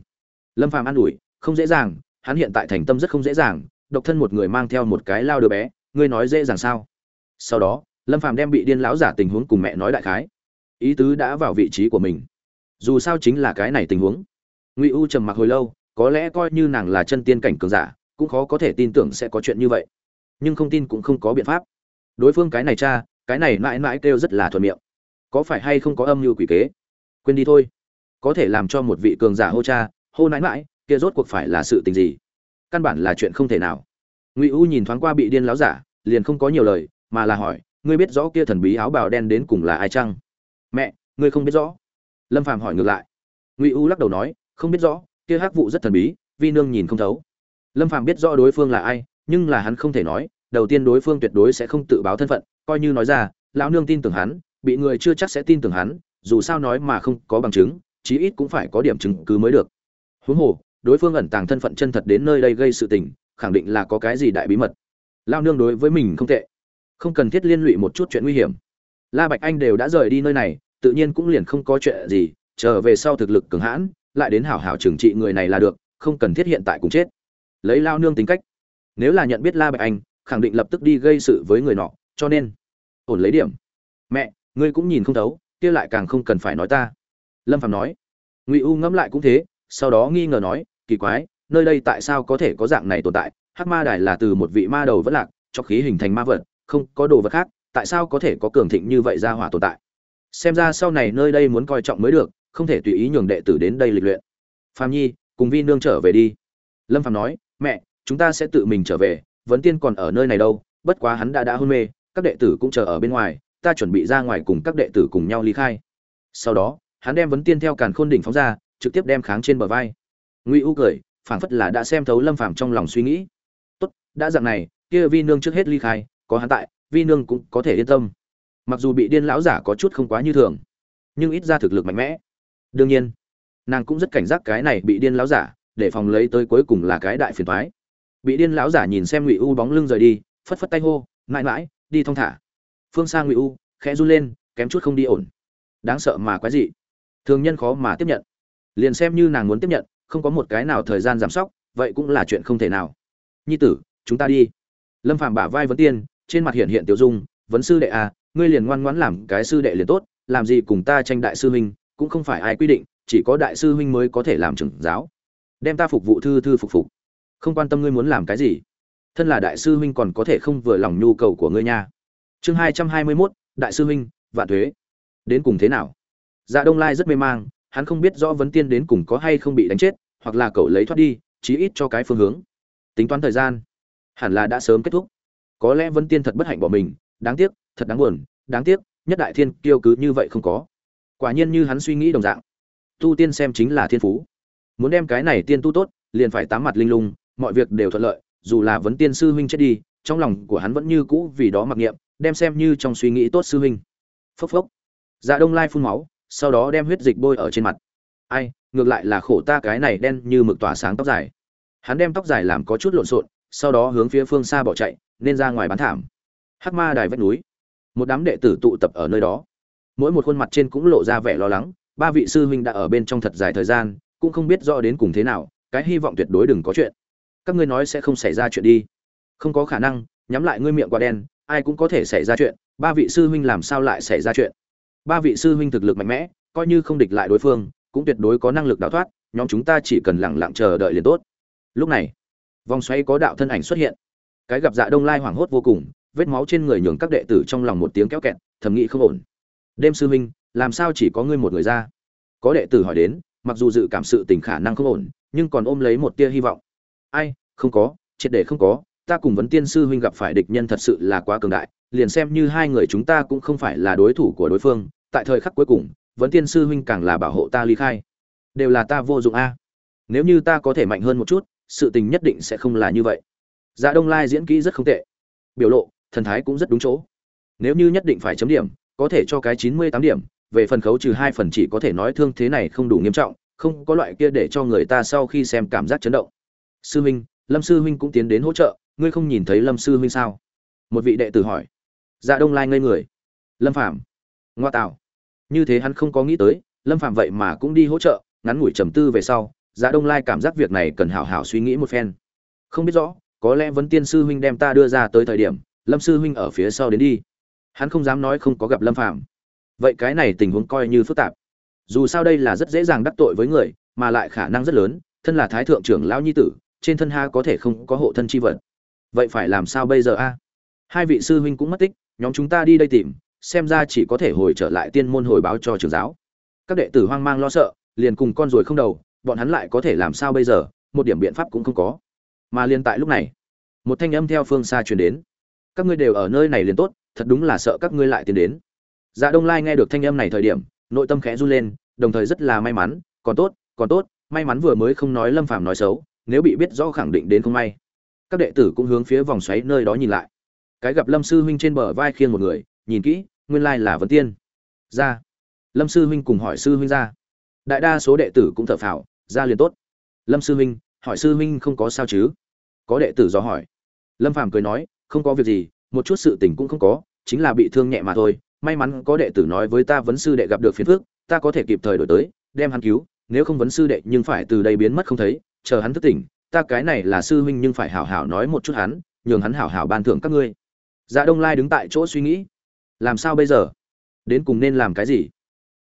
Lâm phàm an ủi, không dễ dàng hắn hiện tại thành tâm rất không dễ dàng, độc thân một người mang theo một cái lao đứa bé, ngươi nói dễ dàng sao? Sau đó, lâm phàm đem bị điên lão giả tình huống cùng mẹ nói đại khái. Ý tứ đã vào vị trí của mình. Dù sao chính là cái này tình huống. Ngụy u trầm mặc hồi lâu, có lẽ coi như nàng là chân tiên cảnh cường giả, cũng khó có thể tin tưởng sẽ có chuyện như vậy. Nhưng không tin cũng không có biện pháp. Đối phương cái này cha, cái này mãi mãi kêu rất là thuận miệng. Có phải hay không có âm mưu quỷ kế? Quên đi thôi. Có thể làm cho một vị cường giả hô cha, hô nãi mãi kia rốt cuộc phải là sự tình gì? Căn bản là chuyện không thể nào. Ngụy u nhìn thoáng qua bị điên láo giả, liền không có nhiều lời, mà là hỏi, ngươi biết rõ kia thần bí áo bào đen đến cùng là ai chăng? Mẹ, ngươi không biết rõ. Lâm phàm hỏi ngược lại. Ngụy u lắc đầu nói, không biết rõ, kia hắc vụ rất thần bí, vi nương nhìn không thấu. Lâm phàm biết rõ đối phương là ai, nhưng là hắn không thể nói, đầu tiên đối phương tuyệt đối sẽ không tự báo thân phận, coi như nói ra, lão nương tin tưởng hắn, bị người chưa chắc sẽ tin tưởng hắn, dù sao nói mà không có bằng chứng, chí ít cũng phải có điểm chứng cứ mới được. Huống hồ đối phương ẩn tàng thân phận chân thật đến nơi đây gây sự tình, khẳng định là có cái gì đại bí mật. Lao nương đối với mình không tệ. Không cần thiết liên lụy một chút chuyện nguy hiểm. La bạch anh đều đã rời đi nơi này, tự nhiên cũng liền không có chuyện gì trở về sau thực lực cường hãn, lại đến hảo hảo trừng trị người này là được, không cần thiết hiện tại cũng chết. Lấy lao nương tính cách, nếu là nhận biết la bạch anh, khẳng định lập tức đi gây sự với người nọ, cho nên, ổn lấy điểm. Mẹ, ngươi cũng nhìn không thấu, kia lại càng không cần phải nói ta. Lâm phạm nói. Ngụy u ngẫm lại cũng thế, sau đó nghi ngờ nói kỳ quái, nơi đây tại sao có thể có dạng này tồn tại? Hắc ma đài là từ một vị ma đầu vất lạc, cho khí hình thành ma vật, không có đồ vật khác, tại sao có thể có cường thịnh như vậy ra hỏa tồn tại? Xem ra sau này nơi đây muốn coi trọng mới được, không thể tùy ý nhường đệ tử đến đây lịch luyện. Phạm nhi, cùng vi nương trở về đi. Lâm phạm nói, mẹ, chúng ta sẽ tự mình trở về, vấn tiên còn ở nơi này đâu, bất quá hắn đã đã hôn mê, các đệ tử cũng chờ ở bên ngoài, ta chuẩn bị ra ngoài cùng các đệ tử cùng nhau ly khai. Sau đó, hắn đem vấn tiên theo càn khôn đỉnh phóng ra, trực tiếp đem kháng trên bờ vai ngụy u cười, phảng phất là đã xem thấu lâm phàm trong lòng suy nghĩ. Tốt, đã dạng này, kia vi nương trước hết ly khai, có hắn tại, vi nương cũng có thể yên tâm. Mặc dù bị điên lão giả có chút không quá như thường, nhưng ít ra thực lực mạnh mẽ. Đương nhiên. Nàng cũng rất cảnh giác cái này bị điên lão giả, để phòng lấy tới cuối cùng là cái đại phiền toái. Bị điên lão giả nhìn xem ngụy u bóng lưng rời đi, phất phất tay hô, mãi mãi, đi thong thả. Phương Sang ngụy u, khẽ run lên, kém chút không đi ổn. Đáng sợ mà quái dị. Thường nhân khó mà tiếp nhận. Liền xem như nàng muốn tiếp nhận không có một cái nào thời gian giảm sóc, vậy cũng là chuyện không thể nào. Nhi tử, chúng ta đi. Lâm phạm bả vai vấn tiên, trên mặt hiện hiện tiểu dung, vấn sư đệ à ngươi liền ngoan ngoãn làm cái sư đệ liền tốt, làm gì cùng ta tranh đại sư huynh, cũng không phải ai quy định, chỉ có đại sư huynh mới có thể làm trưởng giáo. Đem ta phục vụ thư thư phục phục. Không quan tâm ngươi muốn làm cái gì. Thân là đại sư huynh còn có thể không vừa lòng nhu cầu của ngươi nha. Chương hai trăm hai mươi mốt, đại sư huynh, vạn thuế. Đến cùng thế nào? Dạ đông lai rất mê mang hắn không biết rõ vấn tiên đến cùng có hay không bị đánh chết, hoặc là cậu lấy thoát đi, chí ít cho cái phương hướng. Tính toán thời gian, hẳn là đã sớm kết thúc. Có lẽ vân tiên thật bất hạnh bỏ mình, đáng tiếc, thật đáng buồn, đáng tiếc, nhất đại thiên kiêu cứ như vậy không có. Quả nhiên như hắn suy nghĩ đồng dạng. Tu tiên xem chính là thiên phú. Muốn đem cái này tiên tu tốt, liền phải tám mặt linh lung, mọi việc đều thuận lợi, dù là vấn tiên sư huynh chết đi, trong lòng của hắn vẫn như cũ vì đó mặc niệm, đem xem như trong suy nghĩ tốt sư huynh. Phốc phốc. Dạ đông lai phun máu sau đó đem huyết dịch bôi ở trên mặt. Ai, ngược lại là khổ ta cái này đen như mực tỏa sáng tóc dài. Hắn đem tóc dài làm có chút lộn xộn, sau đó hướng phía phương xa bỏ chạy, nên ra ngoài bán thảm. Hắc ma đài vách núi. Một đám đệ tử tụ tập ở nơi đó. Mỗi một khuôn mặt trên cũng lộ ra vẻ lo lắng, ba vị sư huynh đã ở bên trong thật dài thời gian, cũng không biết rõ đến cùng thế nào, cái hy vọng tuyệt đối đừng có chuyện. Các ngươi nói sẽ không xảy ra chuyện đi. Không có khả năng, nhắm lại ngươi miệng quá đen, ai cũng có thể xảy ra chuyện, ba vị sư huynh làm sao lại xảy ra chuyện? Ba vị sư huynh thực lực mạnh mẽ, coi như không địch lại đối phương, cũng tuyệt đối có năng lực đào thoát, nhóm chúng ta chỉ cần lẳng lặng chờ đợi liền tốt. Lúc này, vòng xoay có đạo thân ảnh xuất hiện. Cái gặp dạ đông lai hoảng hốt vô cùng, vết máu trên người nhường các đệ tử trong lòng một tiếng kéo kẹt, thầm nghĩ không ổn. Đêm sư huynh, làm sao chỉ có ngươi một người ra? Có đệ tử hỏi đến, mặc dù dự cảm sự tình khả năng không ổn, nhưng còn ôm lấy một tia hy vọng. Ai, không có, triệt để không có ta cùng vấn tiên sư huynh gặp phải địch nhân thật sự là quá cường đại, liền xem như hai người chúng ta cũng không phải là đối thủ của đối phương, tại thời khắc cuối cùng, vấn tiên sư huynh càng là bảo hộ ta ly khai. Đều là ta vô dụng a. Nếu như ta có thể mạnh hơn một chút, sự tình nhất định sẽ không là như vậy. Dạ đông lai diễn kỹ rất không tệ. Biểu lộ, thần thái cũng rất đúng chỗ. Nếu như nhất định phải chấm điểm, có thể cho cái chín mươi tám điểm, về phần khấu trừ hai phần chỉ có thể nói thương thế này không đủ nghiêm trọng, không có loại kia để cho người ta sau khi xem cảm giác chấn động. Sư huynh, lâm sư huynh cũng tiến đến hỗ trợ ngươi không nhìn thấy lâm sư huynh sao? Một vị đệ tử hỏi. Dạ đông lai ngây người. Lâm phạm ngoa tạo. Như thế hắn không có nghĩ tới, lâm phạm vậy mà cũng đi hỗ trợ, ngắn ngủi trầm tư về sau dạ đông lai cảm giác việc này cần hảo hảo suy nghĩ một phen. Không biết rõ, có lẽ vấn tiên sư huynh đem ta đưa ra tới thời điểm, lâm sư huynh ở phía sau đến đi. Hắn không dám nói không có gặp lâm phạm vậy cái này tình huống coi như phức tạp. Dù sao đây là rất dễ dàng đắc tội với người, mà lại khả năng rất lớn, thân là thái thượng trưởng lão nhi tử, trên thân ha có thể không có hộ thân chi vật vậy phải làm sao bây giờ a? Hai vị sư huynh cũng mất tích, nhóm chúng ta đi đây tìm, xem ra chỉ có thể hồi trở lại tiên môn hồi báo cho trường giáo. Các đệ tử hoang mang lo sợ, liền cùng con ruồi không đầu, bọn hắn lại có thể làm sao bây giờ, một điểm biện pháp cũng không có. Mà liền tại lúc này, một thanh âm theo phương xa truyền đến. Các ngươi đều ở nơi này liền tốt, thật đúng là sợ các ngươi lại tiến đến. Dạ đông lai nghe được thanh âm này thời điểm, nội tâm khẽ run lên, đồng thời rất là may mắn, còn tốt còn tốt, may mắn vừa mới không nói lâm phàm nói xấu, nếu bị biết rõ khẳng định đến không may các đệ tử cũng hướng phía vòng xoáy nơi đó nhìn lại. Cái gặp lâm sư huynh trên bờ vai khiêng một người, nhìn kỹ, nguyên lai là vấn tiên. Ra. Lâm sư huynh cùng hỏi sư huynh ra. Đại đa số đệ tử cũng thở phào, ra liền tốt. Lâm sư huynh, hỏi sư huynh không có sao chứ? Có đệ tử do hỏi. Lâm phàm cười nói, không có việc gì, một chút sự tình cũng không có, chính là bị thương nhẹ mà thôi. May mắn có đệ tử nói với ta vấn sư đệ gặp được phiền phước ta có thể kịp thời đổi tới, đem hắn cứu, nếu không vấn sư đệ nhưng phải từ đây biến mất không thấy, chờ hắn thức tỉnh ta cái này là sư huynh nhưng phải hảo hảo nói một chút hắn, nhường hắn hảo hảo ban thưởng các ngươi. Dạ đông lai đứng tại chỗ suy nghĩ. Làm sao bây giờ? Đến cùng nên làm cái gì?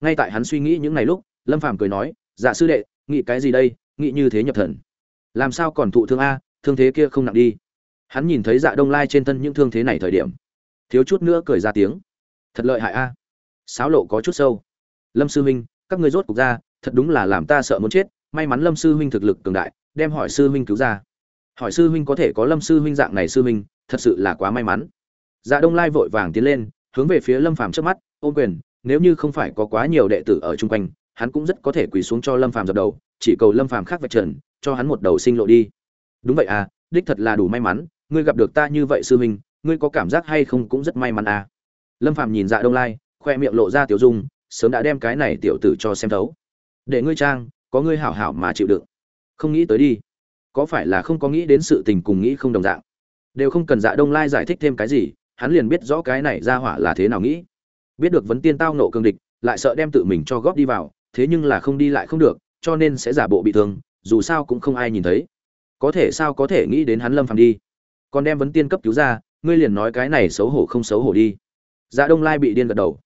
Ngay tại hắn suy nghĩ những ngày lúc, lâm phàm cười nói dạ sư đệ, nghĩ cái gì đây? Nghĩ như thế nhập thần. Làm sao còn thụ thương a? Thương thế kia không nặng đi. Hắn nhìn thấy dạ đông lai trên thân những thương thế này thời điểm, thiếu chút nữa cười ra tiếng. Thật lợi hại a. Sáo lộ có chút sâu. Lâm sư huynh, các ngươi rốt cục ra, thật đúng là làm ta sợ muốn chết. May mắn lâm sư huynh thực lực cường đại đem hỏi sư huynh cứu ra. Hỏi sư huynh có thể có lâm sư huynh dạng này sư huynh, thật sự là quá may mắn. Dạ đông lai vội vàng tiến lên, hướng về phía lâm phàm trước mắt ôm quyền, nếu như không phải có quá nhiều đệ tử ở chung quanh, hắn cũng rất có thể quỳ xuống cho lâm phàm dập đầu, chỉ cầu lâm phàm khác vạch trần, cho hắn một đầu sinh lộ đi. Đúng vậy à đích thật là đủ may mắn, ngươi gặp được ta như vậy sư huynh, ngươi có cảm giác hay không cũng rất may mắn à. Lâm phàm nhìn dạ đông lai, khoe miệng lộ ra tiểu dung, sớm đã đem cái này tiểu tử cho xem thấu. Để ngươi trang, có ngươi hảo hảo mà chịu đựng không nghĩ tới đi. Có phải là không có nghĩ đến sự tình cùng nghĩ không đồng dạng? Đều không cần dạ đông lai giải thích thêm cái gì hắn liền biết rõ cái này ra hỏa là thế nào nghĩ. Biết được vấn tiên tao nộ cương địch lại sợ đem tự mình cho góp đi vào thế nhưng là không đi lại không được cho nên sẽ giả bộ bị thương dù sao cũng không ai nhìn thấy. Có thể sao có thể nghĩ đến hắn lâm phàm đi. Còn đem vấn tiên cấp cứu ra ngươi liền nói cái này xấu hổ không xấu hổ đi. Dạ đông lai bị điên gật đầu.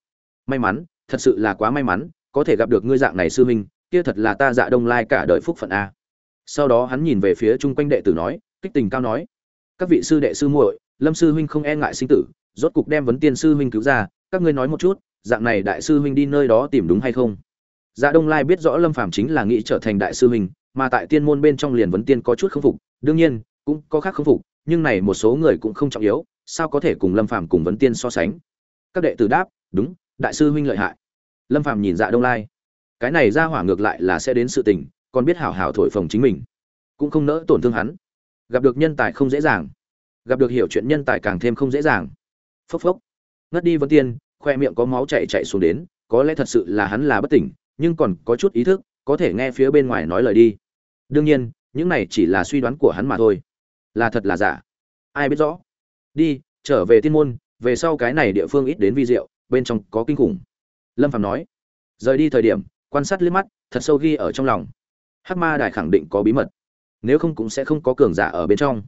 May mắn thật sự là quá may mắn có thể gặp được ngươi dạng này sư minh, kia thật là ta dạ đông lai cả đời phúc phận a sau đó hắn nhìn về phía chung quanh đệ tử nói, kích tình cao nói, các vị sư đệ sư muội, lâm sư huynh không e ngại sinh tử, rốt cục đem vấn tiên sư huynh cứu ra, các ngươi nói một chút, dạng này đại sư huynh đi nơi đó tìm đúng hay không? Dạ đông lai biết rõ lâm phàm chính là nghĩ trở thành đại sư huynh, mà tại tiên môn bên trong liền vấn tiên có chút không phục, đương nhiên, cũng có khác không phục, nhưng này một số người cũng không trọng yếu, sao có thể cùng lâm phàm cùng vấn tiên so sánh? Các đệ tử đáp, đúng, đại sư huynh lợi hại. Lâm phàm nhìn dạ đông lai, cái này ra hỏa ngược lại là sẽ đến sự tình còn biết hảo hảo thổi phồng chính mình, cũng không nỡ tổn thương hắn. Gặp được nhân tài không dễ dàng, gặp được hiểu chuyện nhân tài càng thêm không dễ dàng. Phốc phốc, ngất đi vân tiên, khoe miệng có máu chảy chảy xuống đến, có lẽ thật sự là hắn là bất tỉnh, nhưng còn có chút ý thức, có thể nghe phía bên ngoài nói lời đi. Đương nhiên, những này chỉ là suy đoán của hắn mà thôi. Là thật là giả. Ai biết rõ? Đi, trở về tiên môn, về sau cái này địa phương ít đến vi diệu, bên trong có kinh khủng. Lâm phạm nói. Rời đi thời điểm, quan sát liếc mắt, thật sâu ghi ở trong lòng hắc ma đài khẳng định có bí mật. Nếu không cũng sẽ không có cường giả ở bên trong.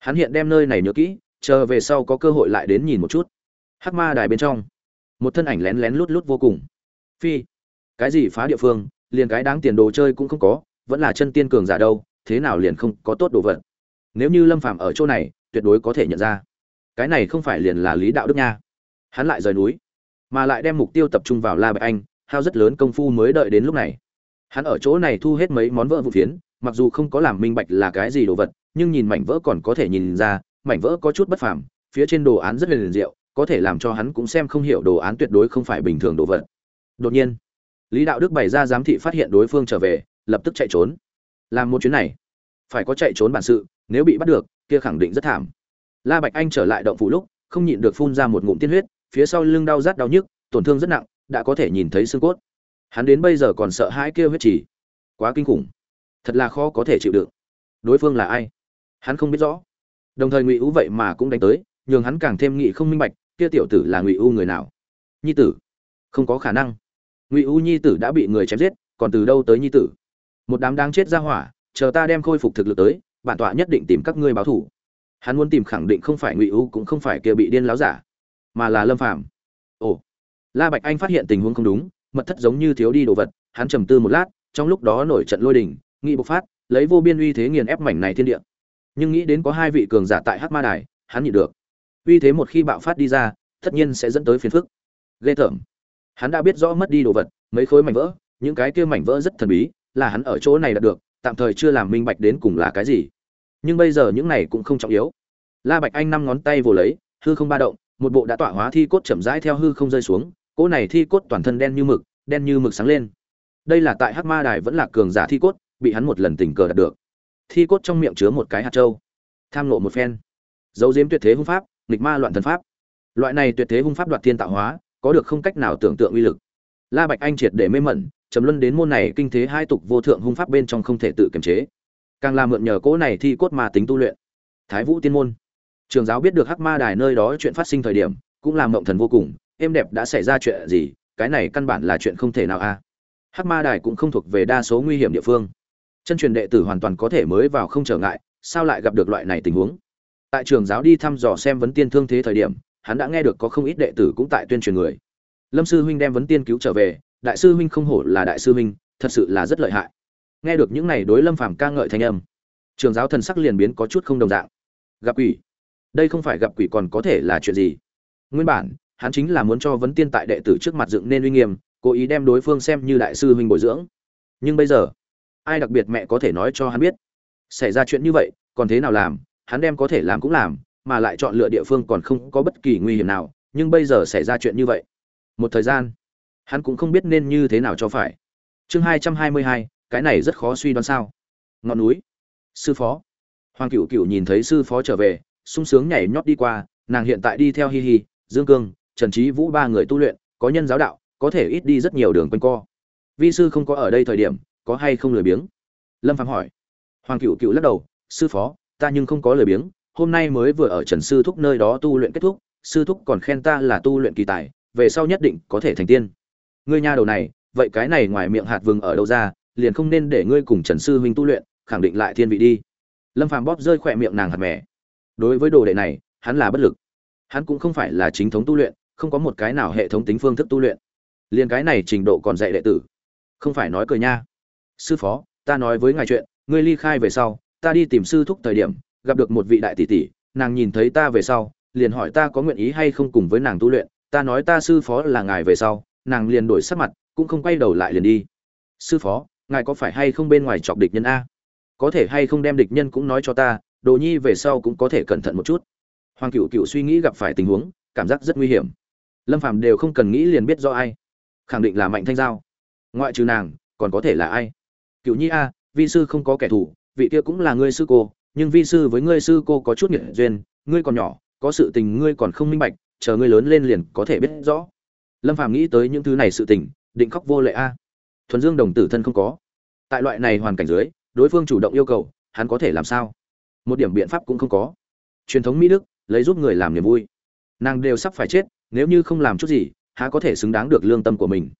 Hắn hiện đem nơi này nhớ kỹ, chờ về sau có cơ hội lại đến nhìn một chút. Hắc ma đài bên trong. Một thân ảnh lén lén lút lút vô cùng. Phi. Cái gì phá địa phương, liền cái đáng tiền đồ chơi cũng không có, vẫn là chân tiên cường giả đâu, thế nào liền không có tốt đồ vật. Nếu như lâm phàm ở chỗ này, tuyệt đối có thể nhận ra. Cái này không phải liền là lý đạo đức nha. Hắn lại rời núi, mà lại đem mục tiêu tập trung vào la bạch anh, hao rất lớn công phu mới đợi đến lúc này hắn ở chỗ này thu hết mấy món vỡ vụ phiến, mặc dù không có làm minh bạch là cái gì đồ vật, nhưng nhìn mảnh vỡ còn có thể nhìn ra, mảnh vỡ có chút bất phàm, phía trên đồ án rất là liền diệu, có thể làm cho hắn cũng xem không hiểu đồ án tuyệt đối không phải bình thường đồ vật. Đột nhiên, lý đạo đức bày ra giám thị phát hiện đối phương trở về, lập tức chạy trốn. Làm một chuyến này, phải có chạy trốn bản sự, nếu bị bắt được, kia khẳng định rất thảm. La bạch anh trở lại động phủ lúc, không nhịn được phun ra một ngụm tiên huyết, phía sau lưng đau rát đau nhức, tổn thương rất nặng, đã có thể nhìn thấy xương cốt hắn đến bây giờ còn sợ hãi kêu huyết chỉ quá kinh khủng. Thật là khó có thể chịu đựng. Đối phương là ai? Hắn không biết rõ. Đồng thời ngụy u vậy mà cũng đánh tới, nhường hắn càng thêm nghị không minh bạch, kia tiểu tử là ngụy u người nào? Nhi tử. Không có khả năng. Ngụy u nhi tử đã bị người chém giết, còn từ đâu tới nhi tử? Một đám đang chết ra hỏa, chờ ta đem khôi phục thực lực tới, bản tọa nhất định tìm các ngươi báo thủ. Hắn muốn tìm khẳng định không phải ngụy u cũng không phải kia bị điên láo giả, mà là lâm phàm. Ồ. La bạch anh phát hiện tình huống không đúng mật thất giống như thiếu đi đồ vật, hắn trầm tư một lát, trong lúc đó nổi trận lôi đình, nghị bộc phát, lấy vô biên uy thế nghiền ép mảnh này thiên địa. Nhưng nghĩ đến có hai vị cường giả tại hắc ma đài, hắn nhịn được. Uy thế một khi bạo phát đi ra, tất nhiên sẽ dẫn tới phiền phức. Ghê tởm. Hắn đã biết rõ mất đi đồ vật, mấy khối mảnh vỡ, những cái kia mảnh vỡ rất thần bí, là hắn ở chỗ này đạt được, tạm thời chưa làm minh bạch đến cùng là cái gì. Nhưng bây giờ những này cũng không trọng yếu. La bạch anh năm ngón tay vồ lấy, hư không ba động, một bộ đã tỏa hóa thi cốt chậm rãi theo hư không rơi xuống cỗ này thi cốt toàn thân đen như mực, đen như mực sáng lên. Đây là tại hắc ma đài vẫn là cường giả thi cốt, bị hắn một lần tình cờ đạt được. Thi cốt trong miệng chứa một cái hạt trâu tham lộ một phen. Dấu diếm tuyệt thế hung pháp, nghịch ma loạn thần pháp. Loại này tuyệt thế hung pháp đoạt thiên tạo hóa, có được không cách nào tưởng tượng uy lực. La bạch anh triệt để mê mẩn, trầm luân đến môn này kinh thế hai tục vô thượng hung pháp bên trong không thể tự kiềm chế. Càng làm mượn nhờ cỗ này thi cốt mà tính tu luyện. Thái vũ tiên môn. Trường giáo biết được hắc ma đài nơi đó chuyện phát sinh thời điểm, cũng làm mộng thần vô cùng êm đẹp đã xảy ra chuyện gì, cái này căn bản là chuyện không thể nào a hắc ma đài cũng không thuộc về đa số nguy hiểm địa phương. Chân truyền đệ tử hoàn toàn có thể mới vào không trở ngại, sao lại gặp được loại này tình huống? Tại trường giáo đi thăm dò xem vấn tiên thương thế thời điểm, hắn đã nghe được có không ít đệ tử cũng tại tuyên truyền người. Lâm sư huynh đem vấn tiên cứu trở về, đại sư huynh không hổ là đại sư huynh, thật sự là rất lợi hại. Nghe được những này đối lâm phàm ca ngợi thanh âm, trường giáo thần sắc liền biến có chút không đồng dạng. Gặp quỷ. Đây không phải gặp quỷ còn có thể là chuyện gì? Nguyên bản hắn chính là muốn cho vấn tiên tại đệ tử trước mặt dựng nên uy nghiêm, cố ý đem đối phương xem như đại sư huynh bồi dưỡng. Nhưng bây giờ, ai đặc biệt mẹ có thể nói cho hắn biết? Xảy ra chuyện như vậy, còn thế nào làm? Hắn đem có thể làm cũng làm, mà lại chọn lựa địa phương còn không có bất kỳ nguy hiểm nào, nhưng bây giờ xảy ra chuyện như vậy. Một thời gian, hắn cũng không biết nên như thế nào cho phải. Chương hai trăm hai mươi hai, cái này rất khó suy đoán sao? Ngọn núi. Sư phó. Hoàng cựu cựu nhìn thấy sư phó trở về, sung sướng nhảy nhót đi qua, nàng hiện tại đi theo hi hi, dương cương trần trí vũ ba người tu luyện, có nhân giáo đạo, có thể ít đi rất nhiều đường quanh co. Vi sư không có ở đây thời điểm, có hay không lười biếng? Lâm phạm hỏi. Hoàng cựu cựu lắc đầu, sư phó, ta nhưng không có lười biếng, hôm nay mới vừa ở trần sư thúc nơi đó tu luyện kết thúc, sư thúc còn khen ta là tu luyện kỳ tài, về sau nhất định có thể thành tiên. Ngươi nha đầu này, vậy cái này ngoài miệng hạt vừng ở đâu ra, liền không nên để ngươi cùng trần sư huynh tu luyện, khẳng định lại thiên vị đi. Lâm phàm bóp rơi khỏe miệng nàng hạt mẻ đối với đồ đệ này, hắn là bất lực. Hắn cũng không phải là chính thống tu luyện không có một cái nào hệ thống tính phương thức tu luyện. Liền cái này trình độ còn dạy đệ tử. Không phải nói cười nha. Sư phó, ta nói với ngài chuyện, ngươi ly khai về sau, ta đi tìm sư thúc thời điểm, gặp được một vị đại tỷ tỷ, nàng nhìn thấy ta về sau, liền hỏi ta có nguyện ý hay không cùng với nàng tu luyện. Ta nói ta sư phó là ngài về sau, nàng liền đổi sắc mặt, cũng không quay đầu lại liền đi. Sư phó, ngài có phải hay không bên ngoài chọc địch nhân a? Có thể hay không đem địch nhân cũng nói cho ta, đồ nhi về sau cũng có thể cẩn thận một chút. Hoàng cựu cựu suy nghĩ gặp phải tình huống, cảm giác rất nguy hiểm lâm phàm đều không cần nghĩ liền biết do ai. Khẳng định là mạnh thanh giao. Ngoại trừ nàng, còn có thể là ai? Cựu nhi a, vi sư không có kẻ thù, vị kia cũng là ngươi sư cô, nhưng vi sư với ngươi sư cô có chút nghiệt duyên, ngươi còn nhỏ, có sự tình ngươi còn không minh bạch, chờ ngươi lớn lên liền có thể biết rõ. Lâm phàm nghĩ tới những thứ này sự tình, định khóc vô lệ a. Thuần dương đồng tử thân không có. Tại loại này hoàn cảnh dưới, đối phương chủ động yêu cầu, hắn có thể làm sao? Một điểm biện pháp cũng không có. Truyền thống mỹ đức, lấy giúp người làm niềm vui. Nàng đều sắp phải chết nếu như không làm chút gì, há có thể xứng đáng được lương tâm của mình.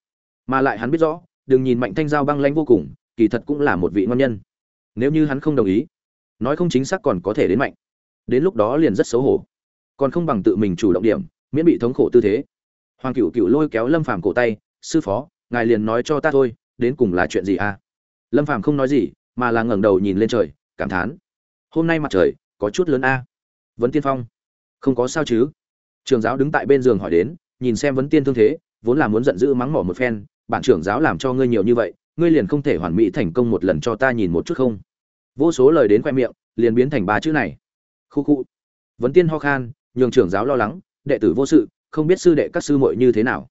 Mà lại hắn biết rõ, đừng nhìn mạnh thanh giao băng lanh vô cùng, kỳ thật cũng là một vị ngon nhân. Nếu như hắn không đồng ý, nói không chính xác còn có thể đến mạnh. Đến lúc đó liền rất xấu hổ. Còn không bằng tự mình chủ động điểm, miễn bị thống khổ tư thế. Hoàng cựu cựu lôi kéo lâm phàm cổ tay, sư phó, ngài liền nói cho ta thôi, đến cùng là chuyện gì à? Lâm phàm không nói gì, mà là ngẩng đầu nhìn lên trời, cảm thán. Hôm nay mặt trời có chút lớn a. Vấn tiên phong, không có sao chứ? Trường giáo đứng tại bên giường hỏi đến, nhìn xem vấn tiên thương thế, vốn là muốn giận dữ mắng mỏ một phen, bản trưởng giáo làm cho ngươi nhiều như vậy, ngươi liền không thể hoàn mỹ thành công một lần cho ta nhìn một chút không? Vô số lời đến khoe miệng, liền biến thành ba chữ này. Khu khu. Vấn tiên ho khan, nhường trưởng giáo lo lắng, đệ tử vô sự, không biết sư đệ các sư muội như thế nào.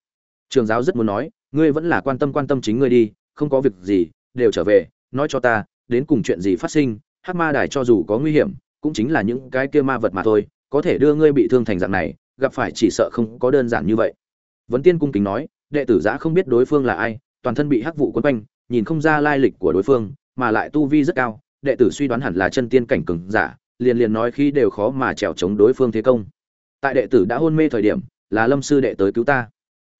Trường giáo rất muốn nói, ngươi vẫn là quan tâm quan tâm chính ngươi đi, không có việc gì, đều trở về, nói cho ta, đến cùng chuyện gì phát sinh hát ma đài cho dù có nguy hiểm, cũng chính là những cái kia ma vật mà thôi, có thể đưa ngươi bị thương thành dạng này gặp phải chỉ sợ không có đơn giản như vậy. Vấn tiên cung kính nói, đệ tử giã không biết đối phương là ai, toàn thân bị hắc vụ quấn quanh, nhìn không ra lai lịch của đối phương, mà lại tu vi rất cao, đệ tử suy đoán hẳn là chân tiên cảnh cường giả, liền liền nói khi đều khó mà trèo chống đối phương thế công. Tại đệ tử đã hôn mê thời điểm, là lâm sư đệ tới cứu ta.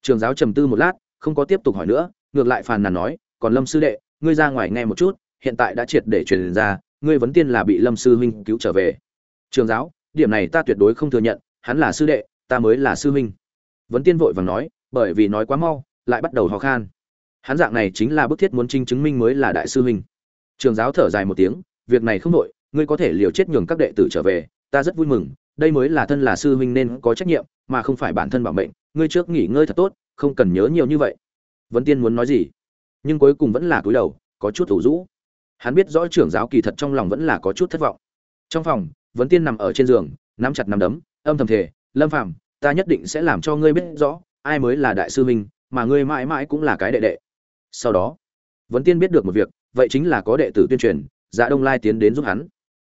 Trường giáo trầm tư một lát, không có tiếp tục hỏi nữa, ngược lại phàn nàn nói, còn lâm sư đệ, ngươi ra ngoài nghe một chút, hiện tại đã triệt để truyền ra, ngươi vấn tiên là bị lâm sư huynh cứu trở về. Trường giáo, điểm này ta tuyệt đối không thừa nhận hắn là sư đệ, ta mới là sư huynh. Vấn tiên vội vàng nói, bởi vì nói quá mau, lại bắt đầu ho khan. Hắn dạng này chính là bức thiết muốn trinh chứng minh mới là đại sư huynh. Trường giáo thở dài một tiếng, việc này không đội ngươi có thể liều chết nhường các đệ tử trở về, ta rất vui mừng, đây mới là thân là sư huynh nên có trách nhiệm, mà không phải bản thân bảo mệnh, ngươi trước nghỉ ngơi thật tốt, không cần nhớ nhiều như vậy. Vấn tiên muốn nói gì? Nhưng cuối cùng vẫn là cúi đầu, có chút thủ rũ. Hắn biết rõ trưởng giáo kỳ thật trong lòng vẫn là có chút thất vọng. Trong phòng, vấn tiên nằm ở trên giường, nắm chặt nắm đấm âm thầm thể lâm phàm, ta nhất định sẽ làm cho ngươi biết rõ, ai mới là đại sư huynh, mà ngươi mãi mãi cũng là cái đệ đệ. Sau đó, vấn tiên biết được một việc, vậy chính là có đệ tử tuyên truyền dạ đông lai tiến đến giúp hắn.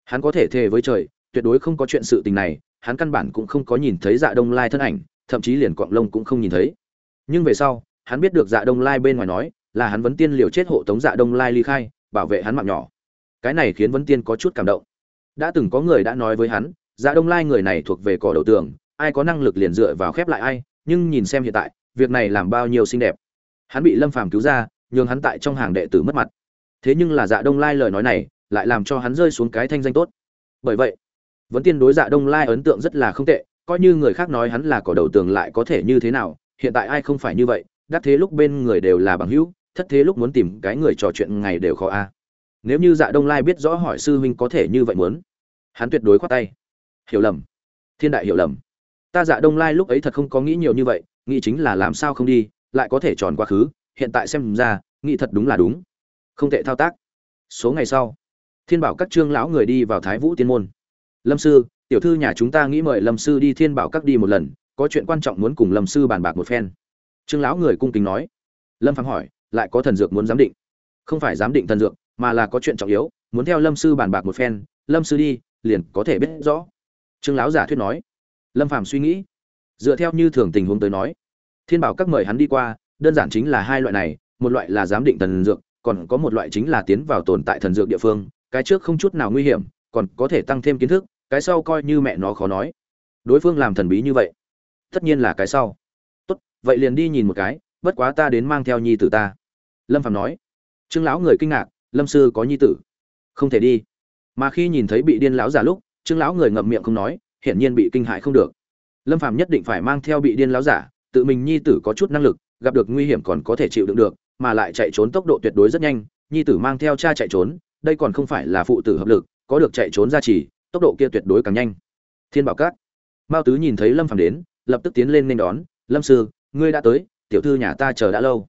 Hắn có thể thề với trời, tuyệt đối không có chuyện sự tình này, hắn căn bản cũng không có nhìn thấy dạ đông lai thân ảnh, thậm chí liền quạng lông cũng không nhìn thấy. Nhưng về sau, hắn biết được dạ đông lai bên ngoài nói, là hắn vấn tiên liều chết hộ tống dạ đông lai ly khai, bảo vệ hắn mạng nhỏ. Cái này khiến vấn tiên có chút cảm động. Đã từng có người đã nói với hắn dạ đông lai người này thuộc về cỏ đầu tường, ai có năng lực liền dựa vào khép lại ai, nhưng nhìn xem hiện tại, việc này làm bao nhiêu xinh đẹp. Hắn bị lâm phàm cứu ra, nhường hắn tại trong hàng đệ tử mất mặt. Thế nhưng là dạ đông lai lời nói này, lại làm cho hắn rơi xuống cái thanh danh tốt. Bởi vậy, vẫn tiên đối dạ đông lai ấn tượng rất là không tệ, coi như người khác nói hắn là cỏ đầu tường lại có thể như thế nào, hiện tại ai không phải như vậy, đắc thế lúc bên người đều là bằng hữu, thất thế lúc muốn tìm cái người trò chuyện ngày đều khó a. Nếu như dạ đông lai biết rõ hỏi sư huynh có thể như vậy muốn, hắn tuyệt đối khoát tay hiểu lầm. Thiên đại hiểu lầm. Ta dạ đông lai lúc ấy thật không có nghĩ nhiều như vậy, nghĩ chính là làm sao không đi, lại có thể tròn quá khứ, hiện tại xem ra, nghĩ thật đúng là đúng. Không thể thao tác. Số ngày sau, thiên bảo các trương lão người đi vào thái vũ tiên môn. Lâm sư, tiểu thư nhà chúng ta nghĩ mời lâm sư đi, thiên bảo các đi một lần, có chuyện quan trọng muốn cùng lâm sư bàn bạc một phen. Trương lão người cung kính nói. Lâm phạm hỏi, lại có thần dược muốn giám định? Không phải giám định thần dược, mà là có chuyện trọng yếu, muốn theo lâm sư bàn bạc một phen. Lâm sư đi, liền có thể biết rõ trương lão giả thuyết nói. Lâm phạm suy nghĩ. Dựa theo như thường tình huống tới nói, thiên bảo các mời hắn đi qua, đơn giản chính là hai loại này, một loại là giám định thần dược, còn có một loại chính là tiến vào tồn tại thần dược địa phương, cái trước không chút nào nguy hiểm, còn có thể tăng thêm kiến thức, cái sau coi như mẹ nó khó nói. Đối phương làm thần bí như vậy, tất nhiên là cái sau. Tốt, vậy liền đi nhìn một cái, bất quá ta đến mang theo nhi tử ta. Lâm phạm nói. Trương lão người kinh ngạc, lâm sư có nhi tử? Không thể đi. Mà khi nhìn thấy bị điên lão giả lúc trương lão người ngậm miệng không nói, hiển nhiên bị kinh hại không được. Lâm phạm nhất định phải mang theo bị điên lão giả, tự mình nhi tử có chút năng lực, gặp được nguy hiểm còn có thể chịu đựng được, mà lại chạy trốn tốc độ tuyệt đối rất nhanh, nhi tử mang theo cha chạy trốn, đây còn không phải là phụ tử hợp lực, có được chạy trốn ra chỉ tốc độ kia tuyệt đối càng nhanh. Thiên bảo cát mao tứ nhìn thấy lâm phàm đến, lập tức tiến lên nên đón, lâm sư, ngươi đã tới, tiểu thư nhà ta chờ đã lâu.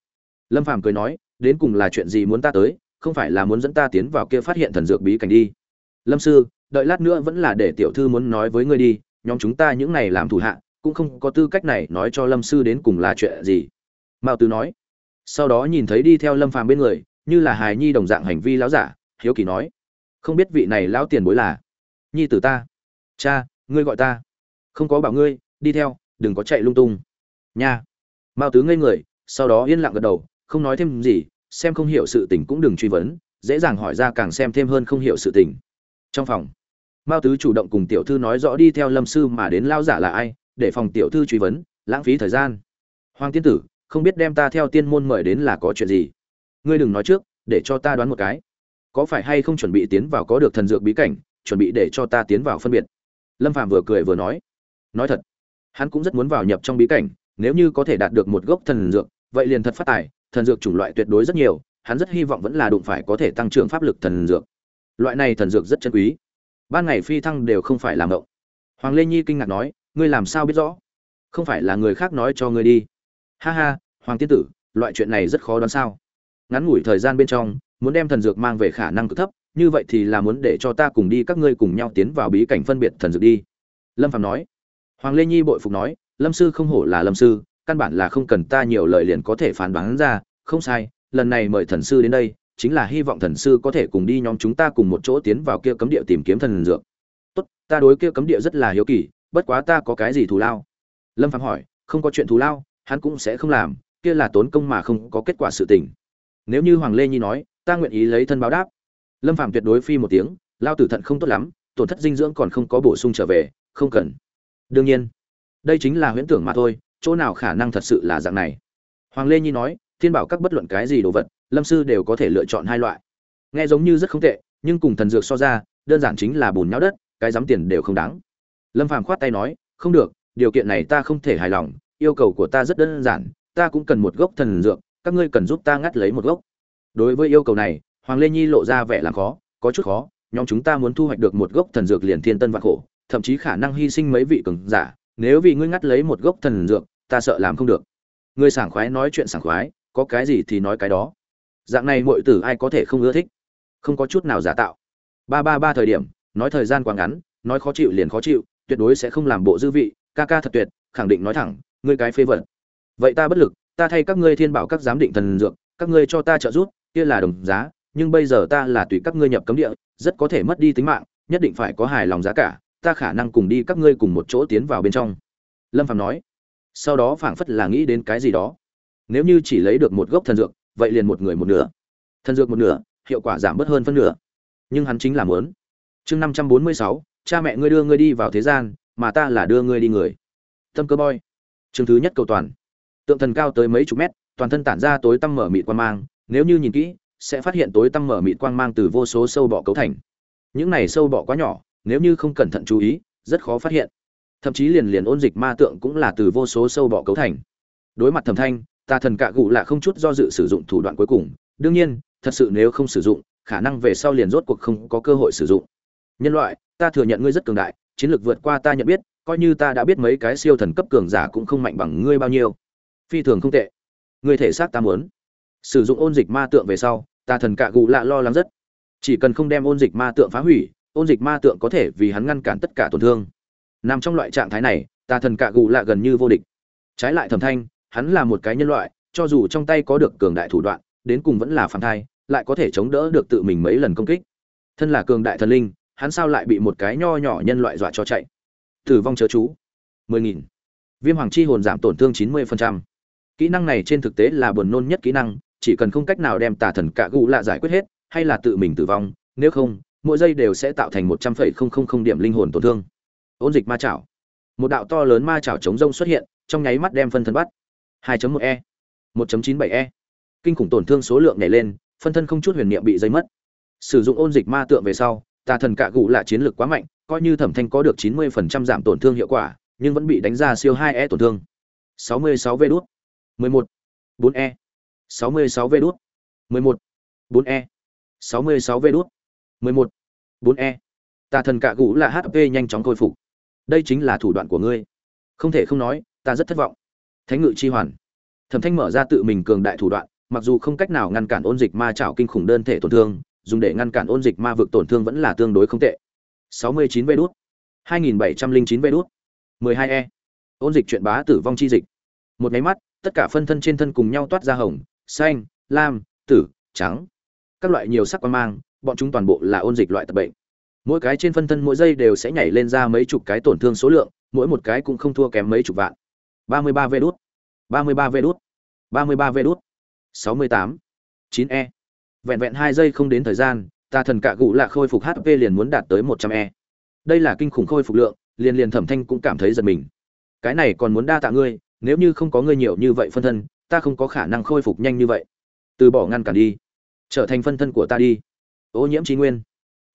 Lâm phàm cười nói, đến cùng là chuyện gì muốn ta tới, không phải là muốn dẫn ta tiến vào kia phát hiện thần dược bí cảnh đi. Lâm sư đợi lát nữa vẫn là để tiểu thư muốn nói với ngươi đi, nhóm chúng ta những này làm thủ hạ, cũng không có tư cách này nói cho lâm sư đến cùng là chuyện gì. Mao tứ nói. Sau đó nhìn thấy đi theo lâm phàm bên người, như là hài nhi đồng dạng hành vi láo giả, hiếu kỳ nói. Không biết vị này lão tiền bối là? Nhi tử ta. Cha, ngươi gọi ta. Không có bảo ngươi, đi theo, đừng có chạy lung tung. Nha. Mao tứ ngây người, sau đó yên lặng gật đầu, không nói thêm gì, xem không hiểu sự tình cũng đừng truy vấn, dễ dàng hỏi ra càng xem thêm hơn không hiểu sự tình. Trong phòng mao tứ chủ động cùng tiểu thư nói rõ đi theo lâm sư mà đến lao giả là ai, để phòng tiểu thư truy vấn, lãng phí thời gian. Hoàng tiên tử, không biết đem ta theo tiên môn mời đến là có chuyện gì? Ngươi đừng nói trước, để cho ta đoán một cái. Có phải hay không chuẩn bị tiến vào có được thần dược bí cảnh, chuẩn bị để cho ta tiến vào phân biệt? Lâm phạm vừa cười vừa nói. Nói thật, hắn cũng rất muốn vào nhập trong bí cảnh, nếu như có thể đạt được một gốc thần dược, vậy liền thật phát tài, thần dược chủng loại tuyệt đối rất nhiều, hắn rất hy vọng vẫn là đụng phải có thể tăng trưởng pháp lực thần dược. Loại này thần dược rất chân quý ban ngày phi thăng đều không phải làm ngộng. Hoàng lê nhi kinh ngạc nói, ngươi làm sao biết rõ? Không phải là người khác nói cho ngươi đi. Ha ha, hoàng tiên tử, loại chuyện này rất khó đoán sao. Ngắn ngủi thời gian bên trong, muốn đem thần dược mang về khả năng cực thấp, như vậy thì là muốn để cho ta cùng đi các ngươi cùng nhau tiến vào bí cảnh phân biệt thần dược đi. Lâm phạm nói. Hoàng lê nhi bội phục nói, lâm sư không hổ là lâm sư, căn bản là không cần ta nhiều lời liền có thể phán đoán ra, không sai, lần này mời thần sư đến đây chính là hy vọng thần sư có thể cùng đi nhóm chúng ta cùng một chỗ tiến vào kia cấm địa tìm kiếm thần dược. Tốt, ta đối kia cấm địa rất là hiếu kỳ, bất quá ta có cái gì thù lao? Lâm phạm hỏi, không có chuyện thù lao, hắn cũng sẽ không làm, kia là tốn công mà không có kết quả sự tình. Nếu như hoàng lê nhi nói, ta nguyện ý lấy thân báo đáp. Lâm phạm tuyệt đối phi một tiếng, lao tử thận không tốt lắm, tổn thất dinh dưỡng còn không có bổ sung trở về, không cần. Đương nhiên, đây chính là huyễn tưởng mà thôi, chỗ nào khả năng thật sự là dạng này? Hoàng lê nhi nói, thiên bảo các bất luận cái gì đồ vật lâm sư đều có thể lựa chọn hai loại. Nghe giống như rất không tệ, nhưng cùng thần dược so ra, đơn giản chính là bùn nhão đất, cái dám tiền đều không đáng. Lâm phàm khoát tay nói, không được, điều kiện này ta không thể hài lòng, yêu cầu của ta rất đơn giản, ta cũng cần một gốc thần dược, các ngươi cần giúp ta ngắt lấy một gốc. Đối với yêu cầu này, hoàng lê nhi lộ ra vẻ làm khó, có chút khó, nhóm chúng ta muốn thu hoạch được một gốc thần dược liền thiên tân vạn khổ, thậm chí khả năng hy sinh mấy vị cường giả, nếu vì ngươi ngắt lấy một gốc thần dược, ta sợ làm không được. Ngươi sảng khoái nói chuyện sảng khoái, có cái gì thì nói cái đó dạng này mọi tử ai có thể không ưa thích? Không có chút nào giả tạo. Ba ba ba thời điểm, nói thời gian quá ngắn, nói khó chịu liền khó chịu, tuyệt đối sẽ không làm bộ dư vị, ca ca thật tuyệt, khẳng định nói thẳng, ngươi cái phê vật. Vậy ta bất lực, ta thay các ngươi thiên bảo các giám định thần dược, các ngươi cho ta trợ giúp, kia là đồng giá, nhưng bây giờ ta là tùy các ngươi nhập cấm địa, rất có thể mất đi tính mạng, nhất định phải có hài lòng giá cả, ta khả năng cùng đi các ngươi cùng một chỗ tiến vào bên trong. Lâm phạm nói. Sau đó phảng phất là nghĩ đến cái gì đó. Nếu như chỉ lấy được một gốc thần dược vậy liền một người một nửa. Thần dược một nửa, hiệu quả giảm bớt hơn phân nửa. Nhưng hắn chính là muốn. Chương năm trăm bốn mươi sáu, cha mẹ ngươi đưa ngươi đi vào thế gian, mà ta là đưa ngươi đi người. Tâm cơ boy. Chương thứ nhất cầu toàn. Tượng thần cao tới mấy chục mét, toàn thân tản ra tối tăm mở mịt quan mang, nếu như nhìn kỹ, sẽ phát hiện tối tăm mở mịt quang mang từ vô số sâu bọ cấu thành. Những này sâu bọ quá nhỏ, nếu như không cẩn thận chú ý, rất khó phát hiện. Thậm chí liền liền ôn dịch ma tượng cũng là từ vô số sâu bọ cấu thành. Đối mặt thẩm thanh tà thần cạ gụ là không chút do dự sử dụng thủ đoạn cuối cùng. Đương nhiên, thật sự nếu không sử dụng, khả năng về sau liền rốt cuộc không có cơ hội sử dụng. Nhân loại, ta thừa nhận ngươi rất cường đại, chiến lược vượt qua ta nhận biết, coi như ta đã biết mấy cái siêu thần cấp cường giả cũng không mạnh bằng ngươi bao nhiêu. Phi thường không tệ. Ngươi thể xác ta muốn. Sử dụng ôn dịch ma tượng về sau, tà thần cạ gụ lạ lo lắng rất. Chỉ cần không đem ôn dịch ma tượng phá hủy, ôn dịch ma tượng có thể vì hắn ngăn cản tất cả tổn thương. Nằm trong loại trạng thái này, tà thần cạ gụ lạ gần như vô địch. Trái lại thẩm thanh hắn là một cái nhân loại, cho dù trong tay có được cường đại thủ đoạn, đến cùng vẫn là phản thai, lại có thể chống đỡ được tự mình mấy lần công kích. Thân là cường đại thần linh, hắn sao lại bị một cái nho nhỏ nhân loại dọa cho chạy? Tử vong chớ chú. mười nghìn. Viêm hoàng chi hồn giảm tổn thương chín mươi phần trăm. Kỹ năng này trên thực tế là buồn nôn nhất kỹ năng, chỉ cần không cách nào đem tà thần cạ gù lạ giải quyết hết, hay là tự mình tử vong, nếu không, mỗi giây đều sẽ tạo thành một trăm phẩy không không không điểm linh hồn tổn thương. Ôn dịch ma chảo. Một đạo to lớn ma chảo chống rông xuất hiện, trong nháy mắt đem phân thân bắt. 2.1 e 1.97 e. Kinh khủng tổn thương số lượng nhảy lên, phân thân không chút huyền niệm bị dây mất. Sử dụng ôn dịch ma tượng về sau, tà thần cạ gụ là chiến lược quá mạnh, coi như thẩm thanh có được 90% giảm tổn thương hiệu quả, nhưng vẫn bị đánh ra siêu 2 e tổn thương. 66 v đút. 11 4 e. 66 v đút. 11 4 e. 66 v đút. 11 4 e. Tà thần cạ gụ là hp nhanh chóng khôi phục. Đây chính là thủ đoạn của ngươi. Không thể không nói, ta rất thất vọng thánh ngự chi hoàn. Thẩm thanh mở ra tự mình cường đại thủ đoạn, mặc dù không cách nào ngăn cản ôn dịch ma trảo kinh khủng đơn thể tổn thương, dùng để ngăn cản ôn dịch ma vực tổn thương vẫn là tương đối không tệ. 69 vê đút. 2709 vé đút. 12 e. Ôn dịch chuyện bá tử vong chi dịch. Một máy mắt, tất cả phân thân trên thân cùng nhau toát ra hồng, xanh, lam, tử, trắng. Các loại nhiều sắc quan mang, bọn chúng toàn bộ là ôn dịch loại tập bệnh. Mỗi cái trên phân thân mỗi giây đều sẽ nhảy lên ra mấy chục cái tổn thương số lượng, mỗi một cái cũng không thua kém mấy chục vạn. 33 vé ba 33 ba đút 33 sáu mươi 68 9 e. Vẹn vẹn hai giây không đến thời gian, ta thần cạ gụ là khôi phục hp liền muốn đạt tới 100 e. Đây là kinh khủng khôi phục lượng, liền liền thẩm thanh cũng cảm thấy giật mình. Cái này còn muốn đa tạ ngươi, nếu như không có ngươi nhiều như vậy phân thân, ta không có khả năng khôi phục nhanh như vậy. Từ bỏ ngăn cản đi, trở thành phân thân của ta đi. Ô nhiễm trí nguyên.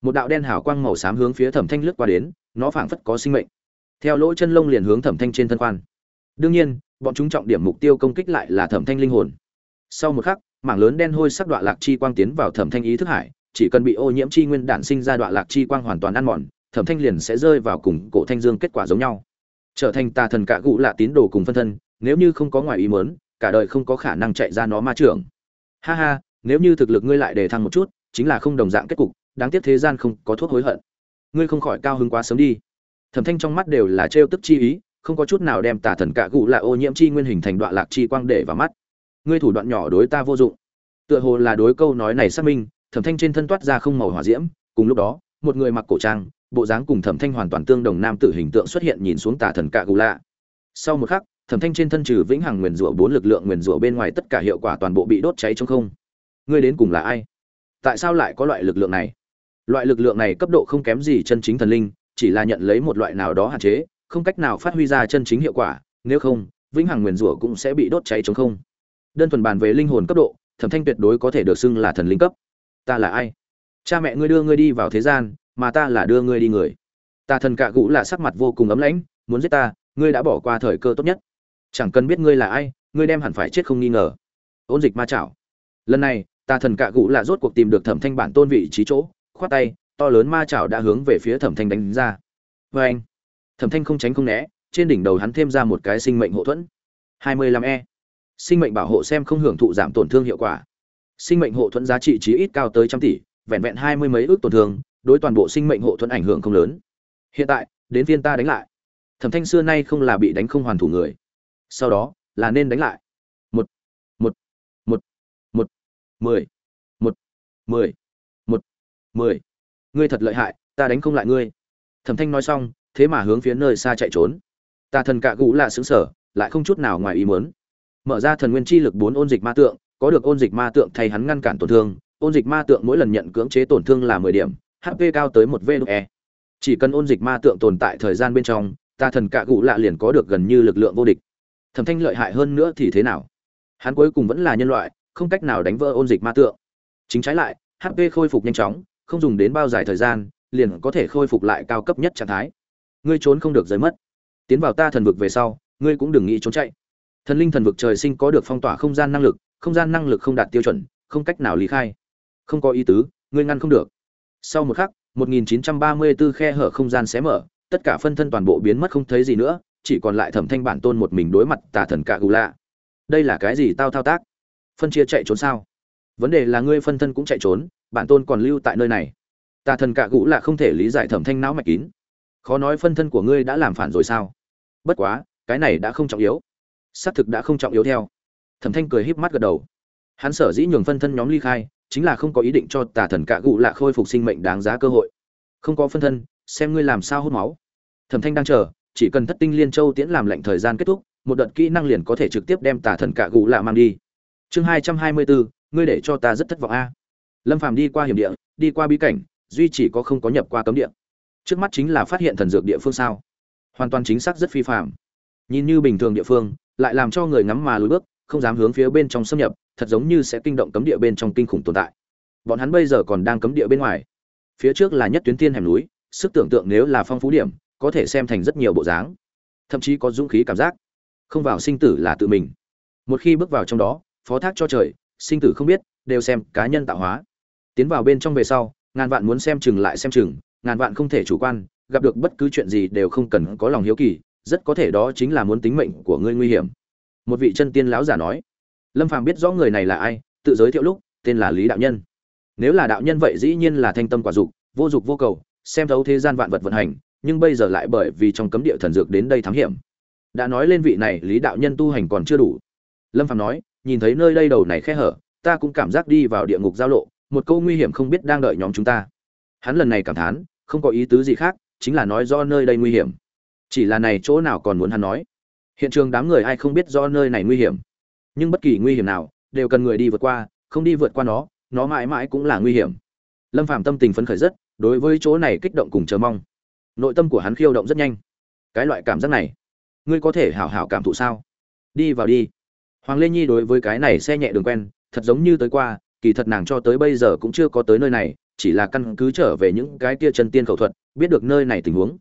Một đạo đen hảo quang màu xám hướng phía thẩm thanh lướt qua đến, nó phảng phất có sinh mệnh. Theo lỗ chân lông liền hướng thẩm thanh trên thân quan đương nhiên, bọn chúng trọng điểm mục tiêu công kích lại là thẩm thanh linh hồn. Sau một khắc, mảng lớn đen hôi sắc đoạn lạc chi quang tiến vào thẩm thanh ý thức hải, chỉ cần bị ô nhiễm chi nguyên đản sinh ra đoạn lạc chi quang hoàn toàn ăn mòn, thẩm thanh liền sẽ rơi vào cùng cổ thanh dương kết quả giống nhau. Trở thành tà thần cạ gụ lạ tín đồ cùng phân thân, nếu như không có ngoài ý mớn cả đời không có khả năng chạy ra nó ma trưởng. Ha ha, nếu như thực lực ngươi lại đề thăng một chút, chính là không đồng dạng kết cục, đáng tiếc thế gian không có thuốc hối hận. Ngươi không khỏi cao hứng quá sớm đi. Thẩm thanh trong mắt đều là trêu tức chi ý không có chút nào đem tà thần cạ cụ lạ ô nhiễm chi nguyên hình thành đoạn lạc chi quang để vào mắt. Ngươi thủ đoạn nhỏ đối ta vô dụng. Tựa hồ là đối câu nói này xác minh, thẩm thanh trên thân toát ra không màu hỏa diễm. Cùng lúc đó, một người mặc cổ trang, bộ dáng cùng thẩm thanh hoàn toàn tương đồng nam tử hình tượng xuất hiện nhìn xuống tà thần cạ gù lạ sau một khắc, thẩm thanh trên thân trừ vĩnh hằng nguyền rủa bốn lực lượng nguyền rủa bên ngoài tất cả hiệu quả toàn bộ bị đốt cháy trong không. Ngươi đến cùng là ai? Tại sao lại có loại lực lượng này? Loại lực lượng này cấp độ không kém gì chân chính thần linh, chỉ là nhận lấy một loại nào đó hạn chế không cách nào phát huy ra chân chính hiệu quả, nếu không, vĩnh hằng nguyền rủa cũng sẽ bị đốt cháy trống không. Đơn thuần bàn về linh hồn cấp độ, thẩm thanh tuyệt đối có thể được xưng là thần linh cấp. Ta là ai? Cha mẹ ngươi đưa ngươi đi vào thế gian, mà ta là đưa ngươi đi người. Ta thần cạ gũ là sắc mặt vô cùng ấm lãnh, muốn giết ta, ngươi đã bỏ qua thời cơ tốt nhất. Chẳng cần biết ngươi là ai, ngươi đem hẳn phải chết không nghi ngờ. Ôn dịch ma chảo. Lần này, ta thần cạ gũ là rốt cuộc tìm được thẩm thanh bản tôn vị trí chỗ, khoát tay, to lớn ma chảo đã hướng về phía thẩm thanh đánh ra. Vê anh thẩm thanh không tránh không né, trên đỉnh đầu hắn thêm ra một cái sinh mệnh hộ thuẫn. 25 e. Sinh mệnh bảo hộ xem không hưởng thụ giảm tổn thương hiệu quả. Sinh mệnh hộ thuẫn giá trị chí ít cao tới trăm tỷ, vẹn vẹn hai mươi mấy ước tổn thương, đối toàn bộ sinh mệnh hộ thuẫn ảnh hưởng không lớn. Hiện tại, đến viên ta đánh lại. Thẩm thanh xưa nay không là bị đánh không hoàn thủ người. Sau đó, là nên đánh lại. Một một một một, mười một mười một, mười. Ngươi thật lợi hại, ta đánh không lại ngươi. Thẩm thanh nói xong thế mà hướng phía nơi xa chạy trốn. Ta thần cạ gũ lạ xứng sở, lại không chút nào ngoài ý muốn. Mở ra thần nguyên chi lực bốn ôn dịch ma tượng, có được ôn dịch ma tượng thay hắn ngăn cản tổn thương. Ôn dịch ma tượng mỗi lần nhận cưỡng chế tổn thương là mười điểm hp cao tới một ve chỉ cần ôn dịch ma tượng tồn tại thời gian bên trong, ta thần cạ gũ lạ liền có được gần như lực lượng vô địch. Thẩm thanh lợi hại hơn nữa thì thế nào? Hắn cuối cùng vẫn là nhân loại, không cách nào đánh vỡ ôn dịch ma tượng. Chính trái lại hp khôi phục nhanh chóng, không dùng đến bao dài thời gian, liền có thể khôi phục lại cao cấp nhất trạng thái ngươi trốn không được rời mất. Tiến vào ta thần vực về sau, ngươi cũng đừng nghĩ trốn chạy. Thần linh thần vực trời sinh có được phong tỏa không gian năng lực, không gian năng lực không đạt tiêu chuẩn, không cách nào lý khai. Không có ý tứ, ngươi ngăn không được. Sau một khắc 1934 khe hở không gian xé mở, tất cả phân thân toàn bộ biến mất không thấy gì nữa, chỉ còn lại thẩm thanh bản tôn một mình đối mặt tà thần cạ gù lạ. Đây là cái gì tao thao tác? Phân chia chạy trốn sao? Vấn đề là ngươi phân thân cũng chạy trốn, bản tôn còn lưu tại nơi này. Tà thần cạ gũ lạ không thể lý giải thẩm thanh não mạch kín khó nói phân thân của ngươi đã làm phản rồi sao? Bất quá, cái này đã không trọng yếu. Xác thực đã không trọng yếu theo. Thẩm thanh cười híp mắt gật đầu. Hắn sở dĩ nhường phân thân nhóm ly khai, chính là không có ý định cho tà thần cạ gụ lạ khôi phục sinh mệnh đáng giá cơ hội. Không có phân thân, xem ngươi làm sao hút máu. Thẩm thanh đang chờ, chỉ cần thất tinh liên châu tiễn làm lệnh thời gian kết thúc, một đợt kỹ năng liền có thể trực tiếp đem tà thần cạ gụ lạ mang đi. Chương hai trăm hai mươi bốn ngươi để cho ta rất thất vọng a. Lâm phàm đi qua hiểm địa, đi qua bí cảnh, duy chỉ có không có nhập qua cấm địa trước mắt chính là phát hiện thần dược địa phương sao? Hoàn toàn chính xác rất phi phạm nhìn như bình thường địa phương, lại làm cho người ngắm mà lùi bước, không dám hướng phía bên trong xâm nhập, thật giống như sẽ kinh động cấm địa bên trong kinh khủng tồn tại. Bọn hắn bây giờ còn đang cấm địa bên ngoài. Phía trước là nhất tuyến tiên hẻm núi, sức tưởng tượng nếu là phong phú điểm, có thể xem thành rất nhiều bộ dáng. Thậm chí có dũng khí cảm giác. Không vào sinh tử là tự mình. Một khi bước vào trong đó, phó thác cho trời, sinh tử không biết, đều xem cá nhân tạo hóa. Tiến vào bên trong về sau, ngàn vạn muốn xem chừng lại xem chừng ngàn vạn không thể chủ quan, gặp được bất cứ chuyện gì đều không cần có lòng hiếu kỳ, rất có thể đó chính là muốn tính mệnh của ngươi nguy hiểm. Một vị chân tiên lão giả nói. Lâm phàm biết rõ người này là ai, tự giới thiệu lúc, tên là lý đạo nhân. Nếu là đạo nhân vậy dĩ nhiên là thanh tâm quả dục, vô dục vô cầu, xem thấu thế gian vạn vật vận hành, nhưng bây giờ lại bởi vì trong cấm địa thần dược đến đây thám hiểm. Đã nói lên vị này lý đạo nhân tu hành còn chưa đủ. Lâm Phàm nói, nhìn thấy nơi đây đầu này khe hở, ta cũng cảm giác đi vào địa ngục giao lộ, một câu nguy hiểm không biết đang đợi nhóm chúng ta. Hắn lần này cảm thán không có ý tứ gì khác, chính là nói do nơi đây nguy hiểm. Chỉ là này chỗ nào còn muốn hắn nói? Hiện trường đám người ai không biết do nơi này nguy hiểm. Nhưng bất kỳ nguy hiểm nào, đều cần người đi vượt qua, không đi vượt qua nó nó mãi mãi cũng là nguy hiểm. Lâm phạm tâm tình phấn khởi rất, đối với chỗ này kích động cùng chờ mong. Nội tâm của hắn khiêu động rất nhanh. Cái loại cảm giác này, ngươi có thể hảo hảo cảm thụ sao? Đi vào đi. Hoàng lê nhi đối với cái này xe nhẹ đường quen, thật giống như tới qua, kỳ thật nàng cho tới bây giờ cũng chưa có tới nơi này chỉ là căn cứ trở về những cái kia chân tiên khẩu thuật, biết được nơi này tình huống.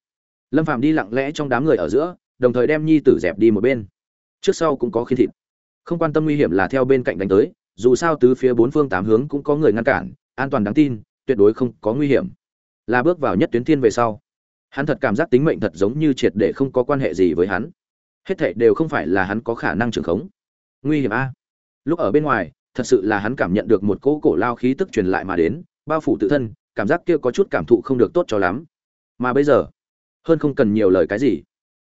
Lâm Phàm đi lặng lẽ trong đám người ở giữa, đồng thời đem nhi tử dẹp đi một bên. Trước sau cũng có khi thịt. Không quan tâm nguy hiểm là theo bên cạnh đánh tới, dù sao tứ phía bốn phương tám hướng cũng có người ngăn cản, an toàn đáng tin, tuyệt đối không có nguy hiểm. Là bước vào nhất tuyến thiên về sau, hắn thật cảm giác tính mệnh thật giống như triệt để không có quan hệ gì với hắn. Hết thảy đều không phải là hắn có khả năng trưởng khống. Nguy hiểm a. Lúc ở bên ngoài, thật sự là hắn cảm nhận được một cỗ cổ lao khí tức truyền lại mà đến bao phủ tự thân, cảm giác kia có chút cảm thụ không được tốt cho lắm. Mà bây giờ, hơn không cần nhiều lời cái gì.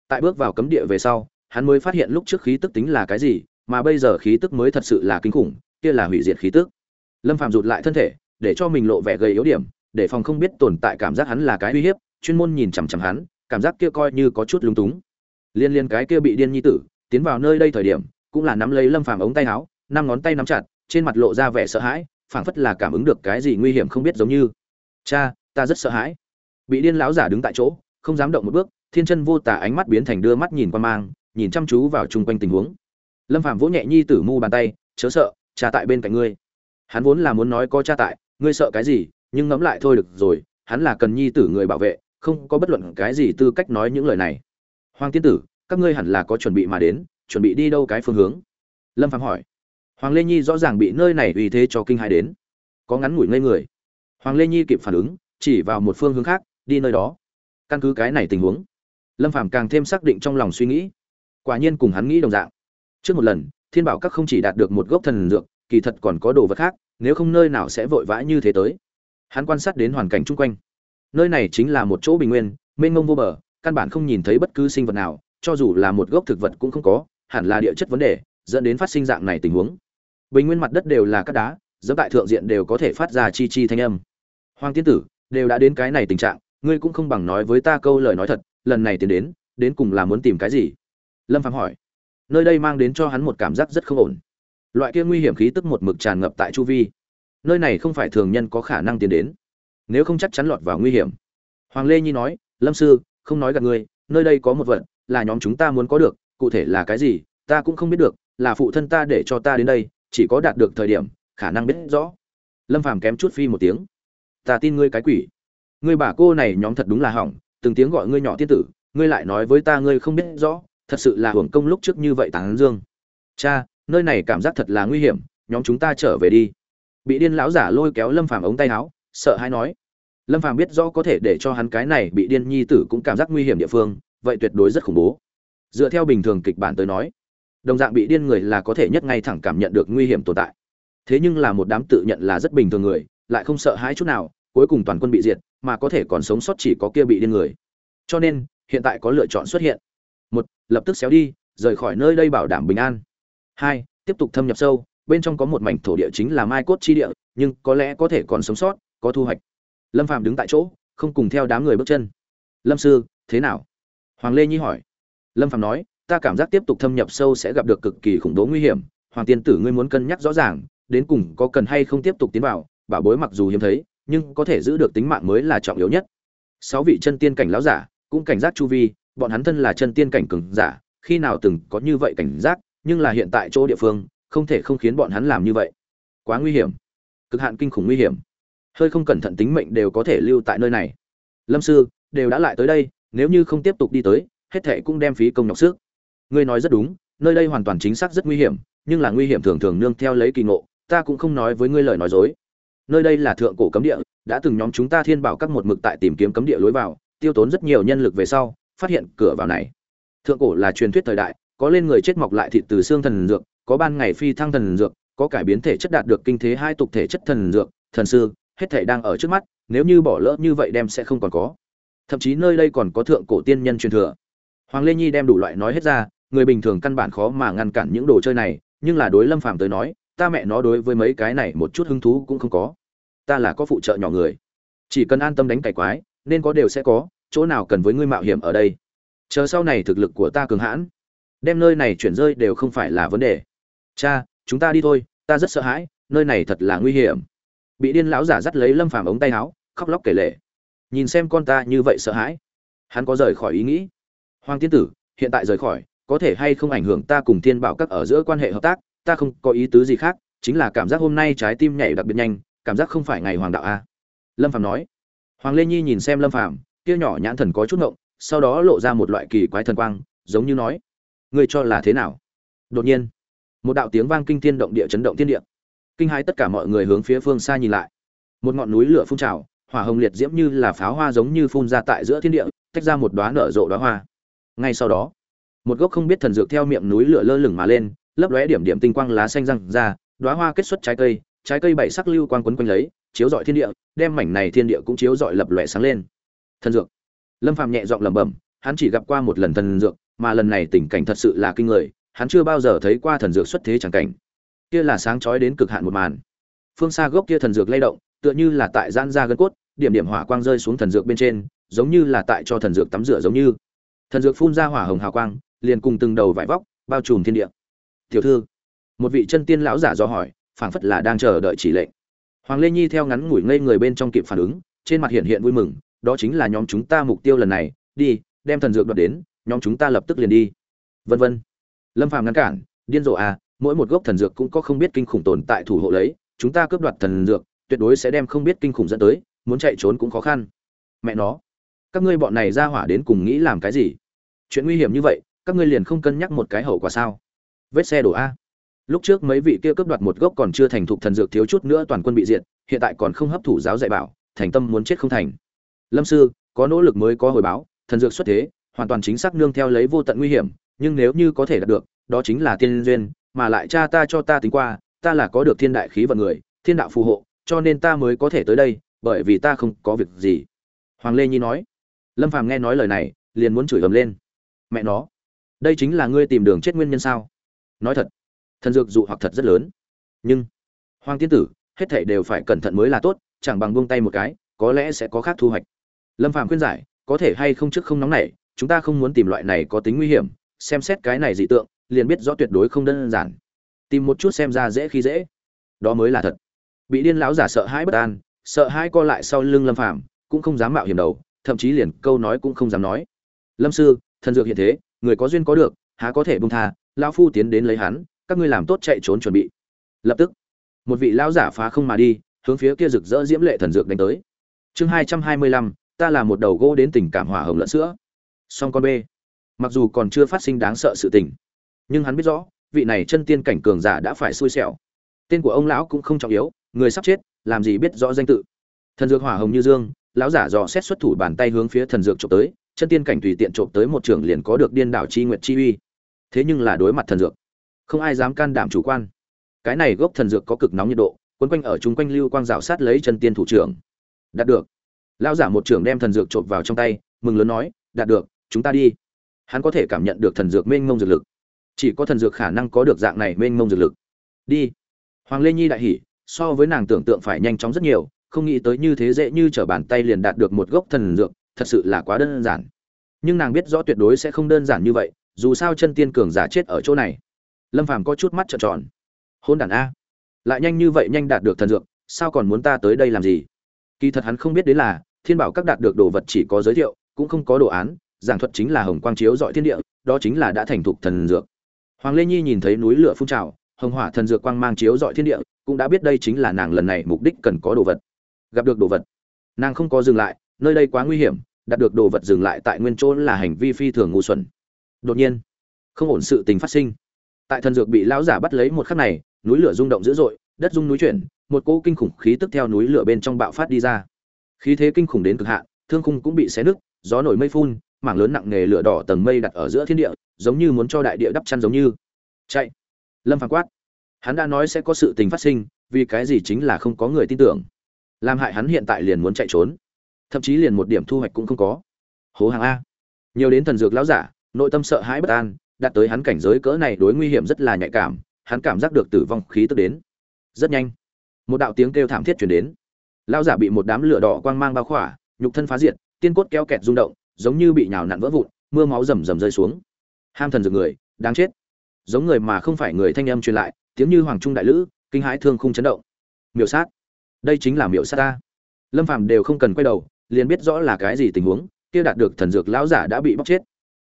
Tại bước vào cấm địa về sau, hắn mới phát hiện lúc trước khí tức tính là cái gì, mà bây giờ khí tức mới thật sự là kinh khủng, kia là hủy diệt khí tức. Lâm phạm rụt lại thân thể, để cho mình lộ vẻ gầy yếu điểm, để phòng không biết tồn tại cảm giác hắn là cái uy hiếp, chuyên môn nhìn chằm chằm hắn, cảm giác kia coi như có chút lúng túng. Liên liên cái kia bị điên nhi tử, tiến vào nơi đây thời điểm, cũng là nắm lấy lâm phàm ống tay áo, năm ngón tay nắm chặt, trên mặt lộ ra vẻ sợ hãi phảng phất là cảm ứng được cái gì nguy hiểm không biết giống như. Cha, ta rất sợ hãi. Bị điên lão giả đứng tại chỗ, không dám động một bước, thiên chân vô tả ánh mắt biến thành đưa mắt nhìn qua mang, nhìn chăm chú vào chung quanh tình huống. Lâm phàm vỗ nhẹ nhi tử mu bàn tay, chớ sợ, cha tại bên cạnh ngươi. Hắn vốn là muốn nói có cha tại, ngươi sợ cái gì, nhưng ngẫm lại thôi được rồi, hắn là cần nhi tử người bảo vệ, không có bất luận cái gì tư cách nói những lời này. Hoàng tiên tử, các ngươi hẳn là có chuẩn bị mà đến, chuẩn bị đi đâu cái phương hướng? Lâm phạm hỏi hoàng lê nhi rõ ràng bị nơi này uy thế cho kinh hãi đến. Có ngắn ngủi ngây người. Hoàng lê nhi kịp phản ứng, chỉ vào một phương hướng khác, đi nơi đó. Căn cứ cái này tình huống, lâm phạm càng thêm xác định trong lòng suy nghĩ. Quả nhiên cùng hắn nghĩ đồng dạng. Trước một lần, thiên bảo các không chỉ đạt được một gốc thần dược, kỳ thật còn có đồ vật khác, nếu không nơi nào sẽ vội vã như thế tới. Hắn quan sát đến hoàn cảnh chung quanh. Nơi này chính là một chỗ bình nguyên, mênh mông vô bờ, căn bản không nhìn thấy bất cứ sinh vật nào, cho dù là một gốc thực vật cũng không có, hẳn là địa chất vấn đề, dẫn đến phát sinh dạng này tình huống bình nguyên mặt đất đều là các đá, dẫm tại thượng diện đều có thể phát ra chi chi thanh âm. Hoàng tiên tử, đều đã đến cái này tình trạng, ngươi cũng không bằng nói với ta câu lời nói thật, lần này tiến đến đến cùng là muốn tìm cái gì? Lâm phạm hỏi. Nơi đây mang đến cho hắn một cảm giác rất không ổn. Loại kia nguy hiểm khí tức một mực tràn ngập tại chu vi. Nơi này không phải thường nhân có khả năng tiến đến. Nếu không chắc chắn lọt vào nguy hiểm. Hoàng lê nhi nói, lâm sư, không nói gạt ngươi, nơi đây có một vật, là nhóm chúng ta muốn có được, cụ thể là cái gì, ta cũng không biết được, là phụ thân ta để cho ta đến đây chỉ có đạt được thời điểm, khả năng biết rõ. Lâm phàm kém chút phi một tiếng. Ta tin ngươi cái quỷ. Ngươi bà cô này nhóm thật đúng là hỏng, từng tiếng gọi ngươi nhỏ tiên tử, ngươi lại nói với ta ngươi không biết rõ, thật sự là hưởng công lúc trước như vậy tán dương. Cha, nơi này cảm giác thật là nguy hiểm, nhóm chúng ta trở về đi. Bị điên lão giả lôi kéo lâm phàm ống tay áo, sợ hãi nói. Lâm phàm biết rõ có thể để cho hắn cái này bị điên nhi tử cũng cảm giác nguy hiểm địa phương, vậy tuyệt đối rất khủng bố. Dựa theo bình thường kịch bản tới nói đồng dạng bị điên người là có thể nhất ngay thẳng cảm nhận được nguy hiểm tồn tại. Thế nhưng là một đám tự nhận là rất bình thường người, lại không sợ hãi chút nào, cuối cùng toàn quân bị diệt, mà có thể còn sống sót chỉ có kia bị điên người. Cho nên, hiện tại có lựa chọn xuất hiện. Một, lập tức xéo đi, rời khỏi nơi đây bảo đảm bình an. Hai, tiếp tục thâm nhập sâu, bên trong có một mảnh thổ địa chính là mai cốt chi địa, nhưng có lẽ có thể còn sống sót, có thu hoạch. Lâm phạm đứng tại chỗ, không cùng theo đám người bước chân. Lâm sư, thế nào? Hoàng lê nhi hỏi. Lâm phạm nói ta cảm giác tiếp tục thâm nhập sâu sẽ gặp được cực kỳ khủng bố nguy hiểm. Hoàng tiên tử ngươi muốn cân nhắc rõ ràng, đến cùng có cần hay không tiếp tục tiến vào, bảo bối mặc dù hiếm thấy, nhưng có thể giữ được tính mạng mới là trọng yếu nhất. Sáu vị chân tiên cảnh lão giả, cũng cảnh giác chu vi, bọn hắn thân là chân tiên cảnh cường giả, khi nào từng có như vậy cảnh giác, nhưng là hiện tại chỗ địa phương, không thể không khiến bọn hắn làm như vậy. Quá nguy hiểm. Cực hạn kinh khủng nguy hiểm. Hơi không cẩn thận tính mệnh đều có thể lưu tại nơi này. Lâm sư, đều đã lại tới đây, nếu như không tiếp tục đi tới, hết thệ cũng đem phí công nhọc sức ngươi nói rất đúng, nơi đây hoàn toàn chính xác rất nguy hiểm, nhưng là nguy hiểm thường thường nương theo lấy kỳ ngộ, ta cũng không nói với ngươi lời nói dối. Nơi đây là thượng cổ cấm địa, đã từng nhóm chúng ta thiên bảo các một mực tại tìm kiếm cấm địa lối vào, tiêu tốn rất nhiều nhân lực về sau, phát hiện cửa vào này. Thượng cổ là truyền thuyết thời đại, có lên người chết mọc lại thịt từ xương thần dược, có ban ngày phi thăng thần dược, có cải biến thể chất đạt được kinh thế hai tục thể chất thần dược, thần sư, hết thể đang ở trước mắt, nếu như bỏ lỡ như vậy đem sẽ không còn có. Thậm chí nơi đây còn có thượng cổ tiên nhân truyền thừa. Hoàng lê nhi đem đủ loại nói hết ra người bình thường căn bản khó mà ngăn cản những đồ chơi này, nhưng là đối lâm phàm tới nói, ta mẹ nó đối với mấy cái này một chút hứng thú cũng không có. Ta là có phụ trợ nhỏ người. Chỉ cần an tâm đánh cải quái, nên có đều sẽ có, chỗ nào cần với ngươi mạo hiểm ở đây. Chờ sau này thực lực của ta cường hãn, đem nơi này chuyển rơi đều không phải là vấn đề. Cha, chúng ta đi thôi, ta rất sợ hãi, nơi này thật là nguy hiểm. Bị điên lão giả dắt lấy lâm phàm ống tay áo, khóc lóc kể lể. Nhìn xem con ta như vậy sợ hãi. Hắn có rời khỏi ý nghĩ. Hoàng tiên tử, hiện tại rời khỏi có thể hay không ảnh hưởng ta cùng thiên bảo các ở giữa quan hệ hợp tác, ta không có ý tứ gì khác, chính là cảm giác hôm nay trái tim nhảy đặc biệt nhanh, cảm giác không phải ngày hoàng đạo a. Lâm phàm nói. Hoàng lê nhi nhìn xem lâm phàm, kia nhỏ nhãn thần có chút ngộng, sau đó lộ ra một loại kỳ quái thần quang, giống như nói, ngươi cho là thế nào? Đột nhiên, một đạo tiếng vang kinh thiên động địa chấn động thiên địa. Kinh hãi tất cả mọi người hướng phía phương xa nhìn lại. Một ngọn núi lửa phun trào, hỏa hồng liệt diễm như là pháo hoa giống như phun ra tại giữa thiên địa, tách ra một đóa nở rộ đóa hoa. Ngay sau đó một gốc không biết thần dược theo miệng núi lửa lơ lửng mà lên, lấp lóe điểm điểm tinh quang lá xanh răng ra, đóa hoa kết xuất trái cây trái cây bảy sắc lưu quang quấn quanh lấy, chiếu rọi thiên địa, đem mảnh này thiên địa cũng chiếu rọi lập lòe sáng lên. Thần dược. Lâm phàm nhẹ giọng lẩm bẩm, hắn chỉ gặp qua một lần thần dược, mà lần này tình cảnh thật sự là kinh người, hắn chưa bao giờ thấy qua thần dược xuất thế chẳng cảnh. Kia là sáng chói đến cực hạn một màn. Phương xa gốc kia thần dược lay động, tựa như là tại gian ra gân cốt, điểm điểm hỏa quang rơi xuống thần dược bên trên, giống như là tại cho thần dược tắm rửa giống như. Thần dược phun ra hỏa hồng hào quang liền cùng từng đầu vải vóc, bao trùm thiên địa. Tiểu thư. Một vị chân tiên lão giả do hỏi, phảng phất là đang chờ đợi chỉ lệnh. Hoàng lê nhi theo ngắn ngủi ngây người bên trong kịp phản ứng, trên mặt hiện hiện vui mừng, đó chính là nhóm chúng ta mục tiêu lần này, đi, đem thần dược đoạt đến, nhóm chúng ta lập tức liền đi. Vân vân. Lâm phàm ngăn cản, điên rồ à mỗi một gốc thần dược cũng có không biết kinh khủng tồn tại thủ hộ lấy, chúng ta cướp đoạt thần dược, tuyệt đối sẽ đem không biết kinh khủng dẫn tới, muốn chạy trốn cũng khó khăn. Mẹ nó, các ngươi bọn này ra hỏa đến cùng nghĩ làm cái gì? Chuyện nguy hiểm như vậy các ngươi liền không cân nhắc một cái hậu quả sao? Vết xe đổ a. Lúc trước mấy vị kia cướp đoạt một gốc còn chưa thành thục thần dược thiếu chút nữa toàn quân bị diệt, hiện tại còn không hấp thụ giáo dạy bảo, thành tâm muốn chết không thành. Lâm sư, có nỗ lực mới có hồi báo, thần dược xuất thế, hoàn toàn chính xác nương theo lấy vô tận nguy hiểm, nhưng nếu như có thể đạt được, đó chính là tiên duyên, mà lại cha ta cho ta tính qua, ta là có được thiên đại khí vận người, thiên đạo phù hộ, cho nên ta mới có thể tới đây, bởi vì ta không có việc gì. Hoàng lê nhi nói. Lâm phàm nghe nói lời này, liền muốn chửi ầm lên. Mẹ nó đây chính là ngươi tìm đường chết nguyên nhân sao? Nói thật, thần dược dụ hoặc thật rất lớn. Nhưng, hoàng tiên tử, hết thảy đều phải cẩn thận mới là tốt, chẳng bằng buông tay một cái, có lẽ sẽ có khác thu hoạch. Lâm phàm khuyên giải, có thể hay không trước không nóng nảy, chúng ta không muốn tìm loại này có tính nguy hiểm, xem xét cái này dị tượng, liền biết rõ tuyệt đối không đơn giản. Tìm một chút xem ra dễ khi dễ. Đó mới là thật. Bị điên lão giả sợ hãi bất an, sợ hãi co lại sau lưng lâm phàm, cũng không dám mạo hiểm đầu, thậm chí liền câu nói cũng không dám nói. Lâm sư, thần dược hiện thế người có duyên có được, há có thể bung tha, lão phu tiến đến lấy hắn, các ngươi làm tốt chạy trốn chuẩn bị. Lập tức, một vị lão giả phá không mà đi, hướng phía kia rực rỡ diễm lệ thần dược đánh tới. Chương hai trăm hai mươi lăm, ta là một đầu gỗ đến tình cảm hỏa hồng lẫn sữa. Song con b mặc dù còn chưa phát sinh đáng sợ sự tình, nhưng hắn biết rõ, vị này chân tiên cảnh cường giả đã phải xui xẻo. Tên của ông lão cũng không trọng yếu, người sắp chết, làm gì biết rõ danh tự. Thần dược hỏa hồng như dương, lão giả dò xét xuất thủ bàn tay hướng phía thần dược trộm tới chân tiên cảnh tùy tiện trộm tới một trường liền có được điên đảo chi nguyệt chi uy. Thế nhưng là đối mặt thần dược, không ai dám can đảm chủ quan. Cái này gốc thần dược có cực nóng nhiệt độ, quấn quanh ở chúng quanh lưu quang rào sát lấy chân tiên thủ trưởng. Đạt được. Lão giả một trưởng đem thần dược trộm vào trong tay, mừng lớn nói, đạt được, chúng ta đi. Hắn có thể cảm nhận được thần dược mênh mông dược lực. Chỉ có thần dược khả năng có được dạng này mênh mông dược lực. Đi. Hoàng lê nhi đại hỉ, so với nàng tưởng tượng phải nhanh chóng rất nhiều, không nghĩ tới như thế dễ như trở bàn tay liền đạt được một gốc thần dược thật sự là quá đơn giản. Nhưng nàng biết rõ tuyệt đối sẽ không đơn giản như vậy, dù sao chân tiên cường giả chết ở chỗ này. Lâm phàm có chút mắt trợn tròn. Hôn đàn a. Lại nhanh như vậy nhanh đạt được thần dược, sao còn muốn ta tới đây làm gì? Kỳ thật hắn không biết đến là, thiên bảo các đạt được đồ vật chỉ có giới thiệu, cũng không có đồ án, giảng thuật chính là hồng quang chiếu dọi thiên địa, đó chính là đã thành thục thần dược. Hoàng lê nhi nhìn thấy núi lửa phun trào, hồng hỏa thần dược quang mang chiếu dọi thiên địa, cũng đã biết đây chính là nàng lần này mục đích cần có đồ vật. Gặp được đồ vật. Nàng không có dừng lại nơi đây quá nguy hiểm đạt được đồ vật dừng lại tại nguyên chỗ là hành vi phi thường ngu xuẩn. Đột nhiên, không ổn sự tình phát sinh. Tại thần dược bị lão giả bắt lấy một khắc này, núi lửa rung động dữ dội, đất rung núi chuyển, một cỗ kinh khủng khí tức theo núi lửa bên trong bạo phát đi ra. Khí thế kinh khủng đến cực hạn, thương khung cũng bị xé nứt, gió nổi mây phun, mảng lớn nặng nề lửa đỏ tầng mây đặt ở giữa thiên địa, giống như muốn cho đại địa đắp chăn giống như. Chạy! Lâm phán quát. Hắn đã nói sẽ có sự tình phát sinh, vì cái gì chính là không có người tin tưởng. Làm hại hắn hiện tại liền muốn chạy trốn thậm chí liền một điểm thu hoạch cũng không có. Hố hàng a. Nhiều đến thần dược lão giả, nội tâm sợ hãi bất an, đạt tới hắn cảnh giới cỡ này đối nguy hiểm rất là nhạy cảm, hắn cảm giác được tử vong khí tức đến. Rất nhanh, một đạo tiếng kêu thảm thiết chuyển đến. Lão giả bị một đám lửa đỏ quang mang bao khỏa, nhục thân phá diệt, tiên cốt kéo kẹt rung động, giống như bị nhào nặn vỡ vụn, mưa máu rầm rầm rơi xuống. Ham thần dược người, đáng chết. Giống người mà không phải người thanh âm truyền lại, tiếng như hoàng trung đại lữ, kinh hãi thương khung chấn động. Miểu sát. Đây chính là miểu sát ta. Lâm phàm đều không cần quay đầu liền biết rõ là cái gì tình huống, kia đạt được thần dược lão giả đã bị bóc chết.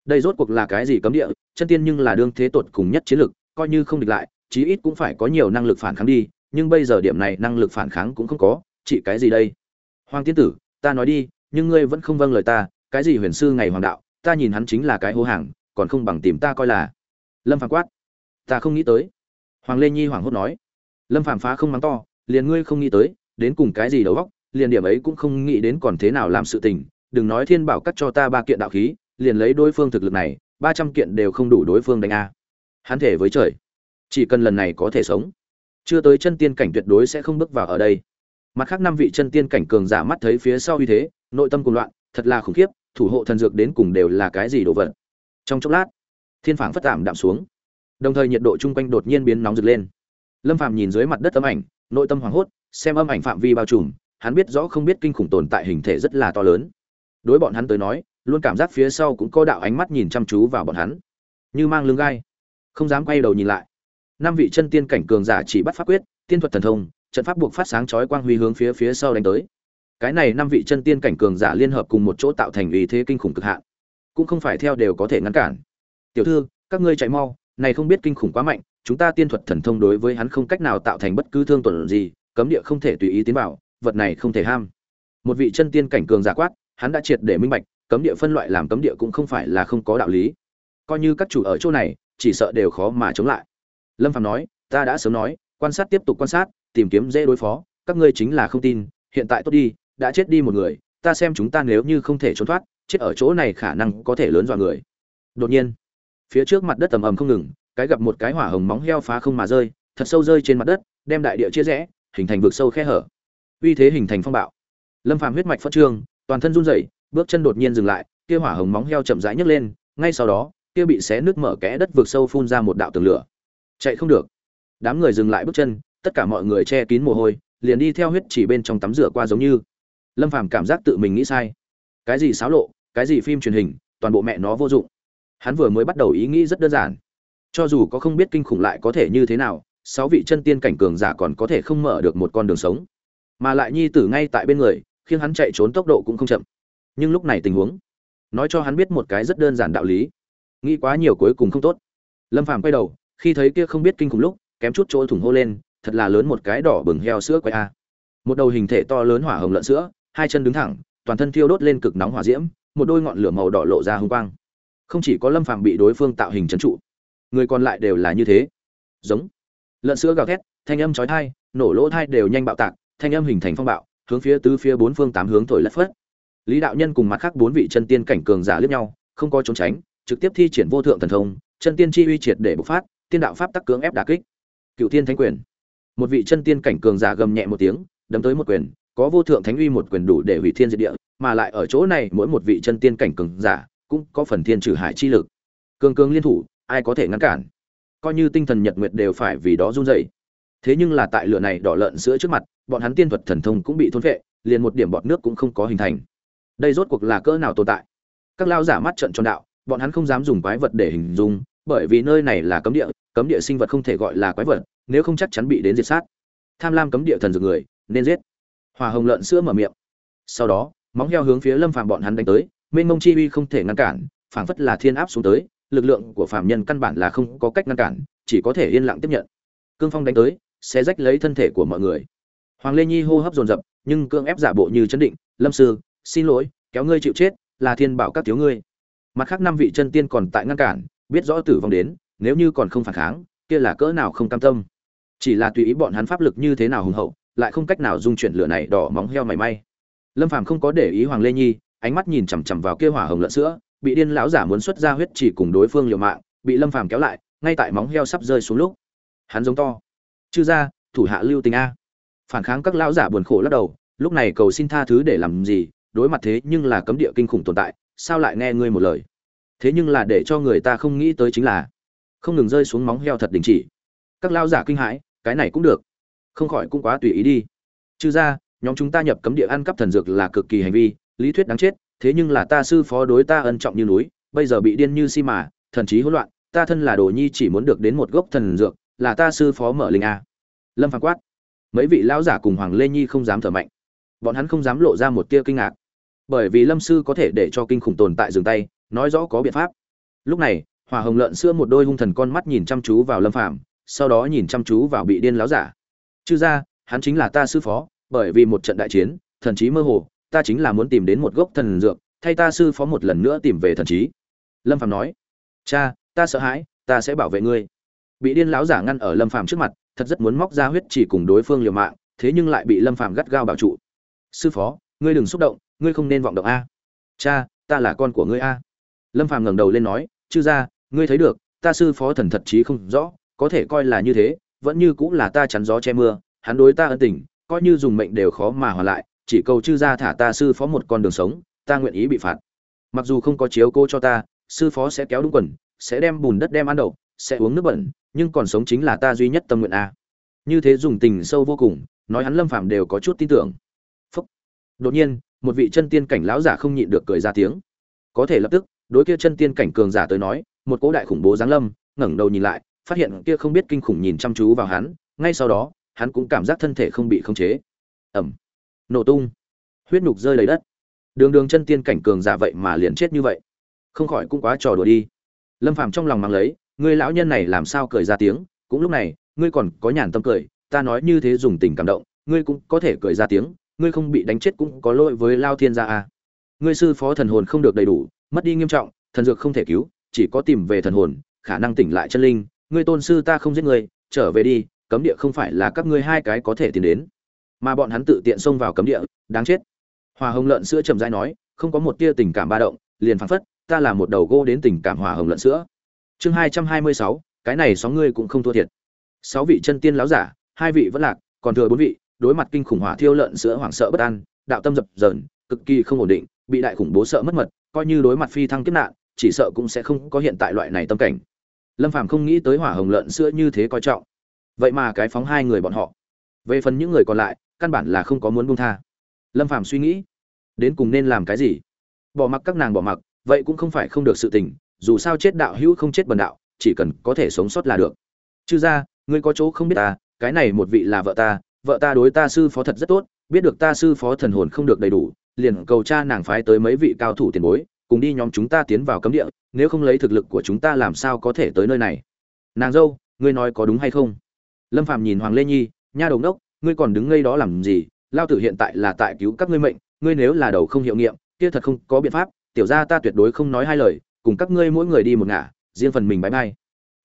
Đây rốt cuộc là cái gì cấm địa, chân tiên nhưng là đương thế tột cùng nhất chiến lực, coi như không địch lại, chí ít cũng phải có nhiều năng lực phản kháng đi, nhưng bây giờ điểm này năng lực phản kháng cũng không có, chỉ cái gì đây? Hoàng tiên tử, ta nói đi, nhưng ngươi vẫn không vâng lời ta, cái gì huyền sư ngày hoàng đạo, ta nhìn hắn chính là cái hô hàng, còn không bằng tìm ta coi là. Lâm phàm quát. Ta không nghĩ tới. Hoàng lê nhi hoảng hốt nói. Lâm phàm phá không mắng to, liền ngươi không nghĩ tới, đến cùng cái gì đầu vóc liền điểm ấy cũng không nghĩ đến còn thế nào làm sự tình, đừng nói thiên bảo cắt cho ta ba kiện đạo khí, liền lấy đối phương thực lực này, ba trăm kiện đều không đủ đối phương đánh a. Hắn thể với trời. Chỉ cần lần này có thể sống, chưa tới chân tiên cảnh tuyệt đối sẽ không bước vào ở đây. Mặt khác năm vị chân tiên cảnh cường giả mắt thấy phía sau uy thế, nội tâm cuồng loạn, thật là khủng khiếp, thủ hộ thần dược đến cùng đều là cái gì đồ vật. Trong chốc lát, thiên phảng phất tạm đạm xuống. Đồng thời nhiệt độ chung quanh đột nhiên biến nóng rực lên. Lâm phàm nhìn dưới mặt đất âm ảnh, nội tâm hoảng hốt, xem âm ảnh phạm vi bao trùm hắn biết rõ không biết kinh khủng tồn tại hình thể rất là to lớn. Đối bọn hắn tới nói, luôn cảm giác phía sau cũng có đạo ánh mắt nhìn chăm chú vào bọn hắn. Như mang lưng gai, không dám quay đầu nhìn lại. Năm vị chân tiên cảnh cường giả chỉ bắt pháp quyết, tiên thuật thần thông, trận pháp buộc phát sáng chói quang huy hướng phía phía sau đánh tới. Cái này năm vị chân tiên cảnh cường giả liên hợp cùng một chỗ tạo thành uy thế kinh khủng cực hạn, cũng không phải theo đều có thể ngăn cản. Tiểu thư, các ngươi chạy mau, này không biết kinh khủng quá mạnh, chúng ta tiên thuật thần thông đối với hắn không cách nào tạo thành bất cứ thương tổn gì, cấm địa không thể tùy ý tiến vào vật này không thể ham. Một vị chân tiên cảnh cường giả quát, hắn đã triệt để minh bạch, cấm địa phân loại làm cấm địa cũng không phải là không có đạo lý. Coi như các chủ ở chỗ này, chỉ sợ đều khó mà chống lại. Lâm phạm nói, ta đã sớm nói, quan sát tiếp tục quan sát, tìm kiếm dễ đối phó, các ngươi chính là không tin, hiện tại tốt đi, đã chết đi một người, ta xem chúng ta nếu như không thể trốn thoát, chết ở chỗ này khả năng có thể lớn dọa người. Đột nhiên, phía trước mặt đất tầm ầm không ngừng, cái gặp một cái hỏa hồng móng heo phá không mà rơi, thật sâu rơi trên mặt đất, đem đại địa chia rẽ, hình thành vực sâu khe hở uy thế hình thành phong bạo. Lâm phàm huyết mạch phát trương, toàn thân run rẩy, bước chân đột nhiên dừng lại, kia hỏa hồng móng heo chậm rãi nhấc lên, ngay sau đó, kia bị xé nước mở kẽ đất vực sâu phun ra một đạo tường lửa. Chạy không được. Đám người dừng lại bước chân, tất cả mọi người che kín mồ hôi, liền đi theo huyết chỉ bên trong tắm rửa qua giống như. Lâm phàm cảm giác tự mình nghĩ sai. Cái gì xáo lộ, cái gì phim truyền hình, toàn bộ mẹ nó vô dụng. Hắn vừa mới bắt đầu ý nghĩ rất đơn giản. Cho dù có không biết kinh khủng lại có thể như thế nào, sáu vị chân tiên cảnh cường giả còn có thể không mở được một con đường sống mà lại nhi tử ngay tại bên người, khiến hắn chạy trốn tốc độ cũng không chậm. Nhưng lúc này tình huống, nói cho hắn biết một cái rất đơn giản đạo lý. Nghĩ quá nhiều cuối cùng không tốt. Lâm phàm quay đầu, khi thấy kia không biết kinh khủng lúc, kém chút chỗ thủng hô lên, thật là lớn một cái đỏ bừng heo sữa quay a. Một đầu hình thể to lớn hỏa hồng lợn sữa, hai chân đứng thẳng, toàn thân thiêu đốt lên cực nóng hỏa diễm, một đôi ngọn lửa màu đỏ lộ ra hung quang. Không chỉ có lâm phàm bị đối phương tạo hình trấn trụ, người còn lại đều là như thế. Giống. Lợn sữa gào thét, thanh âm chói tai, nổ lỗ thai đều nhanh bạo tạc thanh âm hình thành phong bạo, hướng phía tứ phía bốn phương tám hướng thổi lất phất. Lý đạo nhân cùng mặt khác bốn vị chân tiên cảnh cường giả liếc nhau, không có trốn tránh, trực tiếp thi triển vô thượng thần thông, chân tiên chi uy triệt để bộc phát, tiên đạo pháp tắc cưỡng ép đả kích. Cựu tiên thánh quyền. Một vị chân tiên cảnh cường giả gầm nhẹ một tiếng, đấm tới một quyền, có vô thượng thánh uy một quyền đủ để hủy thiên diệt địa, mà lại ở chỗ này mỗi một vị chân tiên cảnh cường giả cũng có phần thiên trừ hải chi lực. Cường cường liên thủ, ai có thể ngăn cản? Coi như tinh thần nhật nguyệt đều phải vì đó run rẩy thế nhưng là tại lửa này đỏ lợn sữa trước mặt, bọn hắn tiên thuật thần thông cũng bị thôn vệ liền một điểm bọt nước cũng không có hình thành. Đây rốt cuộc là cỡ nào tồn tại? Các lao giả mắt trận tròn đạo, bọn hắn không dám dùng quái vật để hình dung, bởi vì nơi này là cấm địa cấm địa sinh vật không thể gọi là quái vật, nếu không chắc chắn bị đến diệt sát. Tham lam cấm địa thần dược người, nên giết. Hòa hồng lợn sữa mở miệng. Sau đó, móng heo hướng phía lâm phàm bọn hắn đánh tới, mênh mông chi uy không thể ngăn cản, phảng phất là thiên áp xuống tới, lực lượng của phạm nhân căn bản là không có cách ngăn cản, chỉ có thể yên lặng tiếp nhận. Cương phong đánh tới sẽ rách lấy thân thể của mọi người. Hoàng lê nhi hô hấp dồn dập, nhưng cương ép giả bộ như chấn định, lâm sư, xin lỗi, kéo ngươi chịu chết, là thiên bảo các thiếu ngươi. Mặt khác năm vị chân tiên còn tại ngăn cản, biết rõ tử vong đến, nếu như còn không phản kháng, kia là cỡ nào không cam tâm. Chỉ là tùy ý bọn hắn pháp lực như thế nào hùng hậu, lại không cách nào dung chuyển lửa này đỏ móng heo mảy may. Lâm phàm không có để ý hoàng lê nhi, ánh mắt nhìn chằm chằm vào kia hỏa hồng lợn sữa, bị điên lão giả muốn xuất ra huyết chỉ cùng đối phương liều mạng, bị lâm phàm kéo lại, ngay tại móng heo sắp rơi xuống lúc, hắn giống to chư ra thủ hạ lưu tình a. Phản kháng các lão giả buồn khổ lắc đầu, lúc này cầu xin tha thứ để làm gì, đối mặt thế nhưng là cấm địa kinh khủng tồn tại, sao lại nghe ngươi một lời? Thế nhưng là để cho người ta không nghĩ tới chính là, không ngừng rơi xuống móng heo thật đình chỉ. Các lao giả kinh hãi, cái này cũng được, không khỏi cũng quá tùy ý đi. Chứ ra nhóm chúng ta nhập cấm địa ăn cắp thần dược là cực kỳ hành vi, lý thuyết đáng chết, thế nhưng là ta sư phó đối ta ân trọng như núi, bây giờ bị điên như si mà, thần trí hỗn loạn, ta thân là đồ nhi chỉ muốn được đến một gốc thần dược là ta sư phó mở linh a. Lâm phán quát. Mấy vị lão giả cùng hoàng lê nhi không dám thở mạnh. Bọn hắn không dám lộ ra một tia kinh ngạc. Bởi vì lâm sư có thể để cho kinh khủng tồn tại dừng tay, nói rõ có biện pháp. Lúc này hòa hồng lợn xưa một đôi hung thần con mắt nhìn chăm chú vào lâm phàm, sau đó nhìn chăm chú vào bị điên láo giả. Chư ra hắn chính là ta sư phó, bởi vì một trận đại chiến, thần trí mơ hồ, ta chính là muốn tìm đến một gốc thần dược, thay ta sư phó một lần nữa tìm về thần trí. Lâm phàm nói. Cha, ta sợ hãi, ta sẽ bảo vệ ngươi bị điên lão giả ngăn ở lâm phàm trước mặt, thật rất muốn móc ra huyết chỉ cùng đối phương liều mạng, thế nhưng lại bị lâm phàm gắt gao bảo trụ. Sư phó, ngươi đừng xúc động, ngươi không nên vọng động a. Cha, ta là con của ngươi a. Lâm phàm ngẩng đầu lên nói, chư ra ngươi thấy được, ta sư phó thần thật chí không rõ, có thể coi là như thế, vẫn như cũng là ta chắn gió che mưa, hắn đối ta ân tình, coi như dùng mệnh đều khó mà hòa lại, chỉ cầu chư ra thả ta sư phó một con đường sống, ta nguyện ý bị phạt. Mặc dù không có chiếu cô cho ta, sư phó sẽ kéo đúng quần, sẽ đem bùn đất đem ăn đậu, sẽ uống nước bẩn nhưng còn sống chính là ta duy nhất tâm nguyện a. Như thế dùng tình sâu vô cùng, nói hắn lâm phạm đều có chút tin tưởng. Phúc. đột nhiên, một vị chân tiên cảnh lão giả không nhịn được cười ra tiếng. Có thể lập tức, đối kia chân tiên cảnh cường giả tới nói, một cỗ đại khủng bố giáng lâm, ngẩng đầu nhìn lại, phát hiện kia không biết kinh khủng nhìn chăm chú vào hắn, ngay sau đó, hắn cũng cảm giác thân thể không bị khống chế. Ẩm nổ tung. Huyết nhục rơi lấy đất. Đường đường chân tiên cảnh cường giả vậy mà liền chết như vậy. Không khỏi cũng quá trò đùa đi. Lâm phàm trong lòng mang lấy người lão nhân này làm sao cười ra tiếng? Cũng lúc này, ngươi còn có nhàn tâm cười, ta nói như thế dùng tình cảm động, ngươi cũng có thể cười ra tiếng, ngươi không bị đánh chết cũng có lỗi với lao thiên gia à. ngươi sư phó thần hồn không được đầy đủ, mất đi nghiêm trọng, thần dược không thể cứu, chỉ có tìm về thần hồn, khả năng tỉnh lại chân linh. Ngươi tôn sư ta không giết ngươi, trở về đi, cấm địa không phải là các ngươi hai cái có thể tìm đến. Mà bọn hắn tự tiện xông vào cấm địa, đáng chết. Hòa hồng lợn sữa chậm rãi nói, không có một tia tình cảm ba động, liền phán phất, ta là một đầu gô đến tình cảm hòa hồng lợn sữa chương hai trăm hai mươi sáu, cái này sáu ngươi cũng không thua thiệt. Sáu vị chân tiên láo giả, hai vị vẫn lạc, còn thừa bốn vị, đối mặt kinh khủng hỏa thiêu lợn sữa hoảng sợ bất an, đạo tâm dập dờn, cực kỳ không ổn định, bị đại khủng bố sợ mất mật, coi như đối mặt phi thăng kiếp nạn, chỉ sợ cũng sẽ không có hiện tại loại này tâm cảnh. Lâm phàm không nghĩ tới hỏa hồng lợn sữa như thế coi trọng. Vậy mà cái phóng hai người bọn họ. Về phần những người còn lại, căn bản là không có muốn buông tha. Lâm phàm suy nghĩ, đến cùng nên làm cái gì? Bỏ mặc các nàng bỏ mặc, vậy cũng không phải không được sự tình dù sao chết đạo hữu không chết bần đạo, chỉ cần có thể sống sót là được. Chư ra ngươi có chỗ không biết ta, cái này một vị là vợ ta vợ ta đối ta sư phó thật rất tốt, biết được ta sư phó thần hồn không được đầy đủ, liền cầu cha nàng phái tới mấy vị cao thủ tiền bối, cùng đi nhóm chúng ta tiến vào cấm địa, nếu không lấy thực lực của chúng ta làm sao có thể tới nơi này. Nàng dâu, ngươi nói có đúng hay không? Lâm phạm nhìn hoàng lê nhi, nha đồng đốc ngươi còn đứng ngây đó làm gì? Lao tử hiện tại là tại cứu các ngươi mệnh, ngươi nếu là đầu không hiệu nghiệm, kia thật không có biện pháp, tiểu ra ta tuyệt đối không nói hai lời cùng các ngươi mỗi người đi một ngả, riêng phần mình bãi bay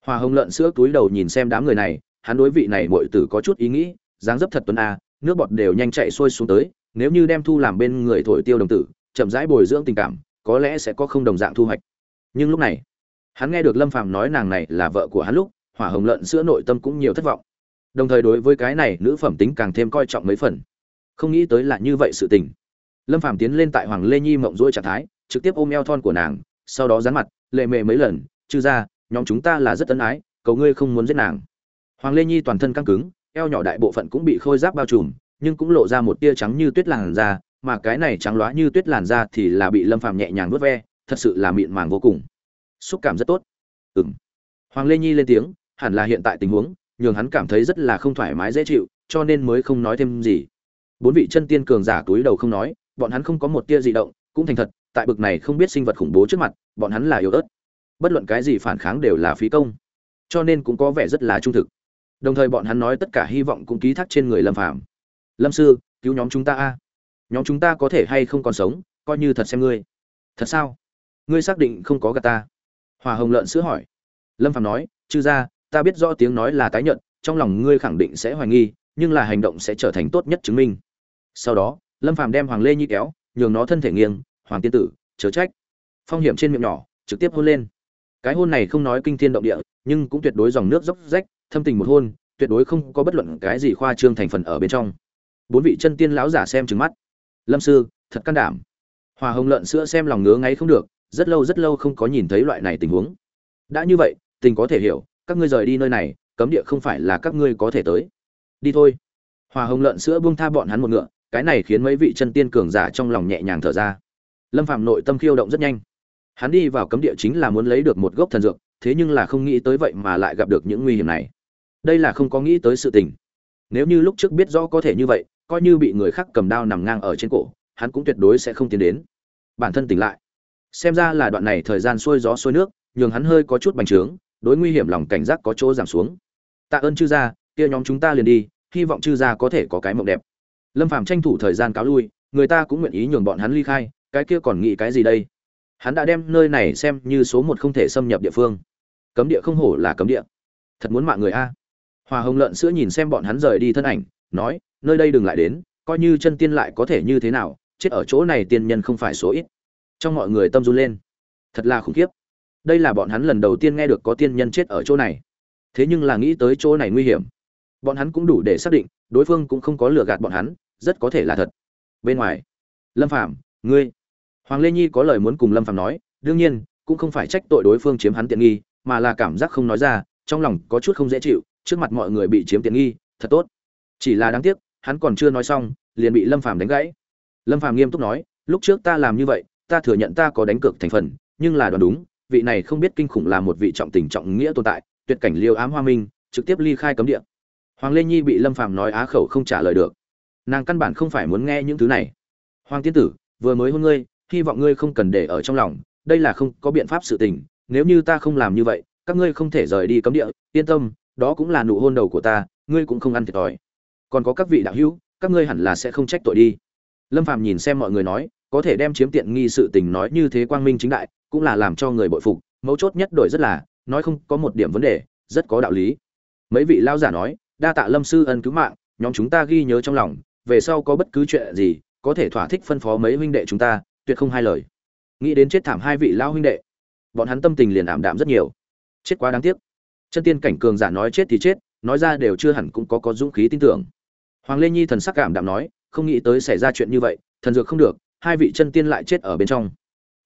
hòa hồng lợn sữa túi đầu nhìn xem đám người này, hắn đối vị này mọi tử có chút ý nghĩ, dáng dấp thật tuấn a, nước bọt đều nhanh chạy xuôi xuống tới, nếu như đem thu làm bên người thổi tiêu đồng tử, chậm rãi bồi dưỡng tình cảm, có lẽ sẽ có không đồng dạng thu hoạch. Nhưng lúc này, hắn nghe được lâm phàm nói nàng này là vợ của hắn lúc hỏa hồng lợn sữa nội tâm cũng nhiều thất vọng. Đồng thời đối với cái này, nữ phẩm tính càng thêm coi trọng mấy phần. Không nghĩ tới là như vậy sự tình. Lâm phàm tiến lên tại hoàng lê nhi mộng rỗi trạng thái, trực tiếp ôm eo thon của nàng sau đó dán mặt, lệ mề mấy lần, chư ra nhóm chúng ta là rất tân ái, cầu ngươi không muốn giết nàng. Hoàng lê nhi toàn thân căng cứng, eo nhỏ đại bộ phận cũng bị khôi giáp bao trùm, nhưng cũng lộ ra một tia trắng như tuyết làn da, mà cái này trắng loá như tuyết làn da thì là bị lâm phàm nhẹ nhàng vớt ve, thật sự là mịn màng vô cùng. Xúc cảm rất tốt. Ừm. Hoàng lê nhi lên tiếng, hẳn là hiện tại tình huống, nhường hắn cảm thấy rất là không thoải mái, dễ chịu, cho nên mới không nói thêm gì. Bốn vị chân tiên cường giả túi đầu không nói, bọn hắn không có một tia di động, cũng thành thật tại bực này không biết sinh vật khủng bố trước mặt, bọn hắn là yếu ớt. Bất luận cái gì phản kháng đều là phí công. Cho nên cũng có vẻ rất là trung thực. Đồng thời bọn hắn nói tất cả hy vọng cũng ký thác trên người lâm phàm. Lâm sư, cứu nhóm chúng ta a. Nhóm chúng ta có thể hay không còn sống, coi như thật xem ngươi. Thật sao? Ngươi xác định không có gà ta? Hòa hồng lợn sữa hỏi. Lâm phàm nói, chư ra ta biết rõ tiếng nói là tái nhận trong lòng ngươi khẳng định sẽ hoài nghi, nhưng là hành động sẽ trở thành tốt nhất chứng minh. Sau đó, lâm phàm đem hoàng lê nhi kéo, nhường nó thân thể nghiêng hoàng tiên tử, chớ trách. Phong hiểm trên miệng nhỏ, trực tiếp hôn lên. Cái hôn này không nói kinh thiên động địa, nhưng cũng tuyệt đối dòng nước dốc rách, thâm tình một hôn, tuyệt đối không có bất luận cái gì khoa trương thành phần ở bên trong. Bốn vị chân tiên lão giả xem trừng mắt. Lâm sư, thật can đảm. Hòa hồng lợn sữa xem lòng ngứa ngay không được, rất lâu rất lâu không có nhìn thấy loại này tình huống. Đã như vậy, tình có thể hiểu, các ngươi rời đi nơi này, cấm địa không phải là các ngươi có thể tới. Đi thôi. Hòa hồng lợn sữa buông tha bọn hắn một ngựa, cái này khiến mấy vị chân tiên cường giả trong lòng nhẹ nhàng thở ra lâm phạm nội tâm khiêu động rất nhanh. Hắn đi vào cấm địa chính là muốn lấy được một gốc thần dược, thế nhưng là không nghĩ tới vậy mà lại gặp được những nguy hiểm này. Đây là không có nghĩ tới sự tình. Nếu như lúc trước biết rõ có thể như vậy, coi như bị người khác cầm đao nằm ngang ở trên cổ, hắn cũng tuyệt đối sẽ không tiến đến. Bản thân tỉnh lại. Xem ra là đoạn này thời gian xuôi gió xuôi nước, nhường hắn hơi có chút bành trướng, đối nguy hiểm lòng cảnh giác có chỗ giảm xuống. Tạ ơn chư gia, kia nhóm chúng ta liền đi, hy vọng chư gia có thể có cái mộng đẹp. Lâm phàm tranh thủ thời gian cáo lui, người ta cũng nguyện ý nhường bọn hắn ly khai cái kia còn nghĩ cái gì đây? Hắn đã đem nơi này xem như số một không thể xâm nhập địa phương. Cấm địa không hổ là cấm địa. Thật muốn mạng người a. Hòa hồng lợn sữa nhìn xem bọn hắn rời đi thân ảnh, nói, nơi đây đừng lại đến, coi như chân tiên lại có thể như thế nào, chết ở chỗ này tiên nhân không phải số ít. Trong mọi người tâm run lên. Thật là khủng khiếp. Đây là bọn hắn lần đầu tiên nghe được có tiên nhân chết ở chỗ này. Thế nhưng là nghĩ tới chỗ này nguy hiểm. Bọn hắn cũng đủ để xác định, đối phương cũng không có lừa gạt bọn hắn, rất có thể là thật. Bên ngoài, lâm phạm ngươi hoàng lê nhi có lời muốn cùng lâm phạm nói, đương nhiên, cũng không phải trách tội đối phương chiếm hắn tiện nghi, mà là cảm giác không nói ra, trong lòng có chút không dễ chịu, trước mặt mọi người bị chiếm tiện nghi, thật tốt. Chỉ là đáng tiếc, hắn còn chưa nói xong, liền bị lâm phạm đánh gãy. Lâm phạm nghiêm túc nói, lúc trước ta làm như vậy, ta thừa nhận ta có đánh cược thành phần, nhưng là đoán đúng, vị này không biết kinh khủng là một vị trọng tình trọng nghĩa tồn tại, tuyệt cảnh liêu ám hoa minh, trực tiếp ly khai cấm địa. Hoàng lê nhi bị lâm phàm nói á khẩu không trả lời được. Nàng căn bản không phải muốn nghe những thứ này. Hoàng tiên tử, vừa mới hôn ngươi hy vọng ngươi không cần để ở trong lòng, đây là không có biện pháp sự tình, nếu như ta không làm như vậy, các ngươi không thể rời đi cấm địa, yên tâm, đó cũng là nụ hôn đầu của ta, ngươi cũng không ăn thiệt thòi. Còn có các vị đạo hữu, các ngươi hẳn là sẽ không trách tội đi. Lâm phàm nhìn xem mọi người nói, có thể đem chiếm tiện nghi sự tình nói như thế quang minh chính đại, cũng là làm cho người bội phục, mấu chốt nhất đổi rất là, nói không có một điểm vấn đề, rất có đạo lý. Mấy vị lao giả nói, đa tạ lâm sư ân cứu mạng, nhóm chúng ta ghi nhớ trong lòng, về sau có bất cứ chuyện gì, có thể thỏa thích phân phó mấy huynh đệ chúng ta tuyệt không hai lời. Nghĩ đến chết thảm hai vị lao huynh đệ, bọn hắn tâm tình liền ảm đạm rất nhiều. Chết quá đáng tiếc. Chân tiên cảnh cường giả nói chết thì chết, nói ra đều chưa hẳn cũng có có dũng khí tin tưởng. Hoàng lê nhi thần sắc cảm đạm nói, không nghĩ tới xảy ra chuyện như vậy, thần dược không được, hai vị chân tiên lại chết ở bên trong.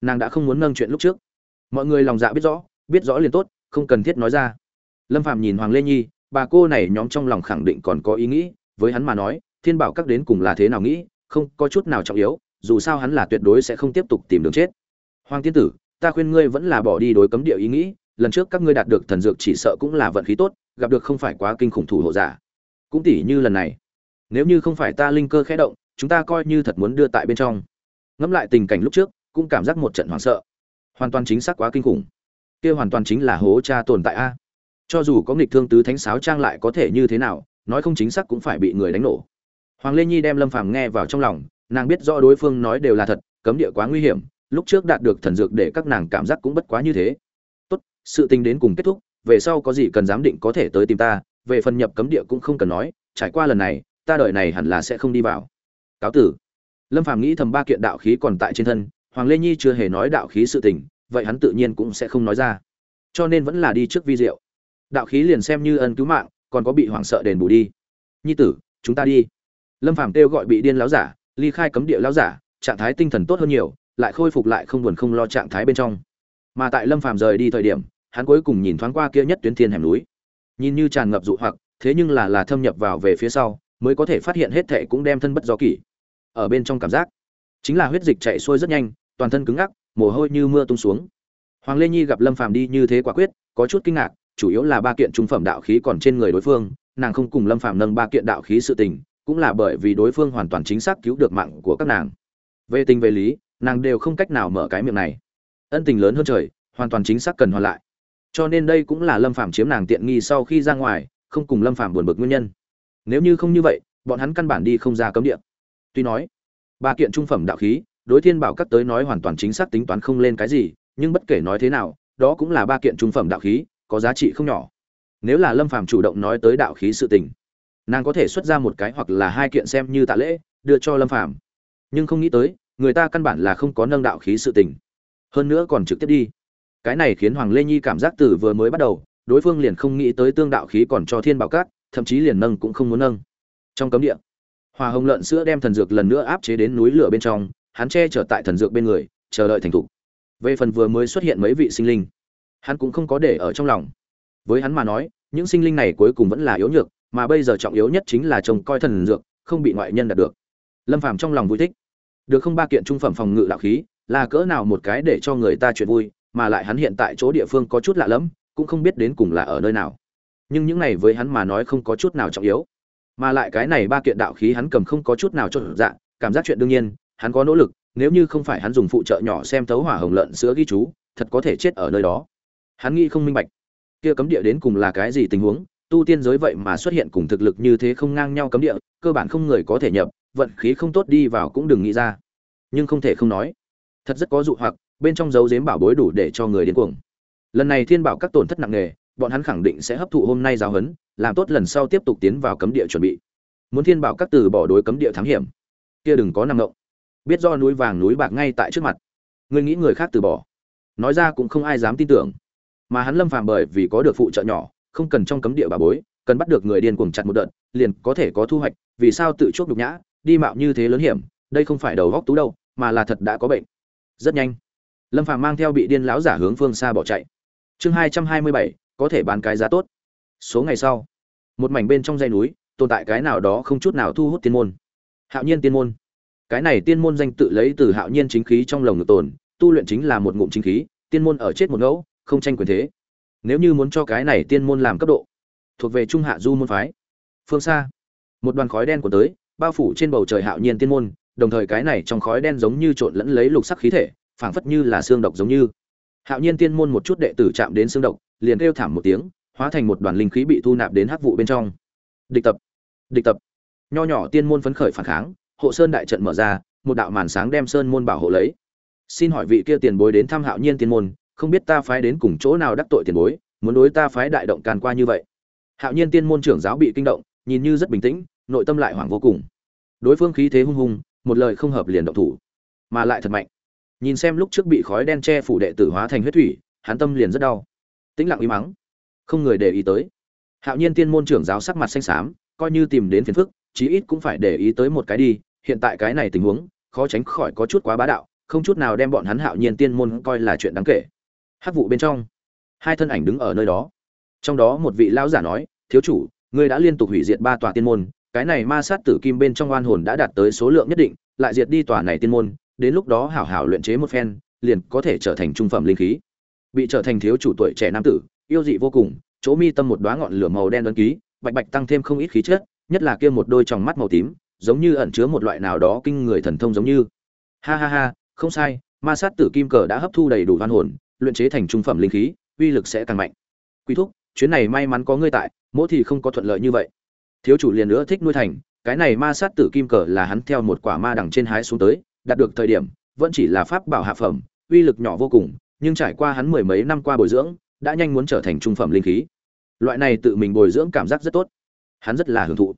Nàng đã không muốn nâng chuyện lúc trước. Mọi người lòng dạ biết rõ biết rõ liền tốt, không cần thiết nói ra. Lâm phạm nhìn hoàng lê nhi, bà cô này nhóm trong lòng khẳng định còn có ý nghĩ, với hắn mà nói, thiên bảo các đến cùng là thế nào nghĩ, không có chút nào trọng yếu dù sao hắn là tuyệt đối sẽ không tiếp tục tìm đường chết. Hoàng tiên tử, ta khuyên ngươi vẫn là bỏ đi đối cấm địa ý nghĩ, lần trước các ngươi đạt được thần dược chỉ sợ cũng là vận khí tốt, gặp được không phải quá kinh khủng thủ hộ giả. Cũng tỉ như lần này, nếu như không phải ta linh cơ khẽ động, chúng ta coi như thật muốn đưa tại bên trong. Ngẫm lại tình cảnh lúc trước, cũng cảm giác một trận hoảng sợ. Hoàn toàn chính xác quá kinh khủng. Kia hoàn toàn chính là hố cha tồn tại a. Cho dù có nghịch thương tứ thánh sáo trang lại có thể như thế nào, nói không chính xác cũng phải bị người đánh nổ. Hoàng lê nhi đem lâm phàm nghe vào trong lòng nàng biết rõ đối phương nói đều là thật, cấm địa quá nguy hiểm, lúc trước đạt được thần dược để các nàng cảm giác cũng bất quá như thế. Tốt, sự tình đến cùng kết thúc, về sau có gì cần giám định có thể tới tìm ta, về phần nhập cấm địa cũng không cần nói, trải qua lần này, ta đợi này hẳn là sẽ không đi vào. Cáo tử. Lâm phàm nghĩ thầm ba kiện đạo khí còn tại trên thân, hoàng lê nhi chưa hề nói đạo khí sự tình, vậy hắn tự nhiên cũng sẽ không nói ra. Cho nên vẫn là đi trước vi diệu. Đạo khí liền xem như ân cứu mạng, còn có bị hoảng sợ đền bù đi. Nhi tử, chúng ta đi. Lâm phàm kêu gọi bị điên láo giả ly khai cấm địa lão giả, trạng thái tinh thần tốt hơn nhiều, lại khôi phục lại không buồn không lo trạng thái bên trong. Mà tại lâm phàm rời đi thời điểm, hắn cuối cùng nhìn thoáng qua kia nhất tuyến thiên hẻm núi. Nhìn như tràn ngập dụ hoặc, thế nhưng là là thâm nhập vào về phía sau, mới có thể phát hiện hết thệ cũng đem thân bất do kỷ. Ở bên trong cảm giác, chính là huyết dịch chạy xuôi rất nhanh, toàn thân cứng ngắc, mồ hôi như mưa tung xuống. Hoàng lê nhi gặp lâm phàm đi như thế quả quyết, có chút kinh ngạc, chủ yếu là ba kiện trung phẩm đạo khí còn trên người đối phương, nàng không cùng lâm phàm nâng ba kiện đạo khí sự tình cũng là bởi vì đối phương hoàn toàn chính xác cứu được mạng của các nàng. Về tình về lý, nàng đều không cách nào mở cái miệng này. Ân tình lớn hơn trời, hoàn toàn chính xác cần hoàn lại. Cho nên đây cũng là lâm phàm chiếm nàng tiện nghi sau khi ra ngoài, không cùng lâm phàm buồn bực nguyên nhân. Nếu như không như vậy, bọn hắn căn bản đi không ra cấm địa. Tuy nói, ba kiện trung phẩm đạo khí, đối thiên bảo các tới nói hoàn toàn chính xác tính toán không lên cái gì, nhưng bất kể nói thế nào, đó cũng là ba kiện trung phẩm đạo khí, có giá trị không nhỏ. Nếu là lâm phàm chủ động nói tới đạo khí sự tình nàng có thể xuất ra một cái hoặc là hai kiện xem như tạ lễ, đưa cho lâm phàm. Nhưng không nghĩ tới, người ta căn bản là không có nâng đạo khí sự tình. Hơn nữa còn trực tiếp đi. Cái này khiến hoàng lê nhi cảm giác từ vừa mới bắt đầu, đối phương liền không nghĩ tới tương đạo khí còn cho thiên bảo cát thậm chí liền nâng cũng không muốn nâng. Trong cấm địa, hòa hồng lợn sữa đem thần dược lần nữa áp chế đến núi lửa bên trong, hắn che trở tại thần dược bên người, chờ đợi thành thục. Về phần vừa mới xuất hiện mấy vị sinh linh, hắn cũng không có để ở trong lòng. Với hắn mà nói, những sinh linh này cuối cùng vẫn là yếu nhược mà bây giờ trọng yếu nhất chính là trông coi thần dược, không bị ngoại nhân đạt được. Lâm phàm trong lòng vui thích. Được không ba kiện trung phẩm phòng ngự đạo khí, là cỡ nào một cái để cho người ta chuyện vui, mà lại hắn hiện tại chỗ địa phương có chút lạ lẫm, cũng không biết đến cùng là ở nơi nào. Nhưng những này với hắn mà nói không có chút nào trọng yếu. Mà lại cái này ba kiện đạo khí hắn cầm không có chút nào cho dạ cảm giác chuyện đương nhiên, hắn có nỗ lực, nếu như không phải hắn dùng phụ trợ nhỏ xem tấu hỏa hồng lợn sữa ghi chú, thật có thể chết ở nơi đó. Hắn nghĩ không minh bạch, kia cấm địa đến cùng là cái gì tình huống? Tu tiên giới vậy mà xuất hiện cùng thực lực như thế không ngang nhau cấm địa, cơ bản không người có thể nhập, vận khí không tốt đi vào cũng đừng nghĩ ra. Nhưng không thể không nói, thật rất có dụ hoặc, bên trong dấu dếm bảo bối đủ để cho người điên cuồng. Lần này thiên bảo các tổn thất nặng nề, bọn hắn khẳng định sẽ hấp thụ hôm nay giáo huấn, làm tốt lần sau tiếp tục tiến vào cấm địa chuẩn bị. Muốn thiên bảo các từ bỏ đối cấm địa thám hiểm, kia đừng có nằm ngộng biết do núi vàng núi bạc ngay tại trước mặt người nghĩ người khác từ bỏ. Nói ra cũng không ai dám tin tưởng. Mà hắn lâm phàm bởi vì có được phụ trợ nhỏ không cần trong cấm địa bà bối, cần bắt được người điên cuồng chặt một đợt, liền có thể có thu hoạch, vì sao tự chuốc nhục nhã, đi mạo như thế lớn hiểm, đây không phải đầu góc tú đâu, mà là thật đã có bệnh. Rất nhanh, lâm phàm mang theo bị điên lão giả hướng phương xa bỏ chạy. Chương hai trăm hai mươi bảy, có thể bán cái giá tốt. Số ngày sau, một mảnh bên trong dãy núi, tồn tại cái nào đó không chút nào thu hút tiên môn. Hạo nhiên tiên môn. Cái này tiên môn danh tự lấy từ hạo nhiên chính khí trong lồng ngực tồn, tu luyện chính là một ngụm chính khí, tiên môn ở chết một ngẫu, không tranh quyền thế nếu như muốn cho cái này tiên môn làm cấp độ, thuộc về trung hạ du môn phái. Phương xa, một đoàn khói đen của tới, bao phủ trên bầu trời hạo nhiên tiên môn, đồng thời cái này trong khói đen giống như trộn lẫn lấy lục sắc khí thể, phảng phất như là xương độc giống như. Hạo nhiên tiên môn một chút đệ tử chạm đến xương độc, liền kêu thảm một tiếng, hóa thành một đoàn linh khí bị thu nạp đến hắc vụ bên trong. Địch tập địch tập. Nho nhỏ tiên môn phấn khởi phản kháng, hộ sơn đại trận mở ra, một đạo màn sáng đem sơn môn bảo hộ lấy. Xin hỏi vị kia tiền bối đến thăm hạo nhiên tiên môn không biết ta phái đến cùng chỗ nào đắc tội tiền bối, muốn đối ta phái đại động càn qua như vậy. Hạo nhiên tiên môn trưởng giáo bị kinh động, nhìn như rất bình tĩnh, nội tâm lại hoảng vô cùng. Đối phương khí thế hung hùng một lời không hợp liền động thủ, mà lại thật mạnh. Nhìn xem lúc trước bị khói đen che phủ đệ tử hóa thành huyết thủy, hắn tâm liền rất đau. Tĩnh lặng im mắng, không người để ý tới. Hạo nhiên tiên môn trưởng giáo sắc mặt xanh xám, coi như tìm đến phiền phức, chí ít cũng phải để ý tới một cái đi, hiện tại cái này tình huống, khó tránh khỏi có chút quá bá đạo, không chút nào đem bọn hắn hạo nhiên tiên môn coi là chuyện đáng kể hát vụ bên trong. Hai thân ảnh đứng ở nơi đó. Trong đó một vị lão giả nói, thiếu chủ, ngươi đã liên tục hủy diệt ba tòa tiên môn, cái này ma sát tử kim bên trong oan hồn đã đạt tới số lượng nhất định, lại diệt đi tòa này tiên môn, đến lúc đó hảo hảo luyện chế một phen, liền có thể trở thành trung phẩm linh khí. Bị trở thành thiếu chủ tuổi trẻ nam tử, yêu dị vô cùng, chỗ mi tâm một đóa ngọn lửa màu đen ấn ký, bạch bạch tăng thêm không ít khí chất, nhất là kia một đôi tròng mắt màu tím, giống như ẩn chứa một loại nào đó kinh người thần thông giống như. Ha ha ha, không sai, ma sát tử kim cờ đã hấp thu đầy đủ oan hồn luyện chế thành trung phẩm linh khí, uy lực sẽ càng mạnh. Quý thúc, chuyến này may mắn có ngươi tại mỗi thì không có thuận lợi như vậy. Thiếu chủ liền nữa thích nuôi thành, cái này ma sát tử kim cờ là hắn theo một quả ma đằng trên hái xuống tới, đạt được thời điểm, vẫn chỉ là pháp bảo hạ phẩm, uy lực nhỏ vô cùng, nhưng trải qua hắn mười mấy năm qua bồi dưỡng, đã nhanh muốn trở thành trung phẩm linh khí. Loại này tự mình bồi dưỡng cảm giác rất tốt. Hắn rất là hưởng thụ.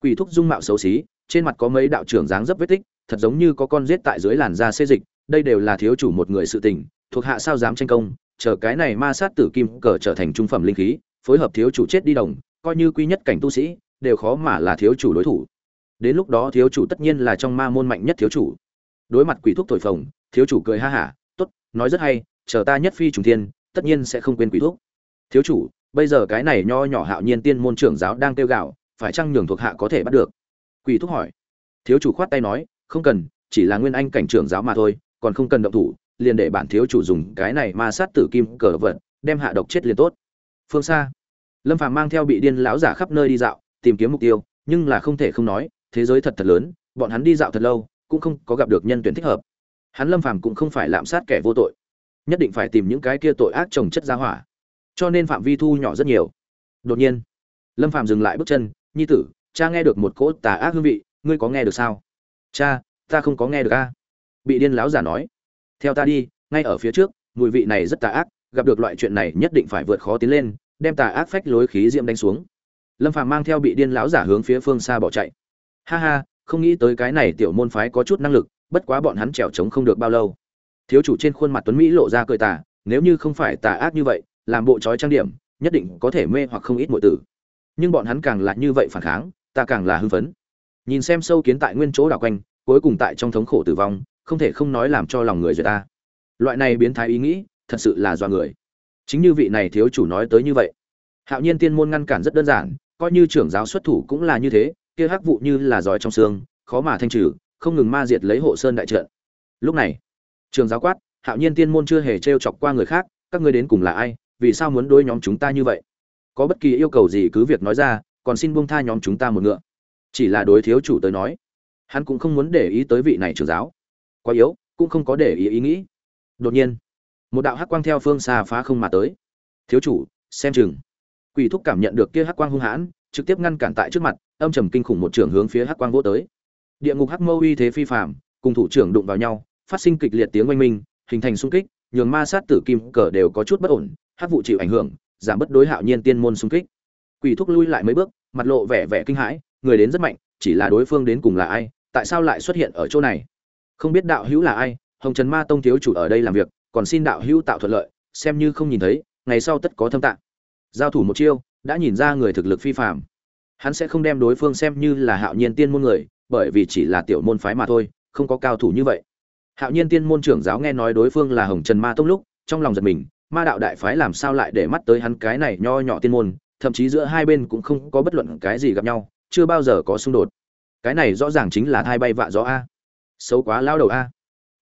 Quỷ thúc dung mạo xấu xí, trên mặt có mấy đạo trưởng dáng dấp vết tích, thật giống như có con rết tại dưới làn da xê dịch, đây đều là thiếu chủ một người sự tình thuộc hạ sao dám tranh công, chờ cái này ma sát tử kim cờ trở thành trung phẩm linh khí, phối hợp thiếu chủ chết đi đồng, coi như quy nhất cảnh tu sĩ, đều khó mà là thiếu chủ đối thủ. Đến lúc đó thiếu chủ tất nhiên là trong ma môn mạnh nhất thiếu chủ. Đối mặt quỷ thuốc thổi phồng, thiếu chủ cười ha hả, tốt, nói rất hay, chờ ta nhất phi trùng thiên, tất nhiên sẽ không quên quỷ thuốc thiếu chủ, bây giờ cái này nho nhỏ hạo nhiên tiên môn trưởng giáo đang kêu gạo phải chăng nhường thuộc hạ có thể bắt được? Quỷ thuốc hỏi. Thiếu chủ khoát tay nói, không cần, chỉ là nguyên anh cảnh trưởng giáo mà thôi, còn không cần động thủ liền để bản thiếu chủ dùng cái này ma sát tử kim cờ vật, đem hạ độc chết liền tốt. Phương xa lâm phàm mang theo bị điên lão giả khắp nơi đi dạo, tìm kiếm mục tiêu, nhưng là không thể không nói, thế giới thật thật lớn, bọn hắn đi dạo thật lâu, cũng không có gặp được nhân tuyển thích hợp. Hắn lâm phàm cũng không phải lạm sát kẻ vô tội, nhất định phải tìm những cái kia tội ác trồng chất ra hỏa. Cho nên phạm vi thu nhỏ rất nhiều. Đột nhiên, lâm phàm dừng lại bước chân, nhi tử, cha nghe được một cỗ tà ác hương vị, ngươi có nghe được sao? Cha, ta không có nghe được a. Bị điên láo giả nói theo ta đi, ngay ở phía trước, mùi vị này rất tà ác, gặp được loại chuyện này nhất định phải vượt khó tiến lên, đem tà ác phách lối khí diễm đánh xuống. Lâm phàm mang theo bị điên lão giả hướng phía phương xa bỏ chạy. Ha ha, không nghĩ tới cái này tiểu môn phái có chút năng lực, bất quá bọn hắn trèo trống không được bao lâu. Thiếu chủ trên khuôn mặt tuấn mỹ lộ ra cười tà, nếu như không phải tà ác như vậy, làm bộ trói trang điểm, nhất định có thể mê hoặc không ít mọi tử. Nhưng bọn hắn càng là như vậy phản kháng, ta càng là hưng phấn. Nhìn xem sâu kiến tại nguyên chỗ đảo quanh, cuối cùng tại trong thống khổ tử vong không thể không nói làm cho lòng người duyệt ta. Loại này biến thái ý nghĩ, thật sự là do người. Chính như vị này thiếu chủ nói tới như vậy. Hạo nhiên tiên môn ngăn cản rất đơn giản, coi như trưởng giáo xuất thủ cũng là như thế, kia hắc vụ như là giỏi trong xương, khó mà thanh trừ, không ngừng ma diệt lấy hộ sơn đại trận. Lúc này trường giáo quát, hạo nhiên tiên môn chưa hề t chọc qua người khác, các ngươi đến cùng là ai, vì sao muốn đối nhóm chúng ta như vậy? Có bất kỳ yêu cầu gì cứ việc nói ra, còn xin buông tha nhóm chúng ta một ngựa. Chỉ là đối thiếu chủ tới nói, hắn cũng không muốn để ý tới vị này trưởng giáo quá yếu, cũng không có để ý ý nghĩ. Đột nhiên, một đạo hắc quang theo phương xa phá không mà tới. Thiếu chủ, xem chừng. Quỷ thúc cảm nhận được kia hắc quang hung hãn, trực tiếp ngăn cản tại trước mặt, âm trầm kinh khủng một trưởng hướng phía hắc quang vỗ tới. Địa ngục hắc mâu uy thế phi phàm, cùng thủ trưởng đụng vào nhau, phát sinh kịch liệt tiếng oanh minh, hình thành xung kích, nhường ma sát tử kim cờ đều có chút bất ổn, hắc vụ chịu ảnh hưởng, giảm bất đối hạo nhiên tiên môn xung kích. Quỷ thúc lui lại mấy bước, mặt lộ vẻ vẻ kinh hãi, người đến rất mạnh, chỉ là đối phương đến cùng là ai, tại sao lại xuất hiện ở chỗ này? Không biết đạo hữu là ai, hồng trần ma tông thiếu chủ ở đây làm việc, còn xin đạo hữu tạo thuận lợi, xem như không nhìn thấy, ngày sau tất có thâm tạng. Giao thủ một chiêu, đã nhìn ra người thực lực phi phạm hắn sẽ không đem đối phương xem như là hạo nhiên tiên môn người, bởi vì chỉ là tiểu môn phái mà thôi, không có cao thủ như vậy. Hạo nhiên tiên môn trưởng giáo nghe nói đối phương là hồng trần ma tông lúc, trong lòng giật mình, ma đạo đại phái làm sao lại để mắt tới hắn cái này nho nhỏ tiên môn, thậm chí giữa hai bên cũng không có bất luận cái gì gặp nhau, chưa bao giờ có xung đột. Cái này rõ ràng chính là thai bay vạ gió a xấu quá lao đầu a.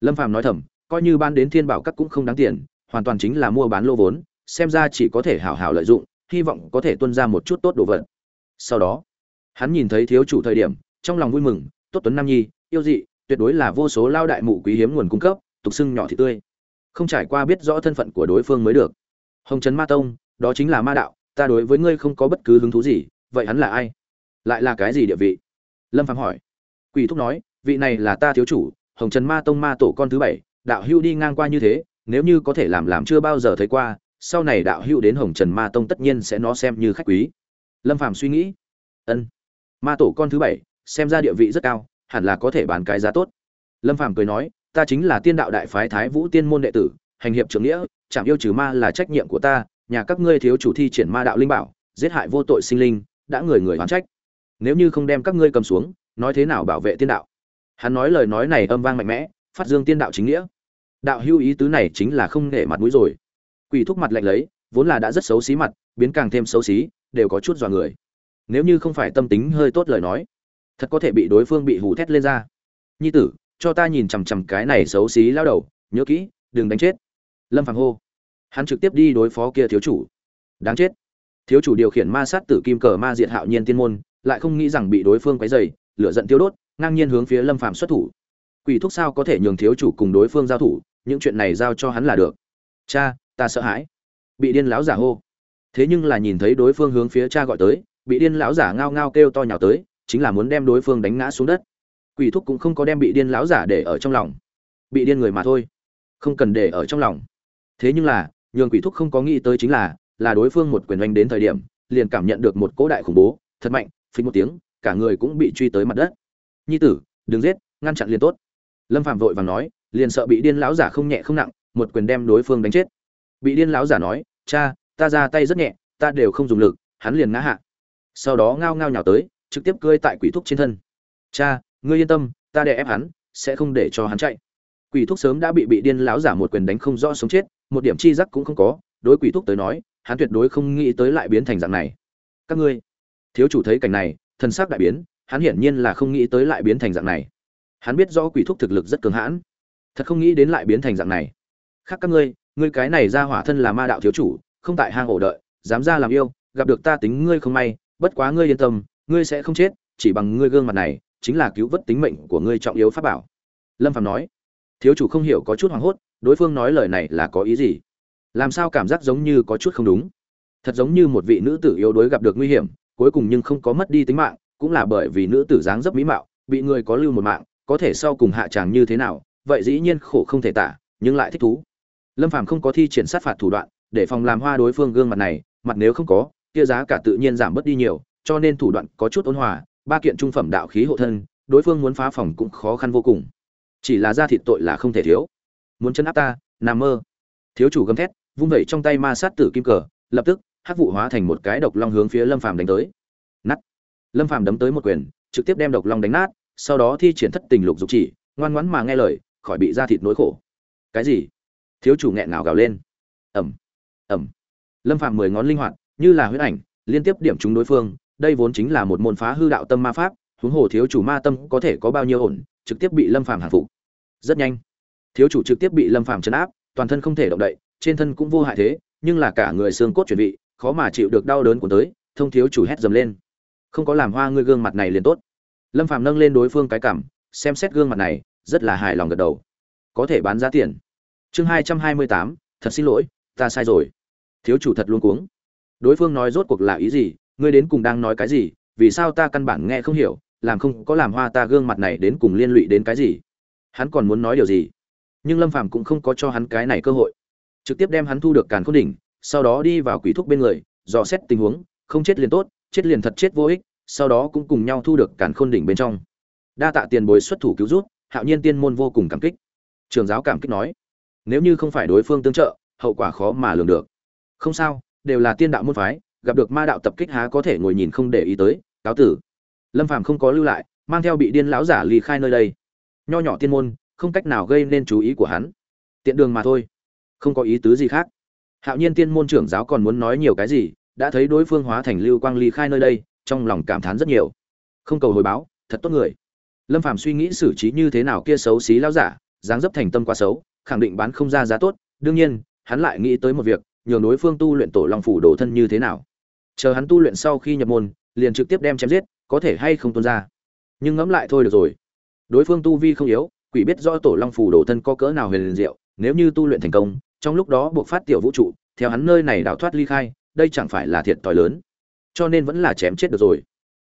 Lâm phàm nói thầm, coi như ban đến thiên bảo các cũng không đáng tiền, hoàn toàn chính là mua bán lô vốn, xem ra chỉ có thể hảo hảo lợi dụng, hy vọng có thể tuân ra một chút tốt đồ vật. Sau đó, hắn nhìn thấy thiếu chủ thời điểm, trong lòng vui mừng, tốt tuấn nam nhi, yêu dị, tuyệt đối là vô số lao đại mụ quý hiếm nguồn cung cấp, tục xưng nhỏ thì tươi. Không trải qua biết rõ thân phận của đối phương mới được. Hồng trấn ma tông, đó chính là ma đạo, ta đối với ngươi không có bất cứ hứng thú gì, vậy hắn là ai? Lại là cái gì địa vị? Lâm phàm hỏi. Quỷ thúc nói vị này là ta thiếu chủ, hồng trần ma tông ma tổ con thứ bảy, đạo hưu đi ngang qua như thế, nếu như có thể làm làm chưa bao giờ thấy qua, sau này đạo hưu đến hồng trần ma tông tất nhiên sẽ nó xem như khách quý. Lâm phạm suy nghĩ. Ân. Ma tổ con thứ bảy, xem ra địa vị rất cao, hẳn là có thể bán cái giá tốt. Lâm phạm cười nói, ta chính là tiên đạo đại phái thái vũ tiên môn đệ tử, hành hiệp trưởng nghĩa chạm yêu trừ ma là trách nhiệm của ta, nhà các ngươi thiếu chủ thi triển ma đạo linh bảo, giết hại vô tội sinh linh, đã người người hoán trách. Nếu như không đem các ngươi cầm xuống, nói thế nào bảo vệ tiên đạo? Hắn nói lời nói này âm vang mạnh mẽ, phát dương tiên đạo chính nghĩa. Đạo hưu ý tứ này chính là không nể mặt mũi rồi. Quỷ thúc mặt lạnh lấy, vốn là đã rất xấu xí mặt, biến càng thêm xấu xí, đều có chút dọa người. Nếu như không phải tâm tính hơi tốt lời nói, thật có thể bị đối phương bị hù thét lên ra. Nhi tử, cho ta nhìn chằm chằm cái này xấu xí lao đầu, nhớ kỹ, đừng đánh chết. Lâm phàng hô. Hắn trực tiếp đi đối phó kia thiếu chủ. Đáng chết. Thiếu chủ điều khiển ma sát tử kim cờ ma diệt hạo nhiên tiên môn, lại không nghĩ rằng bị đối phương quấy dày lửa giận tiêu đốt ngang nhiên hướng phía lâm phàm xuất thủ. Quỷ thúc sao có thể nhường thiếu chủ cùng đối phương giao thủ, những chuyện này giao cho hắn là được. Cha, ta sợ hãi. Bị điên lão giả hô. Thế nhưng là nhìn thấy đối phương hướng phía cha gọi tới, bị điên lão giả ngao ngao kêu to nhào tới, chính là muốn đem đối phương đánh ngã xuống đất. Quỷ thúc cũng không có đem bị điên lão giả để ở trong lòng. Bị điên người mà thôi. Không cần để ở trong lòng. Thế nhưng là, nhường quỷ thúc không có nghĩ tới chính là là đối phương một quyền oanh đến thời điểm, liền cảm nhận được một cỗ đại khủng bố, thật mạnh, phình một tiếng, cả người cũng bị truy tới mặt đất nhi tử, đừng giết, ngăn chặn liền tốt. Lâm phạm vội vàng nói, liền sợ bị điên lão giả không nhẹ không nặng, một quyền đem đối phương đánh chết. Bị điên lão giả nói, cha, ta ra tay rất nhẹ, ta đều không dùng lực, hắn liền ngã hạ. Sau đó ngao ngao nhào tới, trực tiếp cơi tại quỷ thúc trên thân. Cha, ngươi yên tâm, ta đè ép hắn, sẽ không để cho hắn chạy. Quỷ thúc sớm đã bị bị điên lão giả một quyền đánh không rõ sống chết, một điểm chi giác cũng không có, đối quỷ thúc tới nói, hắn tuyệt đối không nghĩ tới lại biến thành dạng này. Các ngươi, thiếu chủ thấy cảnh này thân xác đại biến hắn hiển nhiên là không nghĩ tới lại biến thành dạng này. Hắn biết rõ quỷ thúc thực lực rất cường hãn. Thật không nghĩ đến lại biến thành dạng này. Khác các ngươi ngươi cái này ra hỏa thân là ma đạo thiếu chủ, không tại hang ổ đợi, dám ra làm yêu, gặp được ta tính ngươi không may, bất quá ngươi yên tâm, ngươi sẽ không chết, chỉ bằng ngươi gương mặt này, chính là cứu vớt tính mệnh của ngươi trọng yếu pháp bảo. Lâm phạm nói. Thiếu chủ không hiểu có chút hoảng hốt, đối phương nói lời này là có ý gì? Làm sao cảm giác giống như có chút không đúng? Thật giống như một vị nữ tử yếu đuối gặp được nguy hiểm, cuối cùng nhưng không có mất đi tính mạng cũng là bởi vì nữ tử dáng dấp mỹ mạo, bị người có lưu một mạng, có thể sau cùng hạ tràng như thế nào, vậy dĩ nhiên khổ không thể tả, nhưng lại thích thú. Lâm phàm không có thi triển sát phạt thủ đoạn, để phòng làm hoa đối phương gương mặt này, mặt nếu không có, kia giá cả tự nhiên giảm bớt đi nhiều, cho nên thủ đoạn có chút ôn hòa, ba kiện trung phẩm đạo khí hộ thân, đối phương muốn phá phòng cũng khó khăn vô cùng. Chỉ là ra thịt tội là không thể thiếu. Muốn chân áp ta, nằm mơ. Thiếu chủ gầm thét, vung vẩy trong tay ma sát tử kim cờ, lập tức, hắc vụ hóa thành một cái độc long hướng phía lâm phàm đánh tới lâm phàm đấm tới một quyền, trực tiếp đem độc long đánh nát, sau đó thi triển thất tình lục dục chỉ, ngoan ngoãn mà nghe lời, khỏi bị ra thịt nỗi khổ. Cái gì? Thiếu chủ nghẹn ngào gào lên. Ẩm ẩm lâm phàm mười ngón linh hoạt, như là huyết ảnh, liên tiếp điểm trúng đối phương, đây vốn chính là một môn phá hư đạo tâm ma pháp, huống hồ thiếu chủ ma tâm có thể có bao nhiêu ổn, trực tiếp bị lâm phàm hàng phục. Rất nhanh. Thiếu chủ trực tiếp bị lâm phàm chấn áp, toàn thân không thể động đậy, trên thân cũng vô hại thế, nhưng là cả người xương cốt chuẩn bị, khó mà chịu được đau đớn của tới, thông thiếu chủ hét dầm lên không có làm hoa ngươi gương mặt này liền tốt. Lâm Phạm nâng lên đối phương cái cảm, xem xét gương mặt này, rất là hài lòng gật đầu. Có thể bán giá tiền. Chương hai trăm hai mươi tám, thật xin lỗi, ta sai rồi. Thiếu chủ thật luôn cuống. Đối phương nói rốt cuộc là ý gì, ngươi đến cùng đang nói cái gì, vì sao ta căn bản nghe không hiểu, làm không có làm hoa ta gương mặt này đến cùng liên lụy đến cái gì? Hắn còn muốn nói điều gì? Nhưng lâm phàm cũng không có cho hắn cái này cơ hội. Trực tiếp đem hắn thu được càn khôn đỉnh, sau đó đi vào quỷ thúc bên người, dò xét tình huống, không chết liền tốt chết liền thật chết vô ích, sau đó cũng cùng nhau thu được càn khôn đỉnh bên trong. Đa tạ tiền bối xuất thủ cứu rút hạo nhiên tiên môn vô cùng cảm kích. Trường giáo cảm kích nói, nếu như không phải đối phương tương trợ, hậu quả khó mà lường được. Không sao, đều là tiên đạo môn phái, gặp được ma đạo tập kích há có thể ngồi nhìn không để ý tới, cáo tử. Lâm phàm không có lưu lại, mang theo bị điên lão giả ly khai nơi đây. Nho nhỏ tiên môn, không cách nào gây nên chú ý của hắn. Tiện đường mà thôi, không có ý tứ gì khác. Hạo nhiên tiên môn trưởng giáo còn muốn nói nhiều cái gì đã thấy đối phương hóa thành lưu quang ly khai nơi đây, trong lòng cảm thán rất nhiều. Không cầu hồi báo, thật tốt người. Lâm phàm suy nghĩ xử trí như thế nào kia xấu xí lão giả, dáng dấp thành tâm quá xấu, khẳng định bán không ra giá tốt. Đương nhiên, hắn lại nghĩ tới một việc, nhường đối phương tu luyện tổ long phủ đổ thân như thế nào. Chờ hắn tu luyện sau khi nhập môn, liền trực tiếp đem chém giết, có thể hay không tuôn ra. Nhưng ngẫm lại thôi được rồi. Đối phương tu vi không yếu, quỷ biết rõ tổ long phủ đổ thân có cỡ nào huyền liền diệu, nếu như tu luyện thành công, trong lúc đó buộc phát tiểu vũ trụ, theo hắn nơi này đào thoát ly khai đây chẳng phải là thiệt thòi lớn, cho nên vẫn là chém chết được rồi.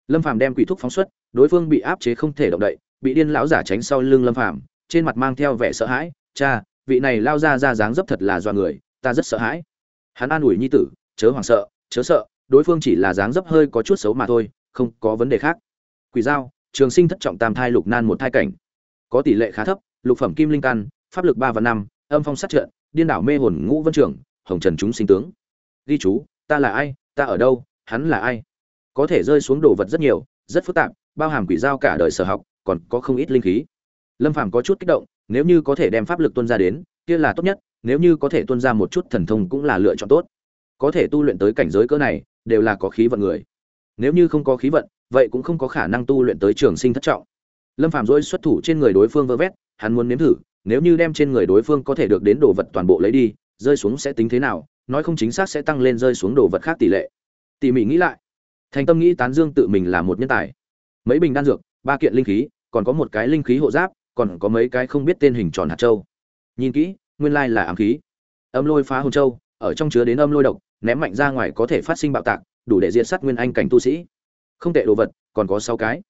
Lâm phàm đem quỷ thúc phóng xuất, đối phương bị áp chế không thể động đậy, bị điên lão giả tránh sau lưng lâm phàm, trên mặt mang theo vẻ sợ hãi, cha, vị này lao ra ra dáng dấp thật là do người, ta rất sợ hãi. Hắn an ủi nhi tử, chớ hoảng sợ, chớ sợ, đối phương chỉ là dáng dấp hơi có chút xấu mà thôi, không có vấn đề khác. Quỷ dao, trường sinh thất trọng tam thai lục nan một thai cảnh. Có tỷ lệ khá thấp, lục phẩm kim linh căn, pháp lực ba và năm, âm phong sát trận, điên đảo mê hồn ngũ vân trưởng hồng trần chúng sinh tướng. Ghi chú ta là ai, ta ở đâu, hắn là ai? Có thể rơi xuống đồ vật rất nhiều, rất phức tạp, bao hàm quỷ dao cả đời sở học, còn có không ít linh khí. Lâm phàm có chút kích động, nếu như có thể đem pháp lực tuân ra đến, kia là tốt nhất, nếu như có thể tuân ra một chút thần thông cũng là lựa chọn tốt. Có thể tu luyện tới cảnh giới cỡ này, đều là có khí vận người. Nếu như không có khí vận, vậy cũng không có khả năng tu luyện tới trường sinh thất trọng. Lâm phàm dỗi xuất thủ trên người đối phương vơ vét, hắn muốn nếm thử, nếu như đem trên người đối phương có thể được đến đồ vật toàn bộ lấy đi, rơi xuống sẽ tính thế nào nói không chính xác sẽ tăng lên rơi xuống đồ vật khác tỷ lệ. Tỉ mỉ nghĩ lại, thành tâm nghĩ tán dương tự mình là một nhân tài. Mấy bình đan dược, ba kiện linh khí, còn có một cái linh khí hộ giáp, còn có mấy cái không biết tên hình tròn hạt châu. Nhìn kỹ, nguyên lai là ám khí. Âm lôi phá hồn châu, ở trong chứa đến âm lôi độc, ném mạnh ra ngoài có thể phát sinh bạo tạc, đủ để diệt sát nguyên anh cảnh tu sĩ. Không tệ đồ vật, còn có sáu cái.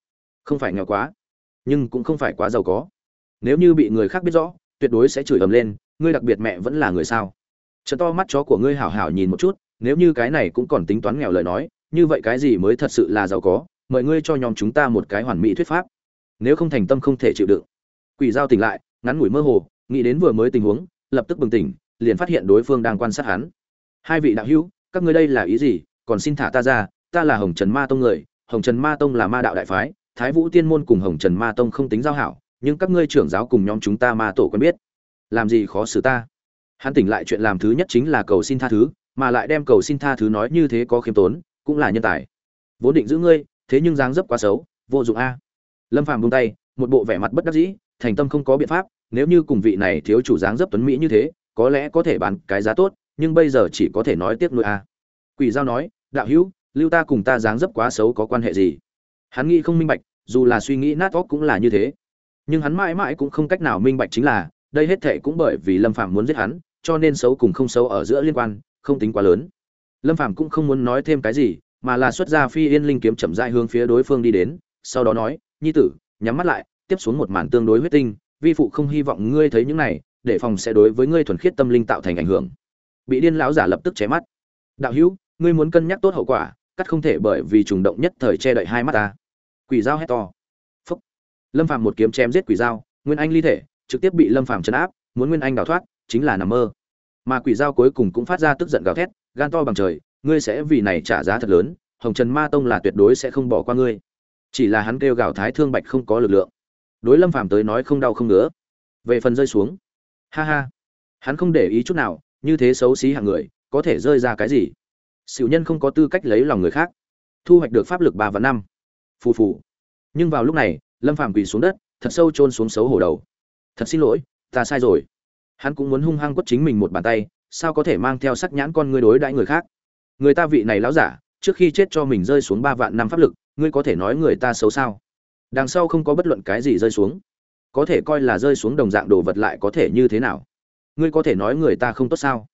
Không phải nghèo quá, nhưng cũng không phải quá giàu có. Nếu như bị người khác biết rõ, tuyệt đối sẽ chửi ầm lên, ngươi đặc biệt mẹ vẫn là người sao? Chợ to mắt chó của ngươi hảo hảo nhìn một chút, nếu như cái này cũng còn tính toán nghèo lời nói, như vậy cái gì mới thật sự là giàu có, mời ngươi cho nhóm chúng ta một cái hoàn mỹ thuyết pháp. Nếu không thành tâm không thể chịu đựng. Quỷ giao tỉnh lại, ngắn ngủi mơ hồ, nghĩ đến vừa mới tình huống, lập tức bừng tỉnh, liền phát hiện đối phương đang quan sát hắn. Hai vị đạo hữu, các ngươi đây là ý gì? Còn xin thả ta ra, ta là hồng trần ma tông người, hồng trần ma tông là ma đạo đại phái, thái vũ tiên môn cùng hồng trần ma tông không tính giao hảo, nhưng các ngươi trưởng giáo cùng nhóm chúng ta ma tổ quen biết. Làm gì khó xử ta? Hắn tỉnh lại chuyện làm thứ nhất chính là cầu xin tha thứ, mà lại đem cầu xin tha thứ nói như thế có khiêm tốn, cũng là nhân tài. Vốn định giữ ngươi, thế nhưng dáng dấp quá xấu, vô dụng a. Lâm phàm buông tay, một bộ vẻ mặt bất đắc dĩ, thành tâm không có biện pháp, nếu như cùng vị này thiếu chủ dáng dấp tuấn mỹ như thế, có lẽ có thể bán cái giá tốt, nhưng bây giờ chỉ có thể nói tiếc nuôi a. Quỷ giao nói, đạo hữu, lưu ta cùng ta dáng dấp quá xấu có quan hệ gì? Hắn nghĩ không minh bạch, dù là suy nghĩ nát óc cũng là như thế. Nhưng hắn mãi mãi cũng không cách nào minh bạch chính là đây hết thệ cũng bởi vì lâm phạm muốn giết hắn, cho nên xấu cùng không xấu ở giữa liên quan, không tính quá lớn. Lâm phạm cũng không muốn nói thêm cái gì, mà là xuất ra phi yên linh kiếm chậm rãi hướng phía đối phương đi đến, sau đó nói, nhi tử, nhắm mắt lại, tiếp xuống một màn tương đối huyết tinh, vi phụ không hy vọng ngươi thấy những này, để phòng sẽ đối với ngươi thuần khiết tâm linh tạo thành ảnh hưởng. Bị điên lão giả lập tức ché mắt. Đạo hữu, ngươi muốn cân nhắc tốt hậu quả, cắt không thể bởi vì trùng động nhất thời che đậy hai mắt ta. Quỷ dao hét to. Phúc. Lâm phàm một kiếm chém giết quỷ dao, nguyên anh ly thể trực tiếp bị lâm phàm chấn áp, muốn nguyên anh đào thoát, chính là nằm mơ. Mà quỷ dao cuối cùng cũng phát ra tức giận gào thét, gan to bằng trời, ngươi sẽ vì này trả giá thật lớn, hồng trần ma tông là tuyệt đối sẽ không bỏ qua ngươi. Chỉ là hắn kêu gào thái thương bạch không có lực lượng. Đối lâm phàm tới nói không đau không nữa. về phần rơi xuống, ha ha, hắn không để ý chút nào, như thế xấu xí hạng người, có thể rơi ra cái gì? Xỉu nhân không có tư cách lấy lòng người khác. Thu hoạch được pháp lực ba và năm. Phù phù. Nhưng vào lúc này, lâm phàm quỳ xuống đất, thật sâu chôn xuống xấu hổ đầu thật xin lỗi, ta sai rồi. Hắn cũng muốn hung hăng quất chính mình một bàn tay, sao có thể mang theo sắc nhãn con ngươi đối đãi người khác? Người ta vị này lão giả, trước khi chết cho mình rơi xuống ba vạn năm pháp lực, ngươi có thể nói người ta xấu sao? Đằng sau không có bất luận cái gì rơi xuống. Có thể coi là rơi xuống đồng dạng đồ vật lại có thể như thế nào? Ngươi có thể nói người ta không tốt sao?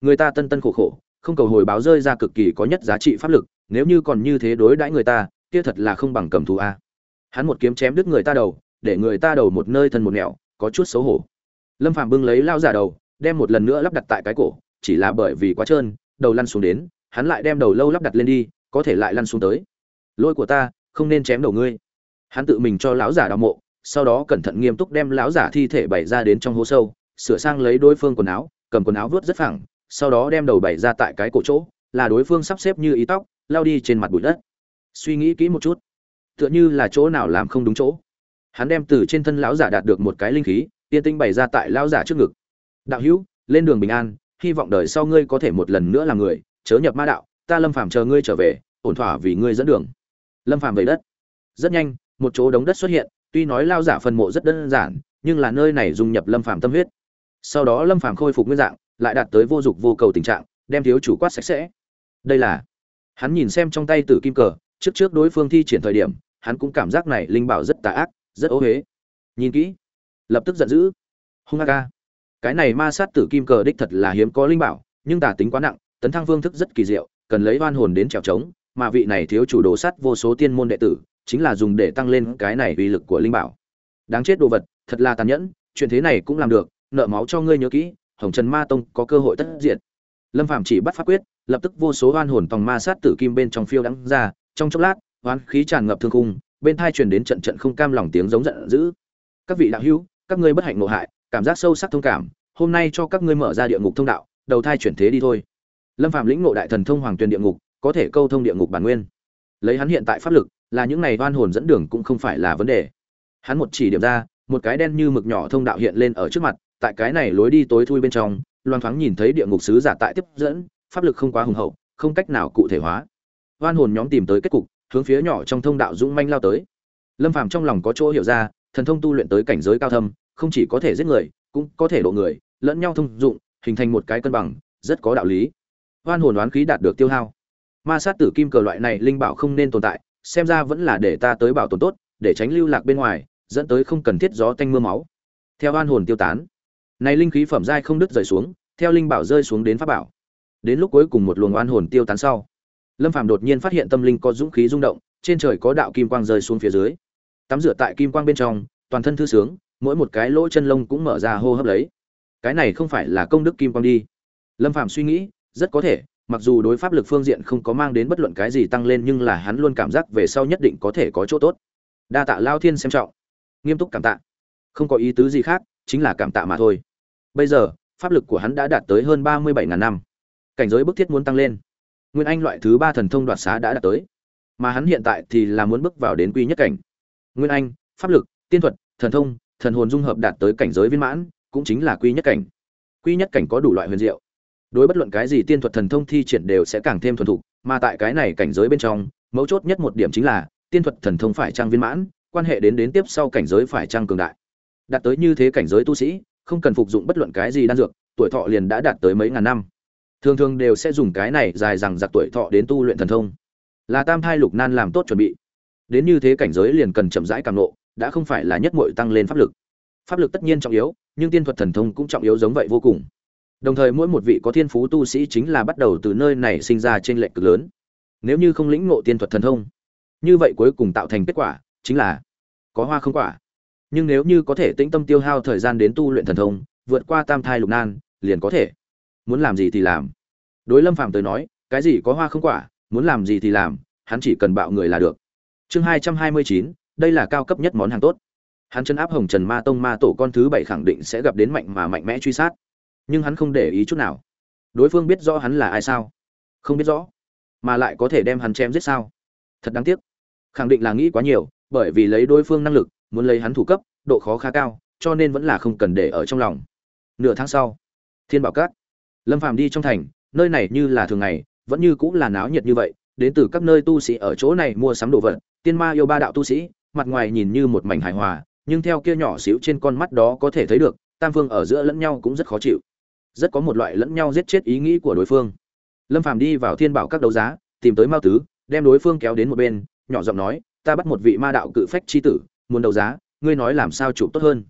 Người ta tân tân khổ khổ, không cầu hồi báo rơi ra cực kỳ có nhất giá trị pháp lực, nếu như còn như thế đối đãi người ta, kia thật là không bằng cầm thù a. Hắn một kiếm chém đứt người ta đầu, để người ta đầu một nơi thân một nẻo có chút xấu hổ. Lâm Phàm bưng lấy lao giả đầu, đem một lần nữa lắp đặt tại cái cổ, chỉ là bởi vì quá trơn, đầu lăn xuống đến, hắn lại đem đầu lâu lắp đặt lên đi, có thể lại lăn xuống tới. Lôi của ta, không nên chém đầu ngươi. Hắn tự mình cho lão giả đào mộ, sau đó cẩn thận nghiêm túc đem lão giả thi thể bày ra đến trong hố sâu, sửa sang lấy đối phương quần áo, cầm quần áo vớt rất phẳng, sau đó đem đầu bày ra tại cái cổ chỗ, là đối phương sắp xếp như ý tóc, lao đi trên mặt bụi đất. Suy nghĩ kỹ một chút. Tựa như là chỗ nào làm không đúng chỗ hắn đem từ trên thân lão giả đạt được một cái linh khí, tiên tinh bày ra tại lão giả trước ngực. Đạo hữu, lên đường bình an, hy vọng đời sau ngươi có thể một lần nữa làm người, chớ nhập ma đạo, ta lâm phàm chờ ngươi trở về, ổn thỏa vì ngươi dẫn đường. Lâm phàm về đất. Rất nhanh, một chỗ đống đất xuất hiện, tuy nói lao giả phần mộ rất đơn giản, nhưng là nơi này dung nhập lâm phàm tâm huyết. Sau đó lâm phàm khôi phục nguyên dạng, lại đạt tới vô dục vô cầu tình trạng, đem thiếu chủ quát sạch sẽ. Đây là, hắn nhìn xem trong tay tử kim cờ, trước trước đối phương thi triển thời điểm, hắn cũng cảm giác này linh bảo rất tà ác rất ố huế. Nhìn kỹ. Lập tức giận dữ. Hung ca cái này ma sát tử kim cờ đích thật là hiếm có linh bảo, nhưng tả tính quá nặng, tấn thăng phương thức rất kỳ diệu, cần lấy oan hồn đến trèo trống, mà vị này thiếu chủ đồ sắt vô số tiên môn đệ tử, chính là dùng để tăng lên cái này uy lực của linh bảo. Đáng chết đồ vật, thật là tàn nhẫn, chuyện thế này cũng làm được, nợ máu cho ngươi nhớ kỹ, hồng trần ma tông có cơ hội tất diện lâm phạm chỉ bắt pháp quyết, lập tức vô số oan hồn tòng ma sát tử kim bên trong phiêu đắng ra, trong chốc lát oan khí tràn ngập thương cung bên thai truyền đến trận trận không cam lòng tiếng giống giận dữ. Các vị đạo hữu, các ngươi bất hạnh ngộ hại, cảm giác sâu sắc thông cảm, hôm nay cho các ngươi mở ra địa ngục thông đạo, đầu thai chuyển thế đi thôi. Lâm phạm lĩnh ngộ đại thần thông hoàng tuyền địa ngục, có thể câu thông địa ngục bản nguyên. Lấy hắn hiện tại pháp lực, là những này oan hồn dẫn đường cũng không phải là vấn đề. Hắn một chỉ điểm ra, một cái đen như mực nhỏ thông đạo hiện lên ở trước mặt, tại cái này lối đi tối thui bên trong loan thoáng nhìn thấy địa ngục sứ giả tại tiếp dẫn, pháp lực không quá hùng hậu, không cách nào cụ thể hóa. Oan hồn nhóm tìm tới kết cục hướng phía nhỏ trong thông đạo dũng manh lao tới. Lâm phàm trong lòng có chỗ hiểu ra, thần thông tu luyện tới cảnh giới cao thâm, không chỉ có thể giết người, cũng có thể độ người, lẫn nhau thông dụng, hình thành một cái cân bằng, rất có đạo lý. Oan hồn đoán khí đạt được tiêu hao. Ma sát tử kim cờ loại này linh bảo không nên tồn tại, xem ra vẫn là để ta tới bảo tồn tốt, để tránh lưu lạc bên ngoài, dẫn tới không cần thiết gió tanh mưa máu. Theo oan hồn tiêu tán, này linh khí phẩm giai không đứt rời xuống, theo linh bảo rơi xuống đến pháp bảo. Đến lúc cuối cùng một luồng oan hồn tiêu tán sau lâm phàm đột nhiên phát hiện tâm linh có dũng khí rung động, trên trời có đạo kim quang rơi xuống phía dưới. Tắm rửa tại kim quang bên trong, toàn thân thư sướng, mỗi một cái lỗ chân lông cũng mở ra hô hấp lấy. Cái này không phải là công đức kim quang đi. Lâm phàm suy nghĩ, rất có thể, mặc dù đối pháp lực phương diện không có mang đến bất luận cái gì tăng lên nhưng là hắn luôn cảm giác về sau nhất định có thể có chỗ tốt. Đa tạ lao thiên xem trọng. Nghiêm túc cảm tạ. Không có ý tứ gì khác, chính là cảm tạ mà thôi. Bây giờ, pháp lực của hắn đã đạt tới hơn ba mươi bảy ngàn năm. Cảnh giới bức thiết muốn tăng lên nguyên anh loại thứ ba thần thông đoạt xá đã đạt tới, mà hắn hiện tại thì là muốn bước vào đến quy nhất cảnh. Nguyên anh, pháp lực, tiên thuật, thần thông, thần hồn dung hợp đạt tới cảnh giới viên mãn, cũng chính là quy nhất cảnh. Quy nhất cảnh có đủ loại huyền diệu. Đối bất luận cái gì tiên thuật thần thông thi triển đều sẽ càng thêm thuần thục, mà tại cái này cảnh giới bên trong, mấu chốt nhất một điểm chính là, tiên thuật thần thông phải trang viên mãn, quan hệ đến đến tiếp sau cảnh giới phải trang cường đại. Đạt tới như thế cảnh giới tu sĩ, không cần phục dụng bất luận cái gì đan dược, tuổi thọ liền đã đạt tới mấy ngàn năm thường thường đều sẽ dùng cái này dài rằng giặc tuổi thọ đến tu luyện thần thông. Là tam thai lục nan làm tốt chuẩn bị. Đến như thế cảnh giới liền cần chậm rãi càng nộ đã không phải là nhất mội tăng lên pháp lực. Pháp lực tất nhiên trọng yếu, nhưng tiên thuật thần thông cũng trọng yếu giống vậy vô cùng. Đồng thời mỗi một vị có thiên phú tu sĩ chính là bắt đầu từ nơi này sinh ra trên lệnh cực lớn. Nếu như không lĩnh ngộ tiên thuật thần thông, như vậy cuối cùng tạo thành kết quả chính là có hoa không quả. Nhưng nếu như có thể tĩnh tâm tiêu hao thời gian đến tu luyện thần thông, vượt qua tam thai lục nan, liền có thể muốn làm gì thì làm. Đối lâm phàm tới nói, cái gì có hoa không quả, muốn làm gì thì làm, hắn chỉ cần bạo người là được. Chương hai trăm hai mươi chín, đây là cao cấp nhất món hàng tốt. Hắn chân áp hồng trần ma tông ma tổ con thứ bảy khẳng định sẽ gặp đến mạnh mà mạnh mẽ truy sát. Nhưng hắn không để ý chút nào. Đối phương biết rõ hắn là ai sao? Không biết rõ. Mà lại có thể đem hắn chém giết sao? Thật đáng tiếc. Khẳng định là nghĩ quá nhiều, bởi vì lấy đối phương năng lực, muốn lấy hắn thủ cấp, độ khó khá cao, cho nên vẫn là không cần để ở trong lòng. Nửa tháng sau, thiên bảo cát lâm phàm đi trong thành, nơi này như là thường ngày, vẫn như cũng là náo nhiệt như vậy, đến từ các nơi tu sĩ ở chỗ này mua sắm đồ vật, tiên ma yêu ba đạo tu sĩ, mặt ngoài nhìn như một mảnh hài hòa, nhưng theo kia nhỏ xíu trên con mắt đó có thể thấy được, tam phương ở giữa lẫn nhau cũng rất khó chịu. Rất có một loại lẫn nhau giết chết ý nghĩ của đối phương. Lâm phàm đi vào thiên bảo các đấu giá, tìm tới mao tứ, đem đối phương kéo đến một bên, nhỏ giọng nói, ta bắt một vị ma đạo cự phách chi tử, muốn đấu giá, ngươi nói làm sao chụp tốt hơn?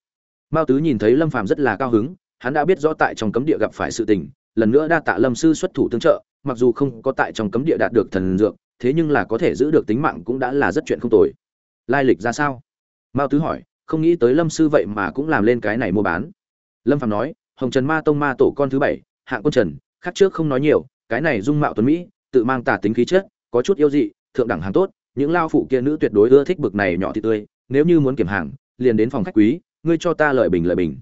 Mao tứ nhìn thấy lâm phàm rất là cao hứng, hắn đã biết rõ tại trong cấm địa gặp phải sự tình lần nữa đa tạ lâm sư xuất thủ tương trợ, mặc dù không có tại trong cấm địa đạt được thần dược, thế nhưng là có thể giữ được tính mạng cũng đã là rất chuyện không tồi. Lai lịch ra sao? Mao tứ hỏi, không nghĩ tới lâm sư vậy mà cũng làm lên cái này mua bán. Lâm phàm nói, hồng trần ma tông ma tổ con thứ bảy, hạng quân trần, khác trước không nói nhiều, cái này dung mạo tuấn mỹ, tự mang tà tính khí chất, có chút yêu dị, thượng đẳng hàng tốt, những lao phụ kia nữ tuyệt đối ưa thích bực này nhỏ thì tươi, nếu như muốn kiểm hàng, liền đến phòng khách quý, ngươi cho ta lợi bình lợi bình.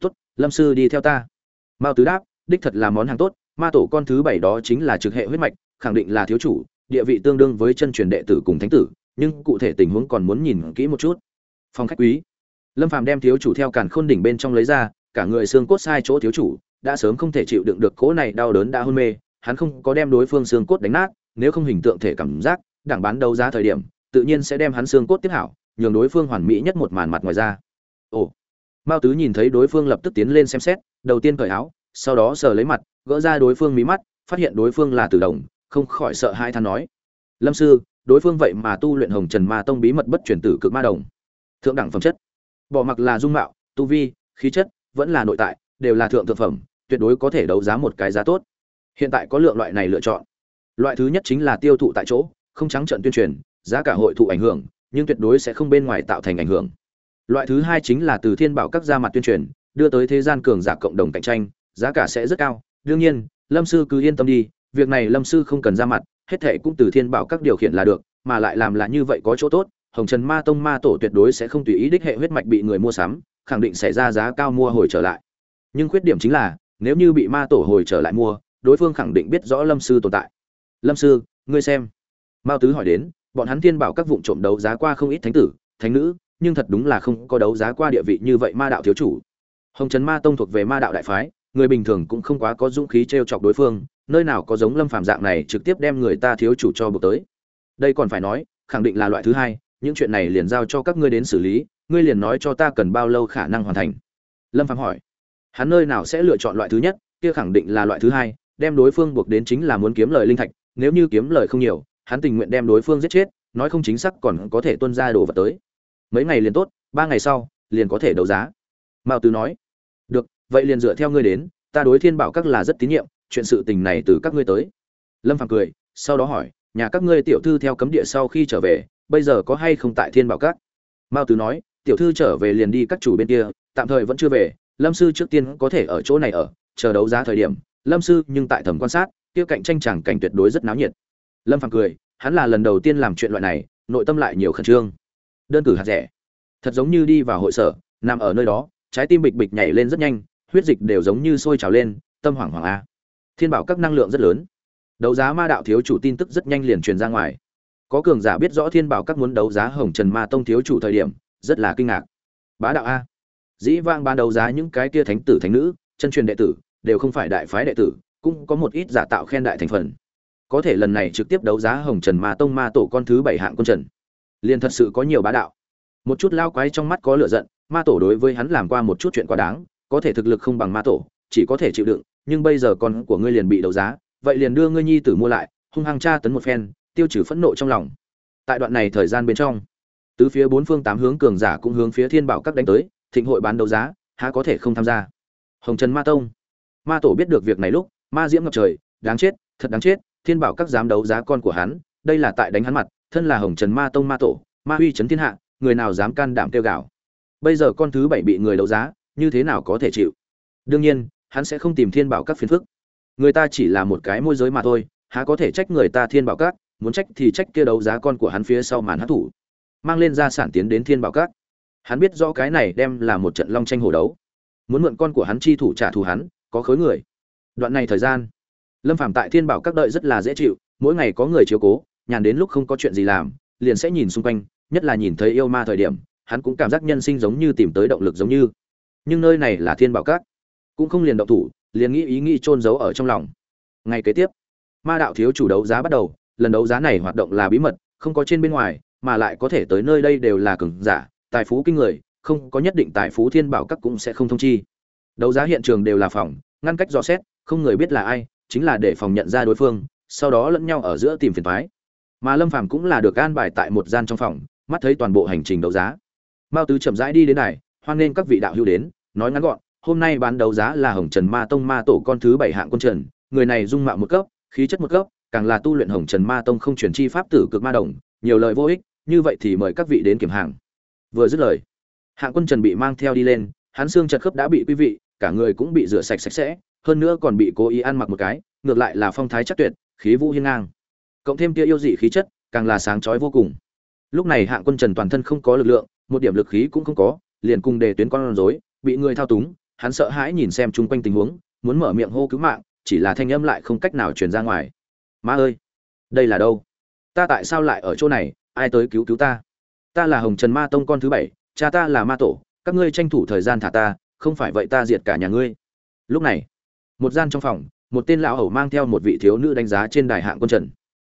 Tốt, lâm sư đi theo ta. Mao tứ đáp đích thật là món hàng tốt, ma tổ con thứ bảy đó chính là trực hệ huyết mạch, khẳng định là thiếu chủ, địa vị tương đương với chân truyền đệ tử cùng thánh tử, nhưng cụ thể tình huống còn muốn nhìn kỹ một chút. Phong khách quý. Lâm phàm đem thiếu chủ theo càn khôn đỉnh bên trong lấy ra, cả người xương cốt sai chỗ thiếu chủ, đã sớm không thể chịu đựng được cỗ này đau đớn đã hôn mê, hắn không có đem đối phương xương cốt đánh nát, nếu không hình tượng thể cảm giác, đảng bán đấu giá thời điểm, tự nhiên sẽ đem hắn xương cốt tiếp hảo, nhường đối phương hoàn mỹ nhất một màn mặt ngoài ra. Ồ. Mao tứ nhìn thấy đối phương lập tức tiến lên xem xét, đầu tiên cởi áo sau đó sờ lấy mặt, gỡ ra đối phương mí mắt, phát hiện đối phương là tử đồng, không khỏi sợ hai than nói, lâm sư, đối phương vậy mà tu luyện hồng trần ma tông bí mật bất truyền tử cực ma đồng. Thượng đẳng phẩm chất. Bỏ mặc là dung mạo, tu vi, khí chất, vẫn là nội tại, đều là thượng thượng phẩm, tuyệt đối có thể đấu giá một cái giá tốt. Hiện tại có lượng loại này lựa chọn. Loại thứ nhất chính là tiêu thụ tại chỗ, không trắng trận tuyên truyền, giá cả hội thụ ảnh hưởng, nhưng tuyệt đối sẽ không bên ngoài tạo thành ảnh hưởng. Loại thứ hai chính là từ thiên bảo các ra mặt tuyên truyền, đưa tới thế gian cường giả cộng đồng cạnh tranh giá cả sẽ rất cao. Đương nhiên, lâm sư cứ yên tâm đi, việc này lâm sư không cần ra mặt, hết thệ cũng từ thiên bảo các điều khiển là được, mà lại làm là như vậy có chỗ tốt, hồng trần ma tông ma tổ tuyệt đối sẽ không tùy ý đích hệ huyết mạch bị người mua sắm, khẳng định sẽ ra giá cao mua hồi trở lại. Nhưng khuyết điểm chính là, nếu như bị ma tổ hồi trở lại mua, đối phương khẳng định biết rõ lâm sư tồn tại. Lâm sư, ngươi xem. Mao tứ hỏi đến, bọn hắn thiên bảo các vụ trộm đấu giá qua không ít thánh tử, thánh nữ, nhưng thật đúng là không có đấu giá qua địa vị như vậy ma đạo thiếu chủ. Hồng trần ma tông thuộc về ma đạo đại phái người bình thường cũng không quá có dũng khí t r e o chọc đối phương, nơi nào có giống lâm phàm dạng này trực tiếp đem người ta thiếu chủ cho buộc tới. Đây còn phải nói, khẳng định là loại thứ hai, những chuyện này liền giao cho các ngươi đến xử lý, ngươi liền nói cho ta cần bao lâu khả năng hoàn thành. Lâm phàm hỏi. Hắn nơi nào sẽ lựa chọn loại thứ nhất, kia khẳng định là loại thứ hai, đem đối phương buộc đến chính là muốn kiếm lời linh thạch, nếu như kiếm lời không nhiều, hắn tình nguyện đem đối phương giết chết, nói không chính xác còn có thể tuân ra đồ vật tới. Mấy ngày liền tốt, ba ngày sau, liền có thể đấu giá. Mao tứ nói vậy liền dựa theo ngươi đến, ta đối thiên bảo các là rất tín nhiệm, chuyện sự tình này từ các ngươi tới. Lâm phàm cười, sau đó hỏi, nhà các ngươi tiểu thư theo cấm địa sau khi trở về, bây giờ có hay không tại thiên bảo các? Mao tứ nói, tiểu thư trở về liền đi các chủ bên kia, tạm thời vẫn chưa về, lâm sư trước tiên có thể ở chỗ này ở, chờ đấu giá thời điểm. Lâm sư nhưng tại thẩm quan sát, kia cạnh tranh chẳng cảnh tuyệt đối rất náo nhiệt. Lâm phàm cười, hắn là lần đầu tiên làm chuyện loại này, nội tâm lại nhiều khẩn trương. Đơn cử hạt rẻ, thật giống như đi vào hội sở, nằm ở nơi đó, trái tim bịch bịch nhảy lên rất nhanh huyết dịch đều giống như sôi trào lên, tâm hoảng hoảng a. Thiên bảo các năng lượng rất lớn. Đấu giá ma đạo thiếu chủ tin tức rất nhanh liền truyền ra ngoài. Có cường giả biết rõ thiên bảo các muốn đấu giá hồng trần ma tông thiếu chủ thời điểm, rất là kinh ngạc. Bá đạo a. Dĩ vang ban đấu giá những cái kia thánh tử thánh nữ, chân truyền đệ tử, đều không phải đại phái đệ tử, cũng có một ít giả tạo khen đại thành phần. Có thể lần này trực tiếp đấu giá hồng trần ma tông ma tổ con thứ bảy hạng quân trần. Liền thật sự có nhiều bá đạo. Một chút lao quái trong mắt có lửa giận, ma tổ đối với hắn làm qua một chút chuyện quá đáng có thể thực lực không bằng ma tổ, chỉ có thể chịu đựng, nhưng bây giờ con của ngươi liền bị đấu giá, vậy liền đưa ngươi nhi tử mua lại, hung hăng tra tấn một phen, tiêu trừ phẫn nộ trong lòng. Tại đoạn này thời gian bên trong, tứ phía bốn phương tám hướng cường giả cũng hướng phía thiên bảo các đánh tới, thịnh hội bán đấu giá, há có thể không tham gia. Hồng trần ma tông. Ma tổ biết được việc này lúc, ma diễm ngập trời, đáng chết, thật đáng chết, thiên bảo các dám đấu giá con của hắn, đây là tại đánh hắn mặt, thân là hồng trần ma tông ma tổ, ma uy trấn thiên hạ, người nào dám can đảm kêu gào. Bây giờ con thứ bảy bị người đấu giá như thế nào có thể chịu? Đương nhiên, hắn sẽ không tìm thiên bảo các phiền phức. Người ta chỉ là một cái môi giới mà thôi, há có thể trách người ta thiên bảo các, muốn trách thì trách kia đấu giá con của hắn phía sau màn hát thủ mang lên gia sản tiến đến thiên bảo các. Hắn biết rõ cái này đem là một trận long tranh hổ đấu. Muốn mượn con của hắn chi thủ trả thù hắn, có khối người. Đoạn này thời gian, lâm phạm tại thiên bảo các đợi rất là dễ chịu, mỗi ngày có người chiếu cố, nhàn đến lúc không có chuyện gì làm, liền sẽ nhìn xung quanh, nhất là nhìn thấy yêu ma thời điểm, hắn cũng cảm giác nhân sinh giống như tìm tới động lực giống như nhưng nơi này là thiên bảo các. Cũng không liền động thủ, liền nghĩ ý nghĩ trôn giấu ở trong lòng. Ngày kế tiếp, ma đạo thiếu chủ đấu giá bắt đầu, lần đấu giá này hoạt động là bí mật, không có trên bên ngoài, mà lại có thể tới nơi đây đều là cường giả, tài phú kinh người, không có nhất định tài phú thiên bảo các cũng sẽ không thông chi. Đấu giá hiện trường đều là phòng, ngăn cách dò xét, không người biết là ai, chính là để phòng nhận ra đối phương, sau đó lẫn nhau ở giữa tìm phiền thoái mà lâm phàm cũng là được an bài tại một gian trong phòng, mắt thấy toàn bộ hành trình đấu giá. Mao tứ chậm rãi đi đến này hoan nghênh các vị đạo hữu đến, nói ngắn gọn, hôm nay bán đấu giá là hồng trần ma tông ma tổ con thứ bảy hạng quân trần, người này dung mạo một cấp, khí chất một cấp, càng là tu luyện hồng trần ma tông không truyền chi pháp tử cực ma đồng, nhiều lời vô ích, như vậy thì mời các vị đến kiểm hàng. Vừa dứt lời, hạng quân trần bị mang theo đi lên, hắn xương chật khớp đã bị quý vị, cả người cũng bị rửa sạch sạch sẽ, hơn nữa còn bị cố ý ăn mặc một cái, ngược lại là phong thái chắc tuyệt, khí vũ hiên ngang. Cộng thêm kia yêu dị khí chất, càng là sáng chói vô cùng. Lúc này hạng quân trần toàn thân không có lực lượng, một điểm lực khí cũng không có liền cùng đề tuyến con rối, bị người thao túng, hắn sợ hãi nhìn xem chung quanh tình huống, muốn mở miệng hô cứu mạng, chỉ là thanh âm lại không cách nào truyền ra ngoài. Ma ơi, đây là đâu? Ta tại sao lại ở chỗ này? Ai tới cứu cứu ta? Ta là hồng trần ma tông con thứ bảy, cha ta là ma tổ, các ngươi tranh thủ thời gian thả ta, không phải vậy ta diệt cả nhà ngươi. Lúc này, một gian trong phòng, một tên lão hầu mang theo một vị thiếu nữ đánh giá trên đài hạng quân trần.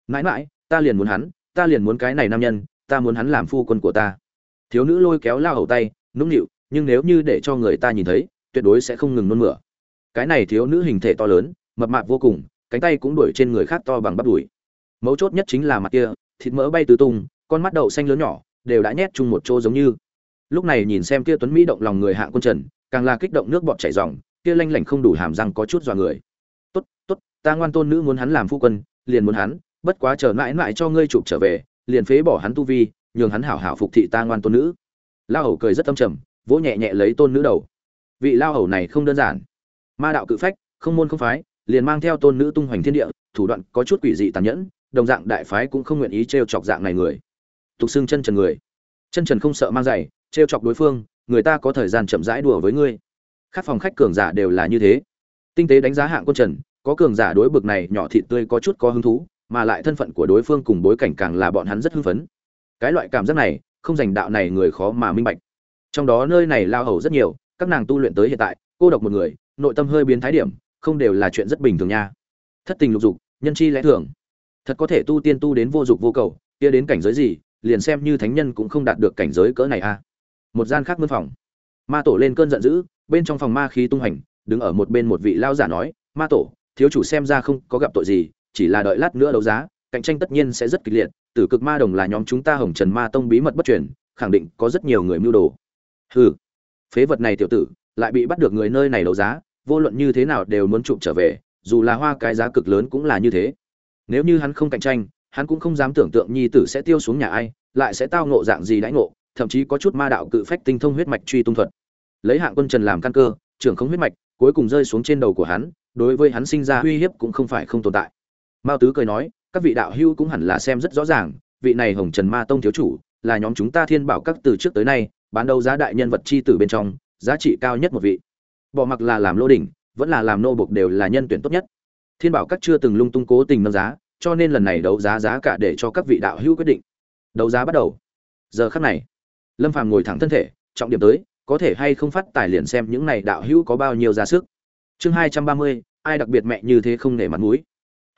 Mãi mãi, ta liền muốn hắn, ta liền muốn cái này nam nhân, ta muốn hắn làm phu quân của ta. Thiếu nữ lôi kéo lao hầu tay nũng nịu, nhưng nếu như để cho người ta nhìn thấy, tuyệt đối sẽ không ngừng nôn mửa. Cái này thiếu nữ hình thể to lớn, mập mạp vô cùng, cánh tay cũng đuổi trên người khác to bằng bắp đùi. Mấu chốt nhất chính là mặt kia, thịt mỡ bay tứ tung, con mắt đậu xanh lớn nhỏ, đều đã nhét chung một chỗ giống như. Lúc này nhìn xem kia tuấn mỹ động lòng người hạng quân trần, càng là kích động nước bọt chảy ròng, kia lanh lảnh không đủ hàm răng có chút dọa người. Tốt tốt, ta ngoan tôn nữ muốn hắn làm phu quân, liền muốn hắn, bất quá chờ mãi mãi cho ngươi chụp trở về, liền phế bỏ hắn tu vi, nhường hắn hảo hảo phục thị ta ngoan tôn nữ lao hầu cười rất tâm trầm, vỗ nhẹ nhẹ lấy tôn nữ đầu. Vị lao hầu này không đơn giản. Ma đạo cự phách, không môn không phái, liền mang theo tôn nữ tung hoành thiên địa, thủ đoạn có chút quỷ dị tàn nhẫn, đồng dạng đại phái cũng không nguyện ý t chọc dạng này người. Tục xưng chân trần người. Chân trần không sợ mang giày t chọc đối phương, người ta có thời gian chậm rãi đùa với ngươi. Các phòng khách cường giả đều là như thế. Tinh tế đánh giá hạng quân trần, có cường giả đối bực này nhỏ thịt tươi có chút có hứng thú, mà lại thân phận của đối phương cùng bối cảnh càng là bọn hắn rất hưng phấn. Cái loại cảm giác này không dành đạo này người khó mà minh bạch. Trong đó nơi này lao hầu rất nhiều, các nàng tu luyện tới hiện tại, cô độc một người, nội tâm hơi biến thái điểm, không đều là chuyện rất bình thường nha. Thất tình lục dục, nhân chi lẽ thường. Thật có thể tu tiên tu đến vô dục vô cầu, kia đến cảnh giới gì, liền xem như thánh nhân cũng không đạt được cảnh giới cỡ này a một gian khác mân phòng. Ma tổ lên cơn giận dữ, bên trong phòng ma khí tung hành, đứng ở một bên một vị lao giả nói, ma tổ, thiếu chủ xem ra không có gặp tội gì, chỉ là đợi lát nữa đấu giá, cạnh tranh tất nhiên sẽ rất kịch liệt tử cực ma đồng là nhóm chúng ta hồng trần ma tông bí mật bất truyền, khẳng định có rất nhiều người mưu đồ. Hừ. Phế vật này tiểu tử, lại bị bắt được người nơi này đấu giá, vô luận như thế nào đều muốn chụp trở về, dù là hoa cái giá cực lớn cũng là như thế. Nếu như hắn không cạnh tranh, hắn cũng không dám tưởng tượng nhi tử sẽ tiêu xuống nhà ai, lại sẽ tao ngộ dạng gì đãi ngộ, thậm chí có chút ma đạo cự phách tinh thông huyết mạch truy tung thuật. Lấy hạng quân trần làm căn cơ, trưởng không huyết mạch, cuối cùng rơi xuống trên đầu của hắn, đối với hắn sinh ra uy hiếp cũng không phải không tồn tại. Mao tứ cười nói các vị đạo hưu cũng hẳn là xem rất rõ ràng, vị này hồng trần ma tông thiếu chủ, là nhóm chúng ta thiên bảo các từ trước tới nay, bán đấu giá đại nhân vật chi tử bên trong, giá trị cao nhất một vị. Bỏ mặc là làm lô đỉnh, vẫn là làm nô bộc đều là nhân tuyển tốt nhất. Thiên bảo các chưa từng lung tung cố tình nâng giá, cho nên lần này đấu giá giá cả để cho các vị đạo hữu quyết định. Đấu giá bắt đầu. Giờ khắc này, lâm phàm ngồi thẳng thân thể, trọng điểm tới, có thể hay không phát tài liền xem những này đạo hữu có bao nhiêu ra sức. Chương hai trăm ba mươi, ai đặc biệt mẹ như thế không nể mặt mũi.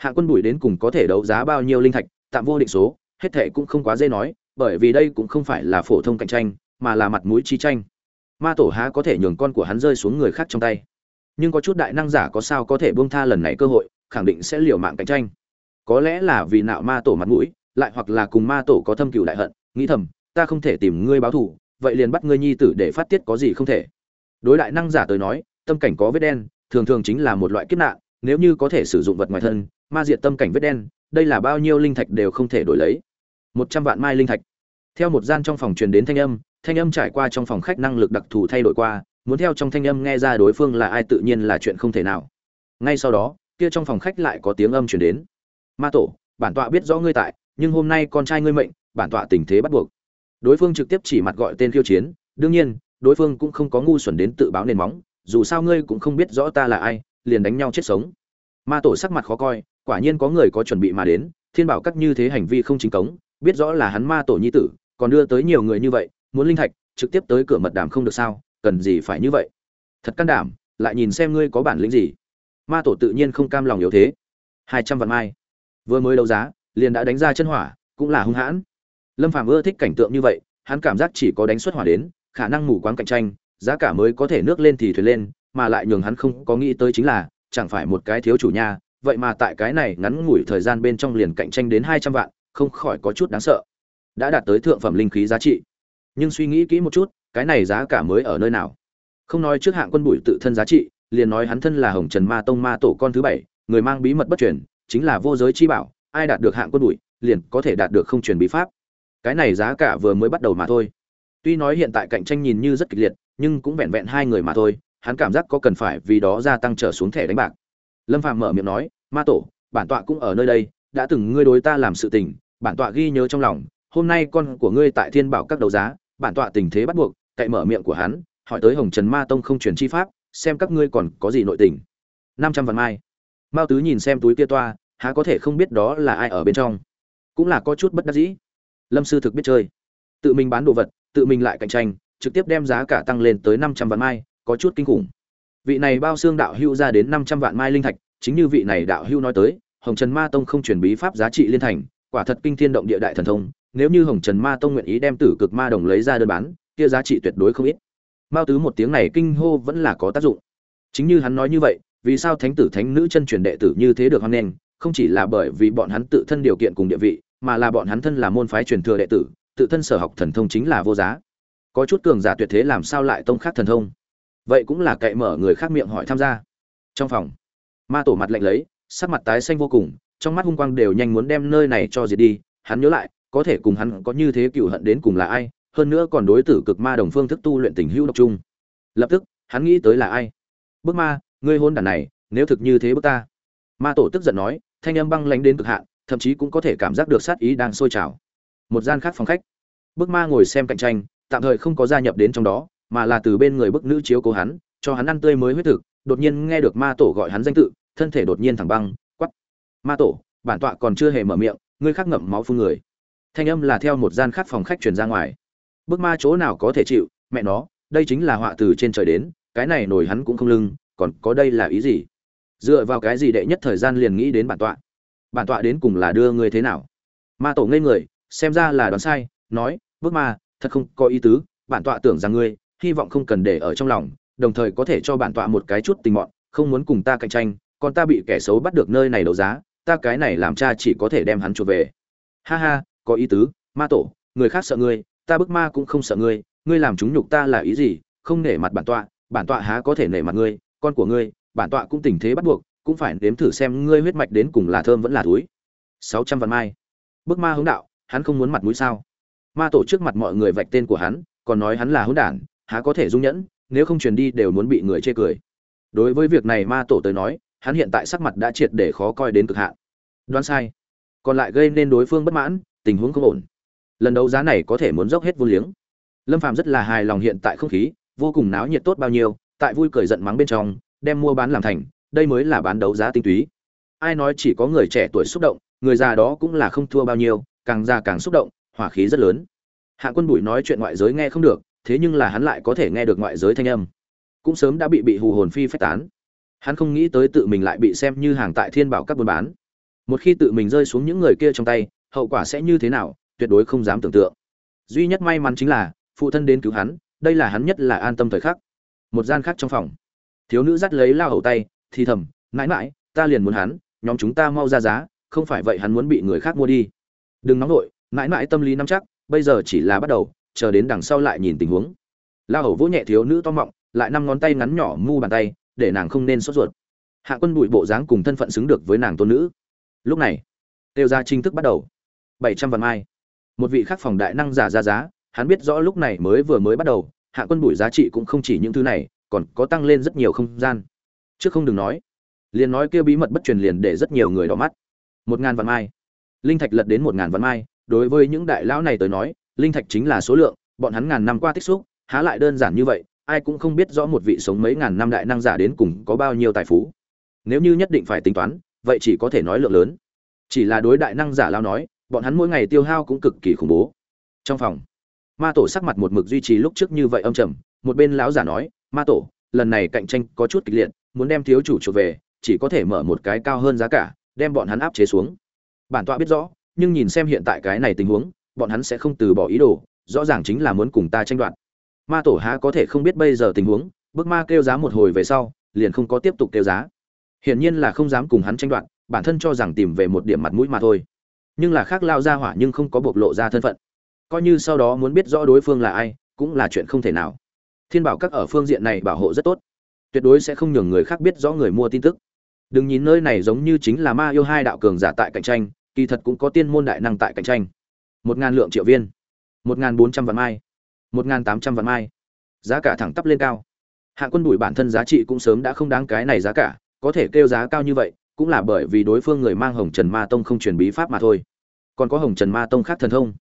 Hạ quân bùi đến cùng có thể đấu giá bao nhiêu linh thạch, tạm vô định số, hết thệ cũng không quá dễ nói, bởi vì đây cũng không phải là phổ thông cạnh tranh, mà là mặt mũi chi tranh. Ma tổ há có thể nhường con của hắn rơi xuống người khác trong tay. Nhưng có chút đại năng giả có sao có thể buông tha lần này cơ hội, khẳng định sẽ liều mạng cạnh tranh. Có lẽ là vì nạo ma tổ mặt mũi, lại hoặc là cùng ma tổ có thâm cừu đại hận, nghĩ thầm, ta không thể tìm ngươi báo thù, vậy liền bắt ngươi nhi tử để phát tiết có gì không thể. Đối đại năng giả tới nói, tâm cảnh có vết đen, thường thường chính là một loại kiếp nạn, nếu như có thể sử dụng vật ngoài thân ma diệt tâm cảnh vết đen, đây là bao nhiêu linh thạch đều không thể đổi lấy. Một trăm vạn mai linh thạch. Theo một gian trong phòng truyền đến thanh âm thanh âm trải qua trong phòng khách năng lực đặc thù thay đổi qua, muốn theo trong thanh âm nghe ra đối phương là ai tự nhiên là chuyện không thể nào. Ngay sau đó, kia trong phòng khách lại có tiếng âm truyền đến. Ma tổ, bản tọa biết rõ ngươi tại, nhưng hôm nay con trai ngươi mệnh, bản tọa tình thế bắt buộc. Đối phương trực tiếp chỉ mặt gọi tên khiêu chiến, đương nhiên, đối phương cũng không có ngu xuẩn đến tự báo nền móng, dù sao ngươi cũng không biết rõ ta là ai, liền đánh nhau chết sống. Ma tổ sắc mặt khó coi quả nhiên có người có chuẩn bị mà đến, thiên bảo các như thế hành vi không chính cống, biết rõ là hắn ma tổ nhi tử, còn đưa tới nhiều người như vậy, muốn linh thạch, trực tiếp tới cửa mật đàm không được sao, cần gì phải như vậy? Thật can đảm, lại nhìn xem ngươi có bản lĩnh gì. Ma tổ tự nhiên không cam lòng yếu thế. Hai trăm vạn mai. Vừa mới đấu giá, liền đã đánh ra chân hỏa, cũng là hung hãn. Lâm phàm ưa thích cảnh tượng như vậy, hắn cảm giác chỉ có đánh xuất hỏa đến, khả năng mù quáng cạnh tranh, giá cả mới có thể nước lên thì thuyền lên, mà lại nhường hắn không có nghĩ tới chính là, chẳng phải một cái thiếu chủ nhà vậy mà tại cái này ngắn ngủi thời gian bên trong liền cạnh tranh đến hai trăm vạn, không khỏi có chút đáng sợ. Đã đạt tới thượng phẩm linh khí giá trị. Nhưng suy nghĩ kỹ một chút, cái này giá cả mới ở nơi nào? Không nói trước hạng quân bụi tự thân giá trị, liền nói hắn thân là hồng trần ma tông ma tổ con thứ bảy, người mang bí mật bất truyền, chính là vô giới chi bảo, ai đạt được hạng quân bụi liền có thể đạt được không truyền bí pháp. Cái này giá cả vừa mới bắt đầu mà thôi. Tuy nói hiện tại cạnh tranh nhìn như rất kịch liệt, nhưng cũng vẹn vẹn hai người mà thôi, hắn cảm giác có cần phải vì đó gia tăng trở xuống thẻ đánh bạc lâm phạm mở miệng nói, ma tổ, bản tọa cũng ở nơi đây, đã từng ngươi đối ta làm sự tình, bản tọa ghi nhớ trong lòng, hôm nay con của ngươi tại thiên bảo các đấu giá, bản tọa tình thế bắt buộc, cậy mở miệng của hắn, hỏi tới hồng trần ma tông không truyền chi pháp, xem các ngươi còn có gì nội tình. Năm trăm vạn mai. Mao tứ nhìn xem túi kia toa, há có thể không biết đó là ai ở bên trong. Cũng là có chút bất đắc dĩ. Lâm sư thực biết chơi. Tự mình bán đồ vật, tự mình lại cạnh tranh, trực tiếp đem giá cả tăng lên tới năm trăm vạn mai, có chút kinh khủng vị này bao xương đạo hưu ra đến năm trăm vạn mai linh thạch, chính như vị này đạo hưu nói tới, hồng trần ma tông không truyền bí pháp giá trị liên thành, quả thật kinh thiên động địa đại thần thông, nếu như hồng trần ma tông nguyện ý đem tử cực ma đồng lấy ra đơn bán, kia giá trị tuyệt đối không ít. Mao tứ một tiếng này kinh hô vẫn là có tác dụng. Chính như hắn nói như vậy, vì sao thánh tử thánh nữ chân truyền đệ tử như thế được hoan nghênh, không chỉ là bởi vì bọn hắn tự thân điều kiện cùng địa vị, mà là bọn hắn thân là môn phái truyền thừa đệ tử, tự thân sở học thần thông chính là vô giá. Có chút cường giả tuyệt thế làm sao lại tông khác thần thông? Vậy cũng là cậy mở người khác miệng hỏi tham gia. Trong phòng, ma tổ mặt lạnh lấy, sắc mặt tái xanh vô cùng, trong mắt hung quang đều nhanh muốn đem nơi này cho diệt đi. Hắn nhớ lại, có thể cùng hắn có như thế cựu hận đến cùng là ai, hơn nữa còn đối tử cực ma đồng phương thức tu luyện tình hữu độc trung lập tức, hắn nghĩ tới là ai? Bước ma, ngươi hôn đàn này, nếu thực như thế bước ta. Ma tổ tức giận nói, thanh âm băng lánh đến cực hạn, thậm chí cũng có thể cảm giác được sát ý đang sôi trào. Một gian khác phòng khách. Bước ma ngồi xem cạnh tranh, tạm thời không có gia nhập đến trong đó mà là từ bên người bức nữ chiếu cố hắn, cho hắn ăn tươi mới huyết thực, đột nhiên nghe được ma tổ gọi hắn danh tự, thân thể đột nhiên thẳng băng quắp ma tổ, bản tọa còn chưa hề mở miệng, ngươi khắc ngậm máu phun người. Thanh âm là theo một gian khác phòng khách truyền ra ngoài. Bức ma chỗ nào có thể chịu, mẹ nó, đây chính là họa từ trên trời đến, cái này nổi hắn cũng không lưng, còn có đây là ý gì? Dựa vào cái gì đệ nhất thời gian liền nghĩ đến bản tọa? Bản tọa đến cùng là đưa ngươi thế nào? Ma tổ ngây người, xem ra là đoán sai, nói, bức ma, thật không có ý tứ, bản tọa tưởng rằng ngươi hy vọng không cần để ở trong lòng, đồng thời có thể cho bản tọa một cái chút tình mọn, không muốn cùng ta cạnh tranh, còn ta bị kẻ xấu bắt được nơi này đấu giá, ta cái này làm cha chỉ có thể đem hắn chuột về. Ha ha, có ý tứ, ma tổ, người khác sợ ngươi, ta bức ma cũng không sợ ngươi ngươi làm chúng nhục ta là ý gì, không nể mặt bản tọa bản tọa há có thể nể mặt ngươi, con của ngươi, bản tọa cũng tình thế bắt buộc, cũng phải nếm thử xem ngươi huyết mạch đến cùng là thơm vẫn là thối. sáu trăm vạn mai. Bức ma hướng đạo, hắn không muốn mặt mũi sao? Ma tổ trước mặt mọi người vạch tên của hắn, còn nói hắn là hỗn đản há có thể dung nhẫn, nếu không truyền đi đều muốn bị người chê cười. Đối với việc này ma tổ tới nói, hắn hiện tại sắc mặt đã triệt để khó coi đến cực hạn. Đoán sai. Còn lại gây nên đối phương bất mãn, tình huống không ổn. Lần đấu giá này có thể muốn dốc hết vô liếng. Lâm phàm rất là hài lòng hiện tại không khí, vô cùng náo nhiệt tốt bao nhiêu, tại vui cười giận mắng bên trong, đem mua bán làm thành, đây mới là bán đấu giá tinh túy. Ai nói chỉ có người trẻ tuổi xúc động, người già đó cũng là không thua bao nhiêu, càng già càng xúc động, hỏa khí rất lớn. Hạ quân bùi nói chuyện ngoại giới nghe không được thế nhưng là hắn lại có thể nghe được ngoại giới thanh âm. Cũng sớm đã bị bị hù hồn phi phách tán. Hắn không nghĩ tới tự mình lại bị xem như hàng tại thiên bảo các buôn bán. Một khi tự mình rơi xuống những người kia trong tay, hậu quả sẽ như thế nào, tuyệt đối không dám tưởng tượng. Duy nhất may mắn chính là, phụ thân đến cứu hắn, đây là hắn nhất là an tâm thời khắc. Một gian khác trong phòng. Thiếu nữ dắt lấy lao hầu tay, thì thầm, mãi mãi, ta liền muốn hắn, nhóm chúng ta mau ra giá, không phải vậy hắn muốn bị người khác mua đi. Đừng nóng nổi mãi mãi tâm lý nắm chắc, bây giờ chỉ là bắt đầu chờ đến đằng sau lại nhìn tình huống. Lao hầu vỗ nhẹ thiếu nữ to mọng, lại năm ngón tay ngắn nhỏ mu bàn tay, để nàng không nên sốt ruột. Hạ quân bụi bộ dáng cùng thân phận xứng được với nàng tôn nữ. Lúc này, tiêu ra chính thức bắt đầu. Bảy trăm vạn mai. Một vị khắc phòng đại năng giả ra giá, hắn biết rõ lúc này mới vừa mới bắt đầu, hạ quân bụi giá trị cũng không chỉ những thứ này, còn có tăng lên rất nhiều không gian. Trước không đừng nói, liền nói kia bí mật bất truyền liền để rất nhiều người đỏ mắt. Một ngàn vạn mai. Linh thạch lật đến một ngàn vạn mai, đối với những đại lão này tới nói linh thạch chính là số lượng, bọn hắn ngàn năm qua tích xúc, há lại đơn giản như vậy, ai cũng không biết rõ một vị sống mấy ngàn năm đại năng giả đến cùng có bao nhiêu tài phú. Nếu như nhất định phải tính toán, vậy chỉ có thể nói lượng lớn. Chỉ là đối đại năng giả lao nói, bọn hắn mỗi ngày tiêu hao cũng cực kỳ khủng bố. Trong phòng, ma tổ sắc mặt một mực duy trì lúc trước như vậy âm trầm, một bên lão giả nói, ma tổ, lần này cạnh tranh có chút kịch liệt, muốn đem thiếu chủ chuộc về, chỉ có thể mở một cái cao hơn giá cả, đem bọn hắn áp chế xuống. Bản tọa biết rõ, nhưng nhìn xem hiện tại cái này tình huống bọn hắn sẽ không từ bỏ ý đồ, rõ ràng chính là muốn cùng ta tranh đoạt. Ma tổ há có thể không biết bây giờ tình huống, bức ma kêu giá một hồi về sau, liền không có tiếp tục kêu giá. Hiển nhiên là không dám cùng hắn tranh đoạt, bản thân cho rằng tìm về một điểm mặt mũi mà thôi. Nhưng là khác lao ra hỏa nhưng không có bộc lộ ra thân phận. Coi như sau đó muốn biết rõ đối phương là ai, cũng là chuyện không thể nào. Thiên bảo các ở phương diện này bảo hộ rất tốt. Tuyệt đối sẽ không nhường người khác biết rõ người mua tin tức. Đừng nhìn nơi này giống như chính là ma yêu hai đạo cường giả tại cạnh tranh, kỳ thật cũng có tiên môn đại năng tại cạnh tranh một ngàn lượng triệu viên. Một ngàn bốn trăm vạn mai. Một ngàn tám trăm vạn mai. Giá cả thẳng tắp lên cao. Hạng quân bùi bản thân giá trị cũng sớm đã không đáng cái này giá cả, có thể kêu giá cao như vậy, cũng là bởi vì đối phương người mang hồng trần ma tông không truyền bí pháp mà thôi. Còn có hồng trần ma tông khác thần thông.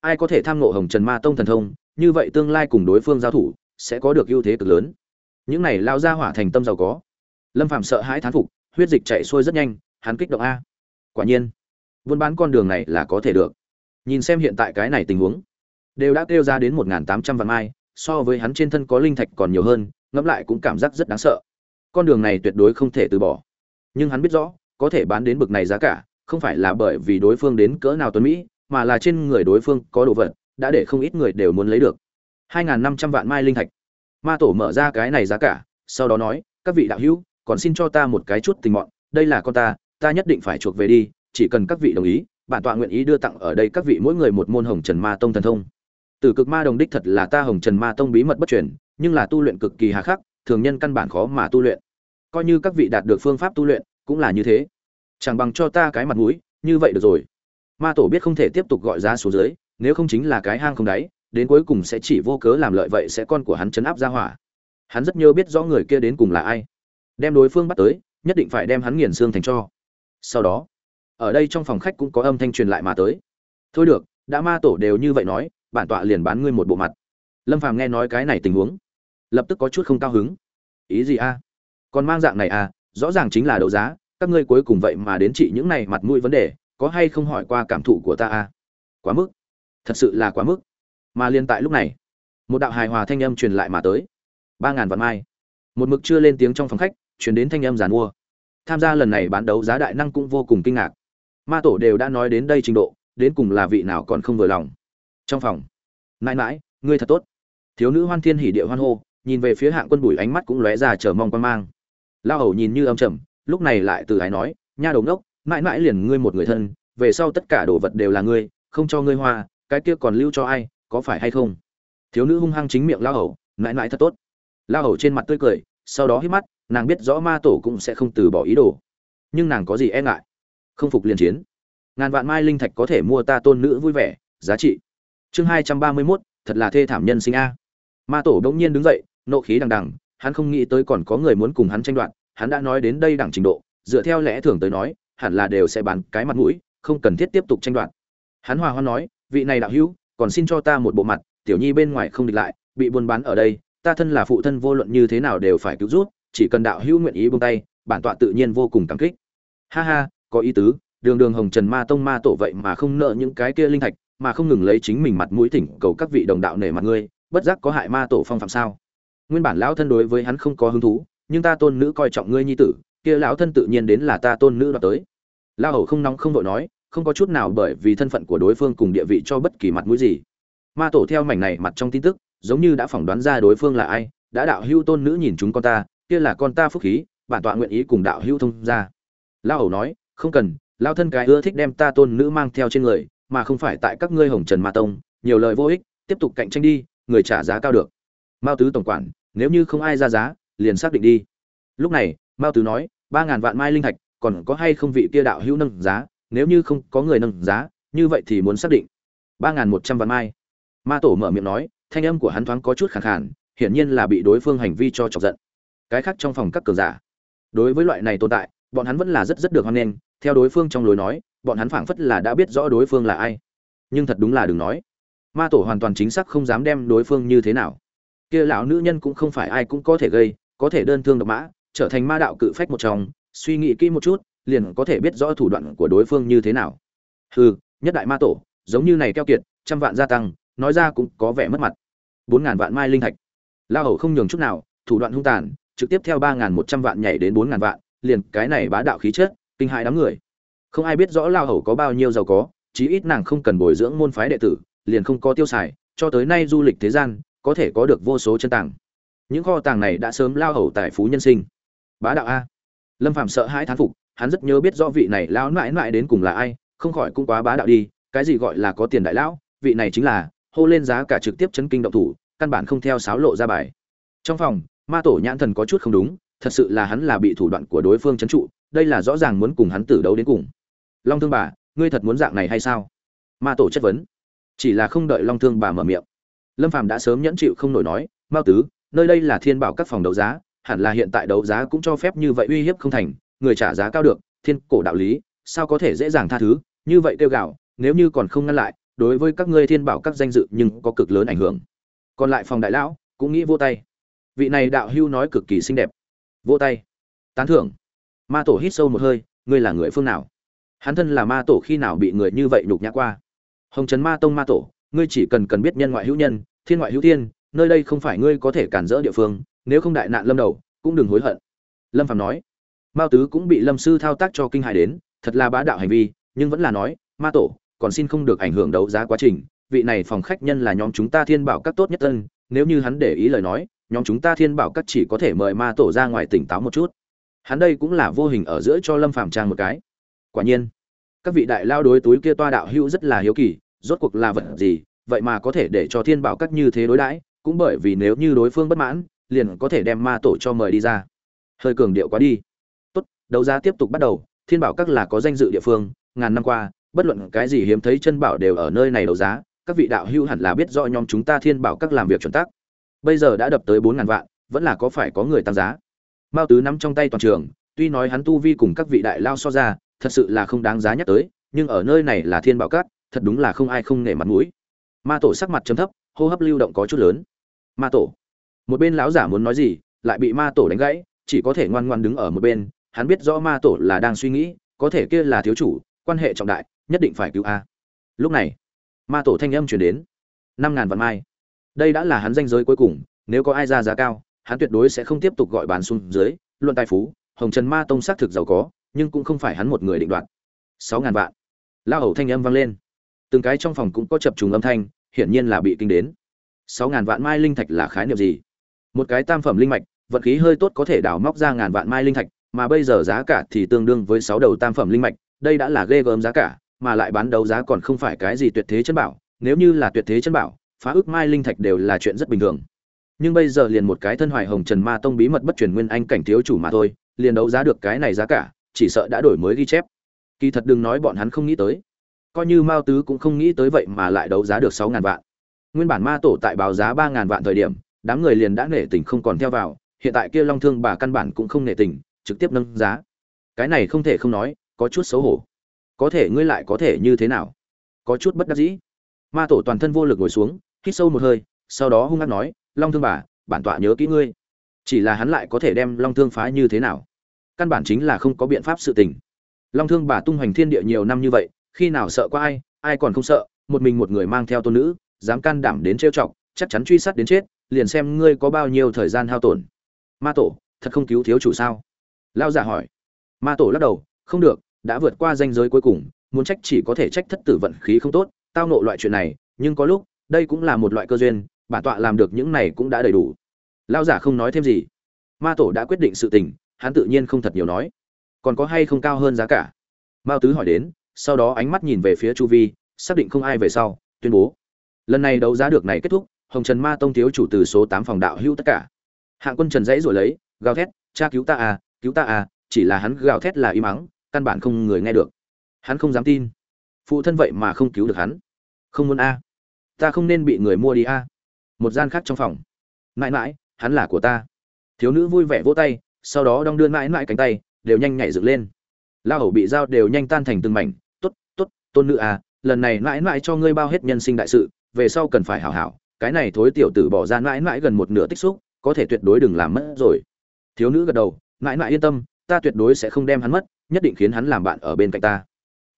Ai có thể tham ngộ hồng trần ma tông thần thông, như vậy tương lai cùng đối phương giao thủ, sẽ có được ưu thế cực lớn. Những này lao ra hỏa thành tâm giàu có. Lâm phạm sợ hãi thán phục, huyết dịch chạy xuôi rất nhanh, hắn kích động a. Quả nhiên, buôn bán con đường này là có thể được nhìn xem hiện tại cái này tình huống. Đều đã kêu ra đến một tám trăm vạn mai, so với hắn trên thân có linh thạch còn nhiều hơn, ngẫm lại cũng cảm giác rất đáng sợ. Con đường này tuyệt đối không thể từ bỏ. Nhưng hắn biết rõ, có thể bán đến bực này giá cả, không phải là bởi vì đối phương đến cỡ nào tuấn mỹ, mà là trên người đối phương có đồ vật, đã để không ít người đều muốn lấy được. hai năm trăm vạn mai linh thạch. Ma tổ mở ra cái này giá cả, sau đó nói, các vị đạo hữu, còn xin cho ta một cái chút tình mọn, đây là con ta ta nhất định phải chuộc về đi, chỉ cần các vị đồng ý bản tọa nguyện ý đưa tặng ở đây các vị mỗi người một môn hồng trần ma tông thần thông. Từ cực ma đồng đích thật là ta hồng trần ma tông bí mật bất truyền, nhưng là tu luyện cực kỳ hà khắc, thường nhân căn bản khó mà tu luyện. Coi như các vị đạt được phương pháp tu luyện, cũng là như thế. Chẳng bằng cho ta cái mặt mũi, như vậy được rồi. Ma tổ biết không thể tiếp tục gọi ra số dưới, nếu không chính là cái hang không đáy, đến cuối cùng sẽ chỉ vô cớ làm lợi vậy sẽ con của hắn chấn áp ra hỏa. Hắn rất nhớ biết rõ người kia đến cùng là ai. Đem đối phương bắt tới, nhất định phải đem hắn nghiền xương thành cho. Sau đó ở đây trong phòng khách cũng có âm thanh truyền lại mà tới. Thôi được, đã ma tổ đều như vậy nói, bản tọa liền bán ngươi một bộ mặt. Lâm phàm nghe nói cái này tình huống, lập tức có chút không cao hứng. Ý gì a? Còn mang dạng này à? Rõ ràng chính là đấu giá, các ngươi cuối cùng vậy mà đến trị những này mặt mũi vấn đề, có hay không hỏi qua cảm thụ của ta à quá mức. Thật sự là quá mức. Mà liên tại lúc này, một đạo hài hòa thanh âm truyền lại mà tới. Ba ngàn vạn mai. Một mực chưa lên tiếng trong phòng khách, truyền đến thanh âm giàn mua. Tham gia lần này bán đấu giá đại năng cũng vô cùng kinh ngạc ma tổ đều đã nói đến đây trình độ, đến cùng là vị nào còn không vừa lòng. Trong phòng, mãi mãi, ngươi thật tốt. Thiếu nữ hoan thiên hỉ địa hoan hô, nhìn về phía hạng quân bùi ánh mắt cũng lóe ra chờ mong quan mang. Lao hầu nhìn như âm trầm, lúc này lại từ ái nói, nha đầu ngốc, mãi mãi liền ngươi một người thân, về sau tất cả đồ vật đều là ngươi, không cho ngươi hoa, cái kia còn lưu cho ai, có phải hay không? Thiếu nữ hung hăng chính miệng lao hầu, mãi mãi thật tốt. Lao hầu trên mặt tươi cười, sau đó hít mắt, nàng biết rõ ma tổ cũng sẽ không từ bỏ ý đồ. Nhưng nàng có gì e ngại? Không phục liền chiến. Ngàn vạn mai linh thạch có thể mua ta tôn nữ vui vẻ, giá trị. Chương hai trăm ba mươi mốt, thật là thê thảm nhân sinh a. Ma tổ đ ỗ n g nhiên đứng dậy, nộ khí đằng đằng, hắn không nghĩ tới còn có người muốn cùng hắn tranh đoạt, hắn đã nói đến đây đẳng trình độ, dựa theo lẽ thường tới nói, hẳn là đều sẽ bán cái mặt mũi, không cần thiết tiếp tục tranh đoạt. Hắn hòa hoan nói, vị này đạo hữu, còn xin cho ta một bộ mặt, tiểu nhi bên ngoài không địch lại, bị buôn bán ở đây, ta thân là phụ thân vô luận như thế nào đều phải cứu rút chỉ cần đạo hữu nguyện ý buông tay, bản tọa tự nhiên vô cùng cảm kích. Ha ha có ý tứ, đường đường hồng trần ma tông ma tổ vậy mà không nợ những cái kia linh thạch, mà không ngừng lấy chính mình mặt mũi thỉnh cầu các vị đồng đạo nể mặt ngươi, bất giác có hại ma tổ phong phạm sao? Nguyên bản lão thân đối với hắn không có hứng thú, nhưng ta tôn nữ coi trọng ngươi nhi tử, kia lão thân tự nhiên đến là ta tôn nữ đoạt tới. La hầu không nóng không vội nói, không có chút nào bởi vì thân phận của đối phương cùng địa vị cho bất kỳ mặt mũi gì. Ma tổ theo mảnh này mặt trong tin tức, giống như đã phỏng đoán ra đối phương là ai, đã đạo hưu tôn nữ nhìn chúng con ta, kia là con ta phúc khí, bản tọa nguyện ý cùng đạo hưu thông ra la hầu nói không cần, lao thân cái ưa thích đem ta tôn nữ mang theo trên người, mà không phải tại các ngươi hồng trần ma tông, nhiều lời vô ích, tiếp tục cạnh tranh đi, người trả giá cao được. Mao tứ tổng quản, nếu như không ai ra giá, liền xác định đi. Lúc này, mao tứ nói, ba ngàn vạn mai linh thạch, còn có hay không vị kia đạo hữu nâng giá? Nếu như không có người nâng giá, như vậy thì muốn xác định. Ba ngàn một trăm vạn mai. Ma tổ mở miệng nói, thanh âm của hắn thoáng có chút khẳng khàn, hiển nhiên là bị đối phương hành vi cho chọc giận. Cái khác trong phòng các cường giả. Đối với loại này tồn tại, bọn hắn vẫn là rất rất được hoan nghênh theo đối phương trong lối nói, bọn hắn phảng phất là đã biết rõ đối phương là ai. Nhưng thật đúng là đừng nói. Ma tổ hoàn toàn chính xác không dám đem đối phương như thế nào. Kia lão nữ nhân cũng không phải ai cũng có thể gây, có thể đơn thương độc mã, trở thành ma đạo cự phách một trong, suy nghĩ kỹ một chút, liền có thể biết rõ thủ đoạn của đối phương như thế nào. Hừ, nhất đại ma tổ, giống như này keo kiệt, trăm vạn gia tăng, nói ra cũng có vẻ mất mặt. Bốn ngàn vạn mai linh thạch. Lao hầu không nhường chút nào, thủ đoạn hung tàn, trực tiếp theo ba ngàn một trăm vạn nhảy đến bốn ngàn vạn, liền cái này bá đạo khí chất kinh hại đám người. Không ai biết rõ lao hầu có bao nhiêu giàu có, chí ít nàng không cần bồi dưỡng môn phái đệ tử, liền không có tiêu xài, cho tới nay du lịch thế gian, có thể có được vô số chân tàng. Những kho tàng này đã sớm lao hầu tại phú nhân sinh. Bá đạo a. Lâm phạm sợ hãi thán phục, hắn rất nhớ biết rõ vị này lão mãi mãi đến cùng là ai, không khỏi cũng quá bá đạo đi, cái gì gọi là có tiền đại lão, vị này chính là hô lên giá cả trực tiếp chấn kinh động thủ, căn bản không theo sáo lộ ra bài. Trong phòng, ma tổ nhãn thần có chút không đúng, thật sự là hắn là bị thủ đoạn của đối phương chấn trụ đây là rõ ràng muốn cùng hắn tử đấu đến cùng. Long thương bà, ngươi thật muốn dạng này hay sao? Ma tổ chất vấn. Chỉ là không đợi long thương bà mở miệng. Lâm phàm đã sớm nhẫn chịu không nổi nói, mao tứ, nơi đây là thiên bảo các phòng đấu giá, hẳn là hiện tại đấu giá cũng cho phép như vậy uy hiếp không thành, người trả giá cao được, thiên cổ đạo lý, sao có thể dễ dàng tha thứ? Như vậy tiêu gạo, nếu như còn không ngăn lại, đối với các ngươi thiên bảo các danh dự nhưng có cực lớn ảnh hưởng. Còn lại phòng đại lão cũng nghĩ vô tay. Vị này đạo hưu nói cực kỳ xinh đẹp. Vô tay. Tán thưởng ma tổ hít sâu một hơi, ngươi là người phương nào? Hắn thân là ma tổ khi nào bị người như vậy nhục nhã qua? Hồng trấn ma tông ma tổ, ngươi chỉ cần cần biết nhân ngoại hữu nhân, thiên ngoại hữu thiên, nơi đây không phải ngươi có thể cản rỡ địa phương, nếu không đại nạn lâm đầu, cũng đừng hối hận. Lâm phạm nói. Mao tứ cũng bị lâm sư thao tác cho kinh hài đến, thật là bá đạo hành vi, nhưng vẫn là nói, ma tổ, còn xin không được ảnh hưởng đấu giá quá trình, vị này phòng khách nhân là nhóm chúng ta thiên bảo các tốt nhất tân nếu như hắn để ý lời nói, nhóm chúng ta thiên bảo các chỉ có thể mời ma tổ ra ngoài tỉnh táo một chút hắn đây cũng là vô hình ở giữa cho lâm phàm trang một cái. Quả nhiên, các vị đại lao đối túi kia toa đạo hữu rất là hiếu kỳ, rốt cuộc là vật gì, vậy mà có thể để cho thiên bảo các như thế đối đãi, cũng bởi vì nếu như đối phương bất mãn, liền có thể đem ma tổ cho mời đi ra. Hơi cường điệu quá đi. Tốt, đấu giá tiếp tục bắt đầu, thiên bảo các là có danh dự địa phương, ngàn năm qua, bất luận cái gì hiếm thấy chân bảo đều ở nơi này đấu giá, các vị đạo hữu hẳn là biết rõ nhóm chúng ta thiên bảo các làm việc chuẩn tắc. Bây giờ đã đập tới bốn ngàn vạn, vẫn là có phải có người tăng giá? Mao tứ nắm trong tay toàn trường, tuy nói hắn tu vi cùng các vị đại lao so ra, thật sự là không đáng giá nhắc tới, nhưng ở nơi này là thiên bảo cát, thật đúng là không ai không nể mặt mũi. Ma tổ sắc mặt trầm thấp, hô hấp lưu động có chút lớn. Ma tổ, một bên lão giả muốn nói gì, lại bị ma tổ đánh gãy, chỉ có thể ngoan ngoan đứng ở một bên, hắn biết rõ ma tổ là đang suy nghĩ, có thể kia là thiếu chủ, quan hệ trọng đại, nhất định phải cứu a. Lúc này, ma tổ thanh âm truyền đến. Năm ngàn vạn mai. Đây đã là hắn danh giới cuối cùng, nếu có ai ra giá cao hắn tuyệt đối sẽ không tiếp tục gọi bán xuống dưới, luận tài phú, hồng trần ma tông xác thực giàu có, nhưng cũng không phải hắn một người định đoạt. Sáu ngàn vạn. Lao hầu thanh âm vang lên. Từng cái trong phòng cũng có chập trùng âm thanh, hiển nhiên là bị kinh đến. Sáu ngàn vạn mai linh thạch là khái niệm gì? Một cái tam phẩm linh mạch, vận khí hơi tốt có thể đào móc ra ngàn vạn mai linh thạch, mà bây giờ giá cả thì tương đương với sáu đầu tam phẩm linh mạch, đây đã là ghê gớm giá cả, mà lại bán đấu giá còn không phải cái gì tuyệt thế chân bảo, nếu như là tuyệt thế chân bảo, phá ước mai linh thạch đều là chuyện rất bình thường nhưng bây giờ liền một cái thân hoài hồng trần ma tông bí mật bất truyền nguyên anh cảnh thiếu chủ mà thôi, liền đấu giá được cái này giá cả, chỉ sợ đã đổi mới ghi chép. Kỳ thật đừng nói bọn hắn không nghĩ tới. Coi như mao tứ cũng không nghĩ tới vậy mà lại đấu giá được sáu ngàn vạn. Nguyên bản ma tổ tại báo giá ba ngàn vạn thời điểm, đám người liền đã nể tình không còn theo vào, hiện tại kia long thương bà căn bản cũng không nể tình, trực tiếp nâng giá. Cái này không thể không nói, có chút xấu hổ. Có thể ngươi lại có thể như thế nào? Có chút bất đắc dĩ. Ma tổ toàn thân vô lực ngồi xuống, hít sâu một hơi, sau đó hung hăng nói long thương bà, bản tọa nhớ kỹ ngươi. Chỉ là hắn lại có thể đem long thương phá như thế nào? Căn bản chính là không có biện pháp sự tình. Long thương bà tung hoành thiên địa nhiều năm như vậy, khi nào sợ qua ai ai còn không sợ, một mình một người mang theo tôn nữ, dám can đảm đến trêu chọc, chắc chắn truy sát đến chết, liền xem ngươi có bao nhiêu thời gian hao tổn. Ma tổ, thật không cứu thiếu chủ sao? Lao giả hỏi. Ma tổ lắc đầu, không được, đã vượt qua danh giới cuối cùng, muốn trách chỉ có thể trách thất tử vận khí không tốt, tao nộ loại chuyện này, nhưng có lúc, đây cũng là một loại cơ duyên bản tọa làm được những này cũng đã đầy đủ. Lao giả không nói thêm gì. Ma tổ đã quyết định sự tình, hắn tự nhiên không thật nhiều nói. Còn có hay không cao hơn giá cả? Mao tứ hỏi đến, sau đó ánh mắt nhìn về phía chu vi, xác định không ai về sau, tuyên bố. Lần này đấu giá được này kết thúc, hồng trần ma tông thiếu chủ từ số tám phòng đạo hữu tất cả. Hạng quân trần dãy rồi lấy, gào thét, cha cứu ta à cứu ta à! Chỉ là hắn gào thét là im mắng căn bản không người nghe được. Hắn không dám tin. Phụ thân vậy mà không cứu được hắn. Không muốn a. Ta không nên bị người mua đi a một gian khác trong phòng. Mãi mãi, hắn là của ta. Thiếu nữ vui vẻ vỗ tay, sau đó đong đưa mãi mãi cánh tay, đều nhanh nhảy dựng lên. Lao hầu bị dao đều nhanh tan thành từng mảnh. T ố t t ố t tôn nữ à lần này mãi mãi cho ngươi bao hết nhân sinh đại sự, về sau cần phải hảo hảo. Cái này thối tiểu tử bỏ ra mãi mãi gần một nửa tích xúc, có thể tuyệt đối đừng làm mất rồi. Thiếu nữ gật đầu, mãi mãi yên tâm, ta tuyệt đối sẽ không đem hắn mất, nhất định khiến hắn làm bạn ở bên cạnh ta.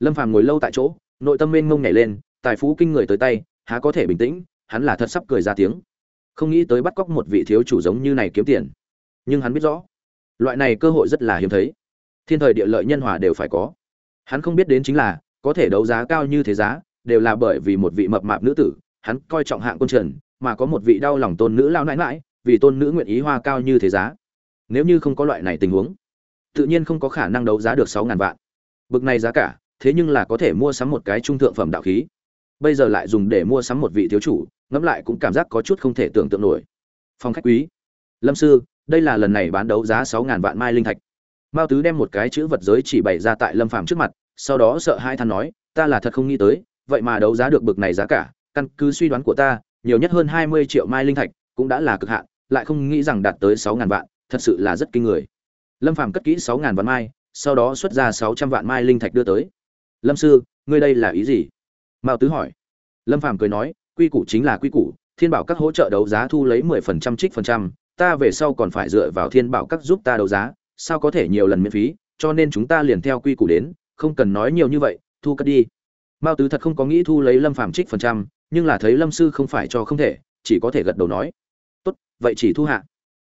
Lâm phàm ngồi lâu tại chỗ, nội tâm mênh mông nhảy lên, tài phú kinh người tới tay, há có thể bình tĩnh hắn là thật sắp cười ra tiếng. Không nghĩ tới bắt cóc một vị thiếu chủ giống như này kiếm tiền. Nhưng hắn biết rõ, loại này cơ hội rất là hiếm thấy. Thiên thời địa lợi nhân hòa đều phải có. Hắn không biết đến chính là, có thể đấu giá cao như thế giá, đều là bởi vì một vị mập mạp nữ tử, hắn coi trọng hạng quân trần, mà có một vị đau lòng tôn nữ lao nãi mãi vì tôn nữ nguyện ý hoa cao như thế giá. Nếu như không có loại này tình huống, tự nhiên không có khả năng đấu giá được sáu ngàn vạn. Bực này giá cả, thế nhưng là có thể mua sắm một cái trung thượng phẩm đạo khí bây giờ lại dùng để mua sắm một vị thiếu chủ, ngẫm lại cũng cảm giác có chút không thể tưởng tượng nổi. Phong khách quý. Lâm sư, đây là lần này bán đấu giá sáu ngàn vạn mai linh thạch. Mao tứ đem một cái chữ vật giới chỉ bày ra tại lâm phàm trước mặt, sau đó sợ hai than nói, ta là thật không nghĩ tới, vậy mà đấu giá được bực này giá cả, căn cứ suy đoán của ta, nhiều nhất hơn hai mươi triệu mai linh thạch cũng đã là cực hạn, lại không nghĩ rằng đạt tới sáu ngàn vạn, thật sự là rất kinh người. Lâm phàm cất kỹ sáu ngàn vạn mai, sau đó xuất ra sáu trăm vạn mai linh thạch đưa tới. Lâm sư, ngươi đây là ý gì? Mao tứ hỏi. Lâm phàm cười nói, quy củ chính là quy củ, thiên bảo các hỗ trợ đấu giá thu lấy mười phần trăm, trích phần trăm, ta về sau còn phải dựa vào thiên bảo các giúp ta đấu giá, sao có thể nhiều lần miễn phí, cho nên chúng ta liền theo quy củ đến, không cần nói nhiều như vậy, thu cất đi. Mao tứ thật không có nghĩ thu lấy lâm phàm trích phần trăm, nhưng là thấy lâm sư không phải cho không thể, chỉ có thể gật đầu nói. Tốt, vậy chỉ thu hạ.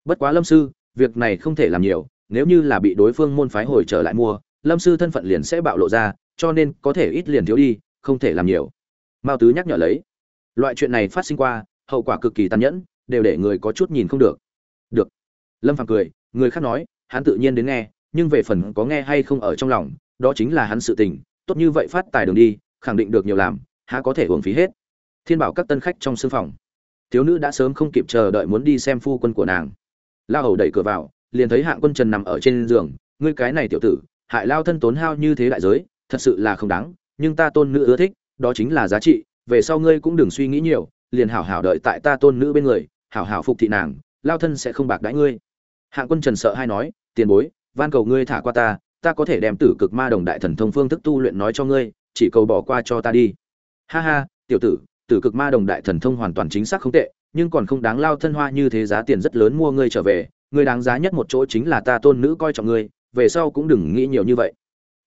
Bất quá lâm sư, việc này không thể làm nhiều, nếu như là bị đối phương môn phái hồi trở lại mua, lâm sư thân phận liền sẽ bạo lộ ra, cho nên có thể ít liền thiếu đi không thể làm nhiều. Mao tứ nhắc nhở lấy. Loại chuyện này phát sinh qua, hậu quả cực kỳ tàn nhẫn, đều để người có chút nhìn không được. Được. Lâm phàm cười, người khác nói, hắn tự nhiên đến nghe, nhưng về phần có nghe hay không ở trong lòng, đó chính là hắn sự tình, tốt như vậy phát tài đường đi, khẳng định được nhiều làm, há có thể hưởng phí hết. Thiên bảo các tân khách trong sương phòng. Thiếu nữ đã sớm không kịp chờ đợi muốn đi xem phu quân của nàng. La hầu đẩy cửa vào, liền thấy hạng quân trần nằm ở trên giường, ngươi cái này tiểu tử, hại lao thân tốn hao như thế đại giới, thật sự là không đáng nhưng ta tôn nữ ưa thích, đó chính là giá trị, về sau ngươi cũng đừng suy nghĩ nhiều, liền hảo hảo đợi tại ta tôn nữ bên người, hảo hảo phục thị nàng, lao thân sẽ không bạc đãi ngươi. Hạng quân trần sợ hay nói, tiền bối, van cầu ngươi thả qua ta ta có thể đem tử cực ma đồng đại thần thông phương thức tu luyện nói cho ngươi, chỉ cầu bỏ qua cho ta đi. Ha ha, tiểu tử tử cực ma đồng đại thần thông hoàn toàn chính xác không tệ, nhưng còn không đáng lao thân hoa như thế giá tiền rất lớn mua ngươi trở về, ngươi đáng giá nhất một chỗ chính là ta tôn nữ coi trọng ngươi, về sau cũng đừng nghĩ nhiều như vậy.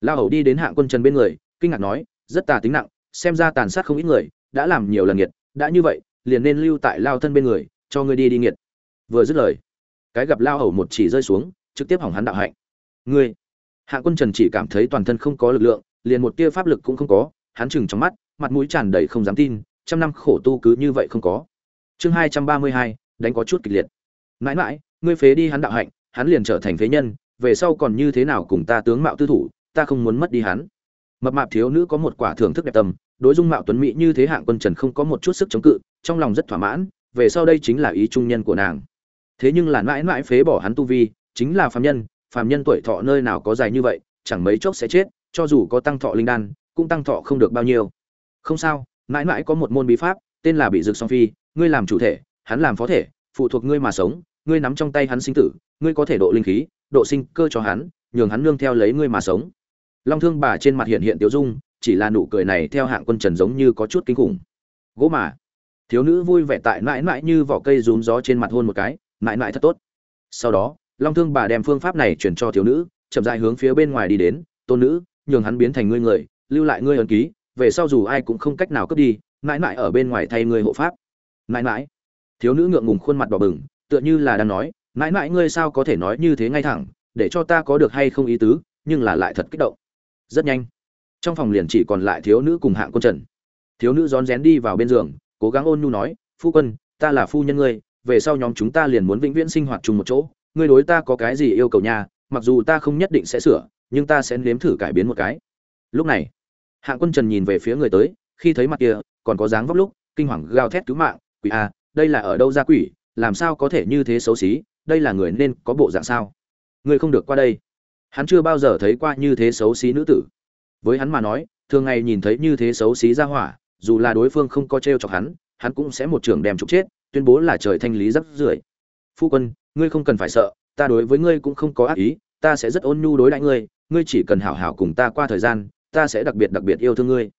Lao hầu đi đến hạng quân trần bên người kinh ngạc nói, rất tà tính nặng, xem ra tàn sát không ít người, đã làm nhiều lần nghiệt, đã như vậy, liền nên lưu tại lao thân bên người, cho ngươi đi đi nghiệt. Vừa dứt lời, cái gặp lao hầu một chỉ rơi xuống, trực tiếp hỏng hắn đạo hạnh. Ngươi? Hạ quân trần chỉ cảm thấy toàn thân không có lực lượng, liền một tia pháp lực cũng không có, hắn chừng trong mắt, mặt mũi tràn đầy không dám tin, trăm năm khổ tu cứ như vậy không có. Chương hai trăm ba mươi hai, đánh có chút kịch liệt. Mãi mãi, ngươi phế đi hắn đạo hạnh, hắn liền trở thành phế nhân, về sau còn như thế nào cùng ta tướng mạo tư thủ, ta không muốn mất đi hắn mập mạp thiếu nữ có một quả thưởng thức đẹp tâm, đối dung mạo tuấn mỹ như thế hạng quân trần không có một chút sức chống cự, trong lòng rất thỏa mãn, về sau đây chính là ý trung nhân của nàng. Thế nhưng là mãi mãi phế bỏ hắn tu vi, chính là phàm nhân phàm nhân tuổi thọ nơi nào có dài như vậy, chẳng mấy chốc sẽ chết, cho dù có tăng thọ linh đan, cũng tăng thọ không được bao nhiêu. Không sao, mãi mãi có một môn bí pháp, tên là bị dược song phi, ngươi làm chủ thể, hắn làm phó thể, phụ thuộc ngươi mà sống, ngươi nắm trong tay hắn sinh tử, ngươi có thể độ linh khí, độ sinh cơ cho hắn, nhường hắn nương theo lấy ngươi mà sống long thương bà trên mặt hiện hiện tiểu dung, chỉ là nụ cười này theo hạng quân trần giống như có chút kinh khủng. Gỗ mà. Thiếu nữ vui vẻ tại mãi mãi như vỏ cây rúm gió trên mặt hôn một cái, mãi mãi thật tốt. Sau đó, long thương bà đem phương pháp này chuyển cho thiếu nữ, chậm dại hướng phía bên ngoài đi đến, tôn nữ, nhường hắn biến thành ngươi người, lưu lại ngươi ấn ký, về sau dù ai cũng không cách nào cướp đi, mãi mãi ở bên ngoài thay ngươi hộ pháp. Mãi mãi. Thiếu nữ ngượng ngùng khuôn mặt đỏ bừng, tựa như là đang nói, mãi mãi ngươi sao có thể nói như thế ngay thẳng, để cho ta có được hay không ý tứ, nhưng là lại thật kích động rất nhanh. Trong phòng liền chỉ còn lại thiếu nữ cùng hạng quân trần. Thiếu nữ rón rén đi vào bên giường, cố gắng ôn nhu nói, phu quân, ta là phu nhân ngươi, về sau nhóm chúng ta liền muốn vĩnh viễn sinh hoạt chung một chỗ. Ngươi đối ta có cái gì yêu cầu nhà mặc dù ta không nhất định sẽ sửa, nhưng ta sẽ nếm thử cải biến một cái. Lúc này, hạng quân trần nhìn về phía người tới, khi thấy mặt kia, còn có dáng vóc lúc, kinh hoàng gào thét cứu mạng, quỷ a đây là ở đâu ra quỷ, làm sao có thể như thế xấu xí, đây là người nên có bộ dạng sao? Ngươi không được qua đây hắn chưa bao giờ thấy qua như thế xấu xí nữ tử. Với hắn mà nói, thường ngày nhìn thấy như thế xấu xí ra hỏa, dù là đối phương không có t r e o chọc hắn hắn cũng sẽ một trường đem trục chết, tuyên bố là trời thanh lý rắc rưởi. Phu quân, ngươi không cần phải sợ, ta đối với ngươi cũng không có ác ý, ta sẽ rất ôn nhu đối đãi ngươi ngươi chỉ cần hảo hảo cùng ta qua thời gian, ta sẽ đặc biệt đặc biệt yêu thương ngươi.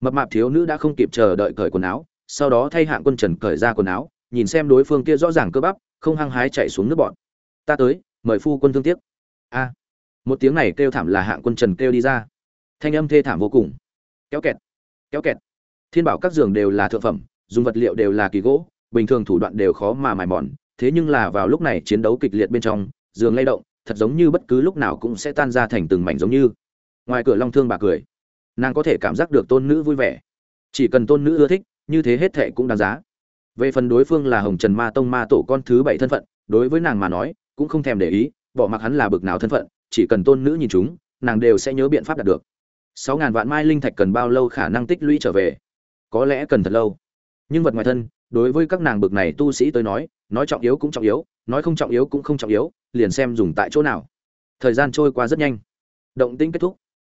Mập mạp thiếu nữ đã không kịp chờ đợi cởi quần áo, sau đó thay hạng quân trần cởi ra quần áo, nhìn xem đối phương kia rõ ràng cơ bắp, không hăng hái chạy xuống nước bọn. Ta tới, mời phu quân thương tiếc. A một tiếng này kêu thảm là hạng quân trần kêu đi ra. Thanh âm thê thảm vô cùng. Kéo kẹt kéo kẹt. Thiên bảo các giường đều là thượng phẩm, dùng vật liệu đều là kỳ gỗ, bình thường thủ đoạn đều khó mà mài mòn. Thế nhưng là vào lúc này chiến đấu kịch liệt bên trong, giường lay động, thật giống như bất cứ lúc nào cũng sẽ tan ra thành từng mảnh giống như. Ngoài cửa long thương bà cười. Nàng có thể cảm giác được tôn nữ vui vẻ. Chỉ cần tôn nữ ưa thích, như thế hết thệ cũng đáng giá. Về phần đối phương là hồng trần ma tông ma tổ con thứ bảy thân phận, đối với nàng mà nói, cũng không thèm để ý, bỏ mặc hắn là bực nào thân phận chỉ cần tôn nữ nhìn chúng, nàng đều sẽ nhớ biện pháp đạt được. Sáu ngàn vạn mai linh thạch cần bao lâu khả năng tích lũy trở về? Có lẽ cần thật lâu. Nhưng vật ngoài thân, đối với các nàng bực này tu sĩ tới nói nói trọng yếu cũng trọng yếu, nói không trọng yếu cũng không trọng yếu, liền xem dùng tại chỗ nào. Thời gian trôi qua rất nhanh. Động tĩnh kết thúc.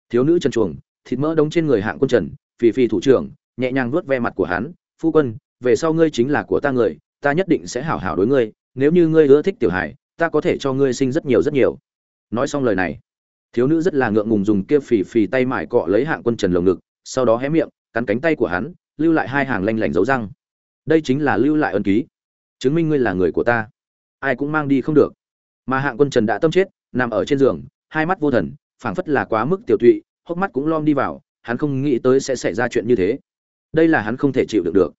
Thiếu nữ chân chuồng, thịt mỡ đống trên người hạng quân trần, phì phì thủ trưởng, nhẹ nhàng vuốt ve mặt của hắn, phu quân, về sau ngươi chính là của ta người, ta nhất định sẽ hảo hảo đối ngươi, nếu như ngươi ưa thích tiểu hải ta có thể cho ngươi sinh rất nhiều rất nhiều nói xong lời này, thiếu nữ rất là ngượng ngùng dùng kia phì phì tay mải cọ lấy hạng quân trần lồng ngực, sau đó hé miệng, cắn cánh tay của hắn, lưu lại hai hàng lanh lảnh dấu răng. Đây chính là lưu lại ân ký. Chứng minh ngươi là người của ta. Ai cũng mang đi không được. Mà hạng quân trần đã tâm chết, nằm ở trên giường, hai mắt vô thần, phảng phất là quá mức tiểu tụy, hốc mắt cũng lom đi vào, hắn không nghĩ tới sẽ xảy ra chuyện như thế. Đây là hắn không thể chịu được được.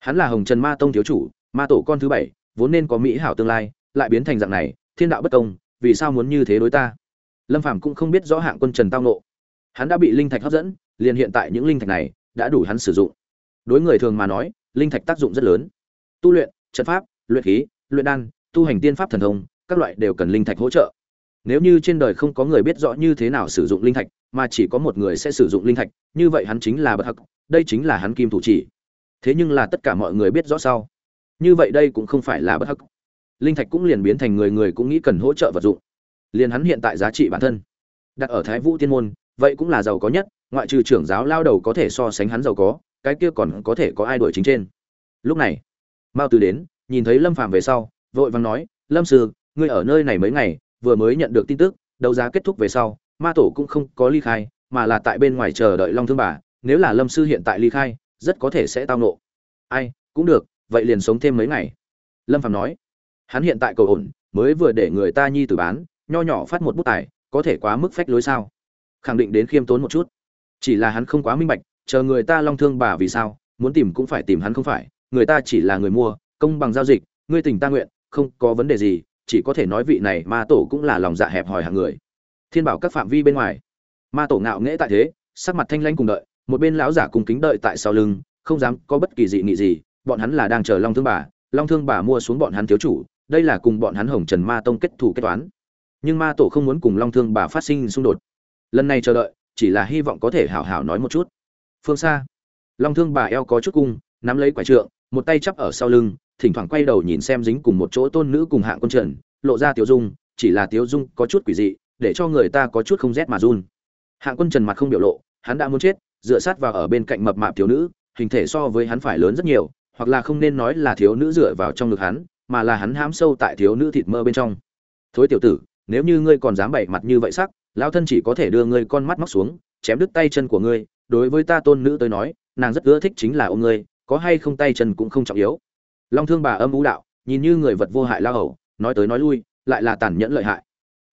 Hắn là hồng trần ma tông thiếu chủ, ma tổ con thứ bảy, vốn nên có mỹ hảo tương lai, lại biến thành dạng này, thiên đạo bất công vì sao muốn như thế đối ta? Lâm phàm cũng không biết rõ hạng quân trần tao nộ hắn đã bị linh thạch hấp dẫn, liền hiện tại những linh thạch này đã đủ hắn sử dụng. Đối người thường mà nói, linh thạch tác dụng rất lớn. Tu luyện, trận pháp, luyện khí, luyện đan, tu hành tiên pháp thần thông, các loại đều cần linh thạch hỗ trợ. Nếu như trên đời không có người biết rõ như thế nào sử dụng linh thạch, mà chỉ có một người sẽ sử dụng linh thạch, như vậy hắn chính là bậc hắc, đây chính là hắn kim thủ chỉ. Thế nhưng là tất cả mọi người biết rõ sau như vậy đây cũng không phải là bất hắc linh thạch cũng liền biến thành người người cũng nghĩ cần hỗ trợ vật dụng. Liền hắn hiện tại giá trị bản thân. Đặt ở thái vũ tiên môn, vậy cũng là giàu có nhất, ngoại trừ trưởng giáo lao đầu có thể so sánh hắn giàu có, cái kia còn có thể có ai đuổi chính trên. Lúc này, mao từ đến, nhìn thấy lâm phàm về sau, vội vàng nói, lâm sư, ngươi ở nơi này mấy ngày, vừa mới nhận được tin tức, đấu giá kết thúc về sau, ma tổ cũng không có ly khai, mà là tại bên ngoài chờ đợi long thương bà, nếu là lâm sư hiện tại ly khai, rất có thể sẽ tao nộ ai, cũng được, vậy liền sống thêm mấy ngày. Lâm phạm nói hắn hiện tại cầu ổn, mới vừa để người ta nhi tử bán, nho nhỏ phát một bút tài, có thể quá mức phách lối sao? Khẳng định đến khiêm tốn một chút. Chỉ là hắn không quá minh bạch, chờ người ta long thương bà vì sao, muốn tìm cũng phải tìm hắn không phải, người ta chỉ là người mua, công bằng giao dịch, ngươi tình ta nguyện, không có vấn đề gì, chỉ có thể nói vị này ma tổ cũng là lòng dạ hẹp hòi hàng người. Thiên bảo các phạm vi bên ngoài. Ma tổ ngạo nghễ tại thế, sắc mặt thanh lanh cùng đợi, một bên lão giả cùng kính đợi tại sau lưng, không dám có bất kỳ dị nghị gì, bọn hắn là đang chờ long thương bà, long thương bà mua xuống bọn hắn thiếu chủ đây là cùng bọn hắn hồng trần ma tông kết thủ kết toán. Nhưng ma tổ không muốn cùng long thương bà phát sinh xung đột. Lần này chờ đợi, chỉ là hy vọng có thể hảo hảo nói một chút. Phương xa, long thương bà eo có chút cung, nắm lấy quả trượng, một tay chắp ở sau lưng, thỉnh thoảng quay đầu nhìn xem dính cùng một chỗ tôn nữ cùng hạng quân trần, lộ ra tiểu dung, chỉ là tiểu dung có chút quỷ dị, để cho người ta có chút không rét mà run. Hạng quân trần mặt không biểu lộ, hắn đã muốn chết, dựa sát vào ở bên cạnh mập mạp thiếu nữ, hình thể so với hắn phải lớn rất nhiều, hoặc là không nên nói là thiếu nữ dựa vào trong ngực hắn mà là hắn hãm sâu tại thiếu nữ thịt mơ bên trong. Thối tiểu tử, nếu như ngươi còn dám bày mặt như vậy sắc, lão thân chỉ có thể đưa ngươi con mắt móc xuống, chém đứt tay chân của ngươi. Đối với ta tôn nữ tới nói, nàng rất ưa thích chính là ôm ngươi, có hay không tay chân cũng không trọng yếu. Long thương bà âm ú đạo, nhìn như người vật vô hại lao hầu, nói tới nói lui, lại là tàn nhẫn lợi hại.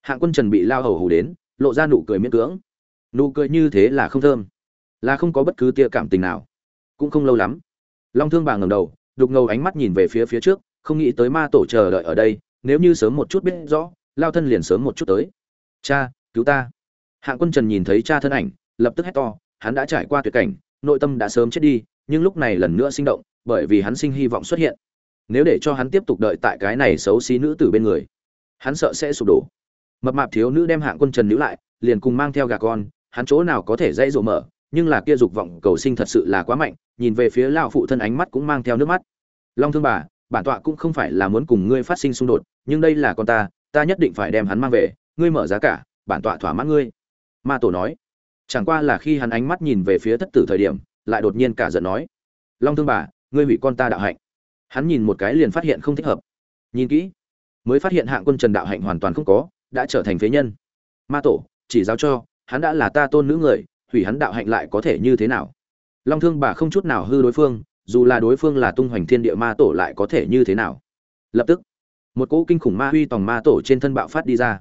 Hạng quân trần bị lao hầu hù đến, lộ ra nụ cười miễn cưỡng. Nụ cười như thế là không thơm, là không có bất cứ tia cảm tình nào, cũng không lâu lắm. Long thương bà ngầm đầu, đục ngầu ánh mắt nhìn về phía phía trước không nghĩ tới ma tổ chờ đợi ở đây, nếu như sớm một chút biết rõ, lao thân liền sớm một chút tới. Cha, cứu ta. Hạng quân trần nhìn thấy cha thân ảnh, lập tức hét to, hắn đã trải qua tuyệt cảnh, nội tâm đã sớm chết đi, nhưng lúc này lần nữa sinh động, bởi vì hắn sinh hy vọng xuất hiện. Nếu để cho hắn tiếp tục đợi tại cái này xấu xí nữ từ bên người, hắn sợ sẽ sụp đổ. Mập mạp thiếu nữ đem hạng quân trần níu lại, liền cùng mang theo gà con, hắn chỗ nào có thể dãy rộ mở, nhưng là kia dục vọng cầu sinh thật sự là quá mạnh, nhìn về phía lao phụ thân ánh mắt cũng mang theo nước mắt. Long thương bà bản tọa cũng không phải là muốn cùng ngươi phát sinh xung đột, nhưng đây là con ta ta nhất định phải đem hắn mang về, ngươi mở giá cả, bản tọa thỏa mãn ngươi. Ma tổ nói. Chẳng qua là khi hắn ánh mắt nhìn về phía thất tử thời điểm, lại đột nhiên cả giận nói. Long thương bà, ngươi hủy con ta đạo hạnh. Hắn nhìn một cái liền phát hiện không thích hợp. Nhìn kỹ, mới phát hiện hạng quân trần đạo hạnh hoàn toàn không có, đã trở thành phế nhân. Ma tổ, chỉ giáo cho, hắn đã là ta tôn nữ người, hủy hắn đạo hạnh lại có thể như thế nào? Long thương bà không chút nào hư đối phương dù là đối phương là tung hoành thiên địa ma tổ lại có thể như thế nào? Lập tức, một cỗ kinh khủng ma huy tòng ma tổ trên thân bạo phát đi ra.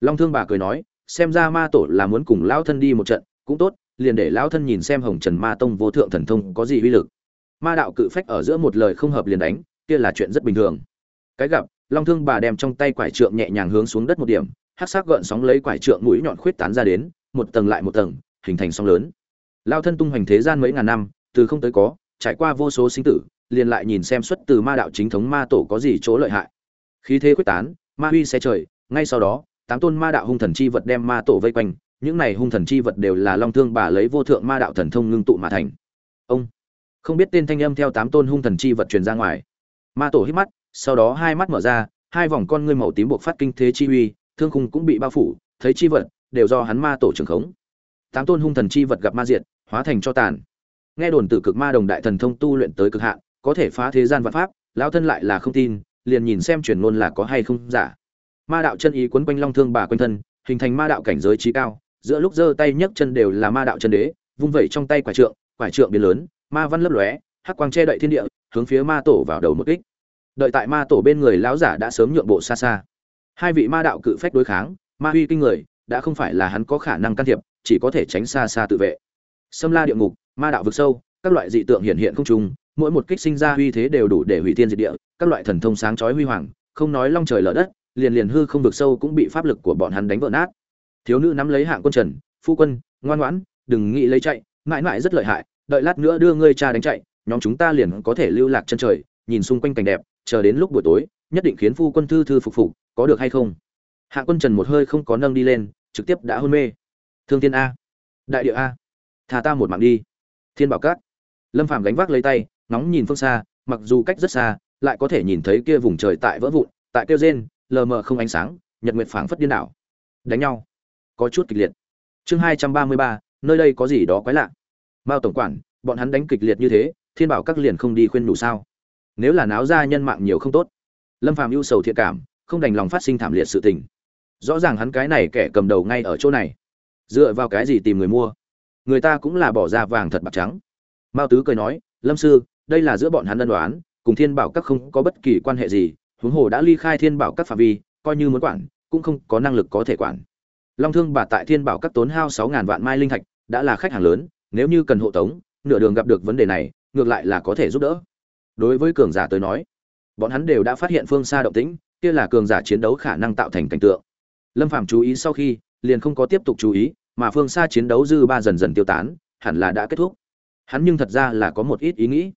Long thương bà cười nói, xem ra ma tổ là muốn cùng lão thân đi một trận, cũng tốt, liền để lão thân nhìn xem hồng trần ma tông vô thượng thần thông có gì uy lực. Ma đạo cự phách ở giữa một lời không hợp liền đánh, kia là chuyện rất bình thường. Cái gặp, long thương bà đem trong tay quải trượng nhẹ nhàng hướng xuống đất một điểm hát sắc gợn sóng lấy quải trượng mũi nhọn khuyết tán ra đến, một tầng lại một tầng, hình thành sóng lớn. Lao thân tung hoành thế gian mấy ngàn năm, từ không tới có trải qua vô số sinh tử, liền lại nhìn xem xuất từ ma đạo chính thống ma tổ có gì chỗ lợi hại. Khí thế quyết tán, ma huy xe trời, ngay sau đó, tám tôn ma đạo hung thần chi vật đem ma tổ vây quanh, những này hung thần chi vật đều là long thương bà lấy vô thượng ma đạo thần thông ngưng tụ mà thành. Ông, không biết tên thanh âm theo tám tôn hung thần chi vật truyền ra ngoài. Ma tổ hít mắt, sau đó hai mắt mở ra, hai vòng con ngươi màu tím buộc phát kinh thế chi uy, thương khung cũng bị bao phủ, thấy chi vật, đều do hắn ma tổ trưởng khống. Tám tôn hung thần chi vật gặp ma diệt, hóa thành cho tàn nghe đồn tử cực ma đồng đại thần thông tu luyện tới cực hạn, có thể phá thế gian vạn pháp, lão thân lại là không tin, liền nhìn xem truyền ngôn là có hay không giả. Ma đạo chân ý quấn quanh long thương bà quanh thân, hình thành ma đạo cảnh giới trí cao, giữa lúc giơ tay nhấc chân đều là ma đạo chân đế, vung vẩy trong tay quả trượng quả trượng biến lớn, ma văn lấp lóe, hắc quang che đậy thiên địa, hướng phía ma tổ vào đầu một kích. Đợi tại ma tổ bên người lão giả đã sớm nhượng bộ xa xa. Hai vị ma đạo cự phách đối kháng, ma huy kinh người, đã không phải là hắn có khả năng can thiệp, chỉ có thể tránh xa xa tự vệ. Xâm la địa ngục ma đạo vực sâu, các loại dị tượng hiện hiện không trùng mỗi một kích sinh ra uy thế đều đủ để hủy thiên diệt địa, các loại thần thông sáng chói huy hoàng, không nói long trời lở đất, liền liền hư không vực sâu cũng bị pháp lực của bọn hắn đánh vỡ nát. Thiếu nữ nắm lấy hạng quân trần, phu quân, ngoan ngoãn, đừng nghĩ lấy chạy, mãi mãi rất lợi hại, đợi lát nữa đưa ngươi cha đánh chạy, nhóm chúng ta liền có thể lưu lạc chân trời, nhìn xung quanh cảnh đẹp, chờ đến lúc buổi tối, nhất định khiến phu quân thư thư phục phục, có được hay không? Hạng quân trần một hơi không có nâng đi lên, trực tiếp đã hôn mê. Thương thiên a. Đại địa a. Thả ta một mạng đi thiên bảo cát lâm phàm gánh vác lấy tay, ngóng nhìn phương xa, mặc dù cách rất xa, lại có thể nhìn thấy kia vùng trời tại vỡ vụn, tại kêu rên, lờ mờ không ánh sáng, nhật nguyệt phảng phất điên đảo. Đánh nhau. Có chút kịch liệt. Chương hai trăm ba mươi ba, nơi đây có gì đó quái lạ? Mao tổng quản, bọn hắn đánh kịch liệt như thế, thiên bảo các liền không đi khuyên đủ sao? Nếu là náo ra nhân mạng nhiều không tốt. Lâm phàm ưu sầu thiện cảm, không đành lòng phát sinh thảm liệt sự tình. Rõ ràng hắn cái này kẻ cầm đầu ngay ở chỗ này. Dựa vào cái gì tìm người mua? Người ta cũng là bỏ ra vàng thật bạc trắng. Mao tứ cười nói, lâm sư, đây là giữa bọn hắn đơn đoán cùng thiên bảo các không có bất kỳ quan hệ gì, huống hồ đã ly khai thiên bảo các phạm vi, coi như muốn quản, cũng không có năng lực có thể quản. Long thương bà tại thiên bảo các tốn hao sáu ngàn vạn mai linh thạch, đã là khách hàng lớn, nếu như cần hộ tống, nửa đường gặp được vấn đề này, ngược lại là có thể giúp đỡ. Đối với cường giả tới nói, bọn hắn đều đã phát hiện phương xa động tĩnh, kia là cường giả chiến đấu khả năng tạo thành cảnh tượng. Lâm phàm chú ý sau khi, liền không có tiếp tục chú ý mà phương xa chiến đấu dư ba dần dần tiêu tán, hẳn là đã kết thúc. Hắn nhưng thật ra là có một ít ý nghĩ.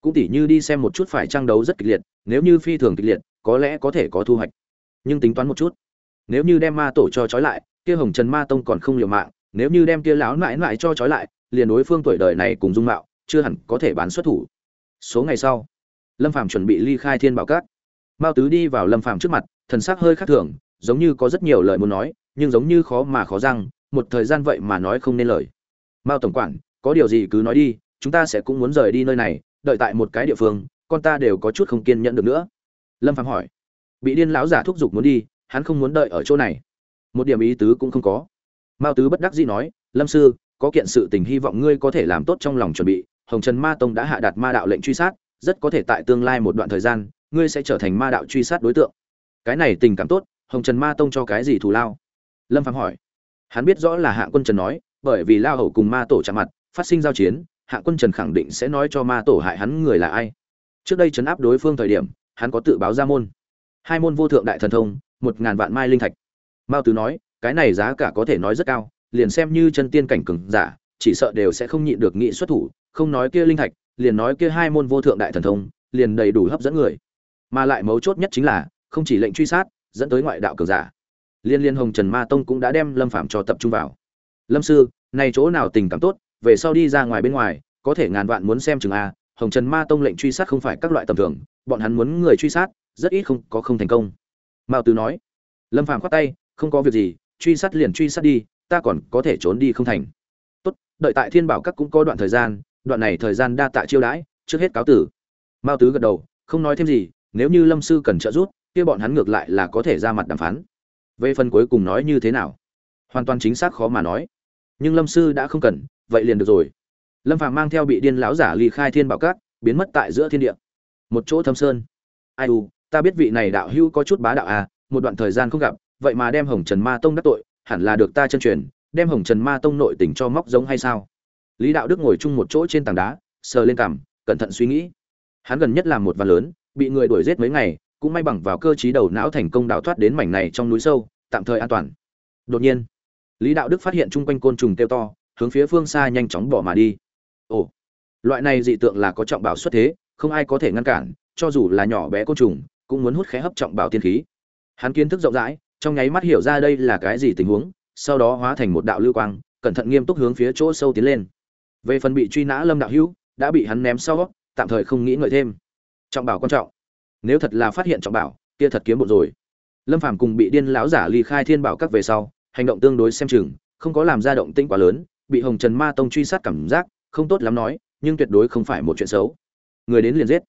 Cũng tỉ như đi xem một chút phải trang đấu rất kịch liệt, nếu như phi thường kịch liệt, có lẽ có thể có thu hoạch. Nhưng tính toán một chút, nếu như đem ma tổ cho trói lại, kia hồng trần ma tông còn không liều mạng, nếu như đem kia lão mãi mãi cho trói lại, liền đối phương tuổi đời này cùng dung mạo, chưa hẳn có thể bán xuất thủ. Số ngày sau, lâm phàm chuẩn bị ly khai thiên bảo cát mao tứ đi vào lâm phàm trước mặt, thần sắc hơi khác thường, giống như có rất nhiều lời muốn nói, nhưng giống như khó mà khó răng một thời gian vậy mà nói không nên lời. Mao tổng quản, có điều gì cứ nói đi, chúng ta sẽ cũng muốn rời đi nơi này, đợi tại một cái địa phương, con ta đều có chút không kiên nhẫn được nữa. Lâm phạm hỏi. Bị điên lão giả thúc giục muốn đi, hắn không muốn đợi ở chỗ này. Một điểm ý tứ cũng không có. Mao tứ bất đắc dĩ nói, lâm sư, có kiện sự tình hy vọng ngươi có thể làm tốt trong lòng chuẩn bị, hồng trần ma tông đã hạ đạt ma đạo lệnh truy sát, rất có thể tại tương lai một đoạn thời gian, ngươi sẽ trở thành ma đạo truy sát đối tượng. Cái này tình cảm tốt, hồng trần ma tông cho cái gì thù lao? Lâm phạm hỏi hắn biết rõ là hạ quân trần nói, bởi vì lao hầu cùng ma tổ chạm mặt, phát sinh giao chiến, hạ quân trần khẳng định sẽ nói cho ma tổ hại hắn người là ai. Trước đây trấn áp đối phương thời điểm, hắn có tự báo ra môn. Hai môn vô thượng đại thần thông, một ngàn vạn mai linh thạch. Mao tứ nói, cái này giá cả có thể nói rất cao, liền xem như chân tiên cảnh cường giả, chỉ sợ đều sẽ không nhịn được nghị xuất thủ, không nói kia linh thạch, liền nói kia hai môn vô thượng đại thần thông, liền đầy đủ hấp dẫn người. Mà lại mấu chốt nhất chính là, không chỉ lệnh truy sát, dẫn tới ngoại đạo cường giả liên liên hồng trần ma tông cũng đã đem lâm phạm cho tập trung vào. Lâm sư, này chỗ nào tình cảm tốt, về sau đi ra ngoài bên ngoài, có thể ngàn vạn muốn xem chừng a hồng trần ma tông lệnh truy sát không phải các loại tầm thường, bọn hắn muốn người truy sát, rất ít không, có không thành công. Mao tứ nói. Lâm phạm khoát tay, không có việc gì, truy sát liền truy sát đi, ta còn có thể trốn đi không thành. Tốt, đợi tại thiên bảo các cũng có đoạn thời gian, đoạn này thời gian đa tạ chiêu đãi, trước hết cáo tử. Mao tứ gật đầu, không nói thêm gì, nếu như lâm sư cần trợ giúp, kia bọn hắn ngược lại là có thể ra mặt đàm phán về phần cuối cùng nói như thế nào? Hoàn toàn chính xác khó mà nói. Nhưng lâm sư đã không cần, vậy liền được rồi. Lâm phàm mang theo bị điên lão giả ly khai thiên bảo cát biến mất tại giữa thiên địa. Một chỗ thâm sơn. Ai u, ta biết vị này đạo hữu có chút bá đạo à một đoạn thời gian không gặp, vậy mà đem hồng trần ma tông đắc tội, hẳn là được ta chân truyền, đem hồng trần ma tông nội tình cho móc giống hay sao? Lý đạo đức ngồi chung một chỗ trên tảng đá, sờ lên cằm, cẩn thận suy nghĩ. Hắn gần nhất làm một ván lớn, bị người đuổi giết mấy ngày cũng may bằng vào cơ trí đầu não thành công đào thoát đến mảnh này trong núi sâu, tạm thời an toàn. Đột nhiên, lý đạo đức phát hiện chung quanh côn trùng kêu to, hướng phía phương xa nhanh chóng bỏ mà đi. Ồ, loại này dị tượng là có trọng bảo xuất thế, không ai có thể ngăn cản, cho dù là nhỏ bé côn trùng, cũng muốn hút khẽ hấp trọng bảo tiên khí. Hắn kiến thức rộng rãi, trong nháy mắt hiểu ra đây là cái gì tình huống, sau đó hóa thành một đạo lưu quang, cẩn thận nghiêm túc hướng phía chỗ sâu tiến lên. Về phần bị truy nã lâm đạo hữu, đã bị hắn ném sau, tạm thời không nghĩ ngợi thêm. Trọng bảo quan trọng nếu thật là phát hiện trọng bảo, kia thật kiếm bộ rồi. Lâm phàm cùng bị điên lão giả ly khai thiên bảo các về sau, hành động tương đối xem chừng, không có làm ra động tĩnh quá lớn, bị hồng trần ma tông truy sát cảm giác, không tốt lắm nói, nhưng tuyệt đối không phải một chuyện xấu. Người đến liền giết,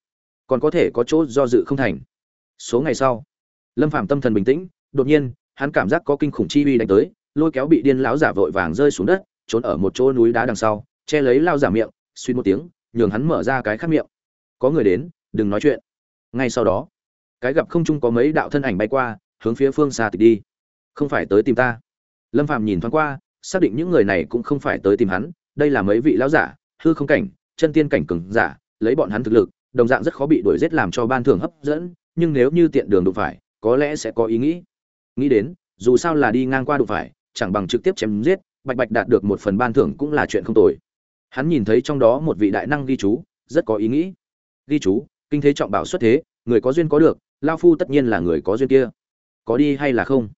còn có thể có chỗ do dự không thành. Số ngày sau, lâm phàm tâm thần bình tĩnh, đột nhiên, hắn cảm giác có kinh khủng chi uy đánh tới, lôi kéo bị điên lão giả vội vàng rơi xuống đất, trốn ở một chỗ núi đá đằng sau, che lấy lao giả miệng suy một tiếng, nhường hắn mở ra cái khát miệng. Có người đến, đừng nói chuyện ngay sau đó, cái gặp không trung có mấy đạo thân ảnh bay qua, hướng phía phương xa tịch đi. Không phải tới tìm ta. Lâm phàm nhìn thoáng qua, xác định những người này cũng không phải tới tìm hắn, đây là mấy vị lão giả, hư không cảnh, chân tiên cảnh cường giả, lấy bọn hắn thực lực, đồng dạng rất khó bị đuổi giết làm cho ban thưởng hấp dẫn, nhưng nếu như tiện đường đụng phải, có lẽ sẽ có ý nghĩ. Nghĩ đến, dù sao là đi ngang qua đụng phải, chẳng bằng trực tiếp chém giết, bạch bạch đạt được một phần ban thưởng cũng là chuyện không tồi. Hắn nhìn thấy trong đó một vị đại năng ghi chú, rất có ý nghĩ. Ghi chú kinh thế trọng bảo xuất thế, người có duyên có được, lao phu tất nhiên là người có duyên kia. Có đi hay là không?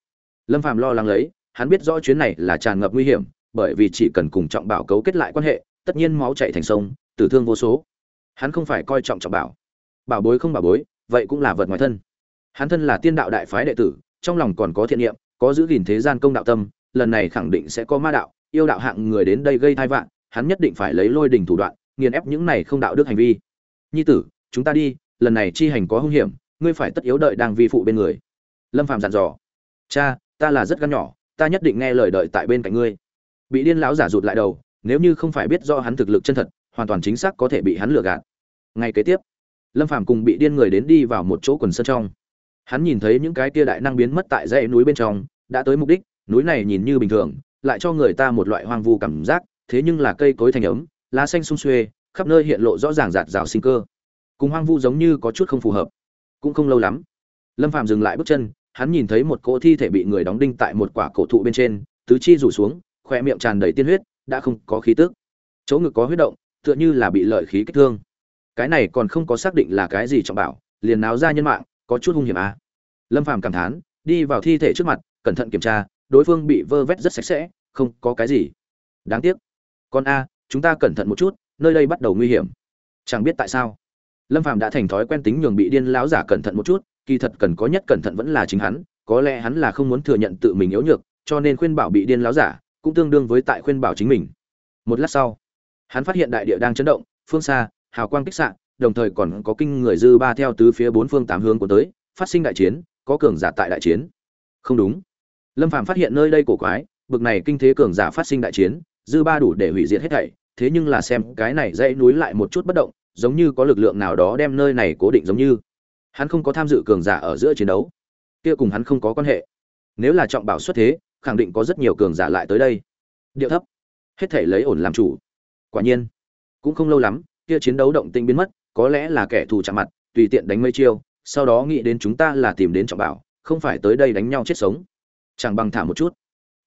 Lâm phàm lo lắng lấy, hắn biết rõ chuyến này là tràn ngập nguy hiểm, bởi vì chỉ cần cùng trọng bảo cấu kết lại quan hệ, tất nhiên máu chạy thành sông, tử thương vô số. Hắn không phải coi trọng trọng bảo. Bảo bối không bảo bối, vậy cũng là vật ngoài thân. Hắn thân là tiên đạo đại phái đệ tử, trong lòng còn có thiện niệm, có giữ gìn thế gian công đạo tâm, lần này khẳng định sẽ có ma đạo, yêu đạo hạng người đến đây gây thai vạn, hắn nhất định phải lấy lôi đình thủ đoạn, nghiền ép những này không đạo đức hành vi. Nhi tử chúng ta đi, lần này chi hành có hung hiểm, ngươi phải tất yếu đợi đang vi phụ bên người. Lâm phạm dặn dò. Cha, ta là rất gan nhỏ, ta nhất định nghe lời đợi tại bên cạnh ngươi. Bị điên lão giả rụt lại đầu, nếu như không phải biết do hắn thực lực chân thật, hoàn toàn chính xác có thể bị hắn lừa gạt. Ngay kế tiếp, lâm Phạm cùng bị điên người đến đi vào một chỗ quần sân trong. Hắn nhìn thấy những cái tia đại năng biến mất tại dãy núi bên trong, đã tới mục đích, núi này nhìn như bình thường, lại cho người ta một loại hoang vu cảm giác, thế nhưng là cây cối thành ấm, lá xanh sung xuê, khắp nơi hiện lộ rõ ràng rạt rào sinh cơ cùng hoang vu giống như có chút không phù hợp. Cũng không lâu lắm, lâm phạm dừng lại bước chân, hắn nhìn thấy một cỗ thi thể bị người đóng đinh tại một quả cổ thụ bên trên, tứ chi rủ xuống khoe miệng tràn đầy tiên huyết, đã không có khí tức. Chỗ ngực có huyết động, tựa như là bị lợi khí kích thương. Cái này còn không có xác định là cái gì trọng bảo, liền náo ra nhân mạng, có chút hung hiểm à. lâm phàm cảm thán, đi vào thi thể trước mặt, cẩn thận kiểm tra, đối phương bị vơ vét rất sạch sẽ, không có cái gì. Đáng tiếc. Con a, chúng ta cẩn thận một chút, nơi đây bắt đầu nguy hiểm. Chẳng biết tại sao lâm phàm đã thành thói quen tính nhường bị điên láo giả cẩn thận một chút, kỳ thật cần có nhất cẩn thận vẫn là chính hắn, có lẽ hắn là không muốn thừa nhận tự mình yếu nhược, cho nên khuyên bảo bị điên láo giả, cũng tương đương với tại khuyên bảo chính mình. Một lát sau, hắn phát hiện đại địa đang chấn động, phương xa, hào quang kích sạn đồng thời còn có kinh người dư ba theo tứ phía bốn phương tám hướng của tới, phát sinh đại chiến, có cường giả tại đại chiến. Không đúng. Lâm phàm phát hiện nơi đây cổ quái, bực này kinh thế cường giả phát sinh đại chiến, dư ba đủ để hủy diệt hết thảy, thế nhưng là xem cái này dãy núi lại một chút bất động giống như có lực lượng nào đó đem nơi này cố định giống như. Hắn không có tham dự cường giả ở giữa chiến đấu. Kia cùng hắn không có quan hệ. Nếu là trọng bảo xuất thế, khẳng định có rất nhiều cường giả lại tới đây. Điệu thấp. Hết thể lấy ổn làm chủ. Quả nhiên, cũng không lâu lắm, kia chiến đấu động tinh biến mất, có lẽ là kẻ thù chạm mặt, tùy tiện đánh mấy chiêu, sau đó nghĩ đến chúng ta là tìm đến trọng bảo, không phải tới đây đánh nhau chết sống. Chẳng bằng thả một chút.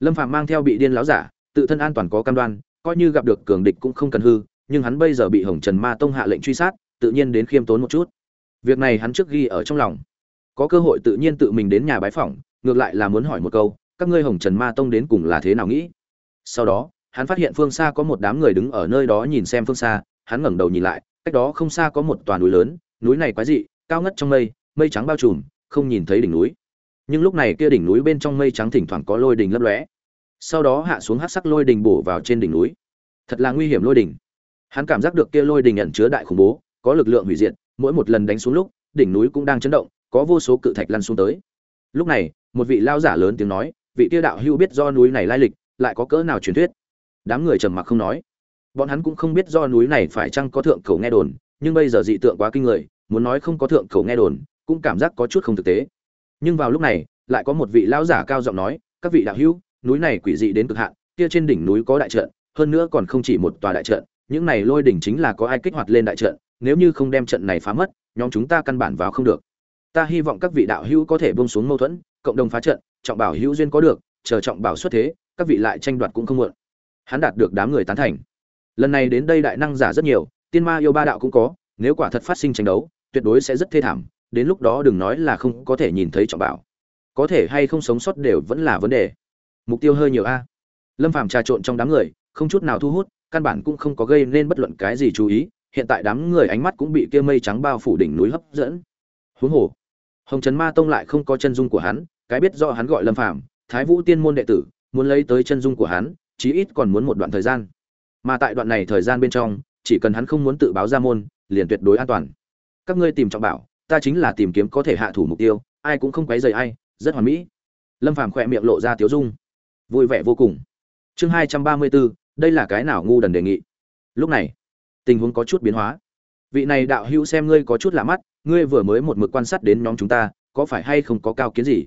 Lâm phạm mang theo bị điên láo giả, tự thân an toàn có cam đoan, coi như gặp được cường địch cũng không cần hư nhưng hắn bây giờ bị hồng trần ma tông hạ lệnh truy sát, tự nhiên đến khiêm tốn một chút. Việc này hắn trước ghi ở trong lòng. Có cơ hội tự nhiên tự mình đến nhà bái phỏng, ngược lại là muốn hỏi một câu, các ngươi hồng trần ma tông đến cùng là thế nào nghĩ? Sau đó, hắn phát hiện phương xa có một đám người đứng ở nơi đó nhìn xem phương xa, hắn ngẩng đầu nhìn lại, cách đó không xa có một tòa núi lớn, núi này quái dị, cao ngất trong mây mây trắng bao trùm, không nhìn thấy đỉnh núi. Nhưng lúc này kia đỉnh núi bên trong mây trắng thỉnh thoảng có lôi đình lấp lóe. Sau đó hạ xuống hắc sắc lôi đình bổ vào trên đỉnh núi. Thật là nguy hiểm lôi đình hắn cảm giác được kia lôi đình ẩn chứa đại khủng bố, có lực lượng hủy diệt, mỗi một lần đánh xuống lúc, đỉnh núi cũng đang chấn động, có vô số cự thạch lăn xuống tới. Lúc này, một vị lao giả lớn tiếng nói, vị tiêu đạo hưu biết do núi này lai lịch, lại có cỡ nào truyền thuyết? Đám người trầm mặc không nói. Bọn hắn cũng không biết do núi này phải chăng có thượng khẩu nghe đồn, nhưng bây giờ dị tượng quá kinh người, muốn nói không có thượng khẩu nghe đồn, cũng cảm giác có chút không thực tế. Nhưng vào lúc này, lại có một vị lão giả cao giọng nói, các vị đạo hữu, núi này quỷ dị đến cực hạn, kia trên đỉnh núi có đại trận, hơn nữa còn không chỉ một tòa đại trận những này lôi đỉnh chính là có ai kích hoạt lên đại trận, nếu như không đem trận này phá mất, nhóm chúng ta căn bản vào không được. Ta hy vọng các vị đạo hữu có thể buông xuống mâu thuẫn, cộng đồng phá trận, trọng bảo hữu duyên có được, chờ trọng bảo xuất thế, các vị lại tranh đoạt cũng không muộn. Hắn đạt được đám người tán thành. Lần này đến đây đại năng giả rất nhiều, tiên ma yêu ba đạo cũng có, nếu quả thật phát sinh tranh đấu, tuyệt đối sẽ rất thê thảm, đến lúc đó đừng nói là không có thể nhìn thấy trọng bảo. Có thể hay không sống sót đều vẫn là vấn đề. Mục tiêu hơi nhiều a. Lâm phàm trà trộn trong đám người, không chút nào thu hút căn bản cũng không có gây nên bất luận cái gì chú ý, hiện tại đám người ánh mắt cũng bị kia mây trắng bao phủ đỉnh núi hấp dẫn. Huống hồ, hồng trấn ma tông lại không có chân dung của hắn, cái biết do hắn gọi lâm phàm, thái vũ tiên môn đệ tử, muốn lấy tới chân dung của hắn, chí ít còn muốn một đoạn thời gian. Mà tại đoạn này thời gian bên trong, chỉ cần hắn không muốn tự báo ra môn, liền tuyệt đối an toàn. Các ngươi tìm trọng bảo, ta chính là tìm kiếm có thể hạ thủ mục tiêu, ai cũng không quấy rầy ai, rất hoàn mỹ. Lâm phàm khỏe miệng lộ ra tiếu dung. Vui vẻ vô cùng. Chương hai trăm ba mươi bốn đây là cái nào ngu đần đề nghị? Lúc này, tình huống có chút biến hóa. Vị này đạo hữu xem ngươi có chút lạ mắt, ngươi vừa mới một mực quan sát đến nhóm chúng ta, có phải hay không có cao kiến gì?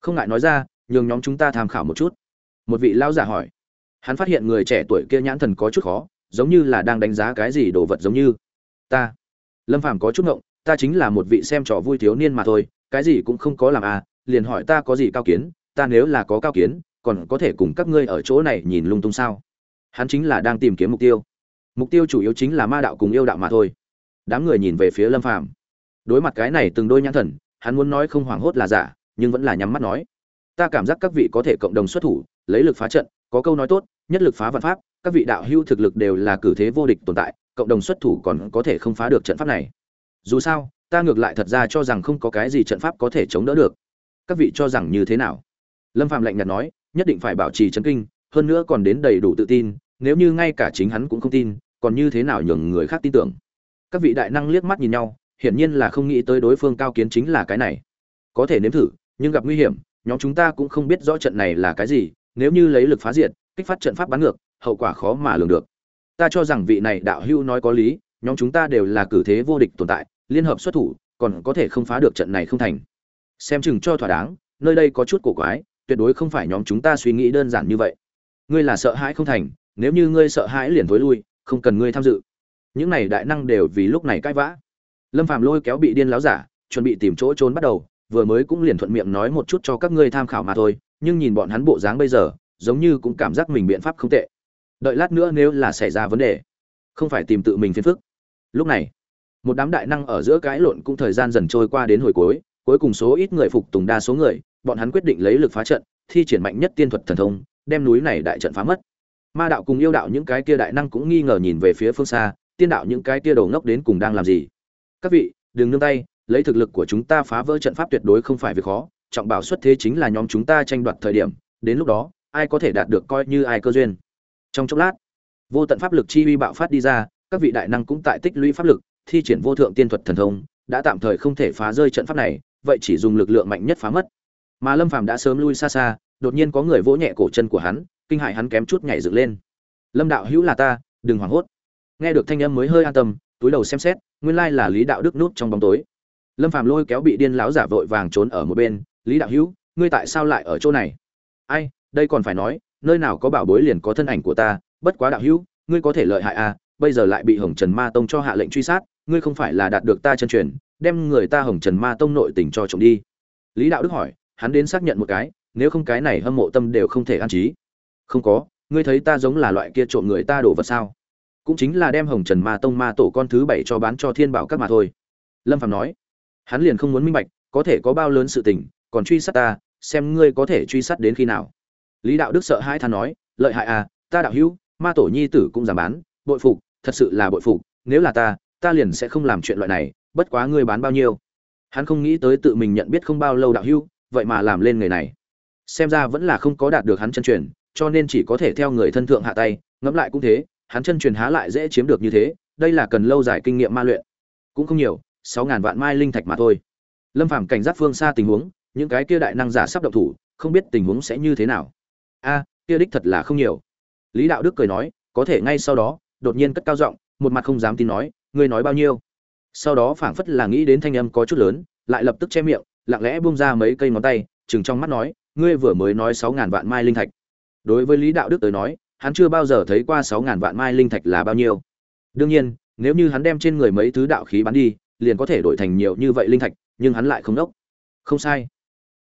Không ngại nói ra, nhường nhóm chúng ta tham khảo một chút. Một vị lão giả hỏi. Hắn phát hiện người trẻ tuổi kia nhãn thần có chút khó, giống như là đang đánh giá cái gì đồ vật giống như. Ta, lâm phàm có chút ngộng, ta chính là một vị xem trò vui thiếu niên mà thôi, cái gì cũng không có làm à liền hỏi ta có gì cao kiến, ta nếu là có cao kiến, còn có thể cùng các ngươi ở chỗ này nhìn lung tung sao? Hắn chính là đang tìm kiếm mục tiêu. Mục tiêu chủ yếu chính là ma đạo cùng yêu đạo mà thôi. Đám người nhìn về phía lâm phàm. Đối mặt cái này từng đôi nhãn thần, hắn muốn nói không hoảng hốt là giả, nhưng vẫn là nhắm mắt nói. Ta cảm giác các vị có thể cộng đồng xuất thủ, lấy lực phá trận, có câu nói tốt, nhất lực phá vạn pháp, các vị đạo hưu thực lực đều là cử thế vô địch tồn tại, cộng đồng xuất thủ còn có thể không phá được trận pháp này. Dù sao, ta ngược lại thật ra cho rằng không có cái gì trận pháp có thể chống đỡ được. Các vị cho rằng như thế nào? Lâm phạm lạnh nhạt nói, nhất định phải bảo trì chấn kinh, hơn nữa còn đến đầy đủ tự tin nếu như ngay cả chính hắn cũng không tin, còn như thế nào nhường người khác tin tưởng? Các vị đại năng liếc mắt nhìn nhau, hiển nhiên là không nghĩ tới đối phương cao kiến chính là cái này. Có thể nếm thử, nhưng gặp nguy hiểm, nhóm chúng ta cũng không biết rõ trận này là cái gì, nếu như lấy lực phá diệt, kích phát trận pháp bắn ngược, hậu quả khó mà lường được. Ta cho rằng vị này đạo hưu nói có lý, nhóm chúng ta đều là cử thế vô địch tồn tại, liên hợp xuất thủ, còn có thể không phá được trận này không thành. Xem chừng cho thỏa đáng, nơi đây có chút cổ quái, tuyệt đối không phải nhóm chúng ta suy nghĩ đơn giản như vậy. Ngươi là sợ hãi không thành nếu như ngươi sợ hãi liền thối lui, không cần ngươi tham dự. Những này đại năng đều vì lúc này cãi vã. Lâm phàm lôi kéo bị điên láo giả, chuẩn bị tìm chỗ trốn bắt đầu, vừa mới cũng liền thuận miệng nói một chút cho các ngươi tham khảo mà thôi, nhưng nhìn bọn hắn bộ dáng bây giờ, giống như cũng cảm giác mình biện pháp không tệ. Đợi lát nữa nếu là xảy ra vấn đề, không phải tìm tự mình phiền phức. Lúc này, một đám đại năng ở giữa cái lộn cũng thời gian dần trôi qua đến hồi cuối cuối cùng số ít người phục tùng đa số người, bọn hắn quyết định lấy lực phá trận, thi triển mạnh nhất tiên thuật thần thông, đem núi này đại trận phá mất ma đạo cùng yêu đạo những cái kia đại năng cũng nghi ngờ nhìn về phía phương xa, tiên đạo những cái kia đầu ngốc đến cùng đang làm gì? Các vị, đừng nương tay, lấy thực lực của chúng ta phá vỡ trận pháp tuyệt đối không phải việc khó, trọng bảo xuất thế chính là nhóm chúng ta tranh đoạt thời điểm, đến lúc đó, ai có thể đạt được coi như ai cơ duyên. Trong chốc lát, vô tận pháp lực chi uy bạo phát đi ra, các vị đại năng cũng tại tích lũy pháp lực, thi triển vô thượng tiên thuật thần thông, đã tạm thời không thể phá rơi trận pháp này, vậy chỉ dùng lực lượng mạnh nhất phá mất. Mà lâm phàm đã sớm lui xa xa, đột nhiên có người vỗ nhẹ cổ chân của hắn kinh hại hắn kém chút nhảy dựng lên. Lâm đạo hữu là ta, đừng hoảng hốt. Nghe được thanh âm mới hơi an tâm, túi đầu xem xét, nguyên lai là lý đạo đức núp trong bóng tối. Lâm phàm lôi kéo bị điên lão giả vội vàng trốn ở một bên, lý đạo hữu, ngươi tại sao lại ở chỗ này? Ai, đây còn phải nói, nơi nào có bảo bối liền có thân ảnh của ta, bất quá đạo hữu, ngươi có thể lợi hại à bây giờ lại bị hồng trần ma tông cho hạ lệnh truy sát, ngươi không phải là đạt được ta chân truyền, đem người ta hồng trần ma tông nội tình cho trộm đi. Lý đạo đức hỏi, hắn đến xác nhận một cái, nếu không cái này hâm mộ tâm đều không thể an trí không có, ngươi thấy ta giống là loại kia trộm người ta đổ vật sao? Cũng chính là đem hồng trần ma tông ma tổ con thứ bảy cho bán cho thiên bảo các mà thôi. Lâm phạm nói, hắn liền không muốn minh bạch, có thể có bao lớn sự tình, còn truy sát ta, xem ngươi có thể truy sát đến khi nào. Lý đạo đức sợ hai than nói, lợi hại à ta đạo hữu, ma tổ nhi tử cũng giảm bán, bội phục, thật sự là bội phục, nếu là ta ta liền sẽ không làm chuyện loại này, bất quá ngươi bán bao nhiêu? Hắn không nghĩ tới tự mình nhận biết không bao lâu đạo hữu, vậy mà làm lên người này. Xem ra vẫn là không có đạt được hắn chân truyền cho nên chỉ có thể theo người thân thượng hạ tay, ngẫm lại cũng thế, hắn chân truyền há lại dễ chiếm được như thế, đây là cần lâu dài kinh nghiệm ma luyện. Cũng không nhiều, sáu ngàn vạn mai linh thạch mà thôi. Lâm phàm cảnh giác phương xa tình huống, những cái kia đại năng giả sắp động thủ, không biết tình huống sẽ như thế nào. A, kia đích thật là không nhiều. Lý đạo đức cười nói, có thể ngay sau đó, đột nhiên cất cao giọng, một mặt không dám tin nói, ngươi nói bao nhiêu? Sau đó phảng phất là nghĩ đến thanh âm có chút lớn, lại lập tức che miệng, lặng lẽ buông ra mấy cây ngón tay chừng trong mắt nói, ngươi vừa mới nói sáu ngàn vạn mai linh thạch đối với lý đạo đức tới nói, hắn chưa bao giờ thấy qua sáu ngàn vạn mai linh thạch là bao nhiêu. Đương nhiên, nếu như hắn đem trên người mấy thứ đạo khí bán đi, liền có thể đổi thành nhiều như vậy linh thạch, nhưng hắn lại không đốc. Không sai.